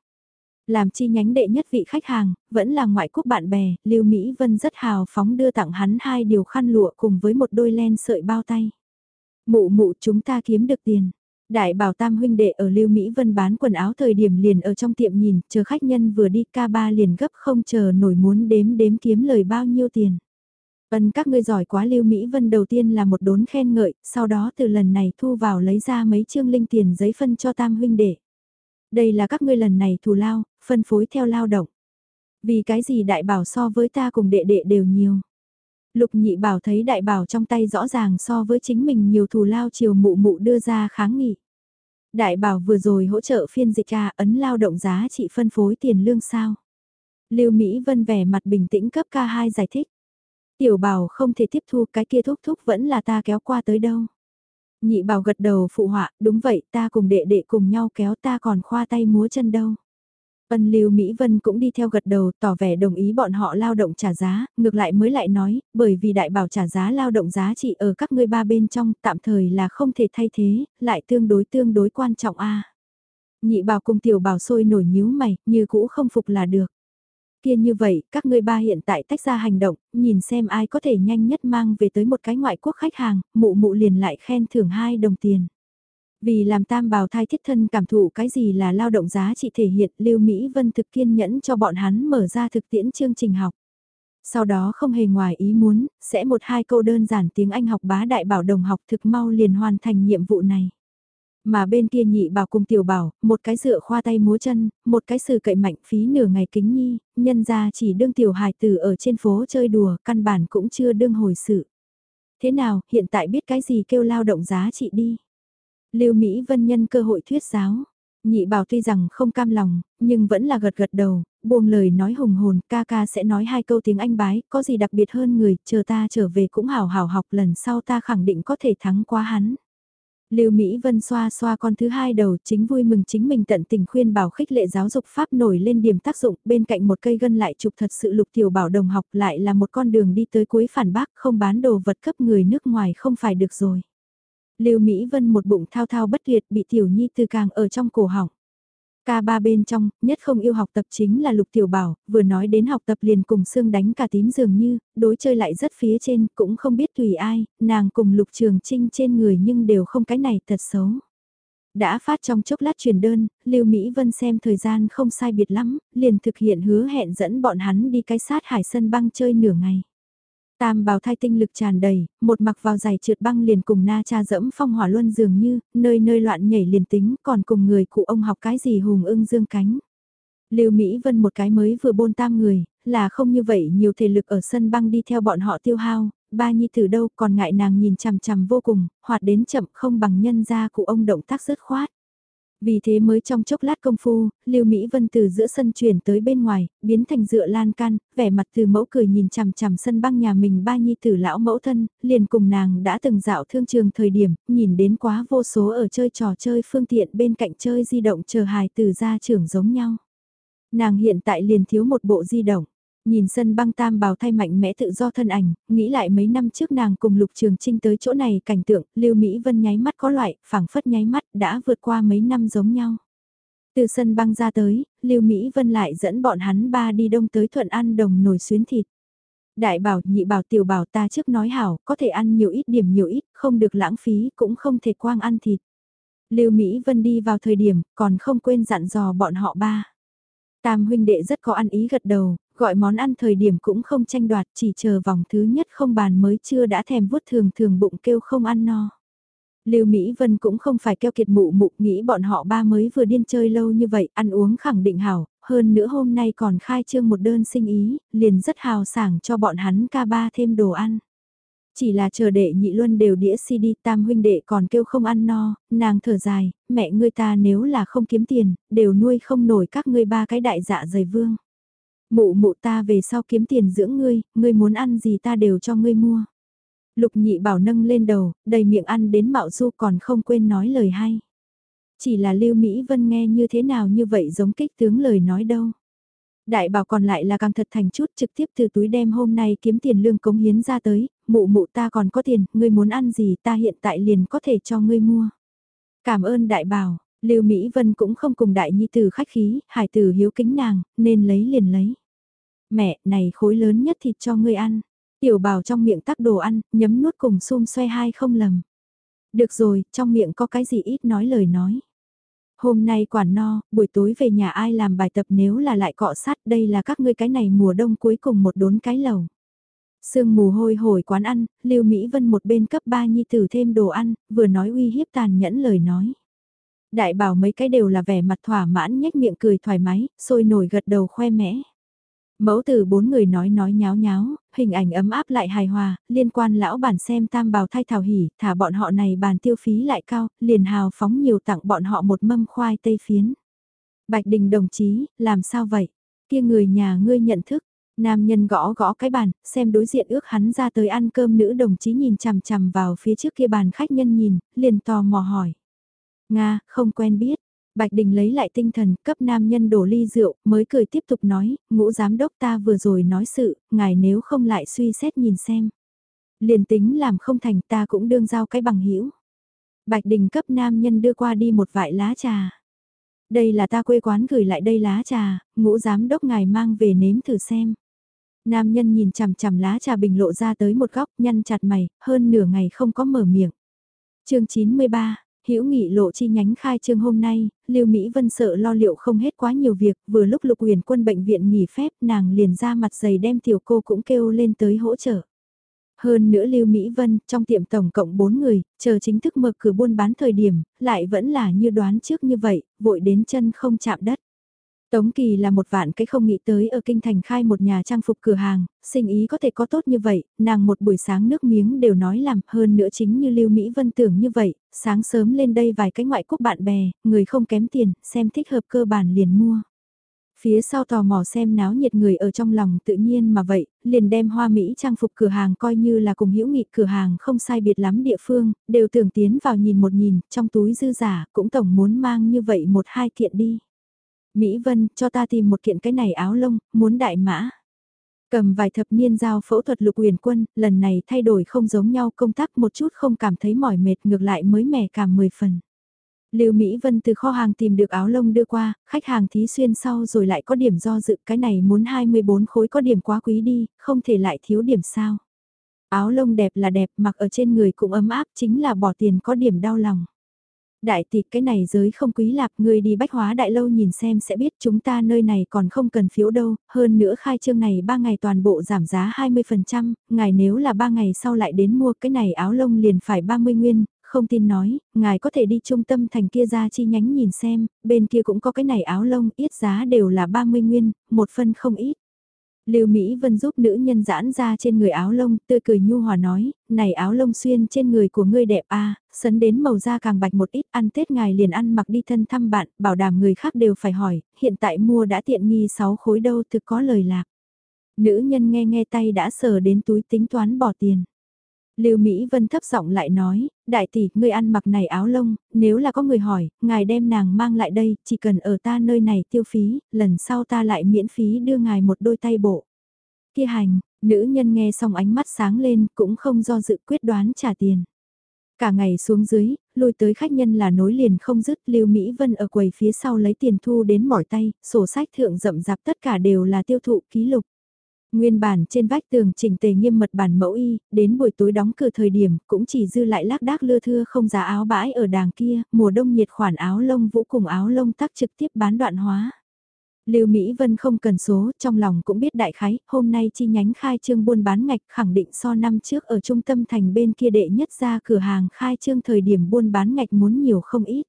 Làm chi nhánh đệ nhất vị khách hàng, vẫn là ngoại quốc bạn bè, Lưu Mỹ Vân rất hào phóng đưa tặng hắn hai điều khăn lụa cùng với một đôi len sợi bao tay. Mụ mụ chúng ta kiếm được tiền. Đại bảo tam huynh đệ ở Lưu Mỹ Vân bán quần áo thời điểm liền ở trong tiệm nhìn, chờ khách nhân vừa đi ca ba liền gấp không chờ nổi muốn đếm đếm kiếm lời bao nhiêu tiền. Vân các ngươi giỏi quá Lưu Mỹ Vân đầu tiên là một đốn khen ngợi, sau đó từ lần này thu vào lấy ra mấy chương linh tiền giấy phân cho tam huynh đệ. Đây là các ngươi lần này thù lao, phân phối theo lao động. Vì cái gì đại bảo so với ta cùng đệ đệ đều nhiều. Lục nhị bảo thấy đại bảo trong tay rõ ràng so với chính mình nhiều thù lao chiều mụ mụ đưa ra kháng nghị. Đại bảo vừa rồi hỗ trợ phiên dịch ca ấn lao động giá trị phân phối tiền lương sao. Lưu Mỹ Vân vẻ mặt bình tĩnh cấp ca 2 giải thích. Tiểu bảo không thể tiếp thu cái kia thúc thúc vẫn là ta kéo qua tới đâu. Nhị bảo gật đầu phụ họa, đúng vậy ta cùng đệ đệ cùng nhau kéo ta còn khoa tay múa chân đâu. Ân Lưu Mỹ Vân cũng đi theo gật đầu tỏ vẻ đồng ý bọn họ lao động trả giá, ngược lại mới lại nói, bởi vì đại bảo trả giá lao động giá trị ở các ngươi ba bên trong tạm thời là không thể thay thế, lại tương đối tương đối quan trọng a. Nhị bảo cùng tiểu bảo sôi nổi nhíu mày, như cũ không phục là được. Kia như vậy, các ngươi ba hiện tại tách ra hành động, nhìn xem ai có thể nhanh nhất mang về tới một cái ngoại quốc khách hàng, mụ mụ liền lại khen thưởng hai đồng tiền. Vì làm tam bào thai thiết thân cảm thụ cái gì là lao động giá trị thể hiện Lưu Mỹ Vân thực kiên nhẫn cho bọn hắn mở ra thực tiễn chương trình học. Sau đó không hề ngoài ý muốn, sẽ một hai câu đơn giản tiếng Anh học bá đại bảo đồng học thực mau liền hoàn thành nhiệm vụ này. Mà bên kia nhị bảo cùng tiểu bảo, một cái dựa khoa tay múa chân, một cái sự cậy mạnh phí nửa ngày kính nhi, nhân ra chỉ đương tiểu hài tử ở trên phố chơi đùa, căn bản cũng chưa đương hồi sự. Thế nào, hiện tại biết cái gì kêu lao động giá trị đi. Lưu Mỹ Vân nhân cơ hội thuyết giáo. Nhị bảo tuy rằng không cam lòng, nhưng vẫn là gật gật đầu, buông lời nói hùng hồn, ca ca sẽ nói hai câu tiếng Anh bái, có gì đặc biệt hơn người, chờ ta trở về cũng hào hào học lần sau ta khẳng định có thể thắng qua hắn. Lưu Mỹ Vân xoa xoa con thứ hai đầu chính vui mừng chính mình tận tình khuyên bảo khích lệ giáo dục pháp nổi lên điểm tác dụng bên cạnh một cây gân lại chụp thật sự lục tiểu bảo đồng học lại là một con đường đi tới cuối phản bác không bán đồ vật cấp người nước ngoài không phải được rồi. Lưu Mỹ Vân một bụng thao thao bất tuyệt bị tiểu nhi từ càng ở trong cổ họng. Ca ba bên trong, nhất không yêu học tập chính là Lục Tiểu Bảo, vừa nói đến học tập liền cùng xương đánh cả tím dường như, đối chơi lại rất phía trên, cũng không biết tùy ai, nàng cùng Lục Trường Trinh trên người nhưng đều không cái này thật xấu. Đã phát trong chốc lát truyền đơn, Lưu Mỹ Vân xem thời gian không sai biệt lắm, liền thực hiện hứa hẹn dẫn bọn hắn đi cái sát hải sân băng chơi nửa ngày. Tam bào thai tinh lực tràn đầy, một mặc vào giày trượt băng liền cùng na cha dẫm phong hỏa luân dường như, nơi nơi loạn nhảy liền tính, còn cùng người cụ ông học cái gì hùng ưng dương cánh. Lưu Mỹ Vân một cái mới vừa bôn tam người, là không như vậy nhiều thể lực ở sân băng đi theo bọn họ tiêu hao, ba nhi từ đâu còn ngại nàng nhìn chằm chằm vô cùng, hoạt đến chậm không bằng nhân ra cụ ông động tác rớt khoát. Vì thế mới trong chốc lát công phu, Lưu Mỹ Vân từ giữa sân chuyển tới bên ngoài, biến thành dựa lan can, vẻ mặt từ mẫu cười nhìn chằm chằm sân băng nhà mình ba nhi tử lão mẫu thân, liền cùng nàng đã từng dạo thương trường thời điểm, nhìn đến quá vô số ở chơi trò chơi phương tiện bên cạnh chơi di động chờ hài từ gia trưởng giống nhau. Nàng hiện tại liền thiếu một bộ di động. Nhìn sân băng tam bào thay mạnh mẽ tự do thân ảnh, nghĩ lại mấy năm trước nàng cùng Lục Trường Trinh tới chỗ này cảnh tượng, Lưu Mỹ Vân nháy mắt có loại, phảng phất nháy mắt đã vượt qua mấy năm giống nhau. Từ sân băng ra tới, Lưu Mỹ Vân lại dẫn bọn hắn ba đi đông tới Thuận An Đồng nồi xuyến thịt. Đại bảo, nhị bảo, tiểu bảo ta trước nói hảo, có thể ăn nhiều ít điểm nhiều ít, không được lãng phí, cũng không thể quang ăn thịt. Lưu Mỹ Vân đi vào thời điểm, còn không quên dặn dò bọn họ ba. Tam huynh đệ rất có ăn ý gật đầu, gọi món ăn thời điểm cũng không tranh đoạt, chỉ chờ vòng thứ nhất không bàn mới chưa đã thèm vuốt thường thường bụng kêu không ăn no. Lưu Mỹ Vân cũng không phải keo kiệt mụ mụ nghĩ bọn họ ba mới vừa điên chơi lâu như vậy, ăn uống khẳng định hảo, hơn nữa hôm nay còn khai trương một đơn sinh ý, liền rất hào sảng cho bọn hắn ca ba thêm đồ ăn. Chỉ là chờ đệ nhị luân đều đĩa CD tam huynh đệ còn kêu không ăn no, nàng thở dài, mẹ ngươi ta nếu là không kiếm tiền, đều nuôi không nổi các ngươi ba cái đại dạ dày vương. Mụ mụ ta về sau kiếm tiền dưỡng ngươi, ngươi muốn ăn gì ta đều cho ngươi mua. Lục nhị bảo nâng lên đầu, đầy miệng ăn đến mạo du còn không quên nói lời hay. Chỉ là Lưu Mỹ Vân nghe như thế nào như vậy giống kích tướng lời nói đâu. Đại bảo còn lại là càng thật thành chút trực tiếp từ túi đem hôm nay kiếm tiền lương cống hiến ra tới, mụ mụ ta còn có tiền, ngươi muốn ăn gì ta hiện tại liền có thể cho ngươi mua. Cảm ơn đại bảo, Lưu Mỹ Vân cũng không cùng đại nhi tử khách khí, hải tử hiếu kính nàng, nên lấy liền lấy. Mẹ, này khối lớn nhất thịt cho ngươi ăn. Tiểu bảo trong miệng tắc đồ ăn, nhấm nuốt cùng xung xoe hai không lầm. Được rồi, trong miệng có cái gì ít nói lời nói. Hôm nay quản no, buổi tối về nhà ai làm bài tập nếu là lại cọ sát đây là các ngươi cái này mùa đông cuối cùng một đốn cái lầu. Sương mù hôi hồi quán ăn, Lưu Mỹ Vân một bên cấp ba nhi tử thêm đồ ăn, vừa nói uy hiếp tàn nhẫn lời nói. Đại bảo mấy cái đều là vẻ mặt thỏa mãn nhếch miệng cười thoải mái, sôi nổi gật đầu khoe mẽ. Mẫu từ bốn người nói nói nháo nháo, hình ảnh ấm áp lại hài hòa, liên quan lão bản xem tam bào thay thảo hỉ, thả bọn họ này bàn tiêu phí lại cao, liền hào phóng nhiều tặng bọn họ một mâm khoai tây phiến. Bạch Đình đồng chí, làm sao vậy? Kia người nhà ngươi nhận thức, nam nhân gõ gõ cái bàn, xem đối diện ước hắn ra tới ăn cơm nữ đồng chí nhìn chằm chằm vào phía trước kia bàn khách nhân nhìn, liền tò mò hỏi. Nga, không quen biết, Bạch Đình lấy lại tinh thần, cấp nam nhân đổ ly rượu, mới cười tiếp tục nói, ngũ giám đốc ta vừa rồi nói sự, ngài nếu không lại suy xét nhìn xem. Liền tính làm không thành ta cũng đương giao cái bằng hữu Bạch Đình cấp nam nhân đưa qua đi một vại lá trà. Đây là ta quê quán gửi lại đây lá trà, ngũ giám đốc ngài mang về nếm thử xem. Nam nhân nhìn chằm chằm lá trà bình lộ ra tới một góc nhăn chặt mày, hơn nửa ngày không có mở miệng. chương 93, Hữu nghị lộ chi nhánh khai trương hôm nay, Lưu Mỹ Vân sợ lo liệu không hết quá nhiều việc, vừa lúc Lục Huyền Quân bệnh viện nghỉ phép, nàng liền ra mặt dày đem tiểu cô cũng kêu lên tới hỗ trợ. Hơn nữa Lưu Mỹ Vân, trong tiệm tổng cộng 4 người, chờ chính thức mở cửa buôn bán thời điểm, lại vẫn là như đoán trước như vậy, vội đến chân không chạm đất. Tống Kỳ là một vạn cái không nghĩ tới ở Kinh Thành khai một nhà trang phục cửa hàng, sinh ý có thể có tốt như vậy, nàng một buổi sáng nước miếng đều nói làm hơn nữa chính như Lưu Mỹ Vân tưởng như vậy, sáng sớm lên đây vài cái ngoại quốc bạn bè, người không kém tiền, xem thích hợp cơ bản liền mua. Phía sau tò mò xem náo nhiệt người ở trong lòng tự nhiên mà vậy, liền đem hoa Mỹ trang phục cửa hàng coi như là cùng hữu nghị cửa hàng không sai biệt lắm địa phương, đều tưởng tiến vào nhìn một nhìn, trong túi dư giả, cũng tổng muốn mang như vậy một hai kiện đi. Mỹ Vân, cho ta tìm một kiện cái này áo lông, muốn đại mã. Cầm vài thập niên giao phẫu thuật lục huyền quân, lần này thay đổi không giống nhau công tác một chút không cảm thấy mỏi mệt ngược lại mới mẻ cảm 10 phần. Lưu Mỹ Vân từ kho hàng tìm được áo lông đưa qua, khách hàng thí xuyên sau rồi lại có điểm do dự cái này muốn 24 khối có điểm quá quý đi, không thể lại thiếu điểm sao. Áo lông đẹp là đẹp mặc ở trên người cũng ấm áp chính là bỏ tiền có điểm đau lòng. Đại tỷ cái này giới không quý lạc người đi bách hóa đại lâu nhìn xem sẽ biết chúng ta nơi này còn không cần phiếu đâu, hơn nữa khai trương này 3 ngày toàn bộ giảm giá 20%, ngài nếu là 3 ngày sau lại đến mua cái này áo lông liền phải 30 nguyên, không tin nói, ngài có thể đi trung tâm thành kia ra chi nhánh nhìn xem, bên kia cũng có cái này áo lông, ít giá đều là 30 nguyên, một phân không ít. Lưu Mỹ Vân giúp nữ nhân giãn ra trên người áo lông, tươi cười nhu hòa nói, này áo lông xuyên trên người của ngươi đẹp a, à, sấn đến màu da càng bạch một ít, ăn Tết ngài liền ăn mặc đi thân thăm bạn, bảo đảm người khác đều phải hỏi, hiện tại mua đã tiện nghi 6 khối đâu thực có lời lạc. Nữ nhân nghe nghe tay đã sờ đến túi tính toán bỏ tiền. Lưu Mỹ Vân thấp giọng lại nói, đại tỷ, ngươi ăn mặc này áo lông, nếu là có người hỏi, ngài đem nàng mang lại đây, chỉ cần ở ta nơi này tiêu phí, lần sau ta lại miễn phí đưa ngài một đôi tay bộ. Kia hành, nữ nhân nghe xong ánh mắt sáng lên, cũng không do dự quyết đoán trả tiền. Cả ngày xuống dưới, lùi tới khách nhân là nối liền không dứt, Lưu Mỹ Vân ở quầy phía sau lấy tiền thu đến mỏi tay, sổ sách thượng rậm rạp tất cả đều là tiêu thụ ký lục. Nguyên bản trên vách tường chỉnh tề nghiêm mật bản mẫu y, đến buổi tối đóng cửa thời điểm cũng chỉ dư lại lác đác lưa thưa không giá áo bãi ở đàng kia, mùa đông nhiệt khoản áo lông vũ cùng áo lông tắc trực tiếp bán đoạn hóa. Lưu Mỹ Vân không cần số, trong lòng cũng biết đại khái, hôm nay chi nhánh khai trương buôn bán ngạch khẳng định so năm trước ở trung tâm thành bên kia đệ nhất ra cửa hàng khai trương thời điểm buôn bán ngạch muốn nhiều không ít.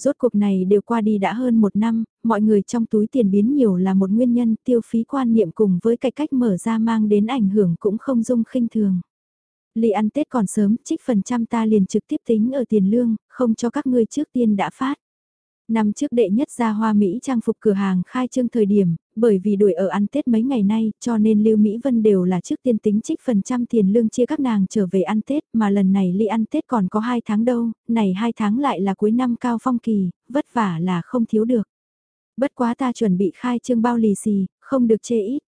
Rốt cuộc này đều qua đi đã hơn một năm, mọi người trong túi tiền biến nhiều là một nguyên nhân tiêu phí quan niệm cùng với cái cách mở ra mang đến ảnh hưởng cũng không dung khinh thường. Lì ăn Tết còn sớm, trích phần trăm ta liền trực tiếp tính ở tiền lương, không cho các ngươi trước tiên đã phát. Năm trước đệ nhất ra hoa Mỹ trang phục cửa hàng khai trương thời điểm, bởi vì đuổi ở ăn Tết mấy ngày nay cho nên Lưu Mỹ Vân đều là trước tiên tính trích phần trăm tiền lương chia các nàng trở về ăn Tết mà lần này ly ăn Tết còn có 2 tháng đâu, này 2 tháng lại là cuối năm cao phong kỳ, vất vả là không thiếu được. Bất quá ta chuẩn bị khai trương bao lì xì, không được chê ít.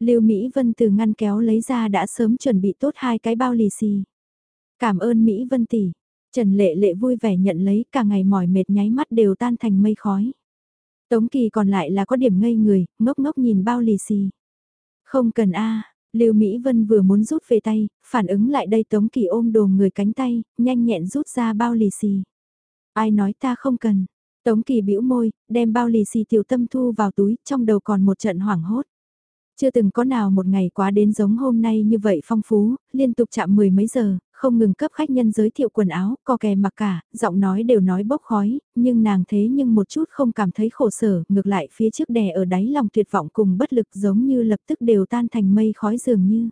Lưu Mỹ Vân từ ngăn kéo lấy ra đã sớm chuẩn bị tốt hai cái bao lì xì. Cảm ơn Mỹ Vân tỷ. Trần Lệ Lệ vui vẻ nhận lấy cả ngày mỏi mệt nháy mắt đều tan thành mây khói. Tống Kỳ còn lại là có điểm ngây người, ngốc ngốc nhìn bao lì xì. Không cần a Lưu Mỹ Vân vừa muốn rút về tay, phản ứng lại đây Tống Kỳ ôm đồ người cánh tay, nhanh nhẹn rút ra bao lì xì. Ai nói ta không cần. Tống Kỳ bĩu môi, đem bao lì xì tiểu tâm thu vào túi, trong đầu còn một trận hoảng hốt. Chưa từng có nào một ngày quá đến giống hôm nay như vậy phong phú, liên tục chạm mười mấy giờ, không ngừng cấp khách nhân giới thiệu quần áo, co kè mặc cả, giọng nói đều nói bốc khói, nhưng nàng thế nhưng một chút không cảm thấy khổ sở, ngược lại phía trước đè ở đáy lòng tuyệt vọng cùng bất lực giống như lập tức đều tan thành mây khói dường như.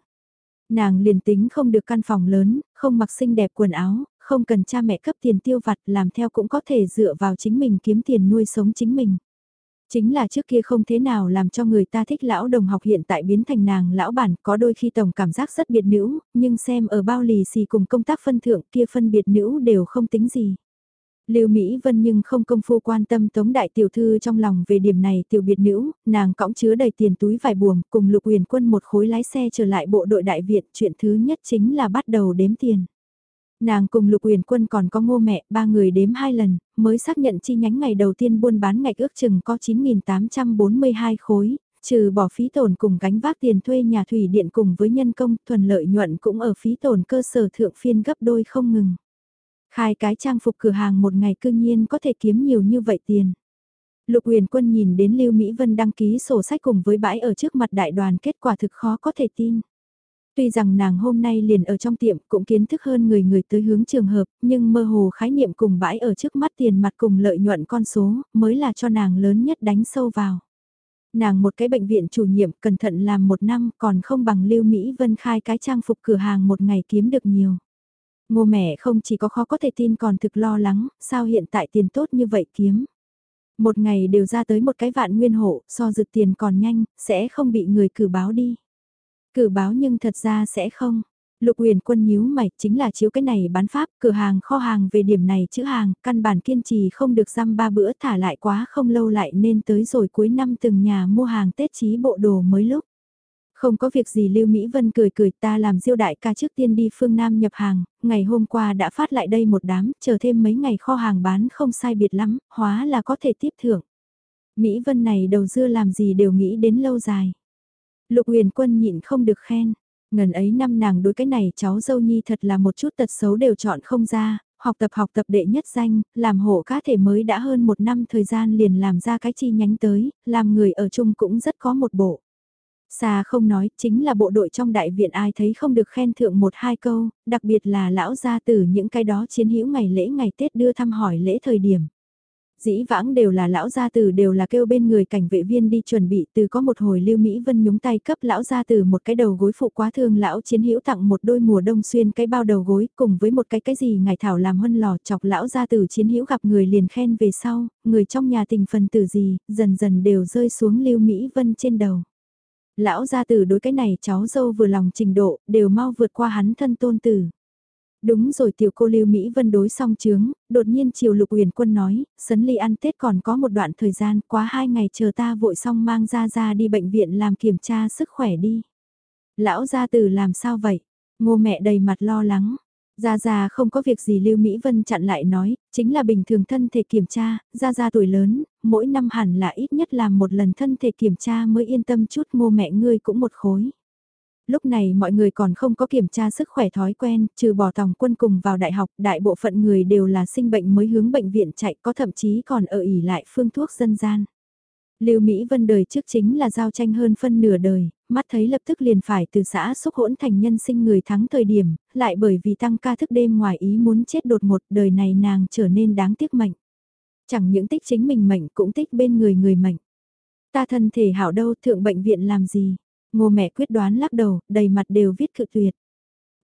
Nàng liền tính không được căn phòng lớn, không mặc xinh đẹp quần áo, không cần cha mẹ cấp tiền tiêu vặt làm theo cũng có thể dựa vào chính mình kiếm tiền nuôi sống chính mình. Chính là trước kia không thế nào làm cho người ta thích lão đồng học hiện tại biến thành nàng lão bản có đôi khi tổng cảm giác rất biệt nữ, nhưng xem ở bao lì xì cùng công tác phân thượng kia phân biệt nữ đều không tính gì. Lưu Mỹ Vân nhưng không công phu quan tâm Tống Đại Tiểu Thư trong lòng về điểm này tiểu biệt nữ, nàng cõng chứa đầy tiền túi vải buồm cùng Lục Huyền Quân một khối lái xe trở lại bộ đội đại viện chuyện thứ nhất chính là bắt đầu đếm tiền. Nàng cùng Lục Uyển Quân còn có ngô mẹ, ba người đếm hai lần, mới xác nhận chi nhánh ngày đầu tiên buôn bán ngạch ước chừng có 9.842 khối, trừ bỏ phí tổn cùng gánh vác tiền thuê nhà thủy điện cùng với nhân công, thuần lợi nhuận cũng ở phí tổn cơ sở thượng phiên gấp đôi không ngừng. Khai cái trang phục cửa hàng một ngày cương nhiên có thể kiếm nhiều như vậy tiền. Lục uyển Quân nhìn đến Lưu Mỹ Vân đăng ký sổ sách cùng với bãi ở trước mặt đại đoàn kết quả thực khó có thể tin. Tuy rằng nàng hôm nay liền ở trong tiệm cũng kiến thức hơn người người tới hướng trường hợp, nhưng mơ hồ khái niệm cùng bãi ở trước mắt tiền mặt cùng lợi nhuận con số mới là cho nàng lớn nhất đánh sâu vào. Nàng một cái bệnh viện chủ nhiệm cẩn thận làm một năm còn không bằng Lưu Mỹ Vân khai cái trang phục cửa hàng một ngày kiếm được nhiều. Ngô mẹ không chỉ có khó có thể tin còn thực lo lắng, sao hiện tại tiền tốt như vậy kiếm. Một ngày đều ra tới một cái vạn nguyên hộ, so dự tiền còn nhanh, sẽ không bị người cử báo đi. Cử báo nhưng thật ra sẽ không. Lục Uyển Quân nhíu mày, chính là chiếu cái này bán pháp, cửa hàng kho hàng về điểm này chữ hàng, căn bản kiên trì không được răm ba bữa thả lại quá không lâu lại nên tới rồi cuối năm từng nhà mua hàng Tết chí bộ đồ mới lúc. Không có việc gì Lưu Mỹ Vân cười cười ta làm diêu đại ca trước tiên đi phương Nam nhập hàng, ngày hôm qua đã phát lại đây một đám, chờ thêm mấy ngày kho hàng bán không sai biệt lắm, hóa là có thể tiếp thưởng. Mỹ Vân này đầu dưa làm gì đều nghĩ đến lâu dài. Lục huyền quân nhịn không được khen. Ngần ấy năm nàng đối cái này cháu dâu nhi thật là một chút tật xấu đều chọn không ra, học tập học tập đệ nhất danh, làm hộ cá thể mới đã hơn một năm thời gian liền làm ra cái chi nhánh tới, làm người ở chung cũng rất có một bộ. Xa không nói, chính là bộ đội trong đại viện ai thấy không được khen thượng một hai câu, đặc biệt là lão gia tử những cái đó chiến hữu ngày lễ ngày Tết đưa thăm hỏi lễ thời điểm dĩ vãng đều là lão gia tử đều là kêu bên người cảnh vệ viên đi chuẩn bị từ có một hồi lưu Mỹ Vân nhúng tay cấp lão gia tử một cái đầu gối phụ quá thương lão chiến hữu tặng một đôi mùa đông xuyên cái bao đầu gối cùng với một cái cái gì ngài thảo làm huân lò chọc lão gia tử chiến hữu gặp người liền khen về sau, người trong nhà tình phần tử gì, dần dần đều rơi xuống lưu Mỹ Vân trên đầu. Lão gia tử đối cái này cháu dâu vừa lòng trình độ đều mau vượt qua hắn thân tôn tử. Đúng rồi tiểu cô Lưu Mỹ Vân đối xong chướng, đột nhiên chiều lục huyền quân nói, sấn ly ăn Tết còn có một đoạn thời gian, quá hai ngày chờ ta vội xong mang ra ra đi bệnh viện làm kiểm tra sức khỏe đi. Lão gia tử làm sao vậy? Ngô mẹ đầy mặt lo lắng. Gia Gia không có việc gì Lưu Mỹ Vân chặn lại nói, chính là bình thường thân thể kiểm tra, Gia Gia tuổi lớn, mỗi năm hẳn là ít nhất làm một lần thân thể kiểm tra mới yên tâm chút ngô mẹ ngươi cũng một khối lúc này mọi người còn không có kiểm tra sức khỏe thói quen, trừ bỏ tòng quân cùng vào đại học, đại bộ phận người đều là sinh bệnh mới hướng bệnh viện chạy, có thậm chí còn ở ỉ lại phương thuốc dân gian. Lưu Mỹ Vân đời trước chính là giao tranh hơn phân nửa đời, mắt thấy lập tức liền phải từ xã xúc hỗn thành nhân sinh người thắng thời điểm, lại bởi vì tăng ca thức đêm ngoài ý muốn chết đột một đời này nàng trở nên đáng tiếc mệnh. Chẳng những tích chính mình mệnh cũng tích bên người người mệnh. Ta thân thể hảo đâu thượng bệnh viện làm gì, Ngô mẹ quyết đoán lắc đầu, đầy mặt đều viết cự tuyệt.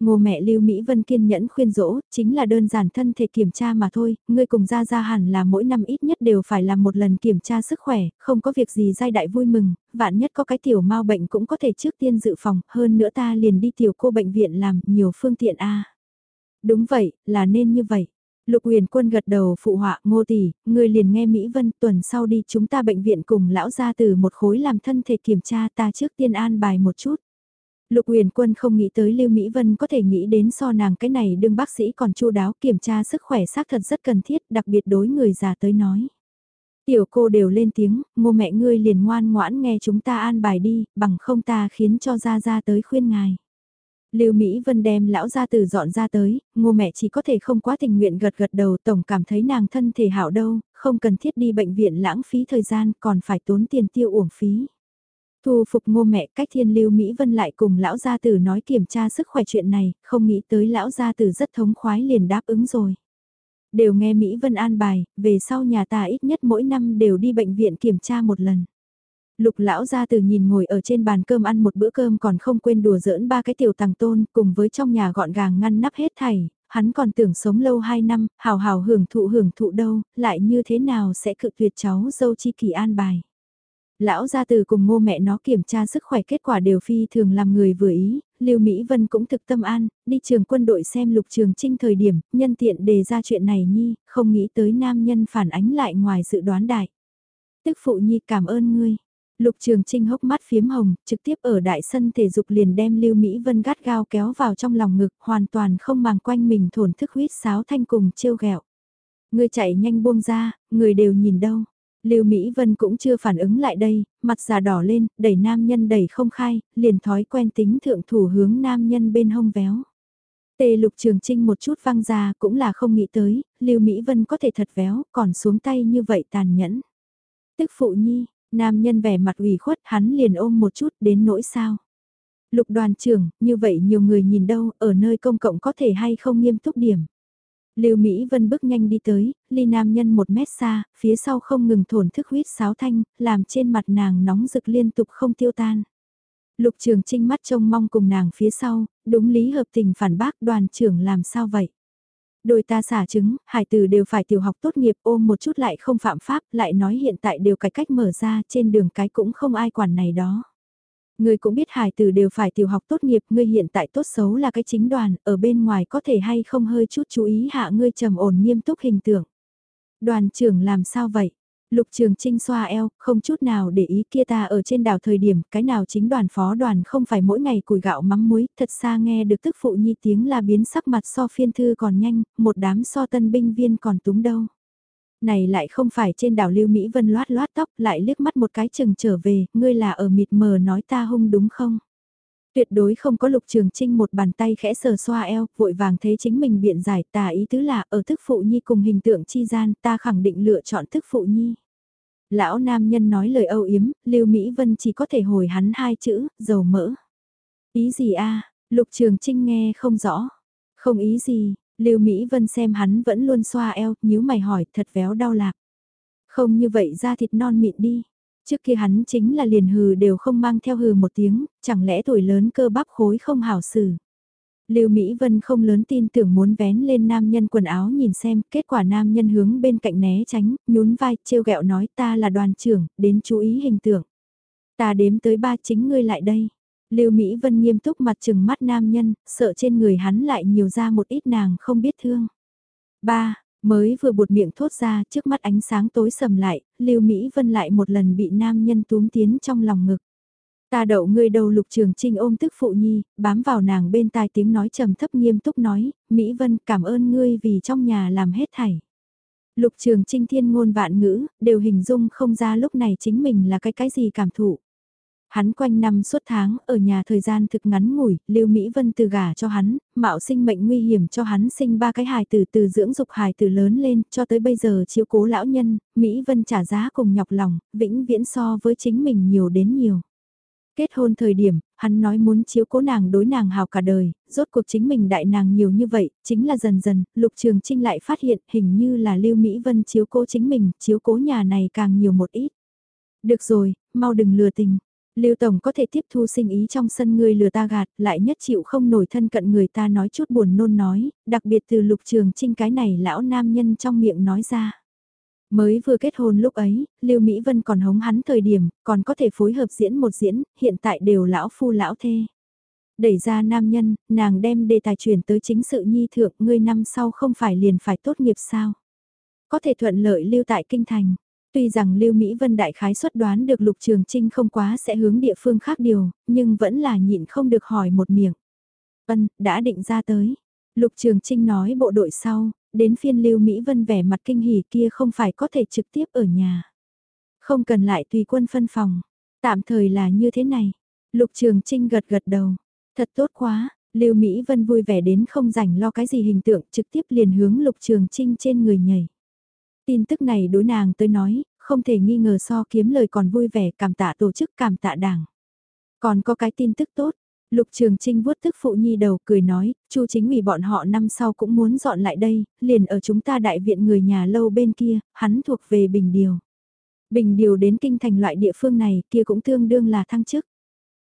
Ngô mẹ Lưu Mỹ Vân kiên nhẫn khuyên dỗ, chính là đơn giản thân thể kiểm tra mà thôi, ngươi cùng ra ra hẳn là mỗi năm ít nhất đều phải làm một lần kiểm tra sức khỏe, không có việc gì giai đại vui mừng, vạn nhất có cái tiểu mau bệnh cũng có thể trước tiên dự phòng, hơn nữa ta liền đi tiểu cô bệnh viện làm nhiều phương tiện a. Đúng vậy, là nên như vậy. Lục Huyền Quân gật đầu phụ họa, "Ngô tỷ, ngươi liền nghe Mỹ Vân, tuần sau đi chúng ta bệnh viện cùng lão gia từ một khối làm thân thể kiểm tra, ta trước tiên an bài một chút." Lục Huyền Quân không nghĩ tới Lưu Mỹ Vân có thể nghĩ đến so nàng cái này đương bác sĩ còn chu đáo kiểm tra sức khỏe xác thật rất cần thiết, đặc biệt đối người già tới nói. Tiểu cô đều lên tiếng, ngô mẹ ngươi liền ngoan ngoãn nghe chúng ta an bài đi, bằng không ta khiến cho ra ra tới khuyên ngài. Lưu Mỹ Vân đem lão gia tử dọn ra tới, ngô mẹ chỉ có thể không quá tình nguyện gật gật đầu tổng cảm thấy nàng thân thể hảo đâu, không cần thiết đi bệnh viện lãng phí thời gian còn phải tốn tiền tiêu uổng phí. Thu phục ngô mẹ cách thiên lưu Mỹ Vân lại cùng lão gia tử nói kiểm tra sức khỏe chuyện này, không nghĩ tới lão gia tử rất thống khoái liền đáp ứng rồi. Đều nghe Mỹ Vân an bài, về sau nhà ta ít nhất mỗi năm đều đi bệnh viện kiểm tra một lần. Lục lão gia từ nhìn ngồi ở trên bàn cơm ăn một bữa cơm còn không quên đùa giỡn ba cái tiểu tàng tôn cùng với trong nhà gọn gàng ngăn nắp hết thảy, hắn còn tưởng sống lâu hai năm, hào hào hưởng thụ hưởng thụ đâu, lại như thế nào sẽ cự tuyệt cháu dâu chi kỳ an bài. Lão gia từ cùng ngô mẹ nó kiểm tra sức khỏe kết quả đều phi thường làm người vừa ý, Lưu Mỹ Vân cũng thực tâm an, đi trường quân đội xem lục trường trinh thời điểm, nhân tiện đề ra chuyện này nhi, không nghĩ tới nam nhân phản ánh lại ngoài dự đoán đại. Tức phụ nhi cảm ơn ngươi. Lục Trường Trinh hốc mắt phiếm hồng, trực tiếp ở đại sân thể dục liền đem Lưu Mỹ Vân gắt gao kéo vào trong lòng ngực, hoàn toàn không màng quanh mình thổn thức huyết sáo thanh cùng trêu ghẹo. Người chạy nhanh buông ra, người đều nhìn đâu. Lưu Mỹ Vân cũng chưa phản ứng lại đây, mặt già đỏ lên, đẩy nam nhân đẩy không khai, liền thói quen tính thượng thủ hướng nam nhân bên hông véo. Tề lục trường trinh một chút văng ra cũng là không nghĩ tới, Lưu Mỹ Vân có thể thật véo, còn xuống tay như vậy tàn nhẫn. Tức phụ nhi, nam nhân vẻ mặt ủy khuất hắn liền ôm một chút đến nỗi sao. Lục đoàn trưởng, như vậy nhiều người nhìn đâu, ở nơi công cộng có thể hay không nghiêm túc điểm. Lưu Mỹ Vân bước nhanh đi tới, ly nam nhân một mét xa, phía sau không ngừng thổn thức huyết sáo thanh, làm trên mặt nàng nóng rực liên tục không tiêu tan. Lục trường trinh mắt trông mong cùng nàng phía sau, đúng lý hợp tình phản bác đoàn trưởng làm sao vậy. Đôi ta xả trứng, hải tử đều phải tiểu học tốt nghiệp ôm một chút lại không phạm pháp, lại nói hiện tại đều cải cách mở ra trên đường cái cũng không ai quản này đó. Ngươi cũng biết Hải tử đều phải tiểu học tốt nghiệp, ngươi hiện tại tốt xấu là cái chính đoàn, ở bên ngoài có thể hay không hơi chút chú ý hạ ngươi trầm ổn nghiêm túc hình tượng. Đoàn trưởng làm sao vậy? Lục Trường Trinh xoa eo, không chút nào để ý kia ta ở trên đảo thời điểm, cái nào chính đoàn phó đoàn không phải mỗi ngày củi gạo mắm muối, thật xa nghe được tức phụ nhi tiếng là biến sắc mặt so phiên thư còn nhanh, một đám so tân binh viên còn túng đâu. Này lại không phải trên đảo Lưu Mỹ Vân loát loát tóc lại liếc mắt một cái chừng trở về, ngươi là ở mịt mờ nói ta hung đúng không? Tuyệt đối không có lục trường trinh một bàn tay khẽ sờ xoa eo, vội vàng thấy chính mình biện giải tà ý tứ là ở thức phụ nhi cùng hình tượng chi gian ta khẳng định lựa chọn thức phụ nhi. Lão nam nhân nói lời âu yếm, Lưu Mỹ Vân chỉ có thể hồi hắn hai chữ, dầu mỡ. Ý gì a lục trường trinh nghe không rõ. Không ý gì, Lưu Mỹ Vân xem hắn vẫn luôn xoa eo, nhíu mày hỏi thật véo đau lạc. Không như vậy ra thịt non mịn đi. Trước kia hắn chính là liền hừ đều không mang theo hừ một tiếng, chẳng lẽ tuổi lớn cơ bắp khối không hảo xử. Lưu Mỹ Vân không lớn tin tưởng muốn vén lên nam nhân quần áo nhìn xem, kết quả nam nhân hướng bên cạnh né tránh, nhún vai, trêu ghẹo nói ta là đoàn trưởng, đến chú ý hình tượng. Ta đếm tới ba chính ngươi lại đây. Lưu Mỹ Vân nghiêm túc mặt chừng mắt nam nhân, sợ trên người hắn lại nhiều ra một ít nàng không biết thương. Ba, mới vừa buột miệng thốt ra trước mắt ánh sáng tối sầm lại, Lưu Mỹ Vân lại một lần bị nam nhân túm tiến trong lòng ngực. Ta đậu ngươi đầu lục trường trinh ôm tức phụ nhi, bám vào nàng bên tai tiếng nói trầm thấp nghiêm túc nói, Mỹ Vân cảm ơn ngươi vì trong nhà làm hết thảy. Lục trường trinh thiên ngôn vạn ngữ, đều hình dung không ra lúc này chính mình là cái cái gì cảm thụ. Hắn quanh năm suốt tháng, ở nhà thời gian thực ngắn ngủi, Lưu Mỹ Vân từ gả cho hắn, mạo sinh mệnh nguy hiểm cho hắn sinh ba cái hài tử từ dưỡng dục hài tử lớn lên, cho tới bây giờ chiếu cố lão nhân, Mỹ Vân trả giá cùng nhọc lòng, vĩnh viễn so với chính mình nhiều đến nhiều. Kết hôn thời điểm, hắn nói muốn chiếu cố nàng đối nàng hào cả đời, rốt cuộc chính mình đại nàng nhiều như vậy, chính là dần dần, Lục Trường Trinh lại phát hiện hình như là Lưu Mỹ Vân chiếu cố chính mình, chiếu cố nhà này càng nhiều một ít. Được rồi, mau đừng lừa tình, Lưu Tổng có thể tiếp thu sinh ý trong sân người lừa ta gạt, lại nhất chịu không nổi thân cận người ta nói chút buồn nôn nói, đặc biệt từ lục trường trinh cái này lão nam nhân trong miệng nói ra. Mới vừa kết hôn lúc ấy, Lưu Mỹ Vân còn hống hắn thời điểm, còn có thể phối hợp diễn một diễn, hiện tại đều lão phu lão thê. Đẩy ra nam nhân, nàng đem đề tài chuyển tới chính sự nhi thượng, ngươi năm sau không phải liền phải tốt nghiệp sao? Có thể thuận lợi lưu tại kinh thành. Tuy rằng Lưu Mỹ Vân đại khái xuất đoán được Lục Trường Trinh không quá sẽ hướng địa phương khác điều, nhưng vẫn là nhịn không được hỏi một miệng. Vân, đã định ra tới. Lục Trường Trinh nói bộ đội sau, đến phiên Lưu Mỹ Vân vẻ mặt kinh hỉ kia không phải có thể trực tiếp ở nhà. Không cần lại tùy quân phân phòng. Tạm thời là như thế này. Lục Trường Trinh gật gật đầu. Thật tốt quá, Lưu Mỹ Vân vui vẻ đến không rảnh lo cái gì hình tượng trực tiếp liền hướng Lục Trường Trinh trên người nhảy. Tin tức này đối nàng tới nói, không thể nghi ngờ so kiếm lời còn vui vẻ cảm tạ tổ chức cảm tạ đảng. Còn có cái tin tức tốt, Lục Trường Trinh vuốt tức phụ nhi đầu cười nói, Chu chính ủy bọn họ năm sau cũng muốn dọn lại đây, liền ở chúng ta đại viện người nhà lâu bên kia, hắn thuộc về Bình Điều. Bình Điều đến kinh thành loại địa phương này kia cũng tương đương là thăng chức.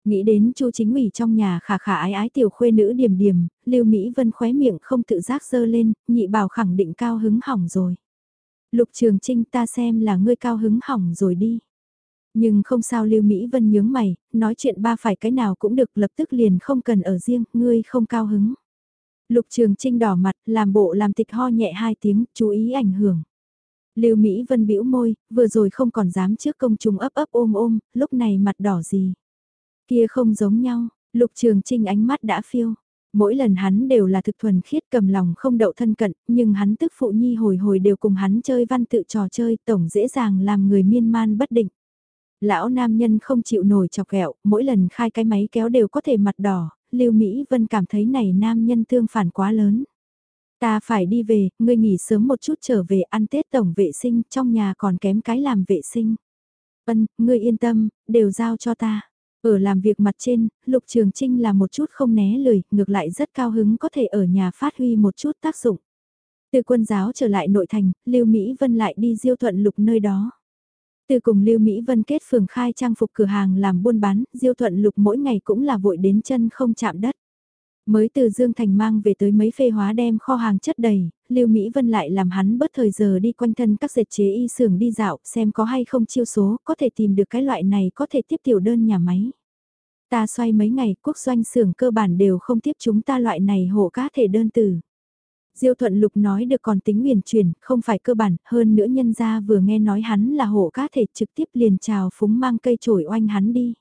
Nghĩ đến Chu chính ủy trong nhà khả khả ái ái tiểu khuê nữ điểm điểm, Lưu Mỹ Vân khóe miệng không tự giác dơ lên, nhị bảo khẳng định cao hứng hỏng rồi. Lục Trường Trinh ta xem là ngươi cao hứng hỏng rồi đi. Nhưng không sao Lưu Mỹ Vân nhướng mày, nói chuyện ba phải cái nào cũng được lập tức liền không cần ở riêng, ngươi không cao hứng. Lục Trường Trinh đỏ mặt, làm bộ làm tịch ho nhẹ hai tiếng, chú ý ảnh hưởng. Lưu Mỹ Vân bĩu môi, vừa rồi không còn dám trước công chúng ấp ấp ôm ôm, lúc này mặt đỏ gì. Kia không giống nhau, Lục Trường Trinh ánh mắt đã phiêu. Mỗi lần hắn đều là thực thuần khiết cầm lòng không đậu thân cận, nhưng hắn tức phụ nhi hồi hồi đều cùng hắn chơi văn tự trò chơi, tổng dễ dàng làm người miên man bất định. Lão nam nhân không chịu nổi chọc ghẹo, mỗi lần khai cái máy kéo đều có thể mặt đỏ, Lưu Mỹ Vân cảm thấy này nam nhân tương phản quá lớn. Ta phải đi về, ngươi nghỉ sớm một chút trở về ăn Tết tổng vệ sinh, trong nhà còn kém cái làm vệ sinh. Ân, ngươi yên tâm, đều giao cho ta. Ở làm việc mặt trên, Lục Trường Trinh là một chút không né lời, ngược lại rất cao hứng có thể ở nhà phát huy một chút tác dụng. Từ quân giáo trở lại nội thành, Lưu Mỹ Vân lại đi diêu thuận lục nơi đó. Từ cùng Lưu Mỹ Vân kết phường khai trang phục cửa hàng làm buôn bán, Diêu Thuận Lục mỗi ngày cũng là vội đến chân không chạm đất. Mới từ Dương Thành mang về tới mấy phê hóa đem kho hàng chất đầy, Lưu Mỹ Vân lại làm hắn bớt thời giờ đi quanh thân các dệt chế y xưởng đi dạo xem có hay không chiêu số, có thể tìm được cái loại này có thể tiếp tiểu đơn nhà máy. Ta xoay mấy ngày quốc doanh xưởng cơ bản đều không tiếp chúng ta loại này hộ cá thể đơn từ. Diêu Thuận Lục nói được còn tính huyền truyền, không phải cơ bản, hơn nữa nhân gia vừa nghe nói hắn là hộ cá thể trực tiếp liền chào phúng mang cây chổi oanh hắn đi.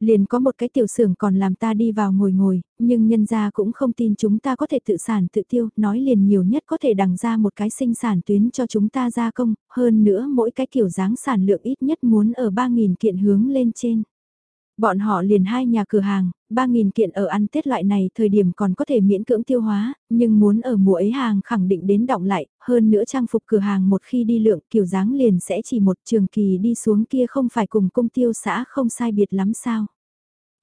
Liền có một cái tiểu xưởng còn làm ta đi vào ngồi ngồi, nhưng nhân gia cũng không tin chúng ta có thể tự sản tự tiêu, nói liền nhiều nhất có thể đằng ra một cái sinh sản tuyến cho chúng ta gia công, hơn nữa mỗi cái kiểu dáng sản lượng ít nhất muốn ở 3.000 kiện hướng lên trên. Bọn họ liền hai nhà cửa hàng, 3.000 kiện ở ăn Tết loại này thời điểm còn có thể miễn cưỡng tiêu hóa, nhưng muốn ở mùa ấy hàng khẳng định đến động lại, hơn nữa trang phục cửa hàng một khi đi lượng kiểu dáng liền sẽ chỉ một trường kỳ đi xuống kia không phải cùng công tiêu xã không sai biệt lắm sao.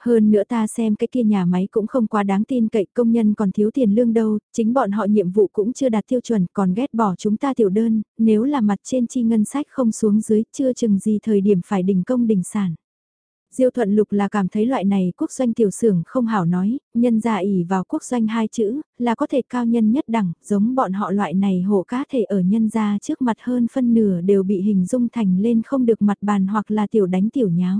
Hơn nữa ta xem cái kia nhà máy cũng không quá đáng tin cậy công nhân còn thiếu tiền lương đâu, chính bọn họ nhiệm vụ cũng chưa đạt tiêu chuẩn còn ghét bỏ chúng ta tiểu đơn, nếu là mặt trên chi ngân sách không xuống dưới chưa chừng gì thời điểm phải đình công đình sản. Diêu thuận lục là cảm thấy loại này quốc doanh tiểu xưởng không hảo nói, nhân gia ỉ vào quốc doanh hai chữ, là có thể cao nhân nhất đẳng, giống bọn họ loại này hộ cá thể ở nhân gia trước mặt hơn phân nửa đều bị hình dung thành lên không được mặt bàn hoặc là tiểu đánh tiểu nháo.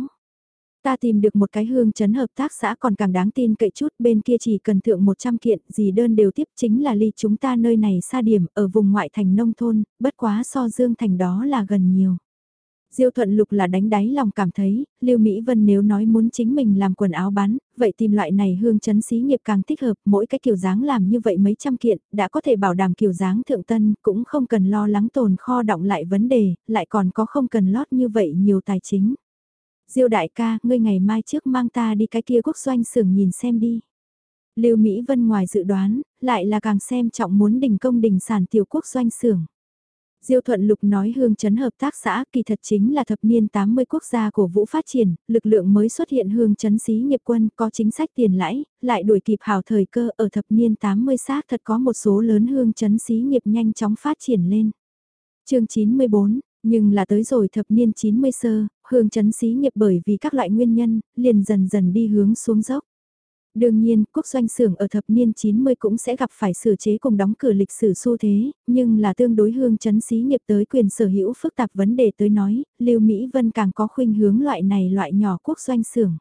Ta tìm được một cái hương chấn hợp tác xã còn càng đáng tin cậy chút bên kia chỉ cần thượng 100 kiện gì đơn đều tiếp chính là ly chúng ta nơi này xa điểm ở vùng ngoại thành nông thôn, bất quá so dương thành đó là gần nhiều. Diêu Thuận Lục là đánh đáy lòng cảm thấy, Lưu Mỹ Vân nếu nói muốn chính mình làm quần áo bán, vậy tìm loại này hương chấn xí nghiệp càng thích hợp, mỗi cái kiểu dáng làm như vậy mấy trăm kiện, đã có thể bảo đảm kiểu dáng thượng tân, cũng không cần lo lắng tồn kho động lại vấn đề, lại còn có không cần lót như vậy nhiều tài chính. Diêu đại ca, ngươi ngày mai trước mang ta đi cái kia quốc doanh xưởng nhìn xem đi. Lưu Mỹ Vân ngoài dự đoán, lại là càng xem trọng muốn đình công đình sản tiểu quốc doanh xưởng. Diêu Thuận Lục nói hương chấn hợp tác xã kỳ thật chính là thập niên 80 quốc gia của Vũ phát triển, lực lượng mới xuất hiện hương chấn xí nghiệp quân có chính sách tiền lãi, lại đuổi kịp hào thời cơ ở thập niên 80 xác thật có một số lớn hương chấn xí nghiệp nhanh chóng phát triển lên. chương 94, nhưng là tới rồi thập niên 90 sơ, hương chấn xí nghiệp bởi vì các loại nguyên nhân, liền dần dần đi hướng xuống dốc. Đương nhiên, quốc doanh xưởng ở thập niên 90 cũng sẽ gặp phải sửa chế cùng đóng cửa lịch sử xu thế, nhưng là tương đối hương chấn xí nghiệp tới quyền sở hữu phức tạp vấn đề tới nói, Lưu Mỹ Vân càng có khuynh hướng loại này loại nhỏ quốc doanh xưởng.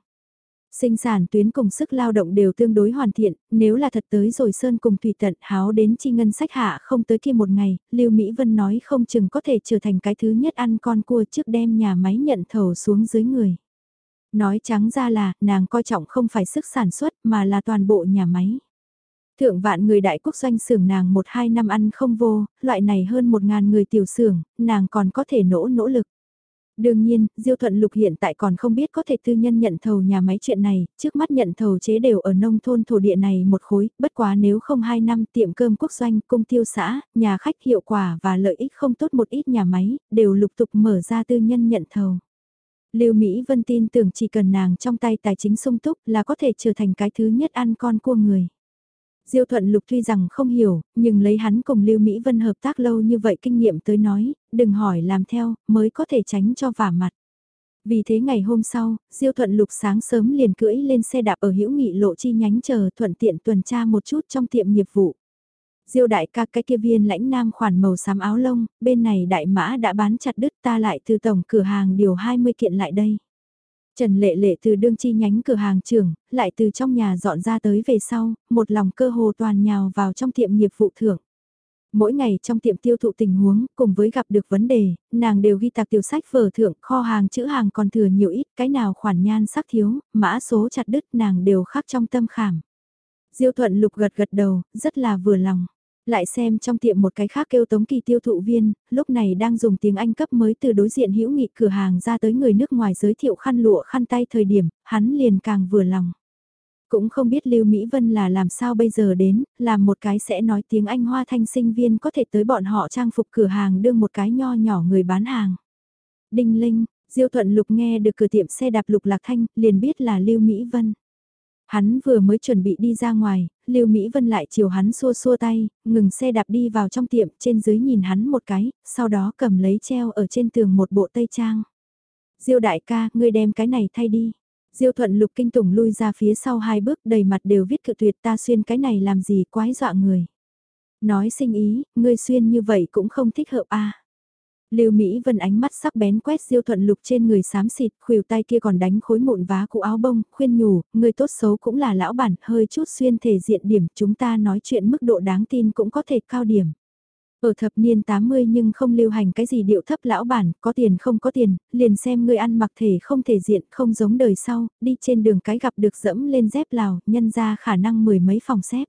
Sinh sản tuyến cùng sức lao động đều tương đối hoàn thiện, nếu là thật tới rồi Sơn cùng Thủy Tận háo đến chi ngân sách hạ không tới kia một ngày, Lưu Mỹ Vân nói không chừng có thể trở thành cái thứ nhất ăn con cua trước đem nhà máy nhận thầu xuống dưới người. Nói trắng ra là, nàng coi trọng không phải sức sản xuất mà là toàn bộ nhà máy. Thượng vạn người đại quốc doanh xưởng nàng một hai năm ăn không vô, loại này hơn một ngàn người tiểu xưởng, nàng còn có thể nỗ nỗ lực. Đương nhiên, Diêu Thuận Lục hiện tại còn không biết có thể tư nhân nhận thầu nhà máy chuyện này, trước mắt nhận thầu chế đều ở nông thôn thổ địa này một khối, bất quá nếu không hai năm tiệm cơm quốc doanh, cung tiêu xã, nhà khách hiệu quả và lợi ích không tốt một ít nhà máy, đều lục tục mở ra tư nhân nhận thầu. Lưu Mỹ Vân tin tưởng chỉ cần nàng trong tay tài chính sung túc là có thể trở thành cái thứ nhất ăn con cua người. Diêu Thuận Lục tuy rằng không hiểu, nhưng lấy hắn cùng Lưu Mỹ Vân hợp tác lâu như vậy kinh nghiệm tới nói, đừng hỏi làm theo, mới có thể tránh cho vả mặt. Vì thế ngày hôm sau, Diêu Thuận Lục sáng sớm liền cưỡi lên xe đạp ở hữu nghị lộ chi nhánh chờ thuận tiện tuần tra một chút trong tiệm nghiệp vụ. Diêu đại ca cái kia viên lãnh nam khoản màu xám áo lông, bên này đại mã đã bán chặt đứt ta lại từ tổng cửa hàng điều 20 kiện lại đây. Trần Lệ Lệ từ đương chi nhánh cửa hàng trưởng, lại từ trong nhà dọn ra tới về sau, một lòng cơ hồ toàn nhào vào trong tiệm nghiệp vụ thưởng. Mỗi ngày trong tiệm tiêu thụ tình huống, cùng với gặp được vấn đề, nàng đều ghi tạc tiểu sách vở thượng, kho hàng chữ hàng còn thừa nhiều ít, cái nào khoản nhan sắc thiếu, mã số chặt đứt nàng đều khắc trong tâm khảm. Diêu thuận lục gật gật đầu, rất là vừa lòng. Lại xem trong tiệm một cái khác kêu tống kỳ tiêu thụ viên, lúc này đang dùng tiếng Anh cấp mới từ đối diện hữu nghị cửa hàng ra tới người nước ngoài giới thiệu khăn lụa khăn tay thời điểm, hắn liền càng vừa lòng. Cũng không biết Lưu Mỹ Vân là làm sao bây giờ đến, làm một cái sẽ nói tiếng Anh hoa thanh sinh viên có thể tới bọn họ trang phục cửa hàng đương một cái nho nhỏ người bán hàng. Đinh Linh, Diêu Thuận Lục nghe được cửa tiệm xe đạp Lục Lạc Thanh, liền biết là Lưu Mỹ Vân. Hắn vừa mới chuẩn bị đi ra ngoài, Lưu Mỹ Vân lại chiều hắn xua xua tay, ngừng xe đạp đi vào trong tiệm, trên dưới nhìn hắn một cái, sau đó cầm lấy treo ở trên tường một bộ tây trang. Diêu đại ca, ngươi đem cái này thay đi. Diêu thuận lục kinh tủng lui ra phía sau hai bước đầy mặt đều viết cự tuyệt ta xuyên cái này làm gì quái dọa người. Nói sinh ý, ngươi xuyên như vậy cũng không thích hợp a. Lưu Mỹ Vân ánh mắt sắc bén quét Diêu Thuận Lục trên người xám xịt, khuỷu tay kia còn đánh khối mụn vá cụ áo bông, khuyên nhủ, người tốt xấu cũng là lão bản, hơi chút xuyên thể diện điểm, chúng ta nói chuyện mức độ đáng tin cũng có thể cao điểm. Ở thập niên 80 nhưng không lưu hành cái gì điệu thấp lão bản, có tiền không có tiền, liền xem người ăn mặc thể không thể diện, không giống đời sau, đi trên đường cái gặp được dẫm lên dép lào, nhân ra khả năng mười mấy phòng xếp.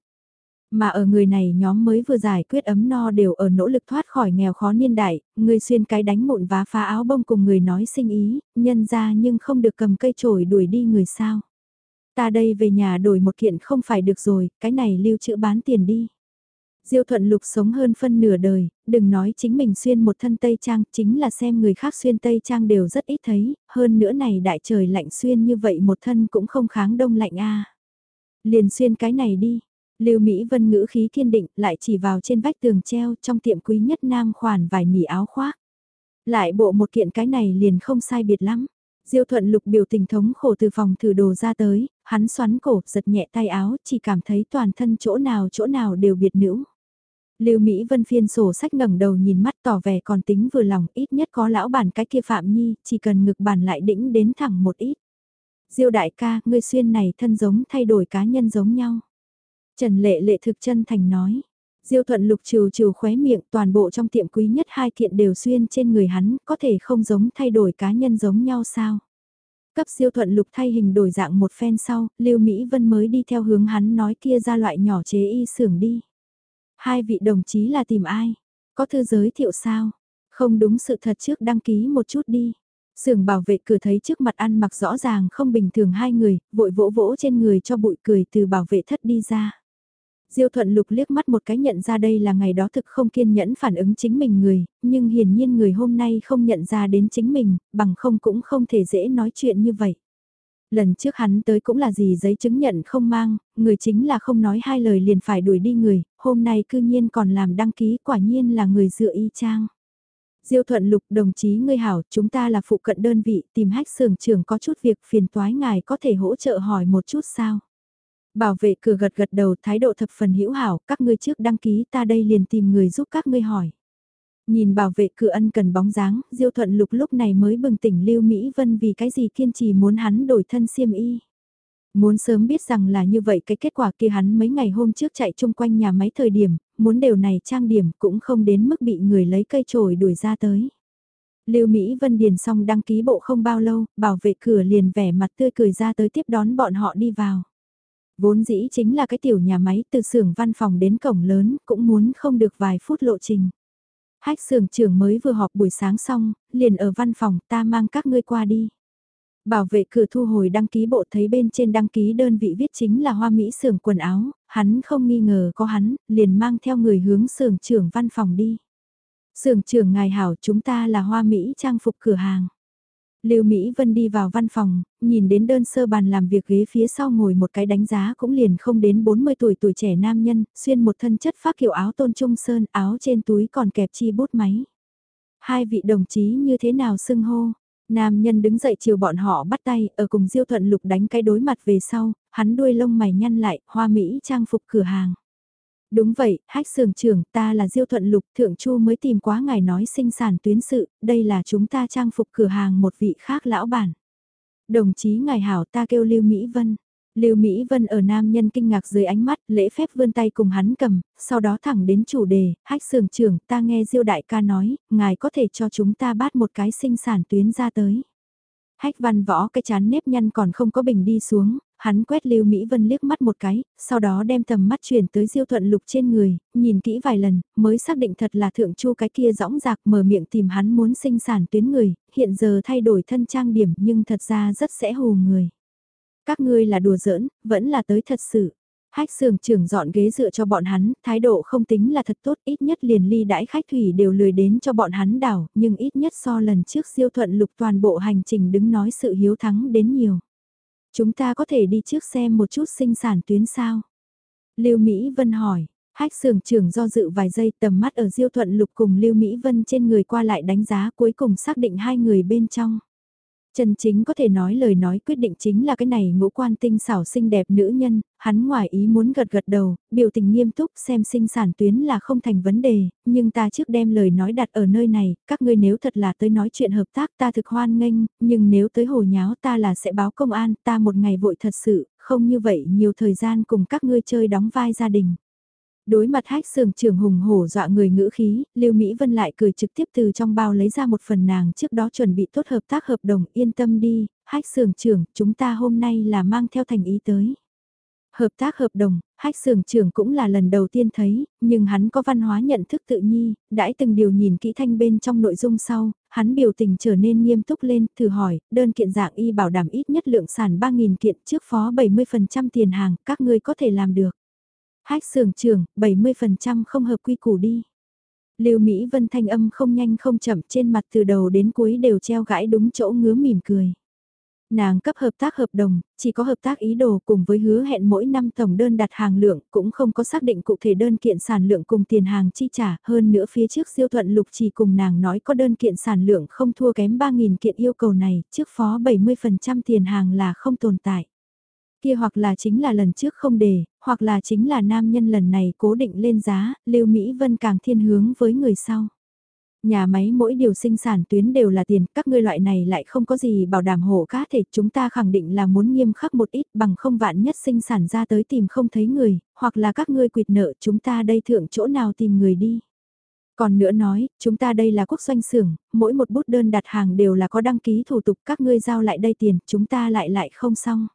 Mà ở người này nhóm mới vừa giải quyết ấm no đều ở nỗ lực thoát khỏi nghèo khó niên đại, người xuyên cái đánh mụn vá phá áo bông cùng người nói sinh ý, nhân ra nhưng không được cầm cây chổi đuổi đi người sao. Ta đây về nhà đổi một kiện không phải được rồi, cái này lưu trữ bán tiền đi. Diêu thuận lục sống hơn phân nửa đời, đừng nói chính mình xuyên một thân tây trang, chính là xem người khác xuyên tây trang đều rất ít thấy, hơn nữa này đại trời lạnh xuyên như vậy một thân cũng không kháng đông lạnh a. Liền xuyên cái này đi, Lưu Mỹ Vân ngữ khí kiên định lại chỉ vào trên vách tường treo trong tiệm quý nhất nam khoản vài nỉ áo khoác. Lại bộ một kiện cái này liền không sai biệt lắm. Diêu thuận lục biểu tình thống khổ từ phòng thử đồ ra tới, hắn xoắn cổ, giật nhẹ tay áo, chỉ cảm thấy toàn thân chỗ nào chỗ nào đều biệt nữ. Lưu Mỹ Vân phiên sổ sách ngẩng đầu nhìn mắt tỏ vẻ còn tính vừa lòng, ít nhất có lão bản cái kia Phạm Nhi, chỉ cần ngực bản lại đĩnh đến thẳng một ít. Diêu đại ca, ngươi xuyên này thân giống thay đổi cá nhân giống nhau. Trần Lệ Lệ thực chân thành nói. Diêu thuận lục trừ trừ khóe miệng toàn bộ trong tiệm quý nhất hai kiện đều xuyên trên người hắn, có thể không giống thay đổi cá nhân giống nhau sao. Cấp diêu thuận lục thay hình đổi dạng một phen sau, Lưu Mỹ Vân mới đi theo hướng hắn nói kia ra loại nhỏ chế y xưởng đi. Hai vị đồng chí là tìm ai? Có thư giới thiệu sao? Không đúng sự thật trước đăng ký một chút đi. Sưởng bảo vệ cửa thấy trước mặt ăn mặc rõ ràng không bình thường hai người, vội vỗ vỗ trên người cho bụi cười từ bảo vệ thất đi ra. Diêu thuận lục liếc mắt một cái nhận ra đây là ngày đó thực không kiên nhẫn phản ứng chính mình người, nhưng hiển nhiên người hôm nay không nhận ra đến chính mình, bằng không cũng không thể dễ nói chuyện như vậy. Lần trước hắn tới cũng là gì giấy chứng nhận không mang, người chính là không nói hai lời liền phải đuổi đi người, hôm nay cư nhiên còn làm đăng ký quả nhiên là người dựa y trang. Diêu thuận lục đồng chí ngươi hảo, chúng ta là phụ cận đơn vị, tìm hách sưởng trưởng có chút việc phiền toái ngài có thể hỗ trợ hỏi một chút sao? Bảo vệ cửa gật gật đầu thái độ thập phần hữu hảo, các ngươi trước đăng ký ta đây liền tìm người giúp các ngươi hỏi. Nhìn bảo vệ cửa ân cần bóng dáng, Diêu Thuận Lục lúc này mới bừng tỉnh Lưu Mỹ Vân vì cái gì kiên trì muốn hắn đổi thân xiêm y. Muốn sớm biết rằng là như vậy cái kết quả kia hắn mấy ngày hôm trước chạy chung quanh nhà máy thời điểm, muốn đều này trang điểm cũng không đến mức bị người lấy cây chổi đuổi ra tới. Lưu Mỹ Vân điền xong đăng ký bộ không bao lâu, bảo vệ cửa liền vẻ mặt tươi cười ra tới tiếp đón bọn họ đi vào. Vốn dĩ chính là cái tiểu nhà máy từ xưởng văn phòng đến cổng lớn cũng muốn không được vài phút lộ trình. Hách xưởng trưởng mới vừa họp buổi sáng xong, liền ở văn phòng ta mang các ngươi qua đi. Bảo vệ cửa thu hồi đăng ký bộ thấy bên trên đăng ký đơn vị viết chính là hoa mỹ xưởng quần áo, hắn không nghi ngờ có hắn, liền mang theo người hướng xưởng trưởng văn phòng đi. Xưởng trưởng ngài hảo chúng ta là hoa mỹ trang phục cửa hàng. Lưu Mỹ Vân đi vào văn phòng, nhìn đến đơn sơ bàn làm việc ghế phía sau ngồi một cái đánh giá cũng liền không đến 40 tuổi tuổi trẻ nam nhân, xuyên một thân chất phát kiểu áo tôn trung sơn, áo trên túi còn kẹp chi bút máy. Hai vị đồng chí như thế nào xưng hô? Nam nhân đứng dậy chiều bọn họ bắt tay, ở cùng Diêu Thuận Lục đánh cái đối mặt về sau, hắn đuôi lông mày nhăn lại, hoa Mỹ trang phục cửa hàng. Đúng vậy, hách sường trưởng, ta là Diêu Thuận Lục, Thượng Chu mới tìm quá ngài nói sinh sản tuyến sự, đây là chúng ta trang phục cửa hàng một vị khác lão bản. Đồng chí ngài hảo ta kêu Lưu Mỹ Vân. Lưu Mỹ Vân ở nam nhân kinh ngạc dưới ánh mắt, lễ phép vươn tay cùng hắn cầm, sau đó thẳng đến chủ đề, hách sường trưởng, ta nghe Diêu đại ca nói, ngài có thể cho chúng ta bắt một cái sinh sản tuyến ra tới. Hách văn võ cái chán nếp nhăn còn không có bình đi xuống, hắn quét Lưu Mỹ Vân liếc mắt một cái, sau đó đem tầm mắt chuyển tới Diêu Thuận Lục trên người, nhìn kỹ vài lần, mới xác định thật là thượng chu cái kia rõng rạc mở miệng tìm hắn muốn sinh sản tuyến người, hiện giờ thay đổi thân trang điểm nhưng thật ra rất sẽ hù người. Các ngươi là đùa giỡn, vẫn là tới thật sự. Hách sường trưởng dọn ghế dựa cho bọn hắn, thái độ không tính là thật tốt, ít nhất liền ly đãi khách thủy đều lười đến cho bọn hắn đảo, nhưng ít nhất so lần trước siêu thuận lục toàn bộ hành trình đứng nói sự hiếu thắng đến nhiều. Chúng ta có thể đi trước xem một chút sinh sản tuyến sao? Lưu Mỹ Vân hỏi, hách sường trưởng do dự vài giây tầm mắt ở diêu thuận lục cùng Lưu Mỹ Vân trên người qua lại đánh giá cuối cùng xác định hai người bên trong. Chân chính có thể nói lời nói quyết định chính là cái này ngũ quan tinh xảo xinh đẹp nữ nhân, hắn ngoài ý muốn gật gật đầu, biểu tình nghiêm túc xem sinh sản tuyến là không thành vấn đề, nhưng ta trước đem lời nói đặt ở nơi này, các ngươi nếu thật là tới nói chuyện hợp tác ta thực hoan nghênh, nhưng nếu tới hồ nháo ta là sẽ báo công an, ta một ngày vội thật sự, không như vậy nhiều thời gian cùng các ngươi chơi đóng vai gia đình. Đối mặt hách sường trưởng hùng hổ dọa người ngữ khí, Lưu Mỹ Vân lại cười trực tiếp từ trong bao lấy ra một phần nàng trước đó chuẩn bị tốt hợp tác hợp đồng yên tâm đi, hách sường trưởng, chúng ta hôm nay là mang theo thành ý tới. Hợp tác hợp đồng, hách sường trưởng cũng là lần đầu tiên thấy, nhưng hắn có văn hóa nhận thức tự nhi, đãi từng điều nhìn kỹ thanh bên trong nội dung sau, hắn biểu tình trở nên nghiêm túc lên, thử hỏi, đơn kiện dạng y bảo đảm ít nhất lượng sản 3.000 kiện trước phó 70% tiền hàng, các ngươi có thể làm được. Hách sưởng trưởng, 70% không hợp quy củ đi. Lưu Mỹ Vân thanh âm không nhanh không chậm trên mặt từ đầu đến cuối đều treo gãi đúng chỗ ngứa mỉm cười. Nàng cấp hợp tác hợp đồng, chỉ có hợp tác ý đồ cùng với hứa hẹn mỗi năm tổng đơn đặt hàng lượng, cũng không có xác định cụ thể đơn kiện sản lượng cùng tiền hàng chi trả, hơn nữa phía trước siêu thuận lục chỉ cùng nàng nói có đơn kiện sản lượng không thua kém 3.000 kiện yêu cầu này, trước phó 70% tiền hàng là không tồn tại. Kia hoặc là chính là lần trước không để hoặc là chính là nam nhân lần này cố định lên giá, Lưu Mỹ Vân càng thiên hướng với người sau. Nhà máy mỗi điều sinh sản tuyến đều là tiền, các ngươi loại này lại không có gì bảo đảm hộ cá thể, chúng ta khẳng định là muốn nghiêm khắc một ít bằng không vạn nhất sinh sản ra tới tìm không thấy người, hoặc là các ngươi quyệt nợ chúng ta đây thượng chỗ nào tìm người đi. Còn nữa nói, chúng ta đây là quốc doanh xưởng, mỗi một bút đơn đặt hàng đều là có đăng ký thủ tục các ngươi giao lại đây tiền, chúng ta lại lại không xong.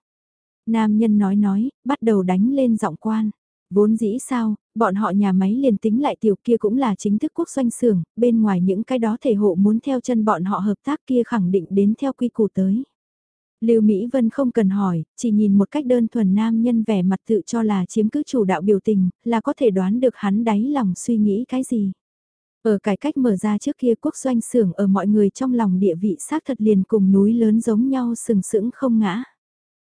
Nam nhân nói nói, bắt đầu đánh lên giọng quan. Vốn dĩ sao, bọn họ nhà máy liền tính lại tiểu kia cũng là chính thức quốc doanh xưởng, bên ngoài những cái đó thể hộ muốn theo chân bọn họ hợp tác kia khẳng định đến theo quy củ tới. Lưu Mỹ Vân không cần hỏi, chỉ nhìn một cách đơn thuần nam nhân vẻ mặt tự cho là chiếm cứ chủ đạo biểu tình, là có thể đoán được hắn đáy lòng suy nghĩ cái gì. Ở cải cách mở ra trước kia quốc doanh xưởng ở mọi người trong lòng địa vị xác thật liền cùng núi lớn giống nhau sừng sững không ngã.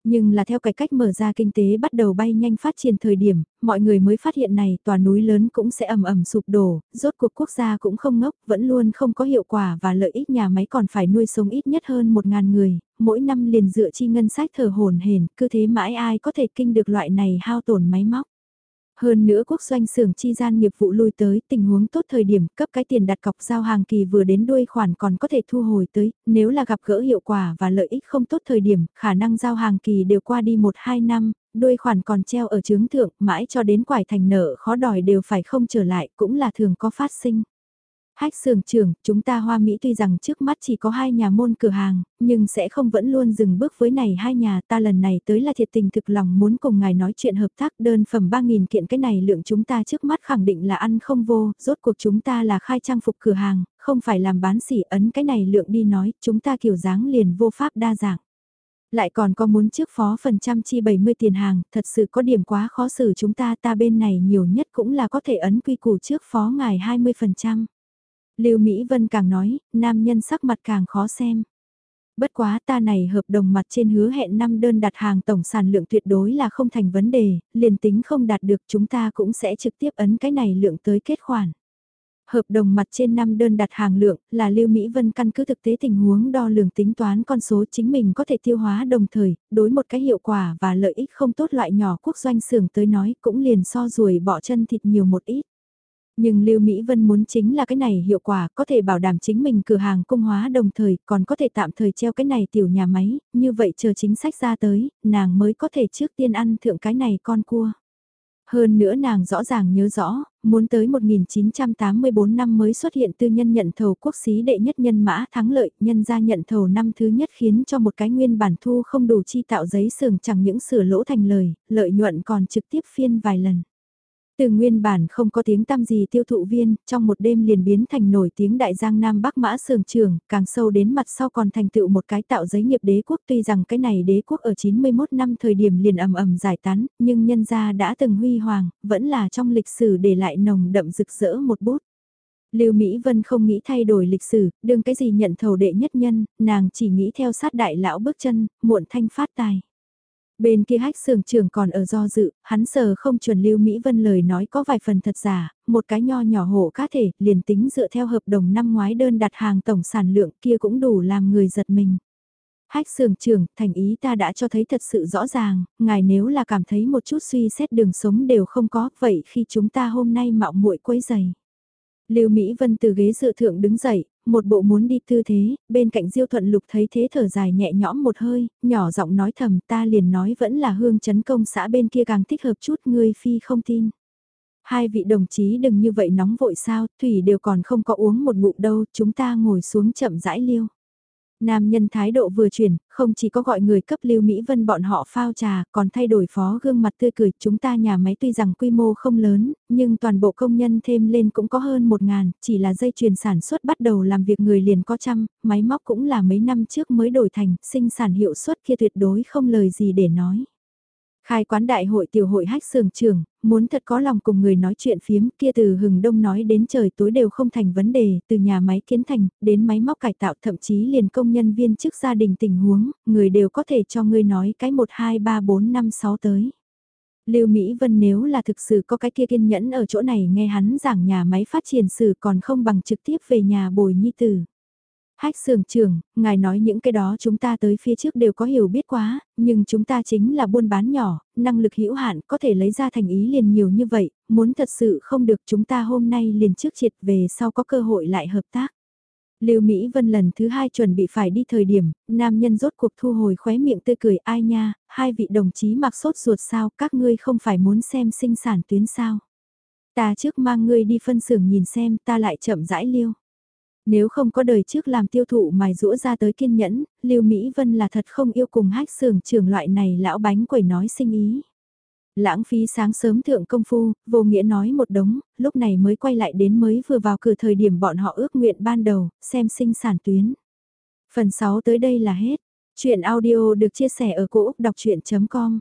Nhưng là theo cái cách mở ra kinh tế bắt đầu bay nhanh phát triển thời điểm, mọi người mới phát hiện này tòa núi lớn cũng sẽ ầm ầm sụp đổ, rốt cuộc quốc gia cũng không ngốc, vẫn luôn không có hiệu quả và lợi ích nhà máy còn phải nuôi sống ít nhất hơn 1.000 người, mỗi năm liền dựa chi ngân sách thở hồn hển, cứ thế mãi ai có thể kinh được loại này hao tổn máy móc. Hơn nữa quốc doanh xưởng chi gian nghiệp vụ lui tới tình huống tốt thời điểm cấp cái tiền đặt cọc giao hàng kỳ vừa đến đuôi khoản còn có thể thu hồi tới, nếu là gặp gỡ hiệu quả và lợi ích không tốt thời điểm, khả năng giao hàng kỳ đều qua đi 1-2 năm, đuôi khoản còn treo ở chứng thượng, mãi cho đến quải thành nợ khó đòi đều phải không trở lại, cũng là thường có phát sinh. Hách sưởng trưởng, chúng ta Hoa Mỹ tuy rằng trước mắt chỉ có hai nhà môn cửa hàng, nhưng sẽ không vẫn luôn dừng bước với này hai nhà ta lần này tới là thiệt tình thực lòng muốn cùng ngài nói chuyện hợp tác đơn phẩm 3.000 kiện cái này lượng chúng ta trước mắt khẳng định là ăn không vô, rốt cuộc chúng ta là khai trang phục cửa hàng, không phải làm bán sỉ ấn cái này lượng đi nói, chúng ta kiểu dáng liền vô pháp đa dạng. Lại còn có muốn trước phó phần trăm chi 70 tiền hàng, thật sự có điểm quá khó xử chúng ta ta bên này nhiều nhất cũng là có thể ấn quy củ trước phó ngài 20%. Lưu Mỹ Vân càng nói, nam nhân sắc mặt càng khó xem. Bất quá ta này hợp đồng mặt trên hứa hẹn năm đơn đặt hàng tổng sản lượng tuyệt đối là không thành vấn đề, liền tính không đạt được chúng ta cũng sẽ trực tiếp ấn cái này lượng tới kết khoản. Hợp đồng mặt trên năm đơn đặt hàng lượng là Lưu Mỹ Vân căn cứ thực tế tình huống đo lường tính toán con số chính mình có thể tiêu hóa đồng thời, đối một cái hiệu quả và lợi ích không tốt loại nhỏ quốc doanh xưởng tới nói cũng liền so ruồi bỏ chân thịt nhiều một ít. Nhưng Lưu Mỹ Vân muốn chính là cái này hiệu quả có thể bảo đảm chính mình cửa hàng cung hóa đồng thời còn có thể tạm thời treo cái này tiểu nhà máy, như vậy chờ chính sách ra tới, nàng mới có thể trước tiên ăn thượng cái này con cua. Hơn nữa nàng rõ ràng nhớ rõ, muốn tới 1984 năm mới xuất hiện tư nhân nhận thầu quốc xí đệ nhất nhân mã thắng lợi, nhân ra nhận thầu năm thứ nhất khiến cho một cái nguyên bản thu không đủ chi tạo giấy sườn chẳng những sửa lỗ thành lời, lợi nhuận còn trực tiếp phiên vài lần. Từ nguyên bản không có tiếng tăm gì tiêu thụ viên, trong một đêm liền biến thành nổi tiếng đại giang Nam Bắc Mã Sường Trường, càng sâu đến mặt sau còn thành tựu một cái tạo giấy nghiệp đế quốc tuy rằng cái này đế quốc ở 91 năm thời điểm liền ầm ầm giải tán, nhưng nhân gia đã từng huy hoàng, vẫn là trong lịch sử để lại nồng đậm rực rỡ một bút. Lưu Mỹ Vân không nghĩ thay đổi lịch sử, đừng cái gì nhận thầu đệ nhất nhân, nàng chỉ nghĩ theo sát đại lão bước chân, muộn thanh phát tài. Bên kia hách sưởng trưởng còn ở do dự, hắn sờ không chuẩn Lưu Mỹ Vân lời nói có vài phần thật giả, một cái nho nhỏ hộ cá thể, liền tính dựa theo hợp đồng năm ngoái đơn đặt hàng tổng sản lượng kia cũng đủ làm người giật mình. Hách sưởng trưởng, thành ý ta đã cho thấy thật sự rõ ràng, ngài nếu là cảm thấy một chút suy xét đường sống đều không có, vậy khi chúng ta hôm nay mạo muội quấy giày. Lưu Mỹ Vân từ ghế dự thượng đứng dậy, một bộ muốn đi tư thế, bên cạnh Diêu Thuận Lục thấy thế thở dài nhẹ nhõm một hơi, nhỏ giọng nói thầm ta liền nói vẫn là hương chấn công xã bên kia càng thích hợp chút ngươi phi không tin. Hai vị đồng chí đừng như vậy nóng vội sao, thủy đều còn không có uống một ngụm đâu, chúng ta ngồi xuống chậm rãi liêu. Nam nhân thái độ vừa chuyển, không chỉ có gọi người cấp lưu Mỹ Vân bọn họ phao trà, còn thay đổi phó gương mặt tươi cười. Chúng ta nhà máy tuy rằng quy mô không lớn, nhưng toàn bộ công nhân thêm lên cũng có hơn một ngàn, chỉ là dây chuyền sản xuất bắt đầu làm việc người liền có trăm, máy móc cũng là mấy năm trước mới đổi thành, sinh sản hiệu suất kia tuyệt đối không lời gì để nói. Khai quán đại hội tiểu hội hách sường trường, muốn thật có lòng cùng người nói chuyện phiếm kia từ hừng đông nói đến trời tối đều không thành vấn đề, từ nhà máy kiến thành, đến máy móc cải tạo thậm chí liền công nhân viên trước gia đình tình huống, người đều có thể cho ngươi nói cái 1 2 3 4 5 6 tới. Lưu Mỹ Vân nếu là thực sự có cái kia kiên nhẫn ở chỗ này nghe hắn giảng nhà máy phát triển sử còn không bằng trực tiếp về nhà bồi nhi tử. Hách sưởng trưởng, ngài nói những cái đó chúng ta tới phía trước đều có hiểu biết quá, nhưng chúng ta chính là buôn bán nhỏ, năng lực hữu hạn có thể lấy ra thành ý liền nhiều như vậy, muốn thật sự không được chúng ta hôm nay liền trước triệt về sau có cơ hội lại hợp tác. Lưu Mỹ Vân lần thứ hai chuẩn bị phải đi thời điểm, nam nhân rốt cuộc thu hồi khóe miệng tươi cười ai nha, hai vị đồng chí mặc sốt ruột sao, các ngươi không phải muốn xem sinh sản tuyến sao. Ta trước mang ngươi đi phân xưởng nhìn xem ta lại chậm rãi liêu. Nếu không có đời trước làm tiêu thụ mài rũa ra tới kiên nhẫn, Lưu Mỹ Vân là thật không yêu cùng hách sường trưởng loại này lão bánh quẩy nói sinh ý. Lãng phí sáng sớm thượng công phu, vô nghĩa nói một đống, lúc này mới quay lại đến mới vừa vào cửa thời điểm bọn họ ước nguyện ban đầu, xem sinh sản tuyến. Phần 6 tới đây là hết. Chuyện audio được chia sẻ ở cỗ đọc chuyện.com